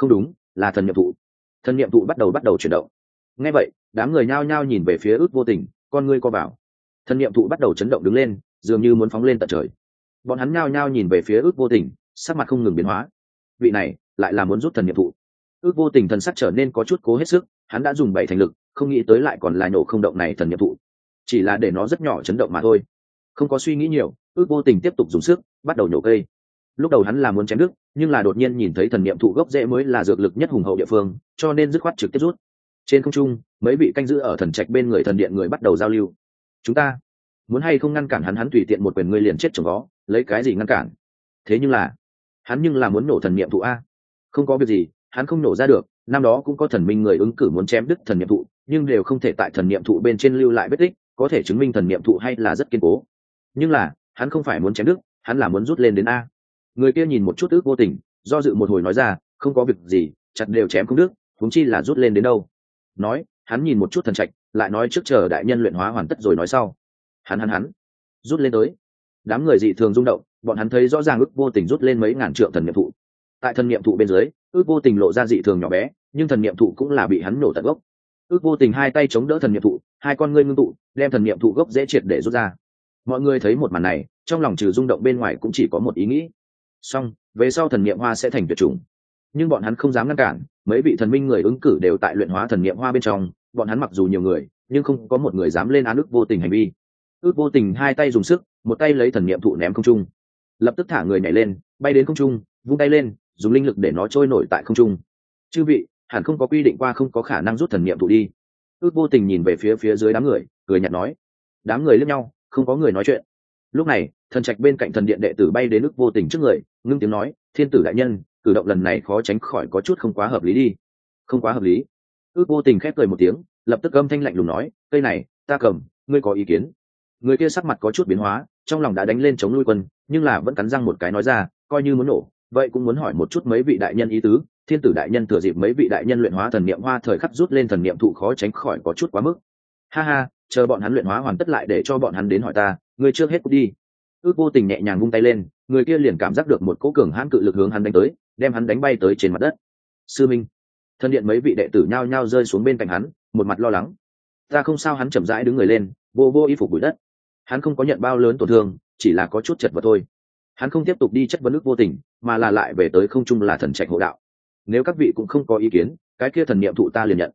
Speaker 1: không đúng, là thần nhiệm thụ. Thần nhiệm thụ bắt đầu bắt đầu chuyển động. Ngay vậy, đám người nhao nhao nhìn về phía ước vô tình, con ngươi co vào. Thần nhiệm thụ bắt đầu chấn động đứng lên, dường như muốn phóng lên tận trời. Bọn hắn nhao nhao nhìn về phía ước vô tình, sắc mặt không ngừng biến hóa. Vị này, lại là muốn rút thần nhiệm thụ. Ước vô tình thần sắc trở nên có chút cố hết sức, hắn đã dùng bảy thành lực, không nghĩ tới lại còn là nổ không động này thần nhiệm thụ. Chỉ là để nó rất nhỏ chấn động mà thôi. Không có suy nghĩ nhiều, ước vô tình tiếp tục dùng sức, bắt đầu nhổ cây. Lúc đầu hắn là muốn chém đứt nhưng là đột nhiên nhìn thấy thần niệm thụ gốc rễ mới là dược lực nhất hùng hậu địa phương, cho nên dứt khoát trực tiếp rút. Trên không trung, mấy vị canh giữ ở thần trạch bên người thần điện người bắt đầu giao lưu. Chúng ta muốn hay không ngăn cản hắn hắn tùy tiện một quyền ngươi liền chết chồng vó lấy cái gì ngăn cản? Thế nhưng là, hắn nhưng là muốn nổ thần niệm thụ a. Không có việc gì, hắn không nổ ra được, năm đó cũng có thần minh người ứng cử muốn chém đứt thần niệm thụ, nhưng đều không thể tại thần niệm thụ bên trên lưu lại vết tích, có thể chứng minh thần niệm thụ hay là rất kiên cố. Nhưng là, hắn không phải muốn chém đứt, hắn là muốn rút lên đến a người kia nhìn một chút ước vô tình, do dự một hồi nói ra, không có việc gì, chặt đều chém không đứt, huống chi là rút lên đến đâu. Nói, hắn nhìn một chút thần trạch, lại nói trước chờ đại nhân luyện hóa hoàn tất rồi nói sau. Hắn hắn hắn. Rút lên tới. Đám người dị thường rung động, bọn hắn thấy rõ ràng ước vô tình rút lên mấy ngàn trượng thần niệm thụ. Tại thần niệm thụ bên dưới, ước vô tình lộ ra dị thường nhỏ bé, nhưng thần niệm thụ cũng là bị hắn nổ tận gốc. Ước vô tình hai tay chống đỡ thần niệm thụ, hai con ngươi ngưng tụ, đem thần niệm thụ gốc dễ triệt để rút ra. Mọi người thấy một màn này, trong lòng trừ rung động bên ngoài cũng chỉ có một ý nghĩ song về sau thần niệm hoa sẽ thành tuyệt chủng. Nhưng bọn hắn không dám ngăn cản, mấy vị thần minh người ứng cử đều tại luyện hóa thần niệm hoa bên trong, bọn hắn mặc dù nhiều người, nhưng không có một người dám lên án ước vô tình hành vi. Ước vô tình hai tay dùng sức, một tay lấy thần niệm thụ ném không trung. Lập tức thả người nhảy lên, bay đến không trung, vung tay lên, dùng linh lực để nó trôi nổi tại không trung. Chư vị, hẳn không có quy định qua không có khả năng rút thần niệm thụ đi. Ước vô tình nhìn về phía phía dưới đám người, cười nhạt nói. Đám người lướt nhau, không có người nói chuyện. Lúc này thần trạch bên cạnh thần điện đệ tử bay đến ức vô tình trước người, ngưng tiếng nói, thiên tử đại nhân, cử động lần này khó tránh khỏi có chút không quá hợp lý đi. Không quá hợp lý? Ước vô tình khép cười một tiếng, lập tức âm thanh lạnh lùng nói, cây này, ta cầm, ngươi có ý kiến? Người kia sắc mặt có chút biến hóa, trong lòng đã đánh lên chống nuôi quân, nhưng là vẫn cắn răng một cái nói ra, coi như muốn nổ, vậy cũng muốn hỏi một chút mấy vị đại nhân ý tứ. Thiên tử đại nhân thừa dịp mấy vị đại nhân luyện hóa thần niệm hoa thời khắc rút lên thần niệm thụ khó tránh khỏi có chút quá mức. Ha ha, chờ bọn hắn luyện hóa hoàn tất lại để cho bọn hắn đến hỏi ta, ngươi trước hết đi ước vô tình nhẹ nhàng vung tay lên, người kia liền cảm giác được một cỗ cường hãn cự lực hướng hắn đánh tới, đem hắn đánh bay tới trên mặt đất. Sư minh, thân điện mấy vị đệ tử nhao nhao rơi xuống bên cạnh hắn, một mặt lo lắng. Ta không sao, hắn chậm rãi đứng người lên, vô vô y phục bụi đất. Hắn không có nhận bao lớn tổn thương, chỉ là có chút chật vật thôi. Hắn không tiếp tục đi chất vấn ước vô tình, mà là lại về tới không trung là thần trạch hộ đạo. Nếu các vị cũng không có ý kiến, cái kia thần niệm thụ ta liền nhận.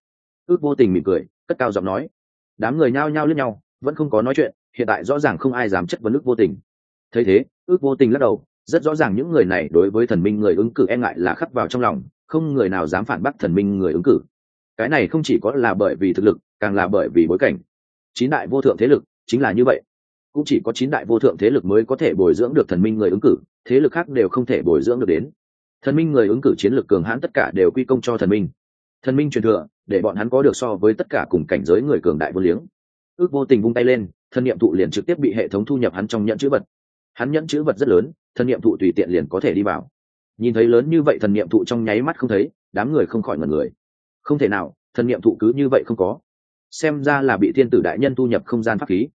Speaker 1: Ước vô tình mỉm cười, cất cao giọng nói. Đám người nhao nhao lướt nhau, vẫn không có nói chuyện, hiện tại rõ ràng không ai dám chất vấn ước vô tình thấy thế, ước vô tình lắc đầu, rất rõ ràng những người này đối với thần minh người ứng cử e ngại là khắc vào trong lòng, không người nào dám phản bác thần minh người ứng cử. Cái này không chỉ có là bởi vì thực lực, càng là bởi vì bối cảnh. Chín đại vô thượng thế lực chính là như vậy. Cũng chỉ có chín đại vô thượng thế lực mới có thể bồi dưỡng được thần minh người ứng cử, thế lực khác đều không thể bồi dưỡng được đến. Thần minh người ứng cử chiến lược cường hãn tất cả đều quy công cho thần minh. Thần minh truyền thừa, để bọn hắn có được so với tất cả cùng cảnh giới người cường đại vô liếng. Ước vô tình vung tay lên thân niệm thụ liền trực tiếp bị hệ thống thu nhập hắn trong nhận chữ vật hắn nhẫn chữ vật rất lớn, thần niệm thụ tùy tiện liền có thể đi vào. Nhìn thấy lớn như vậy thần niệm thụ trong nháy mắt không thấy, đám người không khỏi ngẩn người. Không thể nào, thần niệm thụ cứ như vậy không có. Xem ra là bị thiên tử đại nhân thu nhập không gian pháp khí.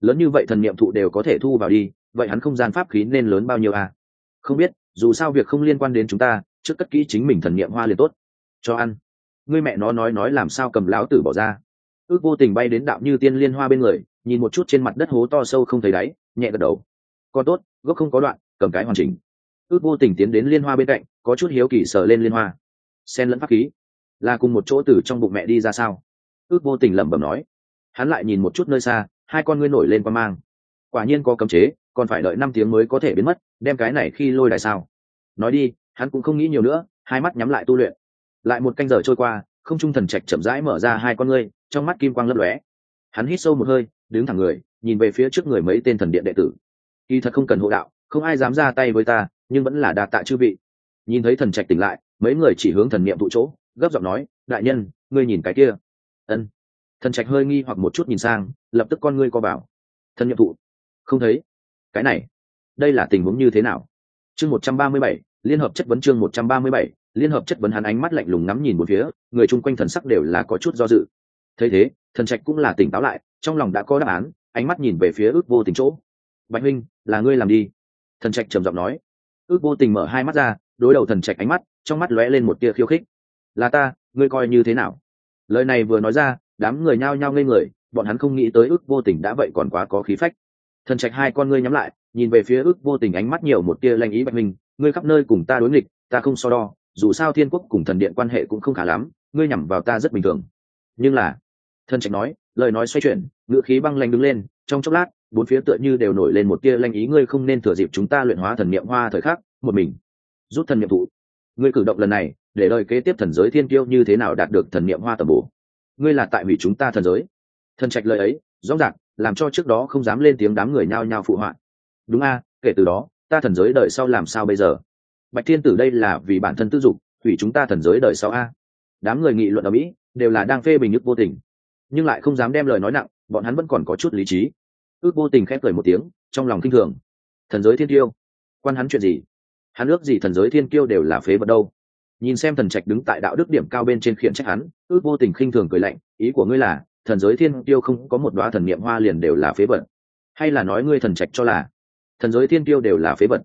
Speaker 1: Lớn như vậy thần niệm thụ đều có thể thu vào đi, vậy hắn không gian pháp khí nên lớn bao nhiêu à? không biết, dù sao việc không liên quan đến chúng ta, trước cất kỹ chính mình thần niệm hoa liền tốt. Cho ăn. Ngươi mẹ nó nói nói làm sao cầm lão tử bỏ ra. Ước vô tình bay đến đạo như tiên liên hoa bên người, nhìn một chút trên mặt đất hố to sâu không thấy đáy, nhẹ gật đầu còn tốt, gốc không có đoạn, cầm cái hoàn chỉnh. Ước vô tình tiến đến liên hoa bên cạnh, có chút hiếu kỳ sờ lên liên hoa. Sen lẫn pháp khí. Là cùng một chỗ từ trong bụng mẹ đi ra sao? Ước vô tình lẩm bẩm nói. Hắn lại nhìn một chút nơi xa, hai con ngươi nổi lên qua mang. Quả nhiên có cấm chế, còn phải đợi năm tiếng mới có thể biến mất, đem cái này khi lôi đài sao? Nói đi, hắn cũng không nghĩ nhiều nữa, hai mắt nhắm lại tu luyện. Lại một canh giờ trôi qua, không trung thần trạch chậm rãi mở ra hai con ngươi, trong mắt kim quang lấp lóe. Hắn hít sâu một hơi, đứng thẳng người, nhìn về phía trước người mấy tên thần điện đệ tử kỳ thật không cần hộ đạo, không ai dám ra tay với ta, nhưng vẫn là đa tạ chư vị. Nhìn thấy thần trạch tỉnh lại, mấy người chỉ hướng thần niệm tụ chỗ, gấp giọng nói, đại nhân, ngươi nhìn cái kia. Ân. Thần trạch hơi nghi hoặc một chút nhìn sang, lập tức con ngươi co bảo thần nhiệm thụ không thấy. Cái này, đây là tình huống như thế nào? Chương một trăm ba mươi bảy, liên hợp chất vấn chương một trăm ba mươi bảy, liên hợp chất vấn hắn ánh mắt lạnh lùng ngắm nhìn một phía, người chung quanh thần sắc đều là có chút do dự. Thấy thế, thần trạch cũng là tỉnh táo lại, trong lòng đã có đáp án, ánh mắt nhìn về phía ước vô tình chỗ bạch huynh, là ngươi làm đi. Thần trạch trầm giọng nói. Ước vô tình mở hai mắt ra, đối đầu thần trạch ánh mắt, trong mắt lóe lên một tia khiêu khích. Là ta, ngươi coi như thế nào? Lời này vừa nói ra, đám người nhao nhao ngây người, bọn hắn không nghĩ tới ước vô tình đã vậy còn quá có khí phách. Thần trạch hai con ngươi nhắm lại, nhìn về phía ước vô tình ánh mắt nhiều một tia lanh ý bạch minh ngươi khắp nơi cùng ta đối nghịch, ta không so đo, dù sao thiên quốc cùng thần điện quan hệ cũng không khá lắm, ngươi nhằm vào ta rất bình thường. Nhưng là, thần trạch nói, lời nói xoay chuyển ngựa khí băng lanh đứng lên, trong chốc lát bốn phía tựa như đều nổi lên một tia lanh ý, ngươi không nên thừa dịp chúng ta luyện hóa thần niệm hoa thời khắc, một mình, rút thần niệm thụ ngươi cử động lần này, để đời kế tiếp thần giới thiên kiêu như thế nào đạt được thần niệm hoa tầm bổ? Ngươi là tại hủy chúng ta thần giới. Thần trạch lời ấy, rõ ràng, làm cho trước đó không dám lên tiếng đám người nhao nhao phụ họa. Đúng a, kể từ đó, ta thần giới đợi sau làm sao bây giờ? Bạch thiên tử đây là vì bản thân tư dục, hủy chúng ta thần giới đời sau a. Đám người nghị luận ở mỹ, đều là đang phê bình nhức vô tình. Nhưng lại không dám đem lời nói nặng, bọn hắn vẫn còn có chút lý trí ước vô tình khép cười một tiếng, trong lòng kinh thường. Thần giới thiên tiêu quan hắn chuyện gì? Hắn ước gì thần giới thiên kiêu đều là phế vật đâu? Nhìn xem thần trạch đứng tại đạo đức điểm cao bên trên khiển trách hắn, ước vô tình khinh thường cười lạnh, ý của ngươi là, thần giới thiên tiêu không có một đoá thần niệm hoa liền đều là phế vật. Hay là nói ngươi thần trạch cho là, thần giới thiên tiêu đều là phế vật?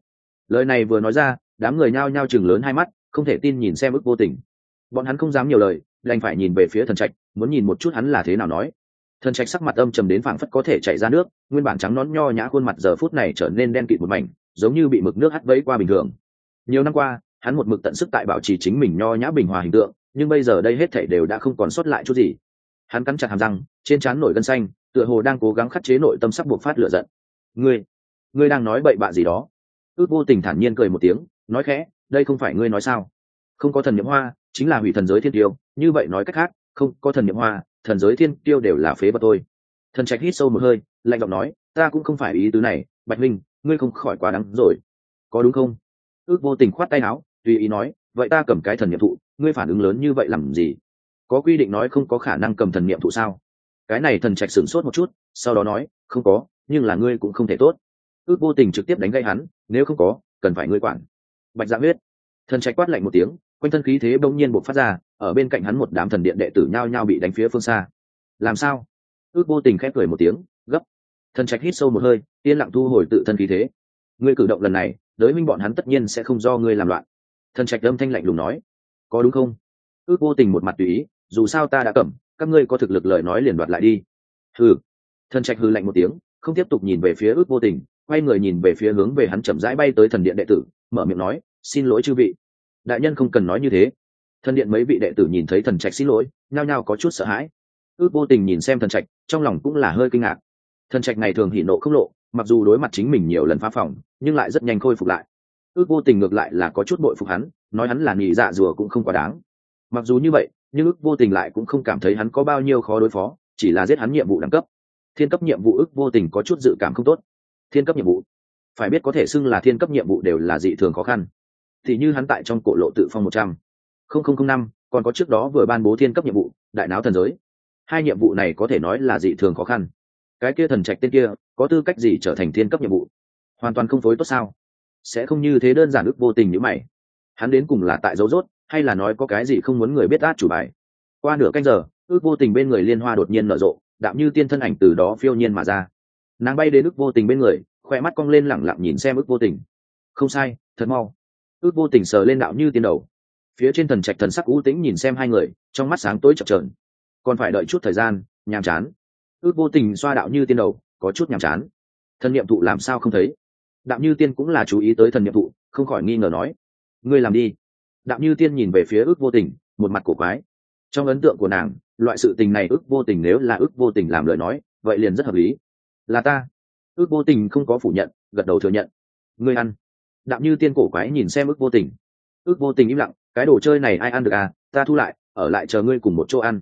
Speaker 1: Lời này vừa nói ra, đám người nhao nhao chừng lớn hai mắt, không thể tin nhìn xem ước vô tình. Bọn hắn không dám nhiều lời, đành phải nhìn về phía thần trạch, muốn nhìn một chút hắn là thế nào nói thần trạch sắc mặt âm trầm đến phảng phất có thể chảy ra nước, nguyên bản trắng nón nho nhã khuôn mặt giờ phút này trở nên đen kịt một mảnh, giống như bị mực nước hắt vẫy qua bình thường. Nhiều năm qua, hắn một mực tận sức tại bảo trì chính mình nho nhã bình hòa hình tượng, nhưng bây giờ đây hết thảy đều đã không còn sót lại chút gì. Hắn cắn chặt hàm răng, trên trán nổi gân xanh, tựa hồ đang cố gắng khắt chế nội tâm sắc buộc phát lửa giận. Ngươi ngươi đang nói bậy bạ gì đó? Ước vô tình thản nhiên cười một tiếng, nói khẽ, đây không phải ngươi nói sao? Không có thần nhiệm hoa, chính là hủy thần giới thiên tiêu, như vậy nói cách khác, không có thần nhiệm hoa thần giới thiên tiêu đều là phế vật thôi. Thần trạch hít sâu một hơi, lạnh giọng nói, ta cũng không phải ý tứ này, bạch minh, ngươi không khỏi quá đắng rồi. Có đúng không? Ước vô tình khoát tay áo, tùy ý nói, vậy ta cầm cái thần nhiệm thụ, ngươi phản ứng lớn như vậy làm gì? Có quy định nói không có khả năng cầm thần nhiệm thụ sao? Cái này thần trạch sửng sốt một chút, sau đó nói, không có, nhưng là ngươi cũng không thể tốt. Ước vô tình trực tiếp đánh gây hắn, nếu không có, cần phải ngươi quản. Bạch dạ huyết. Thần trạch quát lạnh một tiếng, quanh thân khí thế bỗng nhiên bộc phát ra ở bên cạnh hắn một đám thần điện đệ tử nhao nhao bị đánh phía phương xa. Làm sao? Ước vô tình khép cười một tiếng, gấp. Thần trạch hít sâu một hơi, yên lặng thu hồi tự thân khí thế. Ngươi cử động lần này, đới minh bọn hắn tất nhiên sẽ không do ngươi làm loạn. Thần trạch âm thanh lạnh lùng nói. Có đúng không? Ước vô tình một mặt tùy ý, dù sao ta đã cẩm, các ngươi có thực lực lời nói liền đoạt lại đi. Hừ. Thần trạch hư lạnh một tiếng, không tiếp tục nhìn về phía ước vô tình, quay người nhìn về phía hướng về hắn chậm rãi bay tới thần điện đệ tử, mở miệng nói, xin lỗi chư vị. Đại nhân không cần nói như thế thần điện mấy vị đệ tử nhìn thấy thần trạch xin lỗi, nhao nhao có chút sợ hãi. Ước vô tình nhìn xem thần trạch, trong lòng cũng là hơi kinh ngạc. Thần trạch này thường hỉ nộ không lộ, mặc dù đối mặt chính mình nhiều lần phá phòng, nhưng lại rất nhanh khôi phục lại. Ước vô tình ngược lại là có chút bội phục hắn, nói hắn là nghỉ dạ rùa cũng không quá đáng. Mặc dù như vậy, nhưng ước vô tình lại cũng không cảm thấy hắn có bao nhiêu khó đối phó, chỉ là giết hắn nhiệm vụ đẳng cấp. Thiên cấp nhiệm vụ ước vô tình có chút dự cảm không tốt. Thiên cấp nhiệm vụ? Phải biết có thể xưng là thiên cấp nhiệm vụ đều là dị thường khó khăn. Thì như hắn tại trong cổ lộ tự phong một trăm năm, còn có trước đó vừa ban bố thiên cấp nhiệm vụ, đại náo thần giới. Hai nhiệm vụ này có thể nói là dị thường khó khăn. Cái kia thần trạch tên kia, có tư cách gì trở thành thiên cấp nhiệm vụ? Hoàn toàn không phối tốt sao? Sẽ không như thế đơn giản ức vô tình như mày. Hắn đến cùng là tại dấu rốt, hay là nói có cái gì không muốn người biết át chủ bài? Qua nửa canh giờ, ước vô tình bên người liên hoa đột nhiên nở rộ, đạm như tiên thân ảnh từ đó phiêu nhiên mà ra. Nàng bay đến ước vô tình bên người khoe mắt cong lên lẳng lặng nhìn xem ước vô tình. Không sai, thật mau. Ước vô tình sờ lên đạo như tiên đầu phía trên thần trạch thần sắc u tĩnh nhìn xem hai người, trong mắt sáng tối chập trờn còn phải đợi chút thời gian, nhàm chán. Ước vô tình xoa đạo như tiên đầu, có chút nhàm chán. Thần niệm thụ làm sao không thấy? Đạo như tiên cũng là chú ý tới thần niệm thụ, không khỏi nghi ngờ nói. Ngươi làm đi. Đạo như tiên nhìn về phía ước vô tình, một mặt cổ quái. Trong ấn tượng của nàng, loại sự tình này ước vô tình nếu là ước vô tình làm lời nói, vậy liền rất hợp lý. Là ta. Ước vô tình không có phủ nhận, gật đầu thừa nhận. Ngươi ăn. Đạo như tiên cổ quái nhìn xem ước vô tình. Ước vô tình im lặng cái đồ chơi này ai ăn được à ta thu lại, ở lại chờ ngươi cùng một chỗ ăn.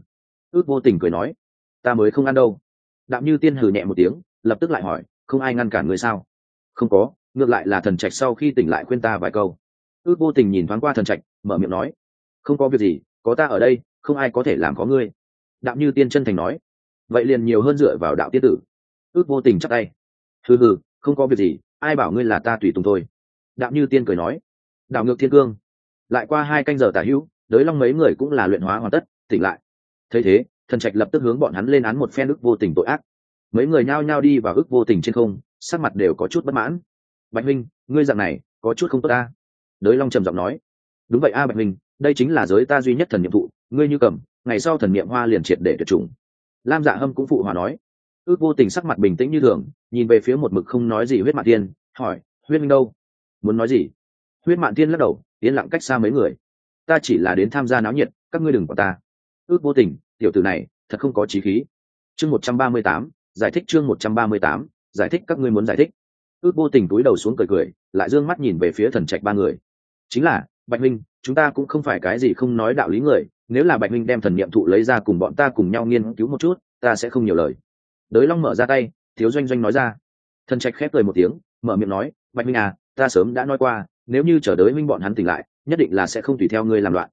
Speaker 1: Ước vô tình cười nói, ta mới không ăn đâu. Đạm như tiên hừ nhẹ một tiếng, lập tức lại hỏi, không ai ngăn cản ngươi sao? Không có, ngược lại là thần trạch sau khi tỉnh lại khuyên ta vài câu. Ước vô tình nhìn thoáng qua thần trạch, mở miệng nói, không có việc gì, có ta ở đây, không ai có thể làm có ngươi. Đạm như tiên chân thành nói, vậy liền nhiều hơn dựa vào đạo tiên tử. Ước vô tình chắc tay, hừ hừ, không có việc gì, ai bảo ngươi là ta tùy tùng thôi. Đạo như tiên cười nói, đạo ngược thiên cương lại qua hai canh giờ tả hữu đới long mấy người cũng là luyện hóa hoàn tất tỉnh lại. Thấy thế thần trạch lập tức hướng bọn hắn lên án một phen ức vô tình tội ác. Mấy người nhao nhao đi vào ức vô tình trên không sắc mặt đều có chút bất mãn. Bạch minh ngươi dạng này có chút không tốt ta. Đới long trầm giọng nói. Đúng vậy a bạch minh đây chính là giới ta duy nhất thần nhiệm thụ, ngươi như cầm ngày sau thần nhiệm hoa liền triệt để tuyệt chủng. Lam dạ hâm cũng phụ hòa nói. Ước vô tình sắc mặt bình tĩnh như thường nhìn về phía một mực không nói gì huyết mạn tiên hỏi huyết minh đâu? Muốn nói gì? Huyết mạn tiên lắc đầu yên lặng cách xa mấy người. Ta chỉ là đến tham gia náo nhiệt, các ngươi đừng bỏ ta. Ước vô tình, tiểu tử này, thật không có trí khí. Chương một trăm ba mươi tám, giải thích chương một trăm ba mươi tám, giải thích các ngươi muốn giải thích. Ước vô tình túi đầu xuống cười cười, lại d ư ơ n g mắt nhìn về phía thần trạch ba người. Chính là, bạch minh, chúng ta cũng không phải cái gì không nói đạo lý người. Nếu là bạch minh đem thần niệm thụ lấy ra cùng bọn ta cùng nhau nghiên cứu một chút, ta sẽ không nhiều lời. Đới long mở ra tay, thiếu doanh doanh nói ra. Thần trạch khép cười một tiếng, mở miệng nói, bạch minh à ta sớm đã nói qua nếu như chờ đới minh bọn hắn tỉnh lại, nhất định là sẽ không tùy theo ngươi làm loạn.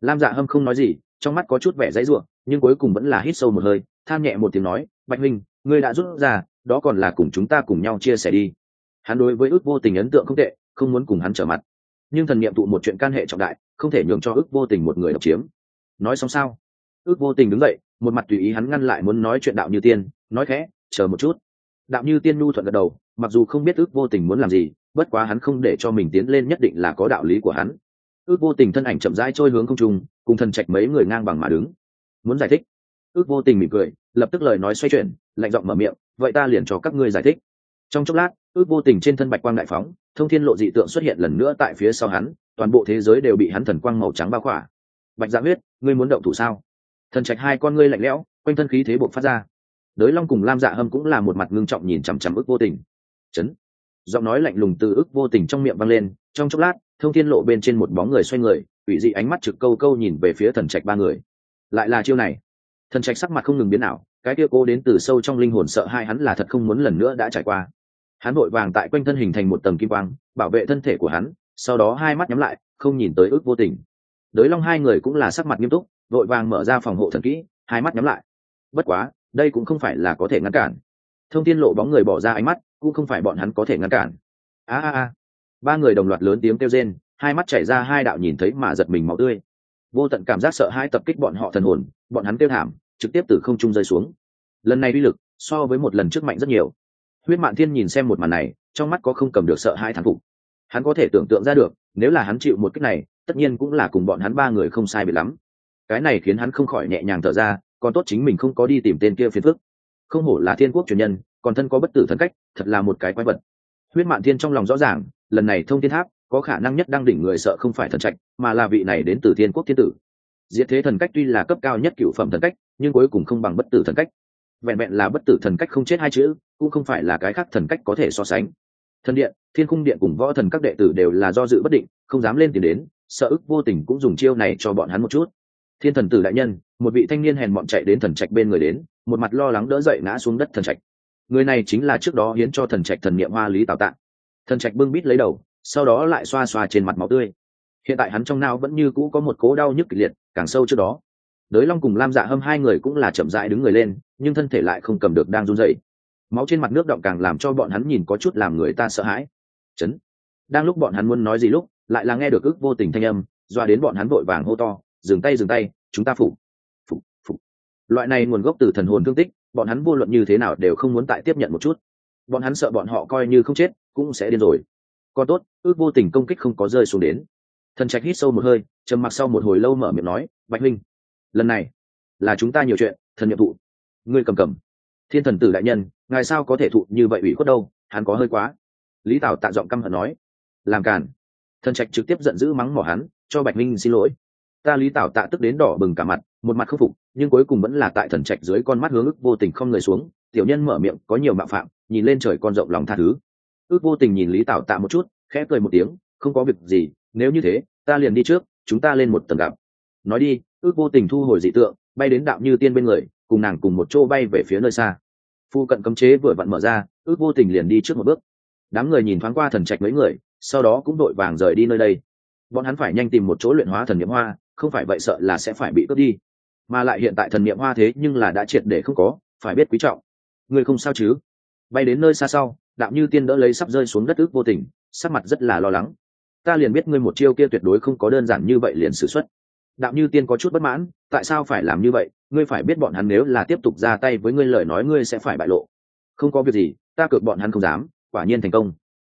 Speaker 1: Lam dạ hâm không nói gì, trong mắt có chút vẻ dãy ruộng nhưng cuối cùng vẫn là hít sâu một hơi, than nhẹ một tiếng nói, bạch huynh, ngươi đã rút ra, đó còn là cùng chúng ta cùng nhau chia sẻ đi. Hắn đối với ước vô tình ấn tượng không tệ, không muốn cùng hắn trở mặt. Nhưng thần nghiệm tụ một chuyện can hệ trọng đại, không thể nhường cho ước vô tình một người độc chiếm. Nói xong sao? Ước vô tình đứng dậy, một mặt tùy ý hắn ngăn lại muốn nói chuyện đạo như tiên, nói khẽ, chờ một chút. Đạo như tiên nhu thuận gật đầu, mặc dù không biết ước vô tình muốn làm gì bất quá hắn không để cho mình tiến lên nhất định là có đạo lý của hắn. Ước vô tình thân ảnh chậm rãi trôi hướng không trung, cùng thần trạch mấy người ngang bằng mà đứng. Muốn giải thích? Ước vô tình mỉm cười, lập tức lời nói xoay chuyển, lạnh giọng mở miệng, vậy ta liền cho các ngươi giải thích. Trong chốc lát, ước vô tình trên thân bạch quang đại phóng, thông thiên lộ dị tượng xuất hiện lần nữa tại phía sau hắn, toàn bộ thế giới đều bị hắn thần quang màu trắng bao khỏa. Bạch dạ huyết, ngươi muốn động thủ sao? Thần trạch hai con ngươi lạnh lẽo, quanh thân khí thế buộc phát ra. Đới long cùng lam dạ hâm cũng là một mặt ngưng trọng nhìn chằm chằm ước vô tình. Chấn giọng nói lạnh lùng từ ước vô tình trong miệng vang lên, trong chốc lát, thông thiên lộ bên trên một bóng người xoay người ủy dị ánh mắt trực câu câu nhìn về phía thần trạch ba người. Lại là chiêu này. Thần trạch sắc mặt không ngừng biến ảo, cái kia cố đến từ sâu trong linh hồn sợ hai hắn là thật không muốn lần nữa đã trải qua. Hắn vội vàng tại quanh thân hình thành một tầng kim quang, bảo vệ thân thể của hắn, sau đó hai mắt nhắm lại, không nhìn tới ước vô tình. Đới long hai người cũng là sắc mặt nghiêm túc, vội vàng mở ra phòng hộ thần kỹ, hai mắt nhắm lại. Bất quá, đây cũng không phải là có thể ngăn cản thông tin lộ bóng người bỏ ra ánh mắt, cũng không phải bọn hắn có thể ngăn cản. A a a. Ba người đồng loạt lớn tiếng kêu rên, hai mắt chảy ra hai đạo nhìn thấy mà giật mình máu tươi. Vô tận cảm giác sợ hai tập kích bọn họ thần hồn, bọn hắn kêu thảm, trực tiếp từ không trung rơi xuống. Lần này uy lực so với một lần trước mạnh rất nhiều. Huyết mạn thiên nhìn xem một màn này, trong mắt có không cầm được sợ hai thán phục. Hắn có thể tưởng tượng ra được, nếu là hắn chịu một cách này, tất nhiên cũng là cùng bọn hắn ba người không sai biệt lắm. Cái này khiến hắn không khỏi nhẹ nhàng thở ra, còn tốt chính mình không có đi tìm tên kia phiền phức không hổ là thiên quốc truyền nhân, còn thân có bất tử thần cách, thật là một cái quái vật. Huyết mạn thiên trong lòng rõ ràng, lần này thông thiên tháp, có khả năng nhất đang đỉnh người sợ không phải thần trạch, mà là vị này đến từ thiên quốc thiên tử. Diệt thế thần cách tuy là cấp cao nhất cựu phẩm thần cách, nhưng cuối cùng không bằng bất tử thần cách. Vẹn vẹn là bất tử thần cách không chết hai chữ, cũng không phải là cái khác thần cách có thể so sánh. Thần điện, thiên cung điện cùng võ thần các đệ tử đều là do dự bất định, không dám lên tìm đến, sợ ức vô tình cũng dùng chiêu này cho bọn hắn một chút thiên thần tử đại nhân, một vị thanh niên hèn bọn chạy đến thần trạch bên người đến, một mặt lo lắng đỡ dậy ngã xuống đất thần trạch. Người này chính là trước đó hiến cho thần trạch thần niệm hoa lý tào tạng thần trạch bưng bít lấy đầu, sau đó lại xoa xoa trên mặt máu tươi. Hiện tại hắn trong não vẫn như cũ có một cố đau nhức kịch liệt, càng sâu trước đó. Đới long cùng lam dạ hâm hai người cũng là chậm rãi đứng người lên, nhưng thân thể lại không cầm được đang run dậy máu trên mặt nước động càng làm cho bọn hắn nhìn có chút làm người ta sợ hãi. Chấn. Đang lúc bọn hắn muốn nói gì lúc, lại là nghe được ước vô tình thanh âm, doa đến bọn hắn vội vàng hô to dừng tay dừng tay, chúng ta phủ phủ phủ loại này nguồn gốc từ thần hồn thương tích, bọn hắn vô luận như thế nào đều không muốn tại tiếp nhận một chút. Bọn hắn sợ bọn họ coi như không chết, cũng sẽ điên rồi. Còn tốt, ước vô tình công kích không có rơi xuống đến. Thần trạch hít sâu một hơi, trầm mặc sau một hồi lâu mở miệng nói, bạch minh lần này là chúng ta nhiều chuyện, thần nhiệm thụ. Ngươi cầm cầm. Thiên thần tử đại nhân, ngài sao có thể thụ như vậy ủy khuất đâu, hắn có hơi quá. Lý tảo tạ giọng căm hận nói, làm càn. Thần trạch trực tiếp giận dữ mắng mỏ hắn, cho bạch minh xin lỗi ta lý tảo tạ tức đến đỏ bừng cả mặt, một mặt khâm phục, nhưng cuối cùng vẫn là tại thần trạch dưới con mắt hướng ức vô tình không người xuống, tiểu nhân mở miệng, có nhiều mạo phạm, nhìn lên trời con rộng lòng tha thứ. Ước vô tình nhìn lý tảo tạ một chút, khẽ cười một tiếng, không có việc gì, nếu như thế, ta liền đi trước, chúng ta lên một tầng gặp. Nói đi, ước vô tình thu hồi dị tượng, bay đến đạo như tiên bên người, cùng nàng cùng một chỗ bay về phía nơi xa. Phu cận cấm chế vừa vặn mở ra, ước vô tình liền đi trước một bước. Đám người nhìn thoáng qua thần trạch mấy người, sau đó cũng đội vàng rời đi nơi đây. Bọn hắn phải nhanh tìm một chỗ luyện hóa thần n i ệ m hoa không phải vậy sợ là sẽ phải bị cướp đi. Mà lại hiện tại thần n i ệ m hoa thế nhưng là đã triệt để không có, phải biết quý trọng. Người không sao chứ? Bay đến nơi xa sau đạo như tiên đỡ lấy sắp rơi xuống đất ước vô tình, sắc mặt rất là lo lắng. Ta liền biết ngươi một chiêu kia tuyệt đối không có đơn giản như vậy liền xử x u ấ t đạo như tiên có chút bất mãn, tại sao phải làm như vậy? Ngươi phải biết bọn hắn nếu là tiếp tục ra tay với ngươi lời nói ngươi sẽ phải bại lộ. Không có việc gì, ta cược bọn hắn không dám, quả nhiên thành công.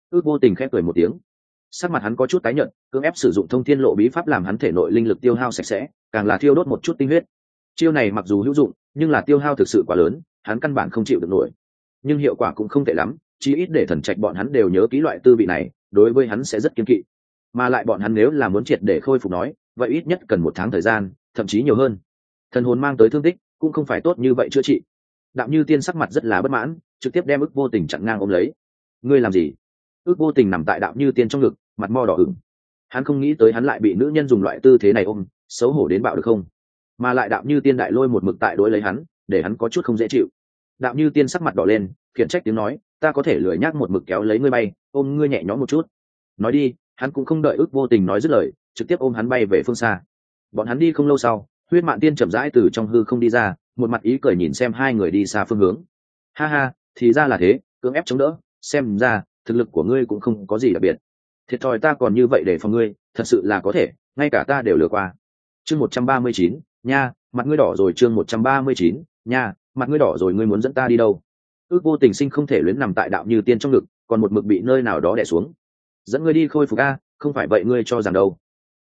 Speaker 1: Ước vô tình khép cười một tiếng sắc mặt hắn có chút tái nhợt, cưỡng ép sử dụng thông thiên lộ bí pháp làm hắn thể nội linh lực tiêu hao sạch sẽ, càng là thiêu đốt một chút tinh huyết. Chiêu này mặc dù hữu dụng, nhưng là tiêu hao thực sự quá lớn, hắn căn bản không chịu được nổi. Nhưng hiệu quả cũng không tệ lắm, chí ít để thần trạch bọn hắn đều nhớ kỹ loại tư vị này, đối với hắn sẽ rất kiên kỵ. Mà lại bọn hắn nếu là muốn triệt để khôi phục nói, vậy ít nhất cần một tháng thời gian, thậm chí nhiều hơn. Thần hồn mang tới thương tích, cũng không phải tốt như vậy chữa trị. Đạo như tiên sắc mặt rất là bất mãn, trực tiếp đem ức vô tình chặn ngang ôm lấy. Ngươi làm gì? Ước vô tình nằm tại đạo như tiên trong ngực, mặt mo đỏ ửng. Hắn không nghĩ tới hắn lại bị nữ nhân dùng loại tư thế này ôm, xấu hổ đến bạo được không? Mà lại đạo như tiên đại lôi một mực tại đối lấy hắn, để hắn có chút không dễ chịu. Đạo như tiên sắc mặt đỏ lên, khiển trách tiếng nói, ta có thể lười nhác một mực kéo lấy ngươi bay, ôm ngươi nhẹ nhõm một chút. Nói đi, hắn cũng không đợi ước vô tình nói dứt lời, trực tiếp ôm hắn bay về phương xa. Bọn hắn đi không lâu sau, huyết mạng tiên chậm rãi từ trong hư không đi ra, một mặt ý cười nhìn xem hai người đi xa phương hướng. Ha ha, thì ra là thế, cưỡng ép chống đỡ, xem ra thực lực của ngươi cũng không có gì đặc biệt. Thiệt thòi ta còn như vậy để phòng ngươi, thật sự là có thể, ngay cả ta đều lừa qua. Chương một trăm ba mươi chín, nha, mặt ngươi đỏ rồi, chương một trăm ba mươi chín, nha, mặt ngươi đỏ rồi, ngươi muốn dẫn ta đi đâu? Ước vô tình sinh không thể luyến nằm tại đạo như tiên trong ngực, còn một mực bị nơi nào đó đẻ xuống. Dẫn ngươi đi khôi phục a, không phải vậy ngươi cho rằng đâu.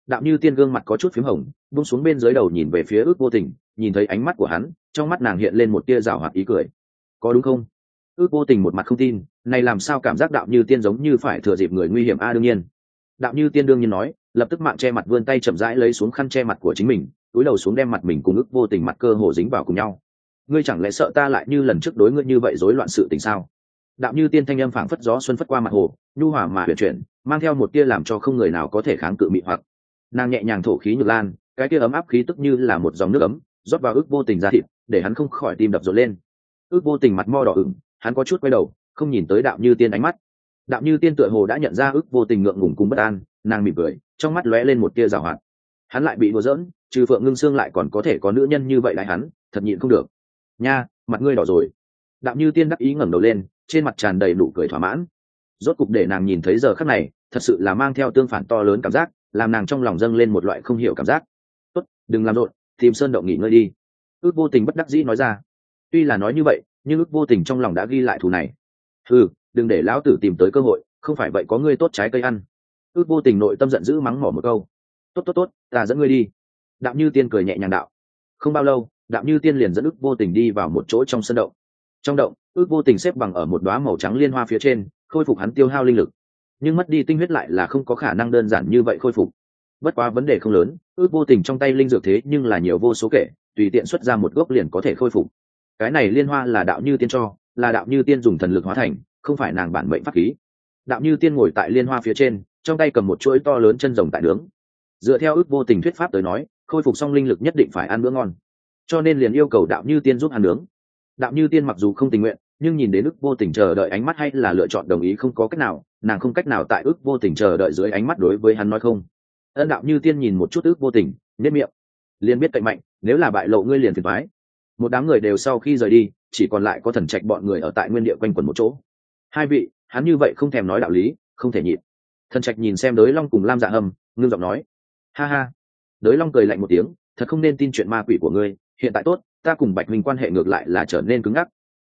Speaker 1: Đạo như tiên gương mặt có chút p h í m hồng bung xuống bên dưới đầu nhìn về phía ước vô tình, nhìn thấy ánh mắt của hắn, trong mắt nàng hiện lên một tia rào hoạt ý cười. Có đúng không? Ước vô tình một mặt không tin, này làm sao cảm giác đạo như tiên giống như phải thừa dịp người nguy hiểm a đương nhiên. Đạo như tiên đương nhiên nói, lập tức mạng che mặt vươn tay chậm rãi lấy xuống khăn che mặt của chính mình, túi đầu xuống đem mặt mình cùng ước vô tình mặt cơ hồ dính vào cùng nhau. Ngươi chẳng lẽ sợ ta lại như lần trước đối ngươi như vậy rối loạn sự tình sao? Đạo như tiên thanh âm phảng phất gió xuân phất qua mặt hồ, nhu hòa mà huyền chuyển, mang theo một tia làm cho không người nào có thể kháng cự mị hoặc. Nàng nhẹ nhàng thổ khí nhược lan, cái tia ấm áp khí tức như là một dòng nước ấm, rót vào ước vô tình ra thịt, để hắn không khỏi tim đập rộn lên. Ước vô tình mặt mo đỏ ửng hắn có chút quay đầu, không nhìn tới đạo như tiên ánh mắt. Đạo như tiên tựa hồ đã nhận ra ước vô tình ngượng ngùng cùng bất an, nàng mỉm cười, trong mắt lóe lên một tia rào hoạt. Hắn lại bị đùa giỡn, trừ phượng ngưng xương lại còn có thể có nữ nhân như vậy lại hắn, thật nhịn không được. Nha, mặt ngươi đỏ rồi. Đạo như tiên đắc ý ngẩng đầu lên, trên mặt tràn đầy nụ cười thỏa mãn. Rốt cục để nàng nhìn thấy giờ khắc này, thật sự là mang theo tương phản to lớn cảm giác, làm nàng trong lòng dâng lên một loại không hiểu cảm giác. Tốt, đừng làm rộn, tìm sơn động nghỉ ngơi đi. Ước vô tình bất đắc dĩ nói ra. Tuy là nói như vậy nhưng ước vô tình trong lòng đã ghi lại thù này. Ừ đừng để lão tử tìm tới cơ hội, không phải vậy có ngươi tốt trái cây ăn. Ước vô tình nội tâm giận dữ mắng mỏ một câu. Tốt tốt tốt, ta dẫn ngươi đi. Đạo như tiên cười nhẹ nhàng đạo. Không bao lâu đạo như tiên liền dẫn ước vô tình đi vào một chỗ trong sân động. Trong động, ước vô tình xếp bằng ở một đoá màu trắng liên hoa phía trên, khôi phục hắn tiêu hao linh lực. Nhưng mất đi tinh huyết lại là không có khả năng đơn giản như vậy khôi phục. Bất quá vấn đề không lớn, ước vô tình trong tay linh dược thế nhưng là nhiều vô số kể, tùy tiện xuất ra một gốc liền có thể khôi phục cái này liên hoa là đạo như tiên cho, là đạo như tiên dùng thần lực hóa thành, không phải nàng bản mệnh pháp khí. Đạo như tiên ngồi tại liên hoa phía trên, trong tay cầm một chuỗi to lớn chân rồng tại nướng. Dựa theo ước vô tình thuyết pháp tới nói, khôi phục xong linh lực nhất định phải ăn bữa ngon. Cho nên liền yêu cầu đạo như tiên giúp ăn nướng. Đạo như tiên mặc dù không tình nguyện, nhưng nhìn đến ước vô tình chờ đợi ánh mắt hay là lựa chọn đồng ý không có cách nào, nàng không cách nào tại ước vô tình chờ đợi dưới ánh mắt đối với hắn nói không. Ân đạo như tiên nhìn một chút ước vô tình nếp miệng. Liền biết cậy mạnh, nếu là bại lộ ngươi liền thiệt thoái một đám người đều sau khi rời đi, chỉ còn lại có thần trạch bọn người ở tại nguyên địa quanh quần một chỗ. Hai vị, hắn như vậy không thèm nói đạo lý, không thể nhịn. Thần trạch nhìn xem đới long cùng lam dạ hầm ngưng giọng nói, ha ha. Đới long cười lạnh một tiếng, thật không nên tin chuyện ma quỷ của ngươi, hiện tại tốt, ta cùng bạch minh quan hệ ngược lại là trở nên cứng ngắc.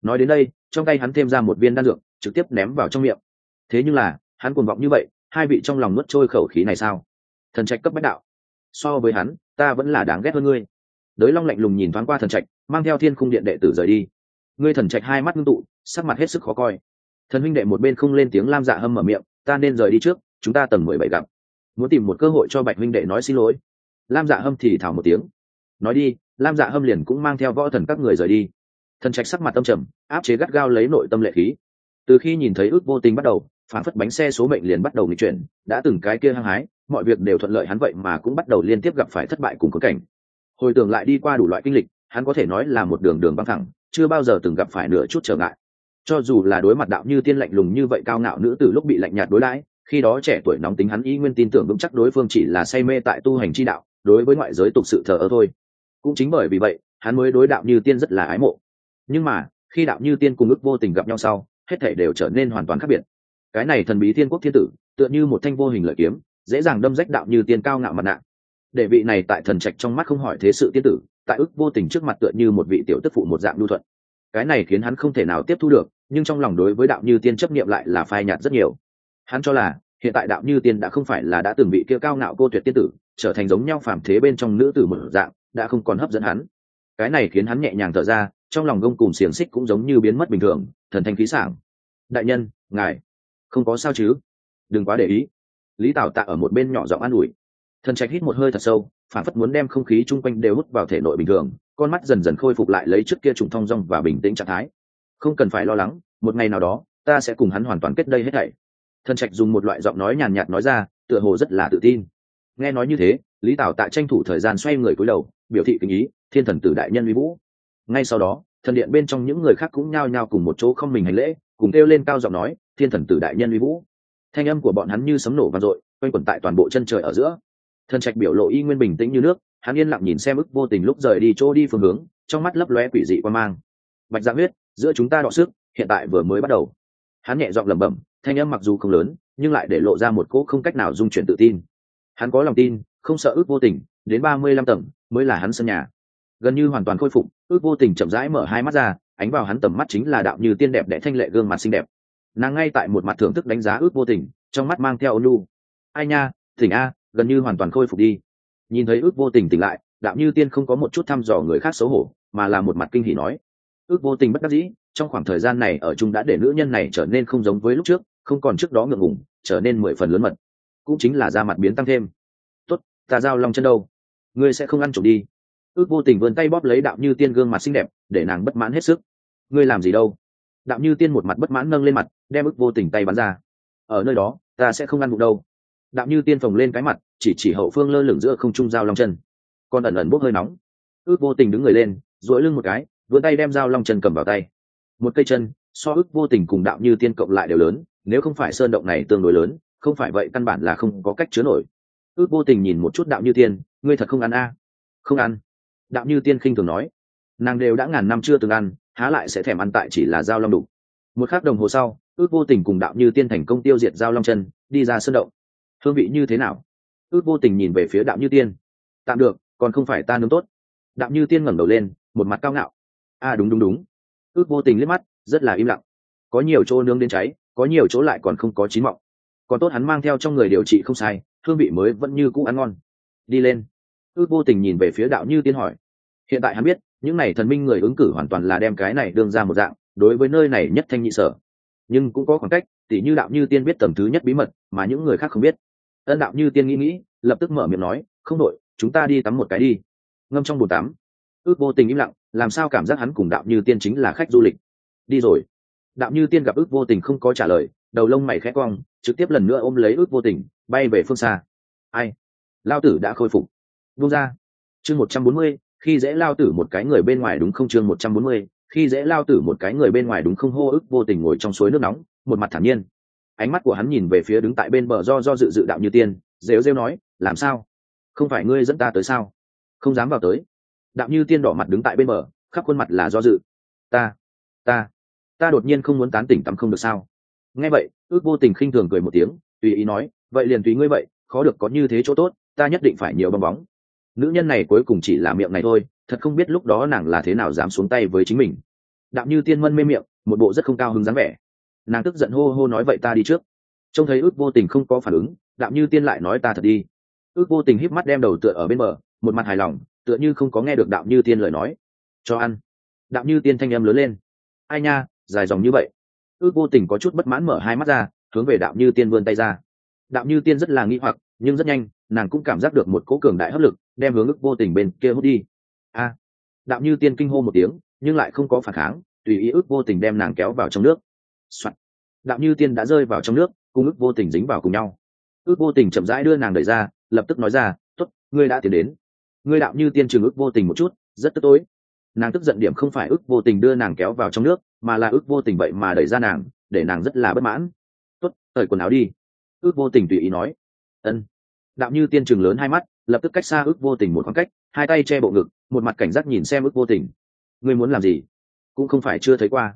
Speaker 1: Nói đến đây, trong tay hắn thêm ra một viên đan dược, trực tiếp ném vào trong miệng. Thế nhưng là, hắn cuồng vọng như vậy, hai vị trong lòng nuốt trôi khẩu khí này sao? Thần trạch cấp bách đạo, so với hắn, ta vẫn là đáng ghét hơn ngươi. Đới long lạnh lùng nhìn thoáng qua thần trạch mang theo thiên khung điện đệ tử rời đi. Ngươi thần trạch hai mắt ngưng tụ, sắc mặt hết sức khó coi. Thần huynh đệ một bên không lên tiếng lam dạ hâm mở miệng, ta nên rời đi trước, chúng ta tầng mười bảy gặp. Muốn tìm một cơ hội cho bạch huynh đệ nói xin lỗi. Lam dạ hâm thì thảo một tiếng. Nói đi, lam dạ hâm liền cũng mang theo võ thần các người rời đi. Thần trạch sắc mặt tâm trầm, áp chế gắt gao lấy nội tâm lệ khí. Từ khi nhìn thấy ước vô tình bắt đầu, phản phất bánh xe số mệnh liền bắt đầu nghịch chuyển, đã từng cái kia hăng hái, mọi việc đều thuận lợi hắn vậy mà cũng bắt đầu liên tiếp gặp phải thất bại cùng cốt cảnh. Hồi tưởng lại đi qua đủ loại kinh lịch hắn có thể nói là một đường đường băng thẳng, chưa bao giờ từng gặp phải nửa chút trở ngại. Cho dù là đối mặt đạo như tiên lạnh lùng như vậy cao ngạo nữ từ lúc bị lạnh nhạt đối đãi, khi đó trẻ tuổi nóng tính hắn ý nguyên tin tưởng vững chắc đối phương chỉ là say mê tại tu hành chi đạo, đối với ngoại giới tục sự thờ ơ thôi. Cũng chính bởi vì vậy, hắn mới đối đạo như tiên rất là ái mộ. Nhưng mà, khi đạo như tiên cùng ước vô tình gặp nhau sau, hết thể đều trở nên hoàn toàn khác biệt. Cái này thần bí thiên quốc thiên tử, tựa như một thanh vô hình lợi kiếm, dễ dàng đâm rách đạo như tiên cao ngạo mặt nạ. Để vị này tại thần trạch trong mắt không hỏi thế sự tiên tử tại ước vô tình trước mặt tựa như một vị tiểu tức phụ một dạng lưu thuận. Cái này khiến hắn không thể nào tiếp thu được, nhưng trong lòng đối với đạo như tiên chấp niệm lại là phai nhạt rất nhiều. Hắn cho là, hiện tại đạo như tiên đã không phải là đã từng bị kia cao ngạo cô tuyệt tiên tử, trở thành giống nhau phàm thế bên trong nữ tử một dạng, đã không còn hấp dẫn hắn. Cái này khiến hắn nhẹ nhàng thở ra, trong lòng gông cùng xiềng xích cũng giống như biến mất bình thường, thần thanh khí sảng. Đại nhân, ngài, không có sao chứ? Đừng quá để ý. Lý tào tạ ở một bên nhỏ giọng an ủi. Thần trạch hít một hơi thật sâu phản phất muốn đem không khí chung quanh đều hút vào thể nội bình thường, con mắt dần dần khôi phục lại lấy trước kia trùng thong dong và bình tĩnh trạng thái. Không cần phải lo lắng, một ngày nào đó, ta sẽ cùng hắn hoàn toàn kết đây hết thảy. Thần trạch dùng một loại giọng nói nhàn nhạt nói ra, tựa hồ rất là tự tin. Nghe nói như thế, lý tảo tạ tranh thủ thời gian xoay người cúi đầu, biểu thị kinh ý, thiên thần tử đại nhân uy vũ. Ngay sau đó, thần điện bên trong những người khác cũng nhao nhao cùng một chỗ không mình hành lễ, cùng kêu lên cao giọng nói, thiên thần tử đại nhân uy vũ. Thanh âm của bọn hắn như sấm nổ vang dội, quanh quẩn tại toàn bộ chân trời ở giữa thần trạch biểu lộ y nguyên bình tĩnh như nước, hắn yên lặng nhìn xem ức vô tình lúc rời đi chỗ đi phương hướng, trong mắt lấp lóe quỷ dị quan mang. Bạch dạ huyết, giữa chúng ta đọ sức, hiện tại vừa mới bắt đầu. Hắn nhẹ giọng lẩm bẩm, thanh âm mặc dù không lớn, nhưng lại để lộ ra một cỗ không cách nào dung chuyển tự tin. Hắn có lòng tin, không sợ ước vô tình, đến ba mươi lăm tầng mới là hắn sân nhà. Gần như hoàn toàn khôi phục, ước vô tình chậm rãi mở hai mắt ra, ánh vào hắn tầm mắt chính là đạo như tiên đẹp đẽ thanh lệ gương mặt xinh đẹp. Nàng ngay tại một mặt thưởng thức đánh giá ước vô tình, trong mắt mang theo ôn lu ai nha thỉnh a gần như hoàn toàn khôi phục đi. Nhìn thấy ước vô tình tỉnh lại đạo như tiên không có một chút thăm dò người khác xấu hổ, mà là một mặt kinh hỉ nói. Ước vô tình bất đắc dĩ, trong khoảng thời gian này ở chung đã để nữ nhân này trở nên không giống với lúc trước, không còn trước đó ngượng ngùng, trở nên mười phần lớn mật. Cũng chính là da mặt biến tăng thêm. Tốt, ta giao lòng chân đâu? Ngươi sẽ không ăn trộm đi. Ước vô tình vươn tay bóp lấy đạo như tiên gương mặt xinh đẹp, để nàng bất mãn hết sức. Ngươi làm gì đâu? Đạo như tiên một mặt bất mãn nâng lên mặt, đem ước vô tình tay bắn ra. Ở nơi đó, ta sẽ không ăn bụng đâu đạo như tiên phồng lên cái mặt, chỉ chỉ hậu phương lơ lửng giữa không trung dao long chân. Còn ẩn ẩn bốc hơi nóng. Ước vô tình đứng người lên dỗi lưng một cái, vươn tay đem dao long chân cầm vào tay. Một cây chân, so ước vô tình cùng đạo như tiên cộng lại đều lớn, nếu không phải sơn động này tương đối lớn, không phải vậy căn bản là không có cách chứa nổi. Ước vô tình nhìn một chút đạo như tiên, ngươi thật không ăn a? À? không ăn. Đạo như tiên khinh thường nói. Nàng đều đã ngàn năm chưa từng ăn, há lại sẽ thèm ăn tại chỉ là dao long đủ một k h ắ c đồng hồ sau, ước vô tình cùng đạo như tiên thành công tiêu diệt dao long chân, đi ra sơn động hương vị như thế nào? Ước vô tình nhìn về phía đạo như tiên. Tạm được còn không phải ta nướng tốt. Đạo như tiên ngẩng đầu lên một mặt cao ngạo. A à, đúng đúng đúng. Ước vô tình liếc mắt rất là im lặng. Có nhiều chỗ nướng đến cháy có nhiều chỗ lại còn không có chín mọng. Còn tốt hắn mang theo trong người điều trị không sai hương vị mới vẫn như cũ ăn ngon. Đi lên. Ước vô tình nhìn về phía đạo như tiên hỏi. Hiện tại hắn biết những này thần minh người ứng cử hoàn toàn là đem cái này đương ra một dạng đối với nơi này nhất thanh nhị sở. Nhưng cũng có khoảng cách tỉ như đạo như tiên biết tầm thứ nhất bí mật mà những người khác không biết ân đạo như tiên nghĩ nghĩ, lập tức mở miệng nói, không đội chúng ta đi tắm một cái đi. Ngâm trong bồn tắm. Ước vô tình im lặng, làm sao cảm giác hắn cùng đạo như tiên chính là khách du lịch? Đi rồi. Đạo như tiên gặp ước vô tình không có trả lời, đầu lông mày khẽ cong, trực tiếp lần nữa ôm lấy ước vô tình, bay về phương xa. Ai? Lao tử đã khôi phục. Vung ra. Chương một trăm bốn mươi, khi dễ lao tử một cái người bên ngoài đúng không? Chương một trăm bốn mươi, khi dễ lao tử một cái người bên ngoài đúng không? Hô ức vô tình ngồi trong suối nước nóng, một mặt thản nhiên ánh mắt của hắn nhìn về phía đứng tại bên bờ do do dự dự đạo như tiên, rêu rêu nói, làm sao? Không phải ngươi dẫn ta tới sao? Không dám vào tới. Đạo như tiên đỏ mặt đứng tại bên bờ, khắp khuôn mặt là do dự. Ta ta ta đột nhiên không muốn tán tỉnh tắm không được sao? Nghe vậy, ước vô tình khinh thường cười một tiếng, tùy ý nói, vậy liền tùy ngươi vậy, khó được có như thế chỗ tốt, ta nhất định phải nhiều bong bóng. Nữ nhân này cuối cùng chỉ là miệng này thôi, thật không biết lúc đó nàng là thế nào dám xuống tay với chính mình. Đạo như tiên mân mê miệng, một bộ rất không cao hứng dáng vẻ nàng tức giận hô hô nói vậy ta đi trước. Trông thấy ước vô tình không có phản ứng đạm như tiên lại nói ta thật đi. Ước vô tình híp mắt đem đầu tựa ở bên bờ một mặt hài lòng tựa như không có nghe được đạm như tiên lời nói. Cho ăn. Đạm như tiên thanh âm lớn lên. Ai nha dài dòng như vậy. Ước vô tình có chút bất mãn mở hai mắt ra hướng về đạm như tiên vươn tay ra. Đạm như tiên rất là nghi hoặc nhưng rất nhanh nàng cũng cảm giác được một cỗ cường đại hấp lực đem hướng ước vô tình bên kia hút đi. A. À, đạm như tiên kinh hô một tiếng nhưng lại không có phản kháng tùy ý ước vô tình đem nàng kéo vào trong nước、Soạn. đạm như tiên đã rơi vào trong nước, cùng ước vô tình dính vào cùng nhau. Ước vô tình chậm rãi đưa nàng đẩy ra, lập tức nói ra t ố t ngươi đã tiến đến. Ngươi đạo như tiên trường ước vô tình một chút, rất tức tối. Nàng tức giận điểm không phải ước vô tình đưa nàng kéo vào trong nước, mà là ước vô tình vậy mà đẩy ra nàng, để nàng rất là bất mãn. Tốt, cởi quần áo đi. Ước vô tình tùy ý nói. Ân. Đạo như tiên trường lớn hai mắt, lập tức cách xa ước vô tình một khoảng cách, hai tay che bộ ngực, một mặt cảnh giác nhìn xem ước vô tình. Ngươi muốn làm gì? Cũng không phải chưa thấy qua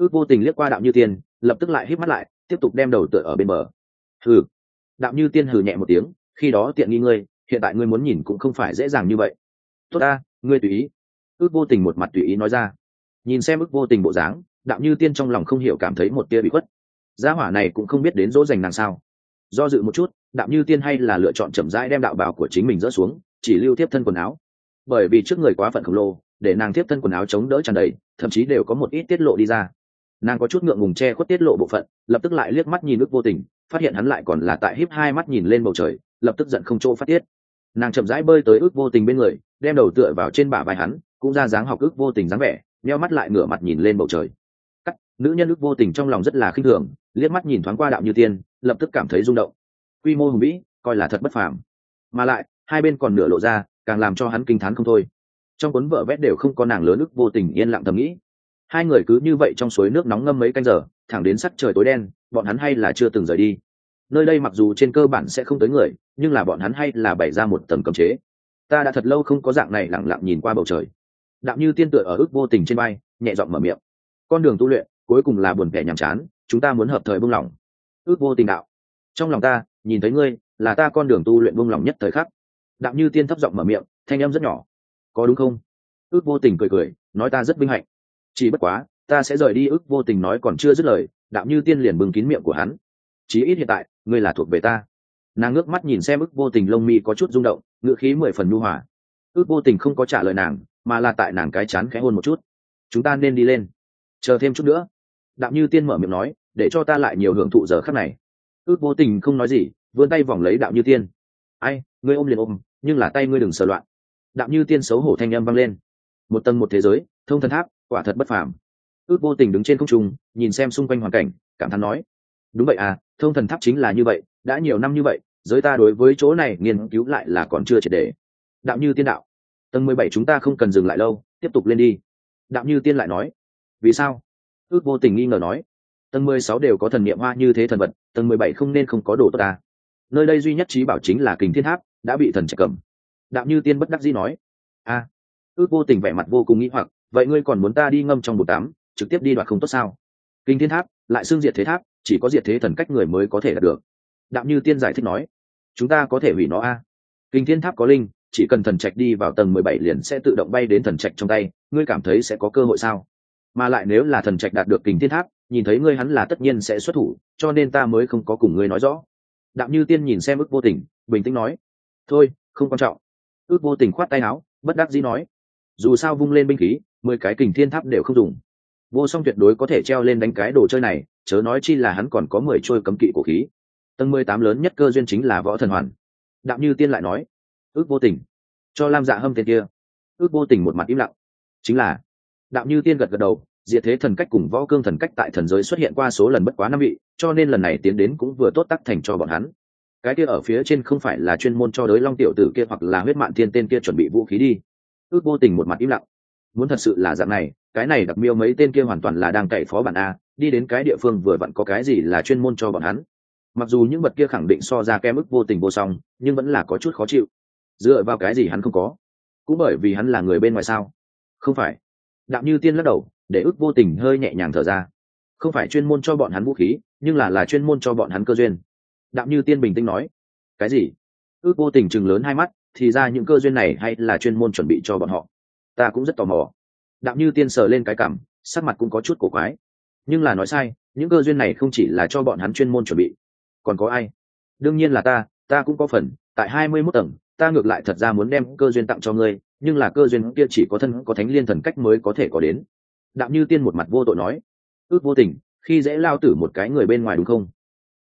Speaker 1: ước vô tình liếc qua đạo như tiên, lập tức lại hít mắt lại, tiếp tục đem đầu tựa ở bên bờ. Hừ. Đạo như tiên hừ nhẹ một tiếng, khi đó tiện nghi ngươi, hiện tại ngươi muốn nhìn cũng không phải dễ dàng như vậy. Tốt ta, ngươi tùy ý. Ước vô tình một mặt tùy ý nói ra. Nhìn xem ước vô tình bộ dáng đạo như tiên trong lòng không hiểu cảm thấy một tia bị khuất. Gia hỏa này cũng không biết đến dỗ dành nàng sao. Do dự một chút đạo như tiên hay là lựa chọn chậm rãi đem đạo bào của chính mình rỡ xuống, chỉ lưu tiếp thân quần áo. Bởi vì trước người quá phận khổng lồ, để nàng tiếp thân quần áo chống đỡ tràn đầy, thậm chí đều có một ít tiết lộ đi ra nàng có chút ngượng ngùng che khuất tiết lộ bộ phận, lập tức lại liếc mắt nhìn ước vô tình, phát hiện hắn lại còn là tại híp hai mắt nhìn lên bầu trời, lập tức giận không chỗ phát tiết. Nàng chậm rãi bơi tới ước vô tình bên người, đem đầu tựa vào trên bả vai hắn, cũng ra dáng học ước vô tình dáng vẻ neo mắt lại ngửa mặt nhìn lên bầu trời. Cắt, nữ nhân ước vô tình trong lòng rất là khinh thường, liếc mắt nhìn thoáng qua đạo như tiên, lập tức cảm thấy rung động. Quy mô hùng vĩ, coi là thật bất phàm. Mà lại, hai bên còn nửa lộ ra, càng làm cho hắn kinh t h á n không thôi. Trong cuốn vợ vét đều không có nàng lớn ước vô tình yên lặng thầm nghĩ hai người cứ như vậy trong suối nước nóng ngâm mấy canh giờ, thẳng đến sắc trời tối đen, bọn hắn hay là chưa từng rời đi. Nơi đây mặc dù trên cơ bản sẽ không tới người, nhưng là bọn hắn hay là bày ra một tầng cấm chế. Ta đã thật lâu không có dạng này lẳng lặng nhìn qua bầu trời. Đạo như tiên tựa ở ước vô tình trên bay nhẹ giọng mở miệng. Con đường tu luyện, cuối cùng là buồn vẻ nhàm chán, chúng ta muốn hợp thời buông lỏng. Ước vô tình đạo. Trong lòng ta, nhìn thấy ngươi, là ta con đường tu luyện buông lỏng nhất thời khắc. Đạo như tiên thấp giọng mở miệng, thanh em rất nhỏ. Có đúng không? Ước vô tình cười cười, nói ta rất vinh hạnh chỉ bất quá, ta sẽ rời đi ước vô tình nói còn chưa dứt lời đạo như tiên liền bưng kín miệng của hắn. Chí ít hiện tại, ngươi là thuộc về ta. Nàng ngước mắt nhìn xem ước vô tình lông mi có chút rung động ngựa khí mười phần nhu hòa. Ước vô tình không có trả lời nàng, mà là tại nàng cái chán khẽ hôn một chút. Chúng ta nên đi lên. Chờ thêm chút nữa. Đạo như tiên mở miệng nói, để cho ta lại nhiều hưởng thụ giờ khắc này. Ước vô tình không nói gì, vươn tay vòng lấy đạo như tiên. Ai, ngươi ôm liền ôm, nhưng là tay ngươi đừng sờ loạn. Đạo như tiên xấu hổ thanh âm vang lên. Một tầng một thế giới thông thần tháp, quả thật bất phàm. Ước vô tình đứng trên không trung, nhìn xem xung quanh hoàn cảnh, cảm thán nói, đúng vậy à thông thần tháp chính là như vậy, đã nhiều năm như vậy, giới ta đối với chỗ này nghiên cứu lại là còn chưa triệt đề. Đạo như tiên đạo, tầng mười bảy chúng ta không cần dừng lại lâu, tiếp tục lên đi. Đạo như tiên lại nói, vì sao? Ước vô tình nghi ngờ nói, tầng mười sáu đều có thần niệm hoa như thế thần vật, tầng mười bảy không nên không có đồ tốt ta. Nơi đây duy nhất trí bảo chính là kình thiên tháp, đã bị thần trạch cầm. Đạo như tiên bất đắc dĩ nói a ước vô tình vẻ mặt vô cùng nghĩ hoặc vậy ngươi còn muốn ta đi ngâm trong bột tắm, trực tiếp đi đoạt không tốt sao? Kinh thiên tháp, lại xương diệt thế tháp, chỉ có diệt thế thần cách người mới có thể đạt được. Đạo như tiên giải thích nói, chúng ta có thể hủy nó a. Kinh thiên tháp có linh, chỉ cần thần trạch đi vào tầng mười bảy liền sẽ tự động bay đến thần trạch trong tay, ngươi cảm thấy sẽ có cơ hội sao? Mà lại nếu là thần trạch đạt được kình thiên tháp, nhìn thấy ngươi hắn là tất nhiên sẽ xuất thủ, cho nên ta mới không có cùng ngươi nói rõ. Đạo như tiên nhìn xem ức vô tình, bình tĩnh nói, thôi, không quan trọng. Ước vô tình khoát tay áo, bất đắc dĩ nói dù sao vung lên binh khí, mười cái kình thiên tháp đều không dùng. Vô song tuyệt đối có thể treo lên đánh cái đồ chơi này, chớ nói chi là hắn còn có mười trôi cấm kỵ cổ khí. Tầng mười tám lớn nhất cơ duyên chính là võ thần hoàn. Đạo như tiên lại nói, ước vô tình. Cho lam dạ hâm tên kia. Ước vô tình một mặt im lặng. Chính là đạo như tiên gật gật đầu, diệt thế thần cách cùng võ cương thần cách tại thần giới xuất hiện qua số lần bất quá năm vị, cho nên lần này tiến đến cũng vừa tốt tắc thành cho bọn hắn. Cái kia ở phía trên không phải là chuyên môn cho đới long tiểu tử kia hoặc là huyết mạn thiên tên kia chuẩn bị vũ khí đi ước vô tình một mặt im lặng. Muốn thật sự là dạng này, cái này đặc miêu mấy tên kia hoàn toàn là đang cậy phó bản a, đi đến cái địa phương vừa vặn có cái gì là chuyên môn cho bọn hắn. Mặc dù những vật kia khẳng định so ra kem ức vô tình vô song, nhưng vẫn là có chút khó chịu. Dựa vào cái gì hắn không có? Cũng bởi vì hắn là người bên ngoài sao? Không phải. Đạo như tiên lắc đầu, để ức vô tình hơi nhẹ nhàng thở ra. Không phải chuyên môn cho bọn hắn vũ khí, nhưng là là chuyên môn cho bọn hắn cơ duyên. Đạo như tiên bình tĩnh nói. Cái gì? Ước vô tình chừng lớn hai mắt thì ra những cơ duyên này hay là chuyên môn chuẩn bị cho bọn họ. Ta cũng rất tò mò. Đạo như tiên sờ lên cái cảm, sắc mặt cũng có chút cổ quái. Nhưng là nói sai, những cơ duyên này không chỉ là cho bọn hắn chuyên môn chuẩn bị. Còn có ai? Đương nhiên là ta ta cũng có phần, tại hai mươi mốt tầng, ta ngược lại thật ra muốn đem cơ duyên tặng cho ngươi, nhưng là cơ duyên kia chỉ có thân có thánh liên thần cách mới có thể có đến. Đạo như tiên một mặt vô tội nói. Ước vô tình, khi dễ lao tử một cái người bên ngoài đúng không?